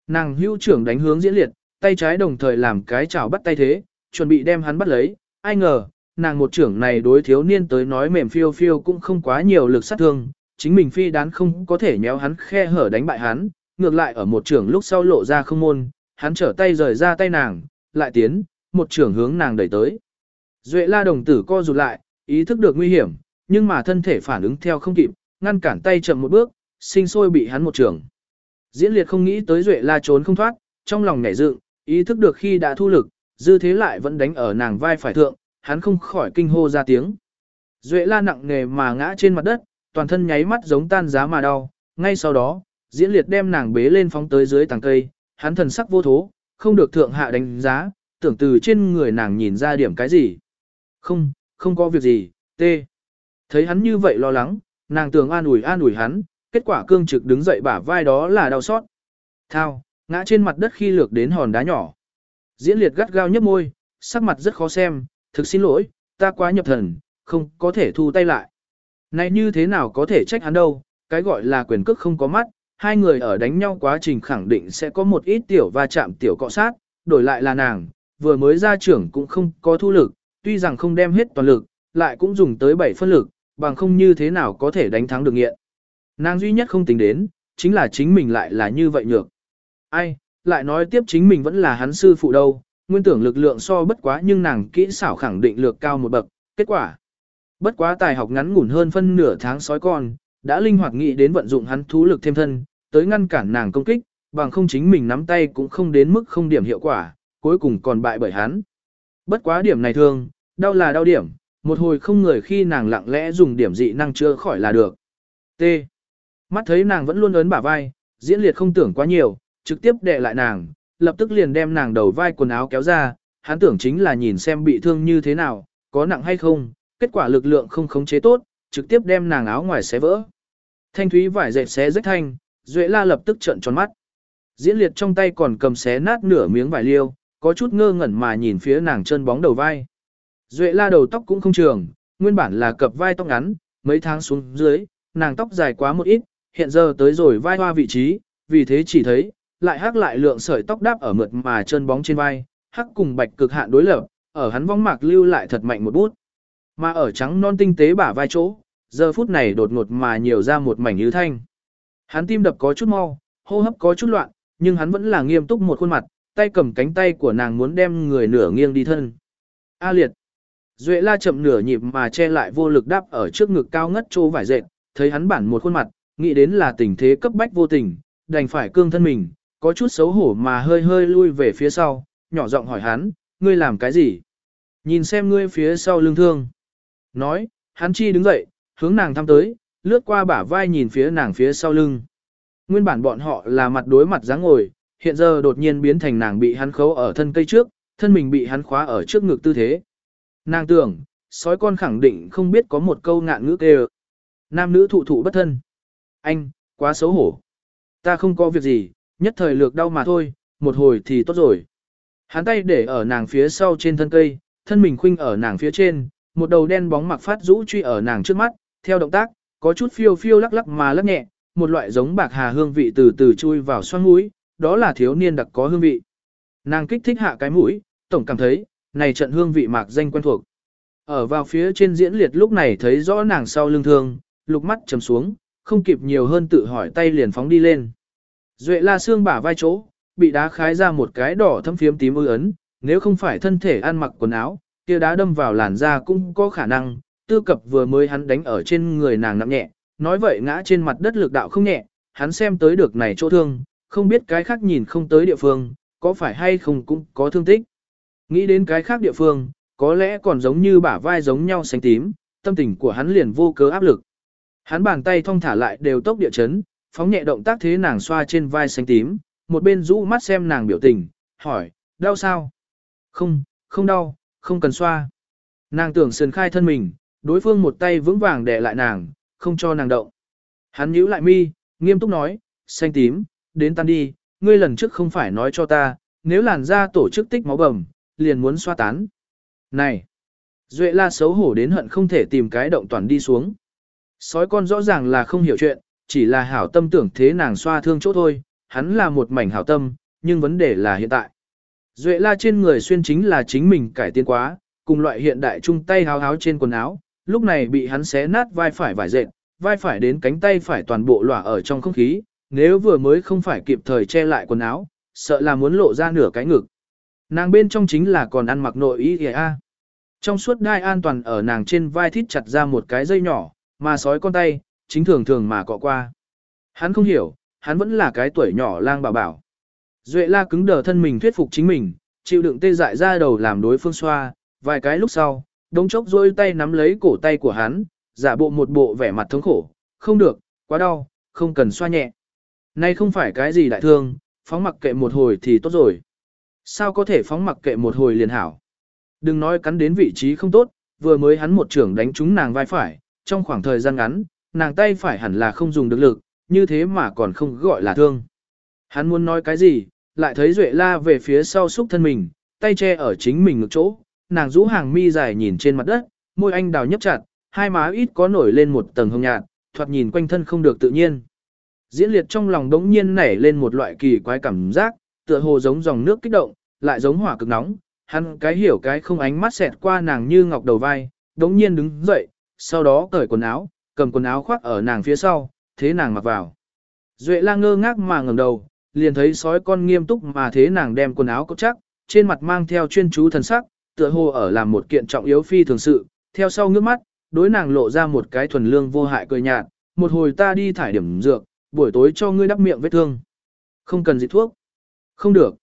Nàng hưu trưởng đánh hướng diễn liệt, tay trái đồng thời làm cái chảo bắt tay thế, chuẩn bị đem hắn bắt lấy, ai ngờ, nàng một trưởng này đối thiếu niên tới nói mềm phiêu phiêu cũng không quá nhiều lực sát thương, chính mình phi đán không có thể nhéo hắn khe hở đánh bại hắn, ngược lại ở một trưởng lúc sau lộ ra không môn, hắn trở tay rời ra tay nàng, lại tiến, một trưởng hướng nàng đẩy tới. Duệ la đồng tử co rụt lại, ý thức được nguy hiểm, nhưng mà thân thể phản ứng theo không kịp, ngăn cản tay chậm một bước, sinh sôi bị hắn một trưởng. Diễn liệt không nghĩ tới Duệ la trốn không thoát, trong lòng nhảy dựng, ý thức được khi đã thu lực, dư thế lại vẫn đánh ở nàng vai phải thượng, hắn không khỏi kinh hô ra tiếng. Duệ la nặng nề mà ngã trên mặt đất, toàn thân nháy mắt giống tan giá mà đau, ngay sau đó, diễn liệt đem nàng bế lên phóng tới dưới tàng cây, hắn thần sắc vô thố, không được thượng hạ đánh giá, tưởng từ trên người nàng nhìn ra điểm cái gì. Không, không có việc gì, tê. Thấy hắn như vậy lo lắng, nàng tưởng an ủi an ủi hắn, kết quả cương trực đứng dậy bả vai đó là đau xót. Thao, ngã trên mặt đất khi lược đến hòn đá nhỏ. Diễn liệt gắt gao nhấp môi, sắc mặt rất khó xem, thực xin lỗi, ta quá nhập thần, không có thể thu tay lại. Này như thế nào có thể trách hắn đâu, cái gọi là quyền cước không có mắt, hai người ở đánh nhau quá trình khẳng định sẽ có một ít tiểu va chạm tiểu cọ sát, đổi lại là nàng, vừa mới ra trưởng cũng không có thu lực, tuy rằng không đem hết toàn lực, lại cũng dùng tới 7 phân lực, bằng không như thế nào có thể đánh thắng được nghiện. Nàng duy nhất không tính đến, chính là chính mình lại là như vậy nhược. Ai, lại nói tiếp chính mình vẫn là hắn sư phụ đâu, nguyên tưởng lực lượng so bất quá nhưng nàng kỹ xảo khẳng định lược cao một bậc, kết quả. Bất quá tài học ngắn ngủn hơn phân nửa tháng sói con, đã linh hoạt nghĩ đến vận dụng hắn thú lực thêm thân, tới ngăn cản nàng công kích, bằng không chính mình nắm tay cũng không đến mức không điểm hiệu quả, cuối cùng còn bại bởi hắn. Bất quá điểm này thương, đau là đau điểm, một hồi không người khi nàng lặng lẽ dùng điểm dị năng chữa khỏi là được. T. Mắt thấy nàng vẫn luôn ấn bả vai, diễn liệt không tưởng quá nhiều, trực tiếp đè lại nàng, lập tức liền đem nàng đầu vai quần áo kéo ra, hắn tưởng chính là nhìn xem bị thương như thế nào, có nặng hay không, kết quả lực lượng không khống chế tốt, trực tiếp đem nàng áo ngoài xé vỡ. Thanh thúy vải dệt xé rách thanh, Duệ La lập tức trợn tròn mắt. Diễn liệt trong tay còn cầm xé nát nửa miếng vải liêu, có chút ngơ ngẩn mà nhìn phía nàng chân bóng đầu vai. Duệ La đầu tóc cũng không trường, nguyên bản là cập vai tóc ngắn, mấy tháng xuống dưới, nàng tóc dài quá một ít, hiện giờ tới rồi vai hoa vị trí, vì thế chỉ thấy, lại hắc lại lượng sợi tóc đáp ở mượt mà chân bóng trên vai, hắc cùng bạch cực hạn đối lập, ở hắn vong mạc lưu lại thật mạnh một bút. Mà ở trắng non tinh tế bả vai chỗ, giờ phút này đột ngột mà nhiều ra một mảnh như thanh. Hắn tim đập có chút mau, hô hấp có chút loạn, nhưng hắn vẫn là nghiêm túc một khuôn mặt, tay cầm cánh tay của nàng muốn đem người nửa nghiêng đi thân. A liệt. Duệ la chậm nửa nhịp mà che lại vô lực đáp ở trước ngực cao ngất chỗ vải dệt, thấy hắn bản một khuôn mặt, nghĩ đến là tình thế cấp bách vô tình, đành phải cương thân mình, có chút xấu hổ mà hơi hơi lui về phía sau, nhỏ giọng hỏi hắn, ngươi làm cái gì? Nhìn xem ngươi phía sau lưng thương. Nói, hắn chi đứng dậy, hướng nàng thăm tới, lướt qua bả vai nhìn phía nàng phía sau lưng. Nguyên bản bọn họ là mặt đối mặt dáng ngồi, hiện giờ đột nhiên biến thành nàng bị hắn khấu ở thân cây trước, thân mình bị hắn khóa ở trước ngực tư thế. Nàng tưởng, sói con khẳng định không biết có một câu ngạn ngữ kêu. Nam nữ thụ thụ bất thân. Anh, quá xấu hổ. Ta không có việc gì, nhất thời lược đau mà thôi, một hồi thì tốt rồi. Hắn tay để ở nàng phía sau trên thân cây, thân mình khuynh ở nàng phía trên, một đầu đen bóng mặc phát rũ truy ở nàng trước mắt, theo động tác, có chút phiêu phiêu lắc lắc mà lắc nhẹ, một loại giống bạc hà hương vị từ từ chui vào xoang mũi, đó là thiếu niên đặc có hương vị. Nàng kích thích hạ cái mũi, tổng cảm thấy, này trận hương vị mạc danh quen thuộc. Ở vào phía trên diễn liệt lúc này thấy rõ nàng sau lưng thương, lục mắt chầm xuống, không kịp nhiều hơn tự hỏi tay liền phóng đi lên. Duệ la xương bả vai chỗ, bị đá khái ra một cái đỏ thâm phiếm tím ư ấn, nếu không phải thân thể ăn mặc quần áo, kia đá đâm vào làn da cũng có khả năng, tư cập vừa mới hắn đánh ở trên người nàng nặng nhẹ, nói vậy ngã trên mặt đất lực đạo không nhẹ, hắn xem tới được này chỗ thương, không biết cái khác nhìn không tới địa phương, có phải hay không cũng có thương tích. Nghĩ đến cái khác địa phương, có lẽ còn giống như bả vai giống nhau xanh tím, tâm tình của hắn liền vô cớ áp lực. Hắn bàn tay thong thả lại đều tốc địa chấn, phóng nhẹ động tác thế nàng xoa trên vai xanh tím, một bên rũ mắt xem nàng biểu tình, hỏi, đau sao? Không, không đau, không cần xoa. Nàng tưởng sườn khai thân mình, đối phương một tay vững vàng đè lại nàng, không cho nàng động. Hắn nhíu lại mi, nghiêm túc nói, xanh tím, đến tan đi, ngươi lần trước không phải nói cho ta, nếu làn da tổ chức tích máu bầm, liền muốn xoa tán. Này! Duệ la xấu hổ đến hận không thể tìm cái động toàn đi xuống. Sói con rõ ràng là không hiểu chuyện, chỉ là hảo tâm tưởng thế nàng xoa thương chỗ thôi, hắn là một mảnh hảo tâm, nhưng vấn đề là hiện tại. Duệ la trên người xuyên chính là chính mình cải tiến quá, cùng loại hiện đại chung tay háo háo trên quần áo, lúc này bị hắn xé nát vai phải vải dệt, vai phải đến cánh tay phải toàn bộ lỏa ở trong không khí, nếu vừa mới không phải kịp thời che lại quần áo, sợ là muốn lộ ra nửa cái ngực. Nàng bên trong chính là còn ăn mặc nội y a. Trong suốt đai an toàn ở nàng trên vai thít chặt ra một cái dây nhỏ, mà sói con tay, chính thường thường mà cọ qua. Hắn không hiểu, hắn vẫn là cái tuổi nhỏ lang bảo bảo. Duệ la cứng đờ thân mình thuyết phục chính mình, chịu đựng tê dại ra đầu làm đối phương xoa, vài cái lúc sau, đống chốc rôi tay nắm lấy cổ tay của hắn, giả bộ một bộ vẻ mặt thống khổ, không được, quá đau, không cần xoa nhẹ. Nay không phải cái gì đại thương, phóng mặc kệ một hồi thì tốt rồi. Sao có thể phóng mặc kệ một hồi liền hảo? Đừng nói cắn đến vị trí không tốt, vừa mới hắn một trưởng đánh trúng nàng vai phải, trong khoảng thời gian ngắn, nàng tay phải hẳn là không dùng được lực, như thế mà còn không gọi là thương. Hắn muốn nói cái gì, lại thấy Duệ la về phía sau xúc thân mình, tay che ở chính mình ngực chỗ, nàng rũ hàng mi dài nhìn trên mặt đất, môi anh đào nhấp chặt, hai má ít có nổi lên một tầng hồng nhạt, thoạt nhìn quanh thân không được tự nhiên. Diễn liệt trong lòng đống nhiên nảy lên một loại kỳ quái cảm giác, tựa hồ giống dòng nước kích động, lại giống hỏa cực nóng, hắn cái hiểu cái không ánh mắt xẹt qua nàng như ngọc đầu vai, đống nhiên đứng dậy, sau đó cởi quần áo, cầm quần áo khoác ở nàng phía sau, thế nàng mặc vào. Duệ la ngơ ngác mà ngẩng đầu, liền thấy sói con nghiêm túc mà thế nàng đem quần áo cốc chắc, trên mặt mang theo chuyên chú thần sắc, tựa hồ ở làm một kiện trọng yếu phi thường sự, theo sau ngước mắt, đối nàng lộ ra một cái thuần lương vô hại cười nhạt, một hồi ta đi thải điểm dược, buổi tối cho ngươi đắp miệng vết thương. Không cần gì thuốc. Không được.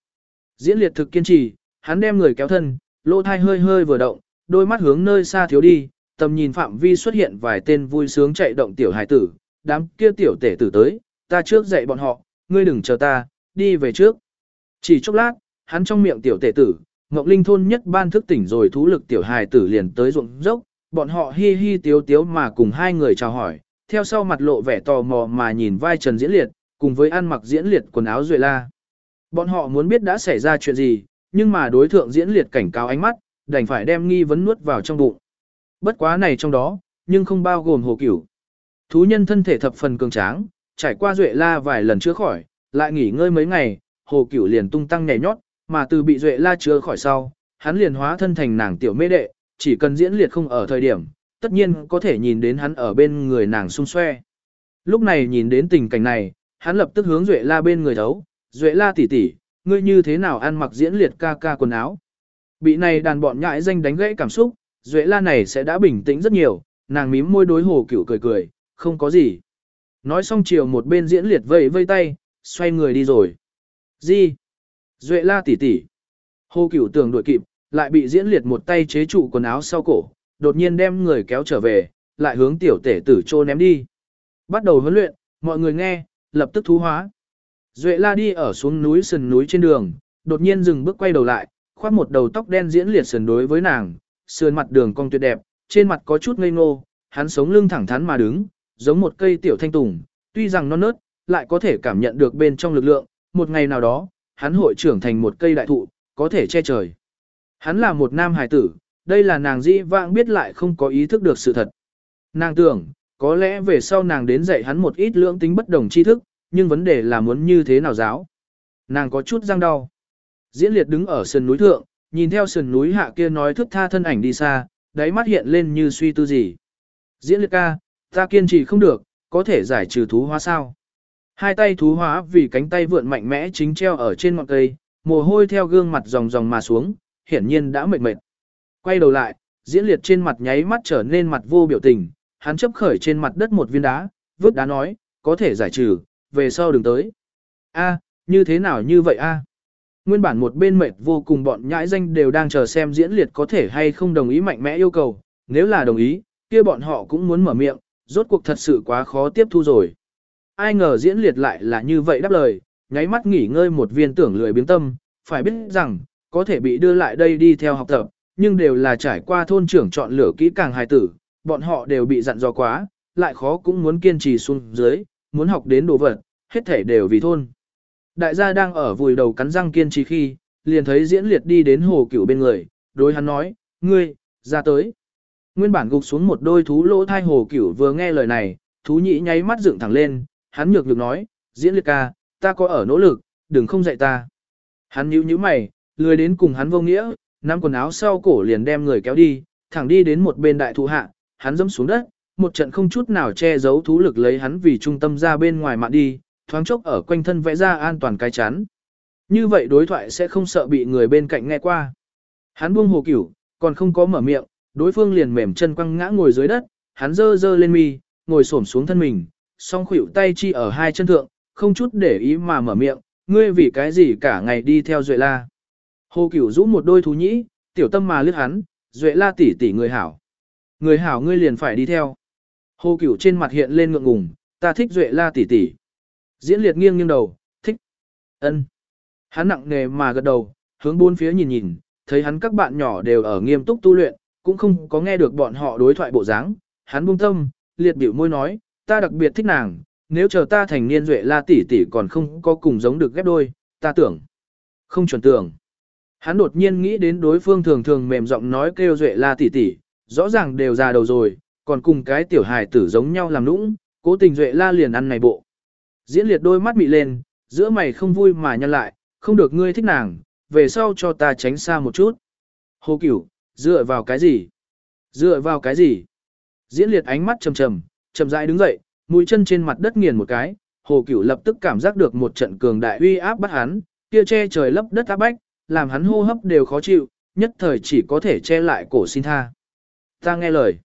Diễn liệt thực kiên trì, hắn đem người kéo thân, lỗ thai hơi hơi vừa động, đôi mắt hướng nơi xa thiếu đi, tầm nhìn phạm vi xuất hiện vài tên vui sướng chạy động tiểu hài tử, đám kia tiểu tể tử tới, ta trước dạy bọn họ, ngươi đừng chờ ta, đi về trước. Chỉ chốc lát, hắn trong miệng tiểu tể tử, Ngọc Linh thôn nhất ban thức tỉnh rồi thú lực tiểu hài tử liền tới ruộng dốc, bọn họ hi hi tiếu tiếu mà cùng hai người chào hỏi, theo sau mặt lộ vẻ tò mò mà nhìn vai Trần Diễn Liệt, cùng với ăn mặc Diễn Liệt quần áo Duệ La. Bọn họ muốn biết đã xảy ra chuyện gì, nhưng mà đối thượng Diễn Liệt cảnh cáo ánh mắt, đành phải đem nghi vấn nuốt vào trong bụng. Bất quá này trong đó, nhưng không bao gồm hồ cửu. Thú nhân thân thể thập phần cường tráng, trải qua Duệ La vài lần chữa khỏi, lại nghỉ ngơi mấy ngày, hồ cửu liền tung tăng nhảy nhót, mà từ bị Duệ La chữa khỏi sau, hắn liền hóa thân thành nàng tiểu mê đệ, chỉ cần diễn liệt không ở thời điểm, tất nhiên có thể nhìn đến hắn ở bên người nàng xung xoe. Lúc này nhìn đến tình cảnh này, hắn lập tức hướng Duệ La bên người thấu, Duệ La tỷ tỷ, ngươi như thế nào ăn mặc diễn liệt ca ca quần áo. Bị này đàn bọn nhãi danh đánh gãy cảm xúc, Duệ La này sẽ đã bình tĩnh rất nhiều, nàng mím môi đối hồ cửu cười cười, không có gì. Nói xong chiều một bên diễn liệt vây vây tay, xoay người đi rồi. Gì? Duệ La tỷ tỷ. Hồ cửu tưởng đuổi kịp, lại bị diễn liệt một tay chế trụ quần áo sau cổ, đột nhiên đem người kéo trở về, lại hướng tiểu tể tử trô ném đi. Bắt đầu huấn luyện, mọi người nghe, lập tức thú hóa. Duệ la đi ở xuống núi sườn núi trên đường, đột nhiên dừng bước quay đầu lại, khoác một đầu tóc đen diễn liệt sườn đối với nàng, sườn mặt đường cong tuyệt đẹp, trên mặt có chút ngây ngô, hắn sống lưng thẳng thắn mà đứng, giống một cây tiểu thanh tùng, tuy rằng non nớt, lại có thể cảm nhận được bên trong lực lượng, một ngày nào đó, hắn hội trưởng thành một cây đại thụ, có thể che trời. Hắn là một nam hài tử, đây là nàng dĩ vãng biết lại không có ý thức được sự thật. Nàng tưởng, có lẽ về sau nàng đến dạy hắn một ít lưỡng tính bất đồng tri thức, nhưng vấn đề là muốn như thế nào giáo. Nàng có chút răng đau. Diễn liệt đứng ở sườn núi thượng, nhìn theo sườn núi hạ kia nói thức tha thân ảnh đi xa, đáy mắt hiện lên như suy tư gì. Diễn liệt ca, ta kiên trì không được, có thể giải trừ thú hóa sao. Hai tay thú hóa vì cánh tay vượn mạnh mẽ chính treo ở trên ngọn cây, mồ hôi theo gương mặt dòng dòng mà xuống, hiển nhiên đã mệt mệt. Quay đầu lại, diễn liệt trên mặt nháy mắt trở nên mặt vô biểu tình, hắn chấp khởi trên mặt đất một viên đá, vứt đá nói, có thể giải trừ, về sau đừng tới. A, như thế nào như vậy a? Nguyên bản một bên mệt vô cùng bọn nhãi danh đều đang chờ xem diễn liệt có thể hay không đồng ý mạnh mẽ yêu cầu, nếu là đồng ý, kia bọn họ cũng muốn mở miệng, rốt cuộc thật sự quá khó tiếp thu rồi. Ai ngờ diễn liệt lại là như vậy đáp lời, nháy mắt nghỉ ngơi một viên tưởng lười biếng tâm, phải biết rằng, có thể bị đưa lại đây đi theo học tập, nhưng đều là trải qua thôn trưởng chọn lựa kỹ càng hài tử, bọn họ đều bị dặn dò quá, lại khó cũng muốn kiên trì xuống dưới, muốn học đến đồ vật, hết thể đều vì thôn. Đại gia đang ở vùi đầu cắn răng kiên trì khi, liền thấy diễn liệt đi đến hồ cửu bên người, đối hắn nói, ngươi, ra tới. Nguyên bản gục xuống một đôi thú lỗ thai hồ cửu vừa nghe lời này, thú nhĩ nháy mắt dựng thẳng lên, hắn nhược nhược nói, diễn liệt ca, ta có ở nỗ lực, đừng không dạy ta. Hắn nhíu nhíu mày, lười đến cùng hắn vô nghĩa, nắm quần áo sau cổ liền đem người kéo đi, thẳng đi đến một bên đại thụ hạ, hắn dẫm xuống đất, một trận không chút nào che giấu thú lực lấy hắn vì trung tâm ra bên ngoài mạng đi, thoáng chốc ở quanh thân vẽ ra an toàn cái chắn. Như vậy đối thoại sẽ không sợ bị người bên cạnh nghe qua. Hắn buông hồ cửu, còn không có mở miệng, đối phương liền mềm chân quăng ngã ngồi dưới đất, hắn dơ dơ lên mi, ngồi xổm xuống thân mình, song khuỷu tay chi ở hai chân thượng, không chút để ý mà mở miệng, ngươi vì cái gì cả ngày đi theo Duệ La. Hồ Cửu rũ một đôi thú nhĩ, tiểu tâm mà lướt hắn, Duệ La tỷ tỷ người hảo. Người hảo ngươi liền phải đi theo. Hồ Cửu trên mặt hiện lên ngượng ngùng, ta thích Duệ La tỷ tỷ. Diễn liệt nghiêng nghiêng đầu, thích. ân. Hắn nặng nề mà gật đầu, hướng bốn phía nhìn nhìn, thấy hắn các bạn nhỏ đều ở nghiêm túc tu luyện, cũng không có nghe được bọn họ đối thoại bộ dáng. Hắn buông tâm, liệt biểu môi nói, ta đặc biệt thích nàng, nếu chờ ta thành niên duệ la tỷ tỷ còn không có cùng giống được ghép đôi, ta tưởng. Không chuẩn tưởng. Hắn đột nhiên nghĩ đến đối phương thường thường mềm giọng nói kêu duệ la tỷ tỷ, rõ ràng đều già đầu rồi, còn cùng cái tiểu hài tử giống nhau làm nũng, cố tình duệ la liền ăn này bộ. Diễn liệt đôi mắt mị lên, giữa mày không vui mà nhăn lại, không được ngươi thích nàng, về sau cho ta tránh xa một chút. Hồ cửu, dựa vào cái gì? Dựa vào cái gì? Diễn liệt ánh mắt trầm trầm, chậm rãi đứng dậy, mũi chân trên mặt đất nghiền một cái, hồ cửu lập tức cảm giác được một trận cường đại uy áp bắt hắn, kia che trời lấp đất áp bách, làm hắn hô hấp đều khó chịu, nhất thời chỉ có thể che lại cổ xin tha. Ta nghe lời.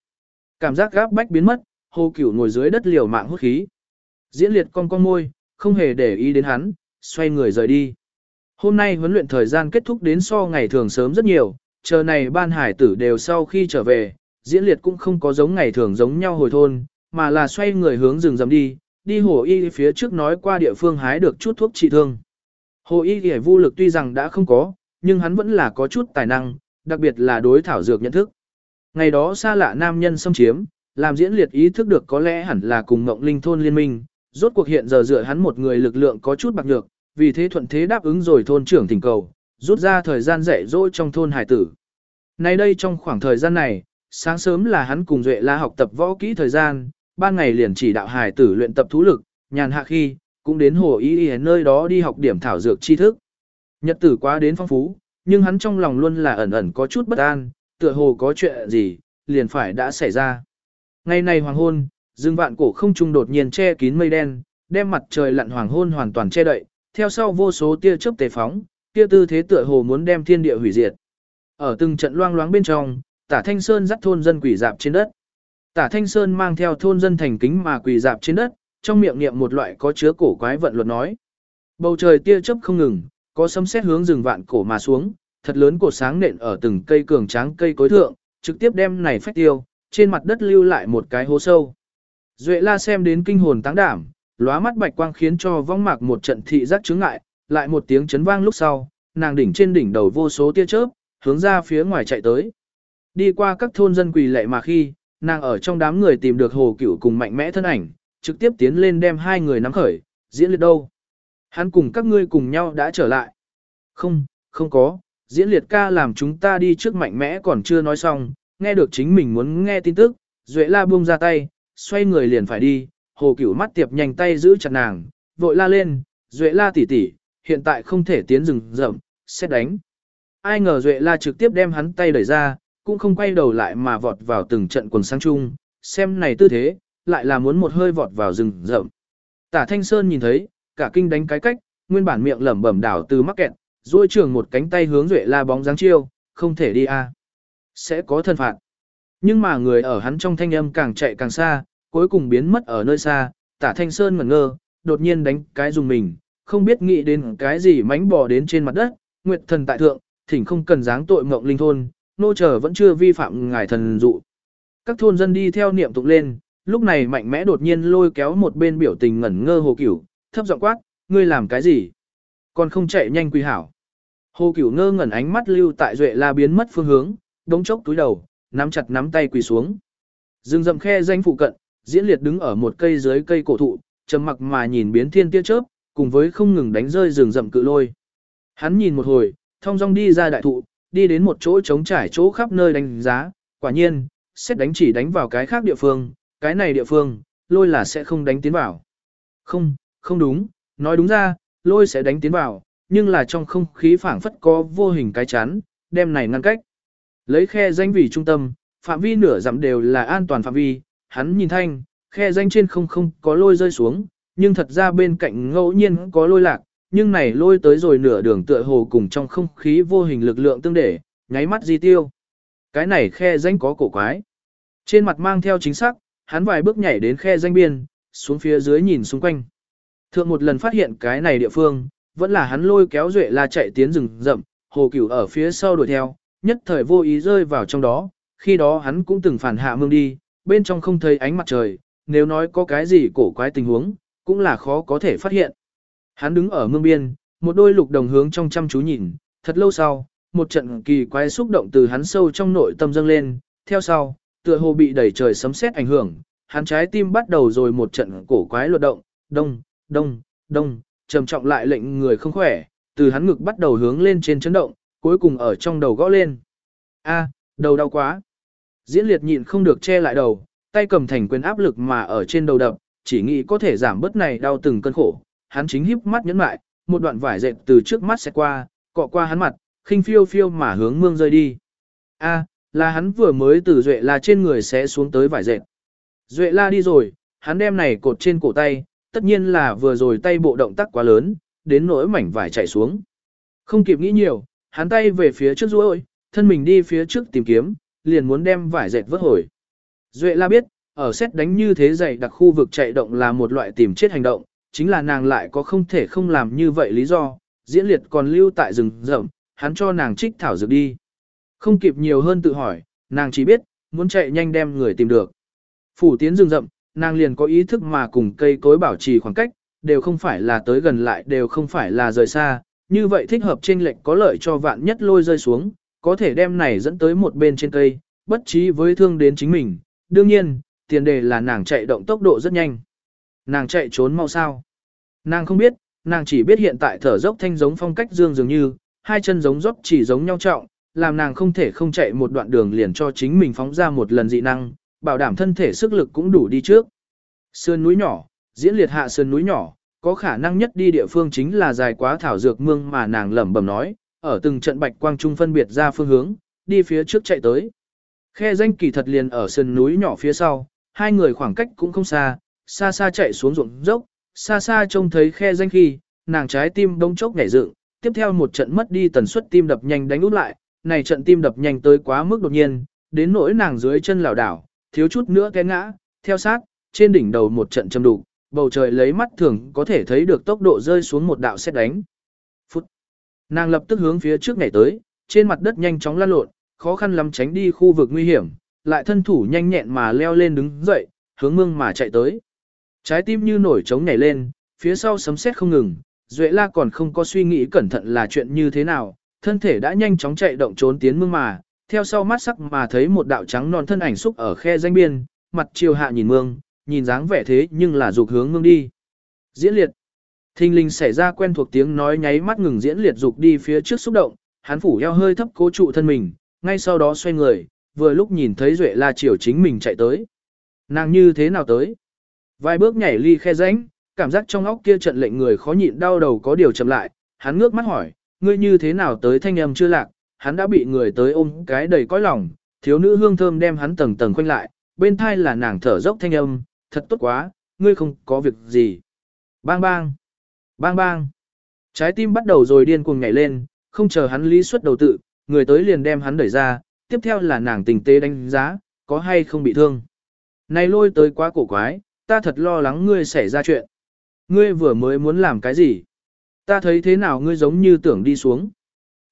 Cảm giác gáp bách biến mất, hồ cửu ngồi dưới đất liều mạng hút khí. Diễn liệt con con môi, không hề để ý đến hắn, xoay người rời đi. Hôm nay huấn luyện thời gian kết thúc đến so ngày thường sớm rất nhiều, chờ này ban hải tử đều sau khi trở về, diễn liệt cũng không có giống ngày thường giống nhau hồi thôn, mà là xoay người hướng rừng rầm đi, đi hồ y phía trước nói qua địa phương hái được chút thuốc trị thương. Hồ y hề vô lực tuy rằng đã không có, nhưng hắn vẫn là có chút tài năng, đặc biệt là đối thảo dược nhận thức. Ngày đó xa lạ nam nhân xâm chiếm, làm diễn liệt ý thức được có lẽ hẳn là cùng Ngộng Linh thôn liên minh, rốt cuộc hiện giờ dựa hắn một người lực lượng có chút bạc nhược, vì thế thuận thế đáp ứng rồi thôn trưởng thỉnh cầu, rút ra thời gian dạy dỗ trong thôn hải tử. Nay đây trong khoảng thời gian này, sáng sớm là hắn cùng Duệ La học tập võ kỹ thời gian, ban ngày liền chỉ đạo hải tử luyện tập thú lực, nhàn hạ khi, cũng đến hồ y y nơi đó đi học điểm thảo dược tri thức. Nhật tử quá đến phong phú, nhưng hắn trong lòng luôn là ẩn ẩn có chút bất an, tựa hồ có chuyện gì, liền phải đã xảy ra. Ngày này hoàng hôn, dương vạn cổ không trung đột nhiên che kín mây đen, đem mặt trời lặn hoàng hôn hoàn toàn che đậy, theo sau vô số tia chớp tề phóng, tia tư thế tựa hồ muốn đem thiên địa hủy diệt. Ở từng trận loang loáng bên trong, Tả Thanh Sơn dắt thôn dân quỷ dạp trên đất. Tả Thanh Sơn mang theo thôn dân thành kính mà quỳ dạp trên đất, trong miệng niệm một loại có chứa cổ quái vận luật nói. Bầu trời tia chớp không ngừng, có sấm sét hướng rừng vạn cổ mà xuống, thật lớn cổ sáng nện ở từng cây cường tráng cây cối thượng, trực tiếp đem này phách tiêu, trên mặt đất lưu lại một cái hố sâu. Duệ la xem đến kinh hồn táng đảm, lóa mắt bạch quang khiến cho vong mạc một trận thị giác chứng ngại, lại một tiếng chấn vang lúc sau, nàng đỉnh trên đỉnh đầu vô số tia chớp, hướng ra phía ngoài chạy tới. Đi qua các thôn dân quỳ lệ mà khi, nàng ở trong đám người tìm được hồ cửu cùng mạnh mẽ thân ảnh, trực tiếp tiến lên đem hai người nắm khởi, diễn liệt đâu. Hắn cùng các ngươi cùng nhau đã trở lại. Không, không có, diễn liệt ca làm chúng ta đi trước mạnh mẽ còn chưa nói xong, nghe được chính mình muốn nghe tin tức, Duệ la buông ra tay, xoay người liền phải đi, hồ cửu mắt tiệp nhanh tay giữ chặt nàng, vội la lên, Duệ la tỷ tỷ, hiện tại không thể tiến rừng rậm, xét đánh. Ai ngờ Duệ la trực tiếp đem hắn tay đẩy ra, cũng không quay đầu lại mà vọt vào từng trận quần sang chung, xem này tư thế, lại là muốn một hơi vọt vào rừng rậm. Tả Thanh Sơn nhìn thấy, cả kinh đánh cái cách, nguyên bản miệng lẩm bẩm đảo từ mắc kẹt, duỗi trường một cánh tay hướng Duệ La bóng dáng chiêu, không thể đi a. Sẽ có thân phạt. Nhưng mà người ở hắn trong thanh âm càng chạy càng xa, cuối cùng biến mất ở nơi xa, tả thanh sơn ngẩn ngơ, đột nhiên đánh cái dùng mình, không biết nghĩ đến cái gì mánh bò đến trên mặt đất, nguyệt thần tại thượng, thỉnh không cần dáng tội mộng linh thôn, nô chờ vẫn chưa vi phạm ngài thần dụ. Các thôn dân đi theo niệm tụng lên, lúc này mạnh mẽ đột nhiên lôi kéo một bên biểu tình ngẩn ngơ hồ cửu, thấp giọng quát, ngươi làm cái gì? Còn không chạy nhanh quy hảo. Hồ cửu ngơ ngẩn ánh mắt lưu tại duệ la biến mất phương hướng, đống chốc túi đầu, nắm chặt nắm tay quỳ xuống. Dương dậm khe danh phụ cận, diễn liệt đứng ở một cây dưới cây cổ thụ, trầm mặc mà nhìn biến thiên tia chớp, cùng với không ngừng đánh rơi rừng rậm cự lôi. Hắn nhìn một hồi, thong dong đi ra đại thụ, đi đến một chỗ trống trải chỗ khắp nơi đánh giá, quả nhiên, xét đánh chỉ đánh vào cái khác địa phương, cái này địa phương, lôi là sẽ không đánh tiến vào. Không, không đúng, nói đúng ra, lôi sẽ đánh tiến vào, nhưng là trong không khí phảng phất có vô hình cái chắn, đem này ngăn cách. Lấy khe danh vì trung tâm, phạm vi nửa dặm đều là an toàn phạm vi, hắn nhìn thanh, khe danh trên không không có lôi rơi xuống, nhưng thật ra bên cạnh ngẫu nhiên có lôi lạc, nhưng này lôi tới rồi nửa đường tựa hồ cùng trong không khí vô hình lực lượng tương để, nháy mắt di tiêu. Cái này khe danh có cổ quái. Trên mặt mang theo chính xác, hắn vài bước nhảy đến khe danh biên, xuống phía dưới nhìn xung quanh. Thượng một lần phát hiện cái này địa phương, vẫn là hắn lôi kéo duệ la chạy tiến rừng rậm, hồ cửu ở phía sau đuổi theo, nhất thời vô ý rơi vào trong đó, khi đó hắn cũng từng phản hạ mương đi, bên trong không thấy ánh mặt trời, nếu nói có cái gì cổ quái tình huống, cũng là khó có thể phát hiện. Hắn đứng ở mương biên, một đôi lục đồng hướng trong chăm chú nhìn, thật lâu sau, một trận kỳ quái xúc động từ hắn sâu trong nội tâm dâng lên, theo sau, tựa hồ bị đẩy trời sấm sét ảnh hưởng, hắn trái tim bắt đầu rồi một trận cổ quái luật động, đông, đông, đông, trầm trọng lại lệnh người không khỏe, từ hắn ngực bắt đầu hướng lên trên chấn động, cuối cùng ở trong đầu gõ lên. A, đầu đau quá. Diễn liệt nhịn không được che lại đầu, tay cầm thành quyền áp lực mà ở trên đầu đập, chỉ nghĩ có thể giảm bớt này đau từng cơn khổ. Hắn chính híp mắt nhấn lại, một đoạn vải dệt từ trước mắt sẽ qua, cọ qua hắn mặt, khinh phiêu phiêu mà hướng mương rơi đi. A, là hắn vừa mới từ Duệ La trên người sẽ xuống tới vải dệt. Duệ La đi rồi, hắn đem này cột trên cổ tay, tất nhiên là vừa rồi tay bộ động tác quá lớn, đến nỗi mảnh vải chạy xuống. Không kịp nghĩ nhiều, hắn tay về phía trước ruôi, thân mình đi phía trước tìm kiếm, liền muốn đem vải dệt vớt hồi. Duệ La biết, ở xét đánh như thế dày đặc khu vực chạy động là một loại tìm chết hành động, chính là nàng lại có không thể không làm như vậy lý do, diễn liệt còn lưu tại rừng rậm, hắn cho nàng trích thảo dược đi. Không kịp nhiều hơn tự hỏi, nàng chỉ biết, muốn chạy nhanh đem người tìm được. Phủ tiến rừng rậm, nàng liền có ý thức mà cùng cây cối bảo trì khoảng cách, đều không phải là tới gần lại đều không phải là rời xa, như vậy thích hợp trên lệnh có lợi cho vạn nhất lôi rơi xuống, có thể đem này dẫn tới một bên trên cây, bất trí với thương đến chính mình. Đương nhiên, tiền đề là nàng chạy động tốc độ rất nhanh. Nàng chạy trốn mau sao. Nàng không biết, nàng chỉ biết hiện tại thở dốc thanh giống phong cách dương dường như, hai chân giống dốc chỉ giống nhau trọng, làm nàng không thể không chạy một đoạn đường liền cho chính mình phóng ra một lần dị năng, bảo đảm thân thể sức lực cũng đủ đi trước. Sơn núi nhỏ, diễn liệt hạ sơn núi nhỏ, có khả năng nhất đi địa phương chính là dài quá thảo dược mương mà nàng lẩm bẩm nói, ở từng trận bạch quang trung phân biệt ra phương hướng, đi phía trước chạy tới. Khe danh kỳ thật liền ở sườn núi nhỏ phía sau, hai người khoảng cách cũng không xa, xa xa chạy xuống ruộng dốc, xa xa trông thấy khe danh khi, nàng trái tim đông chốc nhảy dựng, tiếp theo một trận mất đi tần suất tim đập nhanh đánh út lại, này trận tim đập nhanh tới quá mức đột nhiên, đến nỗi nàng dưới chân lảo đảo, thiếu chút nữa té ngã, theo sát, trên đỉnh đầu một trận châm đục, bầu trời lấy mắt thường có thể thấy được tốc độ rơi xuống một đạo xét đánh. Phút. Nàng lập tức hướng phía trước nhảy tới, trên mặt đất nhanh chóng lăn lộn, khó khăn lắm tránh đi khu vực nguy hiểm, lại thân thủ nhanh nhẹn mà leo lên đứng dậy, hướng mương mà chạy tới. Trái tim như nổi trống nhảy lên, phía sau sấm sét không ngừng, Duệ La còn không có suy nghĩ cẩn thận là chuyện như thế nào, thân thể đã nhanh chóng chạy động trốn tiến mương mà, theo sau mắt sắc mà thấy một đạo trắng non thân ảnh xúc ở khe danh biên, mặt chiều hạ nhìn mương, nhìn dáng vẻ thế nhưng là dục hướng ngưng đi. Diễn liệt. Thình linh xảy ra quen thuộc tiếng nói nháy mắt ngừng diễn liệt dục đi phía trước xúc động, hắn phủ eo hơi thấp cố trụ thân mình, ngay sau đó xoay người, vừa lúc nhìn thấy Duệ La chiều chính mình chạy tới. Nàng như thế nào tới? Vài bước nhảy ly khe rãnh, cảm giác trong óc kia trận lệnh người khó nhịn đau đầu có điều chậm lại, hắn ngước mắt hỏi, ngươi như thế nào tới thanh âm chưa lạc, hắn đã bị người tới ôm cái đầy cõi lòng, thiếu nữ hương thơm đem hắn tầng tầng quanh lại, bên thai là nàng thở dốc thanh âm, thật tốt quá, ngươi không có việc gì. Bang bang, bang bang, trái tim bắt đầu rồi điên cuồng nhảy lên, không chờ hắn lý xuất đầu tự, người tới liền đem hắn đẩy ra, tiếp theo là nàng tình tế đánh giá, có hay không bị thương. Này lôi tới quá cổ quái, ta thật lo lắng ngươi xảy ra chuyện. Ngươi vừa mới muốn làm cái gì? Ta thấy thế nào ngươi giống như tưởng đi xuống.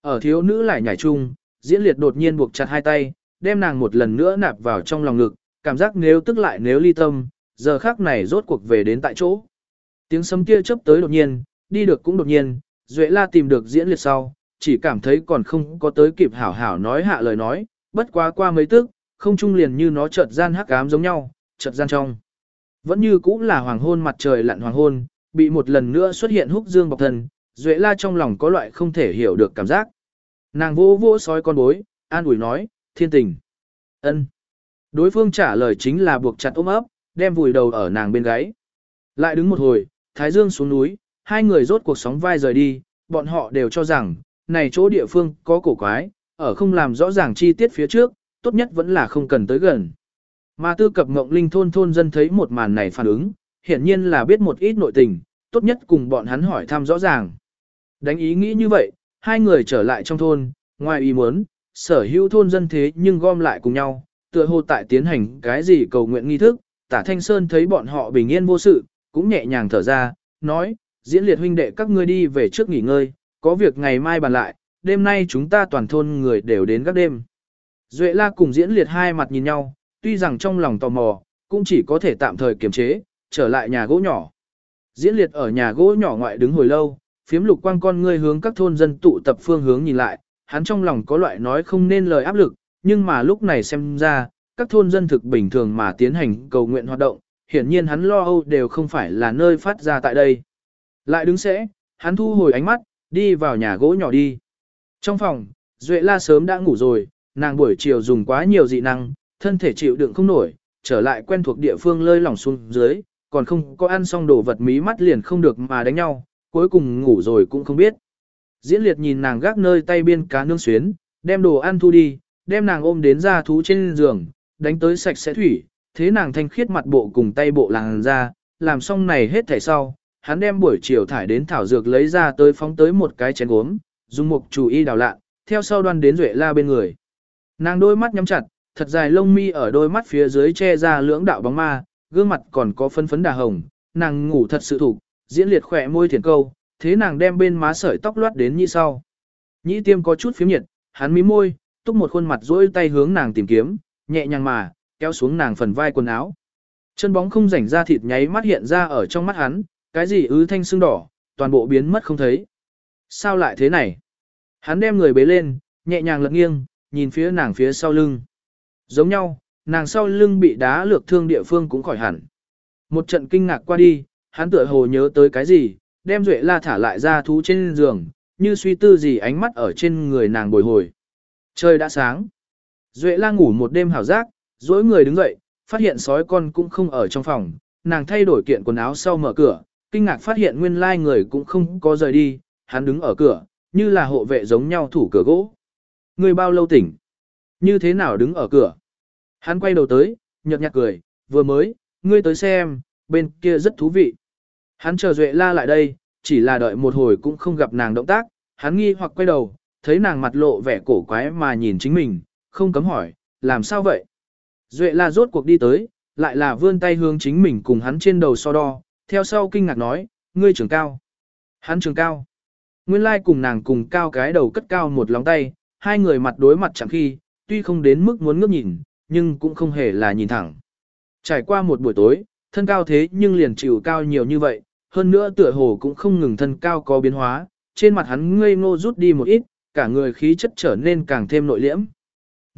Ở thiếu nữ lại nhảy chung, diễn liệt đột nhiên buộc chặt hai tay, đem nàng một lần nữa nạp vào trong lòng ngực, cảm giác nếu tức lại nếu ly tâm, giờ khác này rốt cuộc về đến tại chỗ. Tiếng sấm kia chớp tới đột nhiên, đi được cũng đột nhiên, Duệ La tìm được diễn liệt sau, chỉ cảm thấy còn không có tới kịp hảo hảo nói hạ lời nói, bất quá qua mấy tức, không trung liền như nó chợt gian hắc ám giống nhau, chợt gian trong. Vẫn như cũng là hoàng hôn mặt trời lặn hoàng hôn, bị một lần nữa xuất hiện húc dương bọc thần, Duệ La trong lòng có loại không thể hiểu được cảm giác. Nàng vô vô sói con bối, an ủi nói, thiên tình. ân. Đối phương trả lời chính là buộc chặt ôm ấp, đem vùi đầu ở nàng bên gáy. Lại đứng một hồi, Thái Dương xuống núi, hai người rốt cuộc sóng vai rời đi, bọn họ đều cho rằng, này chỗ địa phương có cổ quái, ở không làm rõ ràng chi tiết phía trước, tốt nhất vẫn là không cần tới gần. Mà tư cập mộng linh thôn thôn dân thấy một màn này phản ứng, hiển nhiên là biết một ít nội tình, tốt nhất cùng bọn hắn hỏi thăm rõ ràng. Đánh ý nghĩ như vậy, hai người trở lại trong thôn, ngoài ý muốn, sở hữu thôn dân thế nhưng gom lại cùng nhau, tựa hồ tại tiến hành cái gì cầu nguyện nghi thức, tả thanh sơn thấy bọn họ bình yên vô sự, cũng nhẹ nhàng thở ra, nói, diễn liệt huynh đệ các ngươi đi về trước nghỉ ngơi, có việc ngày mai bàn lại, đêm nay chúng ta toàn thôn người đều đến các đêm. Duệ la cùng diễn liệt hai mặt nhìn nhau, tuy rằng trong lòng tò mò, cũng chỉ có thể tạm thời kiềm chế, trở lại nhà gỗ nhỏ. Diễn liệt ở nhà gỗ nhỏ ngoại đứng hồi lâu, phiếm lục quang con ngươi hướng các thôn dân tụ tập phương hướng nhìn lại, hắn trong lòng có loại nói không nên lời áp lực, nhưng mà lúc này xem ra, các thôn dân thực bình thường mà tiến hành cầu nguyện hoạt động, hiển nhiên hắn lo âu đều không phải là nơi phát ra tại đây. Lại đứng sẽ, hắn thu hồi ánh mắt, đi vào nhà gỗ nhỏ đi. Trong phòng, Duệ La sớm đã ngủ rồi, nàng buổi chiều dùng quá nhiều dị năng, thân thể chịu đựng không nổi, trở lại quen thuộc địa phương lơi lỏng xuống dưới, còn không có ăn xong đồ vật mí mắt liền không được mà đánh nhau, cuối cùng ngủ rồi cũng không biết. Diễn liệt nhìn nàng gác nơi tay biên cá nương xuyến, đem đồ ăn thu đi, đem nàng ôm đến ra thú trên giường, đánh tới sạch sẽ thủy, thế nàng thanh khiết mặt bộ cùng tay bộ làng ra, làm xong này hết thảy sau, hắn đem buổi chiều thải đến thảo dược lấy ra tới phóng tới một cái chén gốm, dùng một chủ y đào lạ, theo sau đoan đến Duệ La bên người. Nàng đôi mắt nhắm chặt, thật dài lông mi ở đôi mắt phía dưới che ra lưỡng đạo bóng ma, gương mặt còn có phấn phấn đà hồng, nàng ngủ thật sự thủ, diễn liệt khỏe môi thiền câu, thế nàng đem bên má sợi tóc loát đến như sau. Nhĩ tiêm có chút phiếm nhiệt, hắn mí môi, túc một khuôn mặt rỗi tay hướng nàng tìm kiếm, nhẹ nhàng mà, kéo xuống nàng phần vai quần áo. Chân bóng không rảnh ra thịt nháy mắt hiện ra ở trong mắt hắn, cái gì ứ thanh xương đỏ, toàn bộ biến mất không thấy. Sao lại thế này? Hắn đem người bế lên, nhẹ nhàng lật nghiêng, nhìn phía nàng phía sau lưng. Giống nhau, nàng sau lưng bị đá lược thương địa phương cũng khỏi hẳn. Một trận kinh ngạc qua đi, hắn tựa hồ nhớ tới cái gì, đem Duệ La thả lại ra thú trên giường, như suy tư gì ánh mắt ở trên người nàng bồi hồi. Trời đã sáng. Duệ La ngủ một đêm hảo giác, dối người đứng dậy, phát hiện sói con cũng không ở trong phòng, nàng thay đổi kiện quần áo sau mở cửa, kinh ngạc phát hiện nguyên lai người cũng không có rời đi, hắn đứng ở cửa, như là hộ vệ giống nhau thủ cửa gỗ. Người bao lâu tỉnh? Như thế nào đứng ở cửa? Hắn quay đầu tới, nhợt nhạt cười, vừa mới, ngươi tới xem, bên kia rất thú vị. Hắn chờ Duệ la lại đây, chỉ là đợi một hồi cũng không gặp nàng động tác, hắn nghi hoặc quay đầu, thấy nàng mặt lộ vẻ cổ quái mà nhìn chính mình, không cấm hỏi, làm sao vậy? Duệ la rốt cuộc đi tới, lại là vươn tay hướng chính mình cùng hắn trên đầu so đo, theo sau kinh ngạc nói, ngươi trường cao. Hắn trường cao. Nguyên lai cùng nàng cùng cao cái đầu cất cao một lóng tay, hai người mặt đối mặt chẳng khi, tuy không đến mức muốn ngước nhìn, nhưng cũng không hề là nhìn thẳng. Trải qua một buổi tối, thân cao thế nhưng liền chịu cao nhiều như vậy, hơn nữa tựa hồ cũng không ngừng thân cao có biến hóa, trên mặt hắn ngây ngô rút đi một ít, cả người khí chất trở nên càng thêm nội liễm.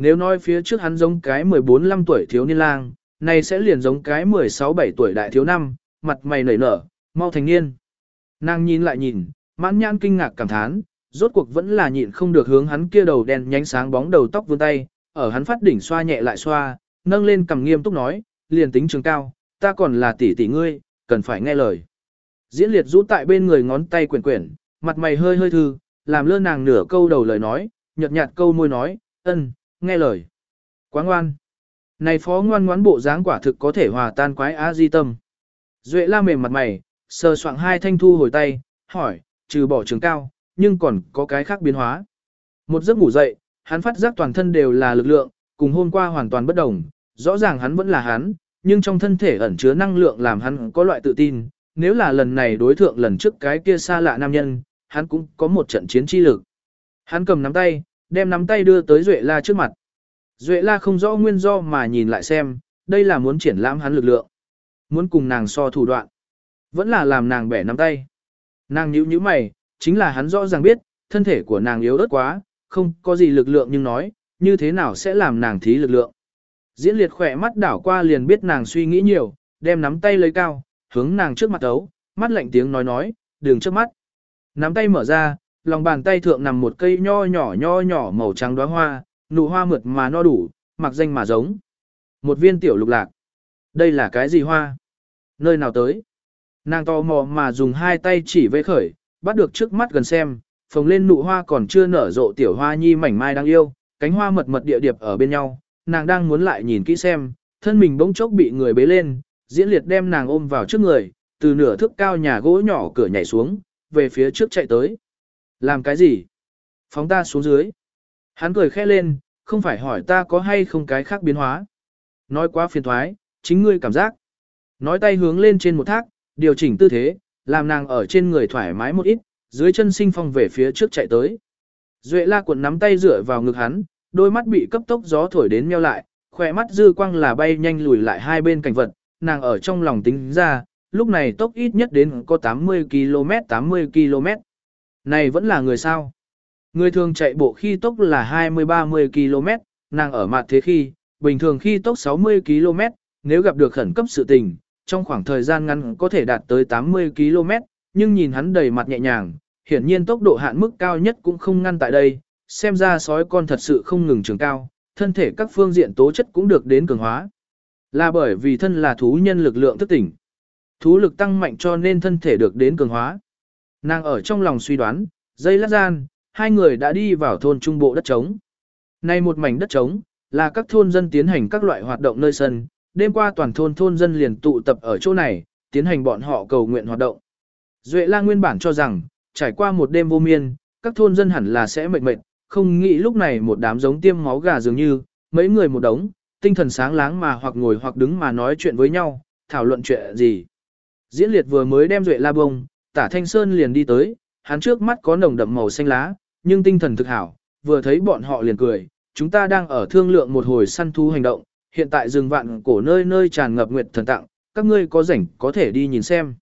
Nếu nói phía trước hắn giống cái 14-15 tuổi thiếu niên lang, này sẽ liền giống cái 16-17 tuổi đại thiếu năm, mặt mày nảy nở, mau thành niên. Nàng nhìn lại nhìn, mãn nhãn kinh ngạc cảm thán, rốt cuộc vẫn là nhịn không được hướng hắn kia đầu đen nhánh sáng bóng đầu tóc vươn tay, ở hắn phát đỉnh xoa nhẹ lại xoa, nâng lên cầm nghiêm túc nói, liền tính trường cao, ta còn là tỷ tỷ ngươi, cần phải nghe lời. Diễn liệt rũ tại bên người ngón tay quyển quyển, mặt mày hơi hơi thư, làm lơ nàng nửa câu đầu lời nói, nhợt nhạt câu môi nói, ân, nghe lời. Quá ngoan. Này phó ngoan ngoãn bộ dáng quả thực có thể hòa tan quái á di tâm. Duệ la mềm mặt mày, sờ soạng hai thanh thu hồi tay, hỏi, trừ bỏ trường cao, nhưng còn có cái khác biến hóa. Một giấc ngủ dậy, hắn phát giác toàn thân đều là lực lượng, cùng hôm qua hoàn toàn bất đồng, rõ ràng hắn vẫn là hắn, nhưng trong thân thể ẩn chứa năng lượng làm hắn có loại tự tin, nếu là lần này đối thượng lần trước cái kia xa lạ nam nhân, hắn cũng có một trận chiến chi lực. Hắn cầm nắm tay, đem nắm tay đưa tới Duệ La trước mặt. Duệ La không rõ nguyên do mà nhìn lại xem, đây là muốn triển lãm hắn lực lượng. Muốn cùng nàng so thủ đoạn. Vẫn là làm nàng bẻ nắm tay. Nàng nhíu nhíu mày, chính là hắn rõ ràng biết, thân thể của nàng yếu ớt quá, không có gì lực lượng nhưng nói, như thế nào sẽ làm nàng thí lực lượng. Diễn liệt khỏe mắt đảo qua liền biết nàng suy nghĩ nhiều, đem nắm tay lấy cao, hướng nàng trước mặt ấu, mắt lạnh tiếng nói nói, đường trước mắt. Nắm tay mở ra, lòng bàn tay thượng nằm một cây nho nhỏ nho nhỏ màu trắng đóa hoa, nụ hoa mượt mà no đủ, mặc danh mà giống. Một viên tiểu lục lạc. Đây là cái gì hoa? Nơi nào tới? Nàng to mò mà dùng hai tay chỉ vây khởi, bắt được trước mắt gần xem, phồng lên nụ hoa còn chưa nở rộ tiểu hoa nhi mảnh mai đang yêu, cánh hoa mật mật địa điệp ở bên nhau, nàng đang muốn lại nhìn kỹ xem, thân mình bỗng chốc bị người bế lên, diễn liệt đem nàng ôm vào trước người, từ nửa thước cao nhà gỗ nhỏ cửa nhảy xuống, về phía trước chạy tới. Làm cái gì? Phóng ta xuống dưới. Hắn cười khẽ lên, không phải hỏi ta có hay không cái khác biến hóa. Nói quá phiền thoái, chính ngươi cảm giác. Nói tay hướng lên trên một thác, điều chỉnh tư thế, làm nàng ở trên người thoải mái một ít, dưới chân sinh phong về phía trước chạy tới. Duệ la cuộn nắm tay dựa vào ngực hắn, đôi mắt bị cấp tốc gió thổi đến meo lại, khỏe mắt dư quang là bay nhanh lùi lại hai bên cảnh vật, nàng ở trong lòng tính ra, lúc này tốc ít nhất đến có 80 km 80 km. Này vẫn là người sao? Người thường chạy bộ khi tốc là 20-30 km, nàng ở mặt thế khi, bình thường khi tốc 60 km, nếu gặp được khẩn cấp sự tình, trong khoảng thời gian ngắn có thể đạt tới 80 km, nhưng nhìn hắn đầy mặt nhẹ nhàng, hiển nhiên tốc độ hạn mức cao nhất cũng không ngăn tại đây, xem ra sói con thật sự không ngừng trường cao, thân thể các phương diện tố chất cũng được đến cường hóa. Là bởi vì thân là thú nhân lực lượng thức tỉnh. Thú lực tăng mạnh cho nên thân thể được đến cường hóa. Nàng ở trong lòng suy đoán, dây lát gian, hai người đã đi vào thôn trung bộ đất trống. Nay một mảnh đất trống, là các thôn dân tiến hành các loại hoạt động nơi sân, đêm qua toàn thôn thôn dân liền tụ tập ở chỗ này, tiến hành bọn họ cầu nguyện hoạt động. Duệ la nguyên bản cho rằng, trải qua một đêm vô miên, các thôn dân hẳn là sẽ mệt mệt, không nghĩ lúc này một đám giống tiêm máu gà dường như, mấy người một đống, tinh thần sáng láng mà hoặc ngồi hoặc đứng mà nói chuyện với nhau, thảo luận chuyện gì. Diễn liệt vừa mới đem Duệ la bông, tả thanh sơn liền đi tới, hắn trước mắt có nồng đậm màu xanh lá, nhưng tinh thần thực hảo, vừa thấy bọn họ liền cười, chúng ta đang ở thương lượng một hồi săn thú hành động, hiện tại rừng vạn cổ nơi nơi tràn ngập nguyệt thần tặng, các ngươi có rảnh có thể đi nhìn xem.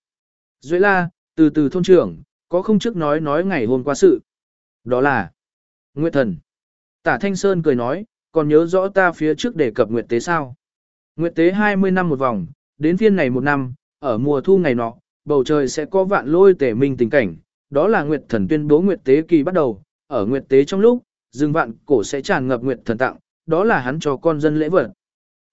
Duệ la, từ từ thôn trưởng, có không trước nói nói ngày hôm qua sự. Đó là Nguyệt thần. Tả Thanh Sơn cười nói, còn nhớ rõ ta phía trước đề cập Nguyệt tế sao. Nguyệt tế 20 năm một vòng, đến phiên này một năm, ở mùa thu ngày nọ, bầu trời sẽ có vạn lôi tể minh tình cảnh, đó là Nguyệt thần tuyên bố Nguyệt tế kỳ bắt đầu, ở Nguyệt tế trong lúc, rừng vạn cổ sẽ tràn ngập Nguyệt thần tặng, đó là hắn cho con dân lễ vật.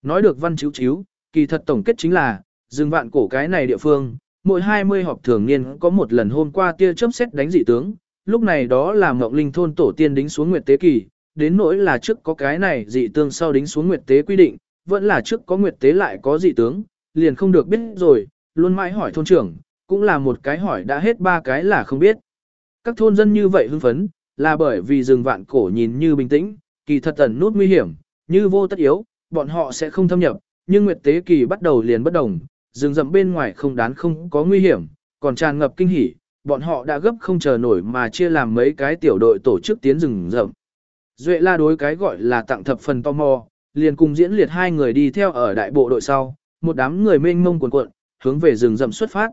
Nói được văn chiếu chiếu, kỳ thật tổng kết chính là, rừng vạn cổ cái này địa phương, mỗi 20 họp thường niên có một lần hôm qua tia chớp xét đánh dị tướng, lúc này đó là Ngọc Linh thôn tổ tiên đính xuống nguyệt tế kỳ, đến nỗi là trước có cái này dị tương sau đính xuống nguyệt tế quy định, vẫn là trước có nguyệt tế lại có dị tướng, liền không được biết rồi, luôn mãi hỏi thôn trưởng, cũng là một cái hỏi đã hết ba cái là không biết. Các thôn dân như vậy hưng phấn, là bởi vì rừng vạn cổ nhìn như bình tĩnh, kỳ thật ẩn nút nguy hiểm, như vô tất yếu, bọn họ sẽ không thâm nhập, nhưng nguyệt tế kỳ bắt đầu liền bất đồng, rừng rậm bên ngoài không đán không có nguy hiểm, còn tràn ngập kinh hỉ, bọn họ đã gấp không chờ nổi mà chia làm mấy cái tiểu đội tổ chức tiến rừng rậm. Duệ la đối cái gọi là tặng thập phần tò mò, liền cùng diễn liệt hai người đi theo ở đại bộ đội sau, một đám người mênh mông cuộn cuộn, hướng về rừng rậm xuất phát.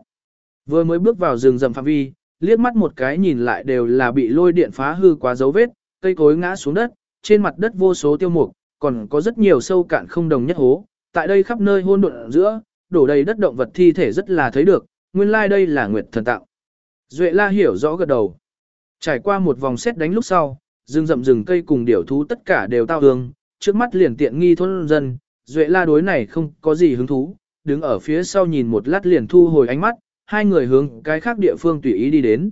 Vừa mới bước vào rừng rậm phạm vi, liếc mắt một cái nhìn lại đều là bị lôi điện phá hư quá dấu vết, cây cối ngã xuống đất, trên mặt đất vô số tiêu mục, còn có rất nhiều sâu cạn không đồng nhất hố. Tại đây khắp nơi hôn độn giữa, đổ đầy đất động vật thi thể rất là thấy được, nguyên lai like đây là nguyệt thần tạo. Duệ la hiểu rõ gật đầu. Trải qua một vòng xét đánh lúc sau, rừng rậm rừng cây cùng điểu thú tất cả đều tao hương, trước mắt liền tiện nghi thôn dân, Duệ la đối này không có gì hứng thú, đứng ở phía sau nhìn một lát liền thu hồi ánh mắt, hai người hướng cái khác địa phương tùy ý đi đến.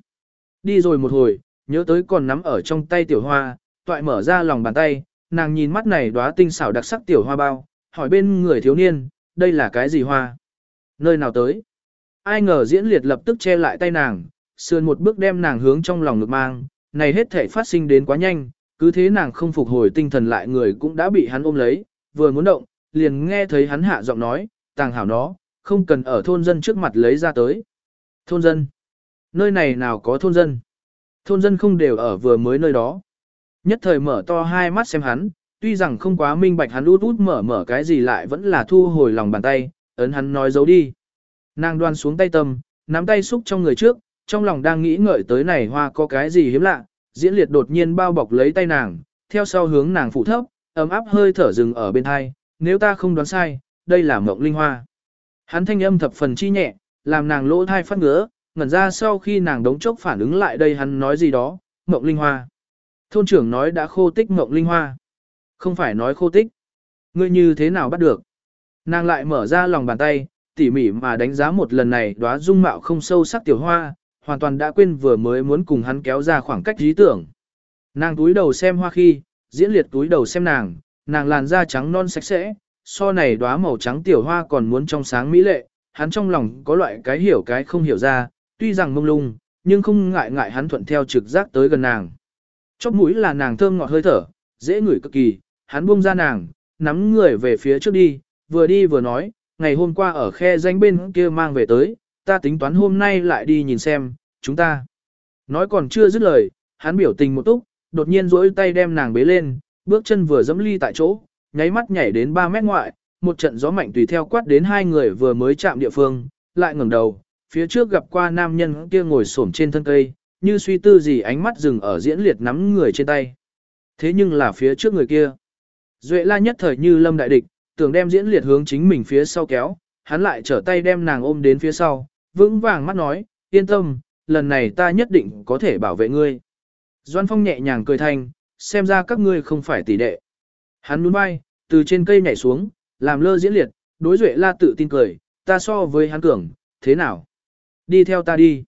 Đi rồi một hồi, nhớ tới còn nắm ở trong tay tiểu hoa, toại mở ra lòng bàn tay, nàng nhìn mắt này đóa tinh xảo đặc sắc tiểu hoa bao, hỏi bên người thiếu niên, đây là cái gì hoa? Nơi nào tới? Ai ngờ diễn liệt lập tức che lại tay nàng, sườn một bước đem nàng hướng trong lòng ngực mang, này hết thể phát sinh đến quá nhanh, cứ thế nàng không phục hồi tinh thần lại người cũng đã bị hắn ôm lấy, vừa muốn động, liền nghe thấy hắn hạ giọng nói, tàng hảo nó, không cần ở thôn dân trước mặt lấy ra tới. Thôn dân? Nơi này nào có thôn dân? Thôn dân không đều ở vừa mới nơi đó. Nhất thời mở to hai mắt xem hắn, tuy rằng không quá minh bạch hắn út út mở mở cái gì lại vẫn là thu hồi lòng bàn tay, ấn hắn nói giấu đi. Nàng đoan xuống tay tâm, nắm tay xúc trong người trước, trong lòng đang nghĩ ngợi tới này hoa có cái gì hiếm lạ, diễn liệt đột nhiên bao bọc lấy tay nàng, theo sau hướng nàng phụ thấp, ấm áp hơi thở rừng ở bên hai, nếu ta không đoán sai, đây là mộng linh hoa. Hắn thanh âm thập phần chi nhẹ, làm nàng lỗ thai phát ngứa, ngẩn ra sau khi nàng đống chốc phản ứng lại đây hắn nói gì đó, mộng linh hoa. Thôn trưởng nói đã khô tích mộng linh hoa. Không phải nói khô tích. Ngươi như thế nào bắt được? Nàng lại mở ra lòng bàn tay, tỉ mỉ mà đánh giá một lần này đóa dung mạo không sâu sắc tiểu hoa, hoàn toàn đã quên vừa mới muốn cùng hắn kéo ra khoảng cách lý tưởng. Nàng túi đầu xem hoa khi, diễn liệt túi đầu xem nàng, nàng làn da trắng non sạch sẽ, so này đóa màu trắng tiểu hoa còn muốn trong sáng mỹ lệ, hắn trong lòng có loại cái hiểu cái không hiểu ra, tuy rằng mông lung, nhưng không ngại ngại hắn thuận theo trực giác tới gần nàng. Chóp mũi là nàng thơm ngọt hơi thở, dễ ngửi cực kỳ, hắn buông ra nàng, nắm người về phía trước đi, vừa đi vừa nói, ngày hôm qua ở khe danh bên kia mang về tới, ta tính toán hôm nay lại đi nhìn xem, chúng ta. Nói còn chưa dứt lời, hắn biểu tình một túc, đột nhiên duỗi tay đem nàng bế lên, bước chân vừa dẫm ly tại chỗ, nháy mắt nhảy đến 3 mét ngoại, một trận gió mạnh tùy theo quát đến hai người vừa mới chạm địa phương, lại ngẩng đầu, phía trước gặp qua nam nhân kia ngồi xổm trên thân cây, như suy tư gì ánh mắt dừng ở diễn liệt nắm người trên tay. Thế nhưng là phía trước người kia. Duệ la nhất thời như lâm đại địch, tưởng đem diễn liệt hướng chính mình phía sau kéo, hắn lại trở tay đem nàng ôm đến phía sau, vững vàng mắt nói, yên tâm, lần này ta nhất định có thể bảo vệ ngươi. Doan Phong nhẹ nhàng cười thanh, xem ra các ngươi không phải tỷ đệ. Hắn nhún vai, từ trên cây nhảy xuống, làm lơ diễn liệt, đối Duệ la tự tin cười, ta so với hắn cường, thế nào? Đi theo ta đi.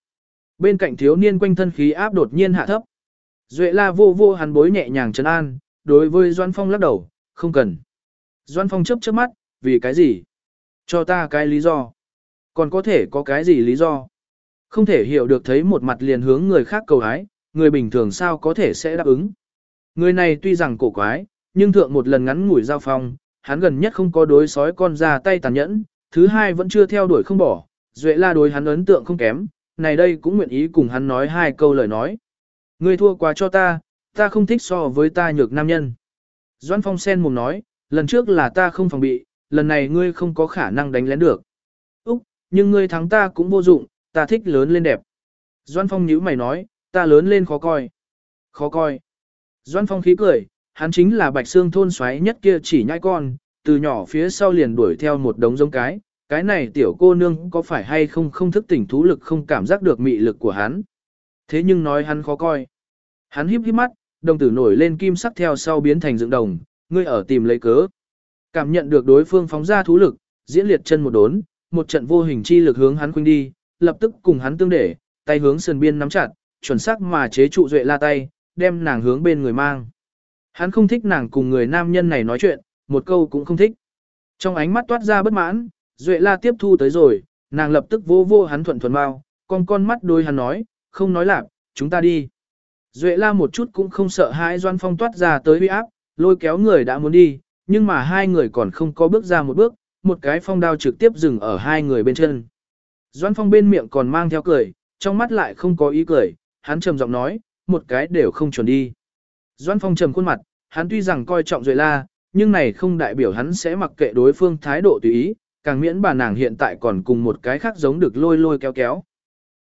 Bên cạnh thiếu niên quanh thân khí áp đột nhiên hạ thấp. Duệ la vô vô hắn bối nhẹ nhàng trấn an, đối với Doan Phong lắc đầu, không cần. Doan Phong chớp chớp mắt, vì cái gì? Cho ta cái lý do. Còn có thể có cái gì lý do? Không thể hiểu được thấy một mặt liền hướng người khác cầu hái, người bình thường sao có thể sẽ đáp ứng. Người này tuy rằng cổ quái, nhưng thượng một lần ngắn ngủi giao phong, hắn gần nhất không có đối sói con ra tay tàn nhẫn, thứ hai vẫn chưa theo đuổi không bỏ, Duệ la đối hắn ấn tượng không kém, này đây cũng nguyện ý cùng hắn nói hai câu lời nói. Ngươi thua quá cho ta, ta không thích so với ta nhược nam nhân. Doan Phong sen mồm nói, lần trước là ta không phòng bị, lần này ngươi không có khả năng đánh lén được. Úc, nhưng ngươi thắng ta cũng vô dụng, ta thích lớn lên đẹp. Doan Phong nhíu mày nói, ta lớn lên khó coi. Khó coi. Doan Phong khí cười, hắn chính là bạch xương thôn xoáy nhất kia chỉ nhai con, từ nhỏ phía sau liền đuổi theo một đống giống cái, cái này tiểu cô nương có phải hay không không thức tỉnh thú lực không cảm giác được mị lực của hắn. Thế nhưng nói hắn khó coi. Hắn híp híp mắt, đồng tử nổi lên kim sắc theo sau biến thành dựng đồng, ngươi ở tìm lấy cớ. Cảm nhận được đối phương phóng ra thú lực, diễn liệt chân một đốn, một trận vô hình chi lực hướng hắn khuynh đi, lập tức cùng hắn tương để, tay hướng sườn biên nắm chặt, chuẩn xác mà chế trụ duệ la tay, đem nàng hướng bên người mang. Hắn không thích nàng cùng người nam nhân này nói chuyện, một câu cũng không thích. Trong ánh mắt toát ra bất mãn, duệ la tiếp thu tới rồi, nàng lập tức vô vô hắn thuận thuần bao, con con mắt đôi hắn nói, không nói lạc, chúng ta đi. Duệ la một chút cũng không sợ hãi doan phong toát ra tới huy áp, lôi kéo người đã muốn đi, nhưng mà hai người còn không có bước ra một bước, một cái phong đao trực tiếp dừng ở hai người bên chân. Doan phong bên miệng còn mang theo cười, trong mắt lại không có ý cười, hắn trầm giọng nói, một cái đều không chuẩn đi. Doan phong trầm khuôn mặt, hắn tuy rằng coi trọng Duệ la, nhưng này không đại biểu hắn sẽ mặc kệ đối phương thái độ tùy ý, càng miễn bà nàng hiện tại còn cùng một cái khác giống được lôi lôi kéo kéo.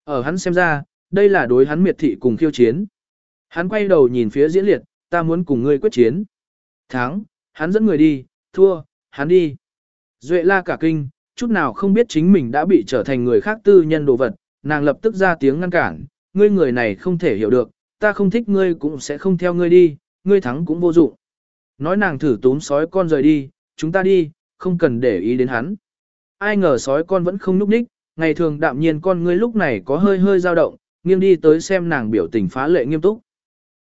Ở hắn xem ra, đây là đối hắn miệt thị cùng khiêu chiến. Hắn quay đầu nhìn phía diễn liệt, ta muốn cùng ngươi quyết chiến. Thắng, hắn dẫn người đi, thua, hắn đi. Duệ la cả kinh, chút nào không biết chính mình đã bị trở thành người khác tư nhân đồ vật, nàng lập tức ra tiếng ngăn cản, ngươi người này không thể hiểu được, ta không thích ngươi cũng sẽ không theo ngươi đi, ngươi thắng cũng vô dụng. Nói nàng thử túm sói con rời đi, chúng ta đi, không cần để ý đến hắn. Ai ngờ sói con vẫn không núp đích, ngày thường đạm nhiên con ngươi lúc này có hơi hơi dao động, nghiêng đi tới xem nàng biểu tình phá lệ nghiêm túc.